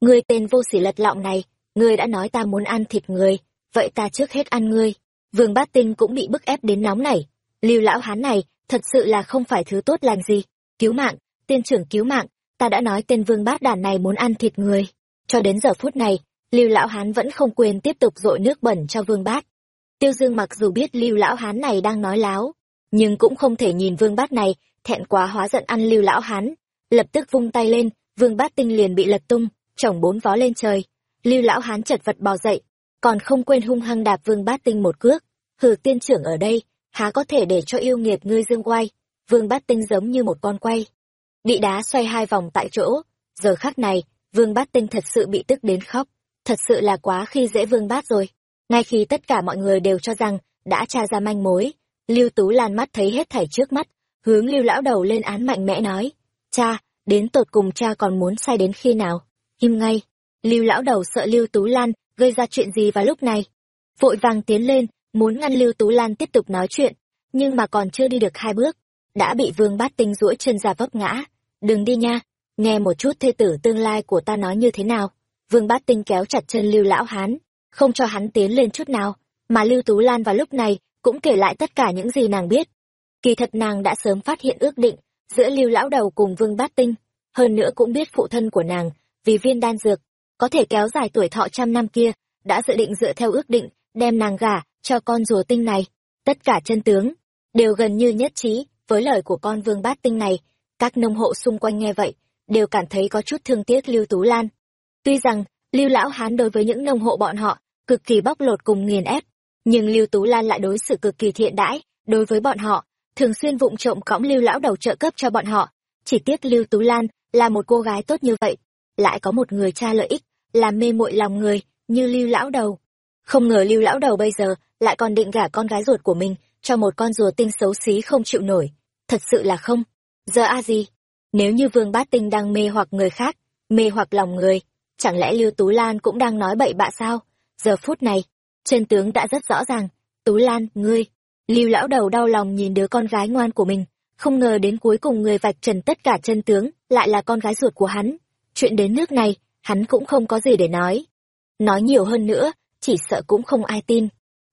Ngươi tên vô sỉ lật lọng này, ngươi đã nói ta muốn ăn thịt người, vậy ta trước hết ăn ngươi. Vương bát tinh cũng bị bức ép đến nóng này lưu lão hán này, thật sự là không phải thứ tốt lành gì. Cứu mạng, tiên trưởng cứu mạng, ta đã nói tên vương bát đàn này muốn ăn thịt người. Cho đến giờ phút này, lưu lão hán vẫn không quên tiếp tục dội nước bẩn cho vương bát tiêu dương mặc dù biết lưu lão hán này đang nói láo, nhưng cũng không thể nhìn vương bát này, thẹn quá hóa giận ăn lưu lão hán. Lập tức vung tay lên, vương bát tinh liền bị lật tung, chồng bốn vó lên trời. Lưu lão hán chật vật bò dậy, còn không quên hung hăng đạp vương bát tinh một cước. Hừ, tiên trưởng ở đây, há có thể để cho yêu nghiệt ngươi dương quay vương bát tinh giống như một con quay. Bị đá xoay hai vòng tại chỗ. Giờ khắc này, vương bát tinh thật sự bị tức đến khóc. Thật sự là quá khi dễ vương bát rồi ngay khi tất cả mọi người đều cho rằng đã tra ra manh mối, lưu tú lan mắt thấy hết thảy trước mắt, hướng lưu lão đầu lên án mạnh mẽ nói, cha, đến tột cùng cha còn muốn sai đến khi nào? Im ngay. Lưu lão đầu sợ lưu tú lan gây ra chuyện gì vào lúc này? Vội vàng tiến lên, muốn ngăn lưu tú lan tiếp tục nói chuyện, nhưng mà còn chưa đi được hai bước, đã bị vương bát tinh duỗi chân ra vấp ngã. Đừng đi nha, nghe một chút thê tử tương lai của ta nói như thế nào. Vương bát tinh kéo chặt chân lưu lão hán không cho hắn tiến lên chút nào, mà lưu tú lan vào lúc này cũng kể lại tất cả những gì nàng biết. Kỳ thật nàng đã sớm phát hiện ước định giữa lưu lão đầu cùng vương bát tinh, hơn nữa cũng biết phụ thân của nàng, vì viên đan dược, có thể kéo dài tuổi thọ trăm năm kia, đã dự định dựa theo ước định đem nàng gả cho con rùa tinh này. Tất cả chân tướng đều gần như nhất trí với lời của con vương bát tinh này. Các nông hộ xung quanh nghe vậy đều cảm thấy có chút thương tiếc lưu tú lan. Tuy rằng lưu lão hán đối với những nông hộ bọn họ cực kỳ bóc lột cùng nghiền ép. Nhưng lưu tú lan lại đối xử cực kỳ thiện đãi đối với bọn họ, thường xuyên vụng trộm cõng lưu lão đầu trợ cấp cho bọn họ. Chỉ tiếc lưu tú lan là một cô gái tốt như vậy, lại có một người cha lợi ích, làm mê muội lòng người như lưu lão đầu. Không ngờ lưu lão đầu bây giờ lại còn định gả con gái ruột của mình cho một con rùa tinh xấu xí không chịu nổi. Thật sự là không. Giờ a gì nếu như vương bát tinh đang mê hoặc người khác, mê hoặc lòng người, chẳng lẽ lưu tú lan cũng đang nói bậy bạ sao? Giờ phút này, chân tướng đã rất rõ ràng. Tú lan, ngươi. Lưu lão đầu đau lòng nhìn đứa con gái ngoan của mình. Không ngờ đến cuối cùng người vạch trần tất cả chân tướng lại là con gái ruột của hắn. Chuyện đến nước này, hắn cũng không có gì để nói. Nói nhiều hơn nữa, chỉ sợ cũng không ai tin.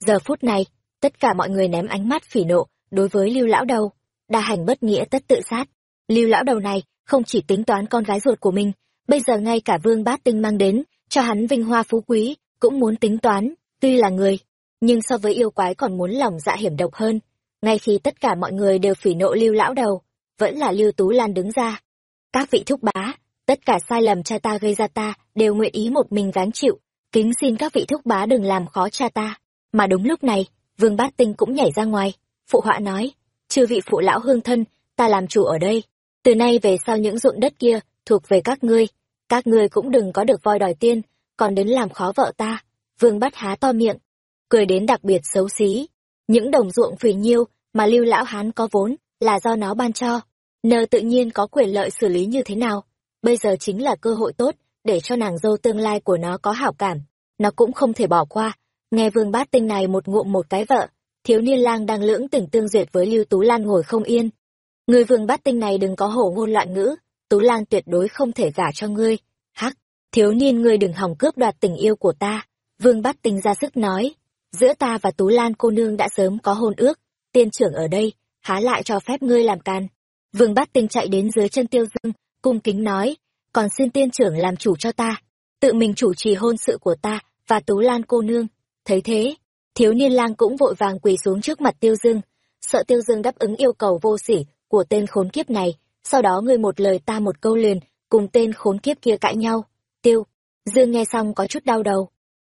Giờ phút này, tất cả mọi người ném ánh mắt phỉ nộ đối với lưu lão đầu. Đa hành bất nghĩa tất tự sát. Lưu lão đầu này không chỉ tính toán con gái ruột của mình, bây giờ ngay cả vương bát tinh mang đến, cho hắn vinh hoa phú quý cũng muốn tính toán, tuy là người, nhưng so với yêu quái còn muốn lòng dạ hiểm độc hơn. Ngay khi tất cả mọi người đều phỉ nộ lưu lão đầu, vẫn là lưu tú lan đứng ra. Các vị thúc bá, tất cả sai lầm cha ta gây ra ta, đều nguyện ý một mình gánh chịu. Kính xin các vị thúc bá đừng làm khó cha ta. Mà đúng lúc này, vương bát tinh cũng nhảy ra ngoài. Phụ họa nói, chư vị phụ lão hương thân, ta làm chủ ở đây. Từ nay về sau những ruộng đất kia thuộc về các ngươi. Các ngươi cũng đừng có được voi đòi tiên còn đến làm khó vợ ta. Vương bắt há to miệng, cười đến đặc biệt xấu xí. Những đồng ruộng phì nhiêu mà lưu lão hán có vốn là do nó ban cho. Nờ tự nhiên có quyền lợi xử lý như thế nào? Bây giờ chính là cơ hội tốt để cho nàng dâu tương lai của nó có hảo cảm. Nó cũng không thể bỏ qua. Nghe vương bát tinh này một ngụm một cái vợ, thiếu niên lang đang lưỡng tỉnh tương duyệt với lưu tú lan ngồi không yên. Người vương bát tinh này đừng có hổ ngôn loạn ngữ. Tú lan tuyệt đối không thể gả cho ngươi thiếu niên ngươi đừng hòng cướp đoạt tình yêu của ta. Vương bát tinh ra sức nói, giữa ta và tú lan cô nương đã sớm có hôn ước, tiên trưởng ở đây, há lại cho phép ngươi làm can. Vương bát tinh chạy đến dưới chân tiêu dương, cung kính nói, còn xin tiên trưởng làm chủ cho ta, tự mình chủ trì hôn sự của ta và tú lan cô nương. Thấy thế, thiếu niên lang cũng vội vàng quỳ xuống trước mặt tiêu dương, sợ tiêu dương đáp ứng yêu cầu vô sỉ của tên khốn kiếp này, sau đó ngươi một lời ta một câu liền, cùng tên khốn kiếp kia cãi nhau tiêu, dương nghe xong có chút đau đầu.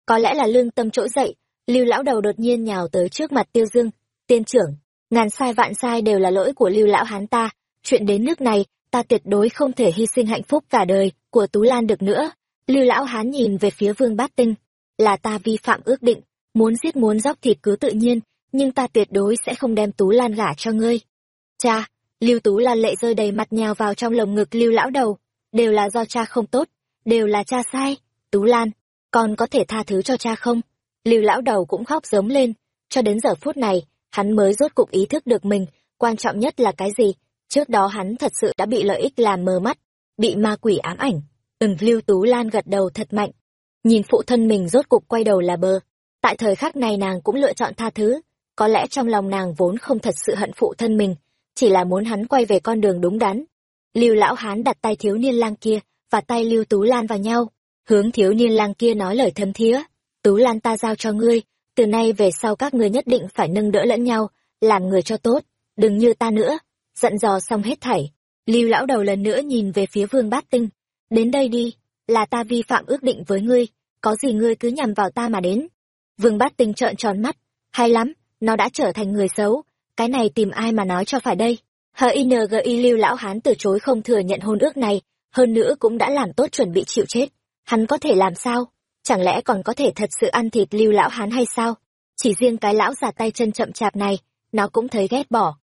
Có lẽ là lương tâm trỗi dậy, lưu lão đầu đột nhiên nhào tới trước mặt tiêu dương. Tiên trưởng, ngàn sai vạn sai đều là lỗi của lưu lão hán ta. Chuyện đến nước này, ta tuyệt đối không thể hy sinh hạnh phúc cả đời của tú lan được nữa. Lưu lão hán nhìn về phía vương bát tinh. Là ta vi phạm ước định, muốn giết muốn dóc thịt cứ tự nhiên, nhưng ta tuyệt đối sẽ không đem tú lan gả cho ngươi. Cha, lưu tú lan lệ rơi đầy mặt nhào vào trong lồng ngực lưu lão đầu. Đều là do cha không tốt đều là cha sai. Tú lan, con có thể tha thứ cho cha không? Lưu lão đầu cũng khóc giống lên. Cho đến giờ phút này, hắn mới rốt cục ý thức được mình. Quan trọng nhất là cái gì? Trước đó hắn thật sự đã bị lợi ích làm mờ mắt, bị ma quỷ ám ảnh. Ừm, lưu tú lan gật đầu thật mạnh. Nhìn phụ thân mình rốt cục quay đầu là bờ. Tại thời khắc này nàng cũng lựa chọn tha thứ. Có lẽ trong lòng nàng vốn không thật sự hận phụ thân mình, chỉ là muốn hắn quay về con đường đúng đắn. Lưu lão hán đặt tay thiếu niên lang kia và tay lưu tú lan vào nhau. Hướng thiếu niên lang kia nói lời thâm thía, tú lan ta giao cho ngươi, từ nay về sau các ngươi nhất định phải nâng đỡ lẫn nhau, làm người cho tốt, đừng như ta nữa. Giận dò xong hết thảy, lưu lão đầu lần nữa nhìn về phía vương bát tinh, đến đây đi, là ta vi phạm ước định với ngươi, có gì ngươi cứ nhằm vào ta mà đến. Vương bát tinh trợn tròn mắt, hay lắm, nó đã trở thành người xấu, cái này tìm ai mà nói cho phải đây? Hờ ing lưu lão hán từ chối không thừa nhận hôn ước này hơn nữa cũng đã làm tốt chuẩn bị chịu chết. Hắn có thể làm sao? Chẳng lẽ còn có thể thật sự ăn thịt lưu lão hán hay sao? Chỉ riêng cái lão già tay chân chậm chạp này, nó cũng thấy ghét bỏ.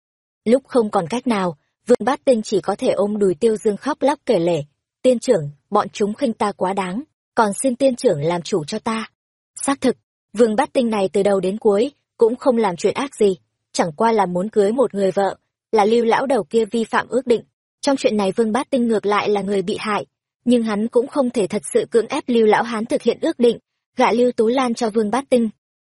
Lúc không còn cách nào, vương bát tinh chỉ có thể ôm đùi tiêu dương khóc lóc kể lể. Tiên trưởng, bọn chúng khinh ta quá đáng, còn xin tiên trưởng làm chủ cho ta. Xác thực, vương bát tinh này từ đầu đến cuối cũng không làm chuyện ác gì. Chẳng qua là muốn cưới một người vợ, là lưu lão đầu kia vi phạm ước định trong chuyện này vương bát tinh ngược lại là người bị hại, nhưng hắn cũng không thể thật sự cưỡng ép lưu lão hán thực hiện ước định gạ lưu tú lan cho vương bát tinh.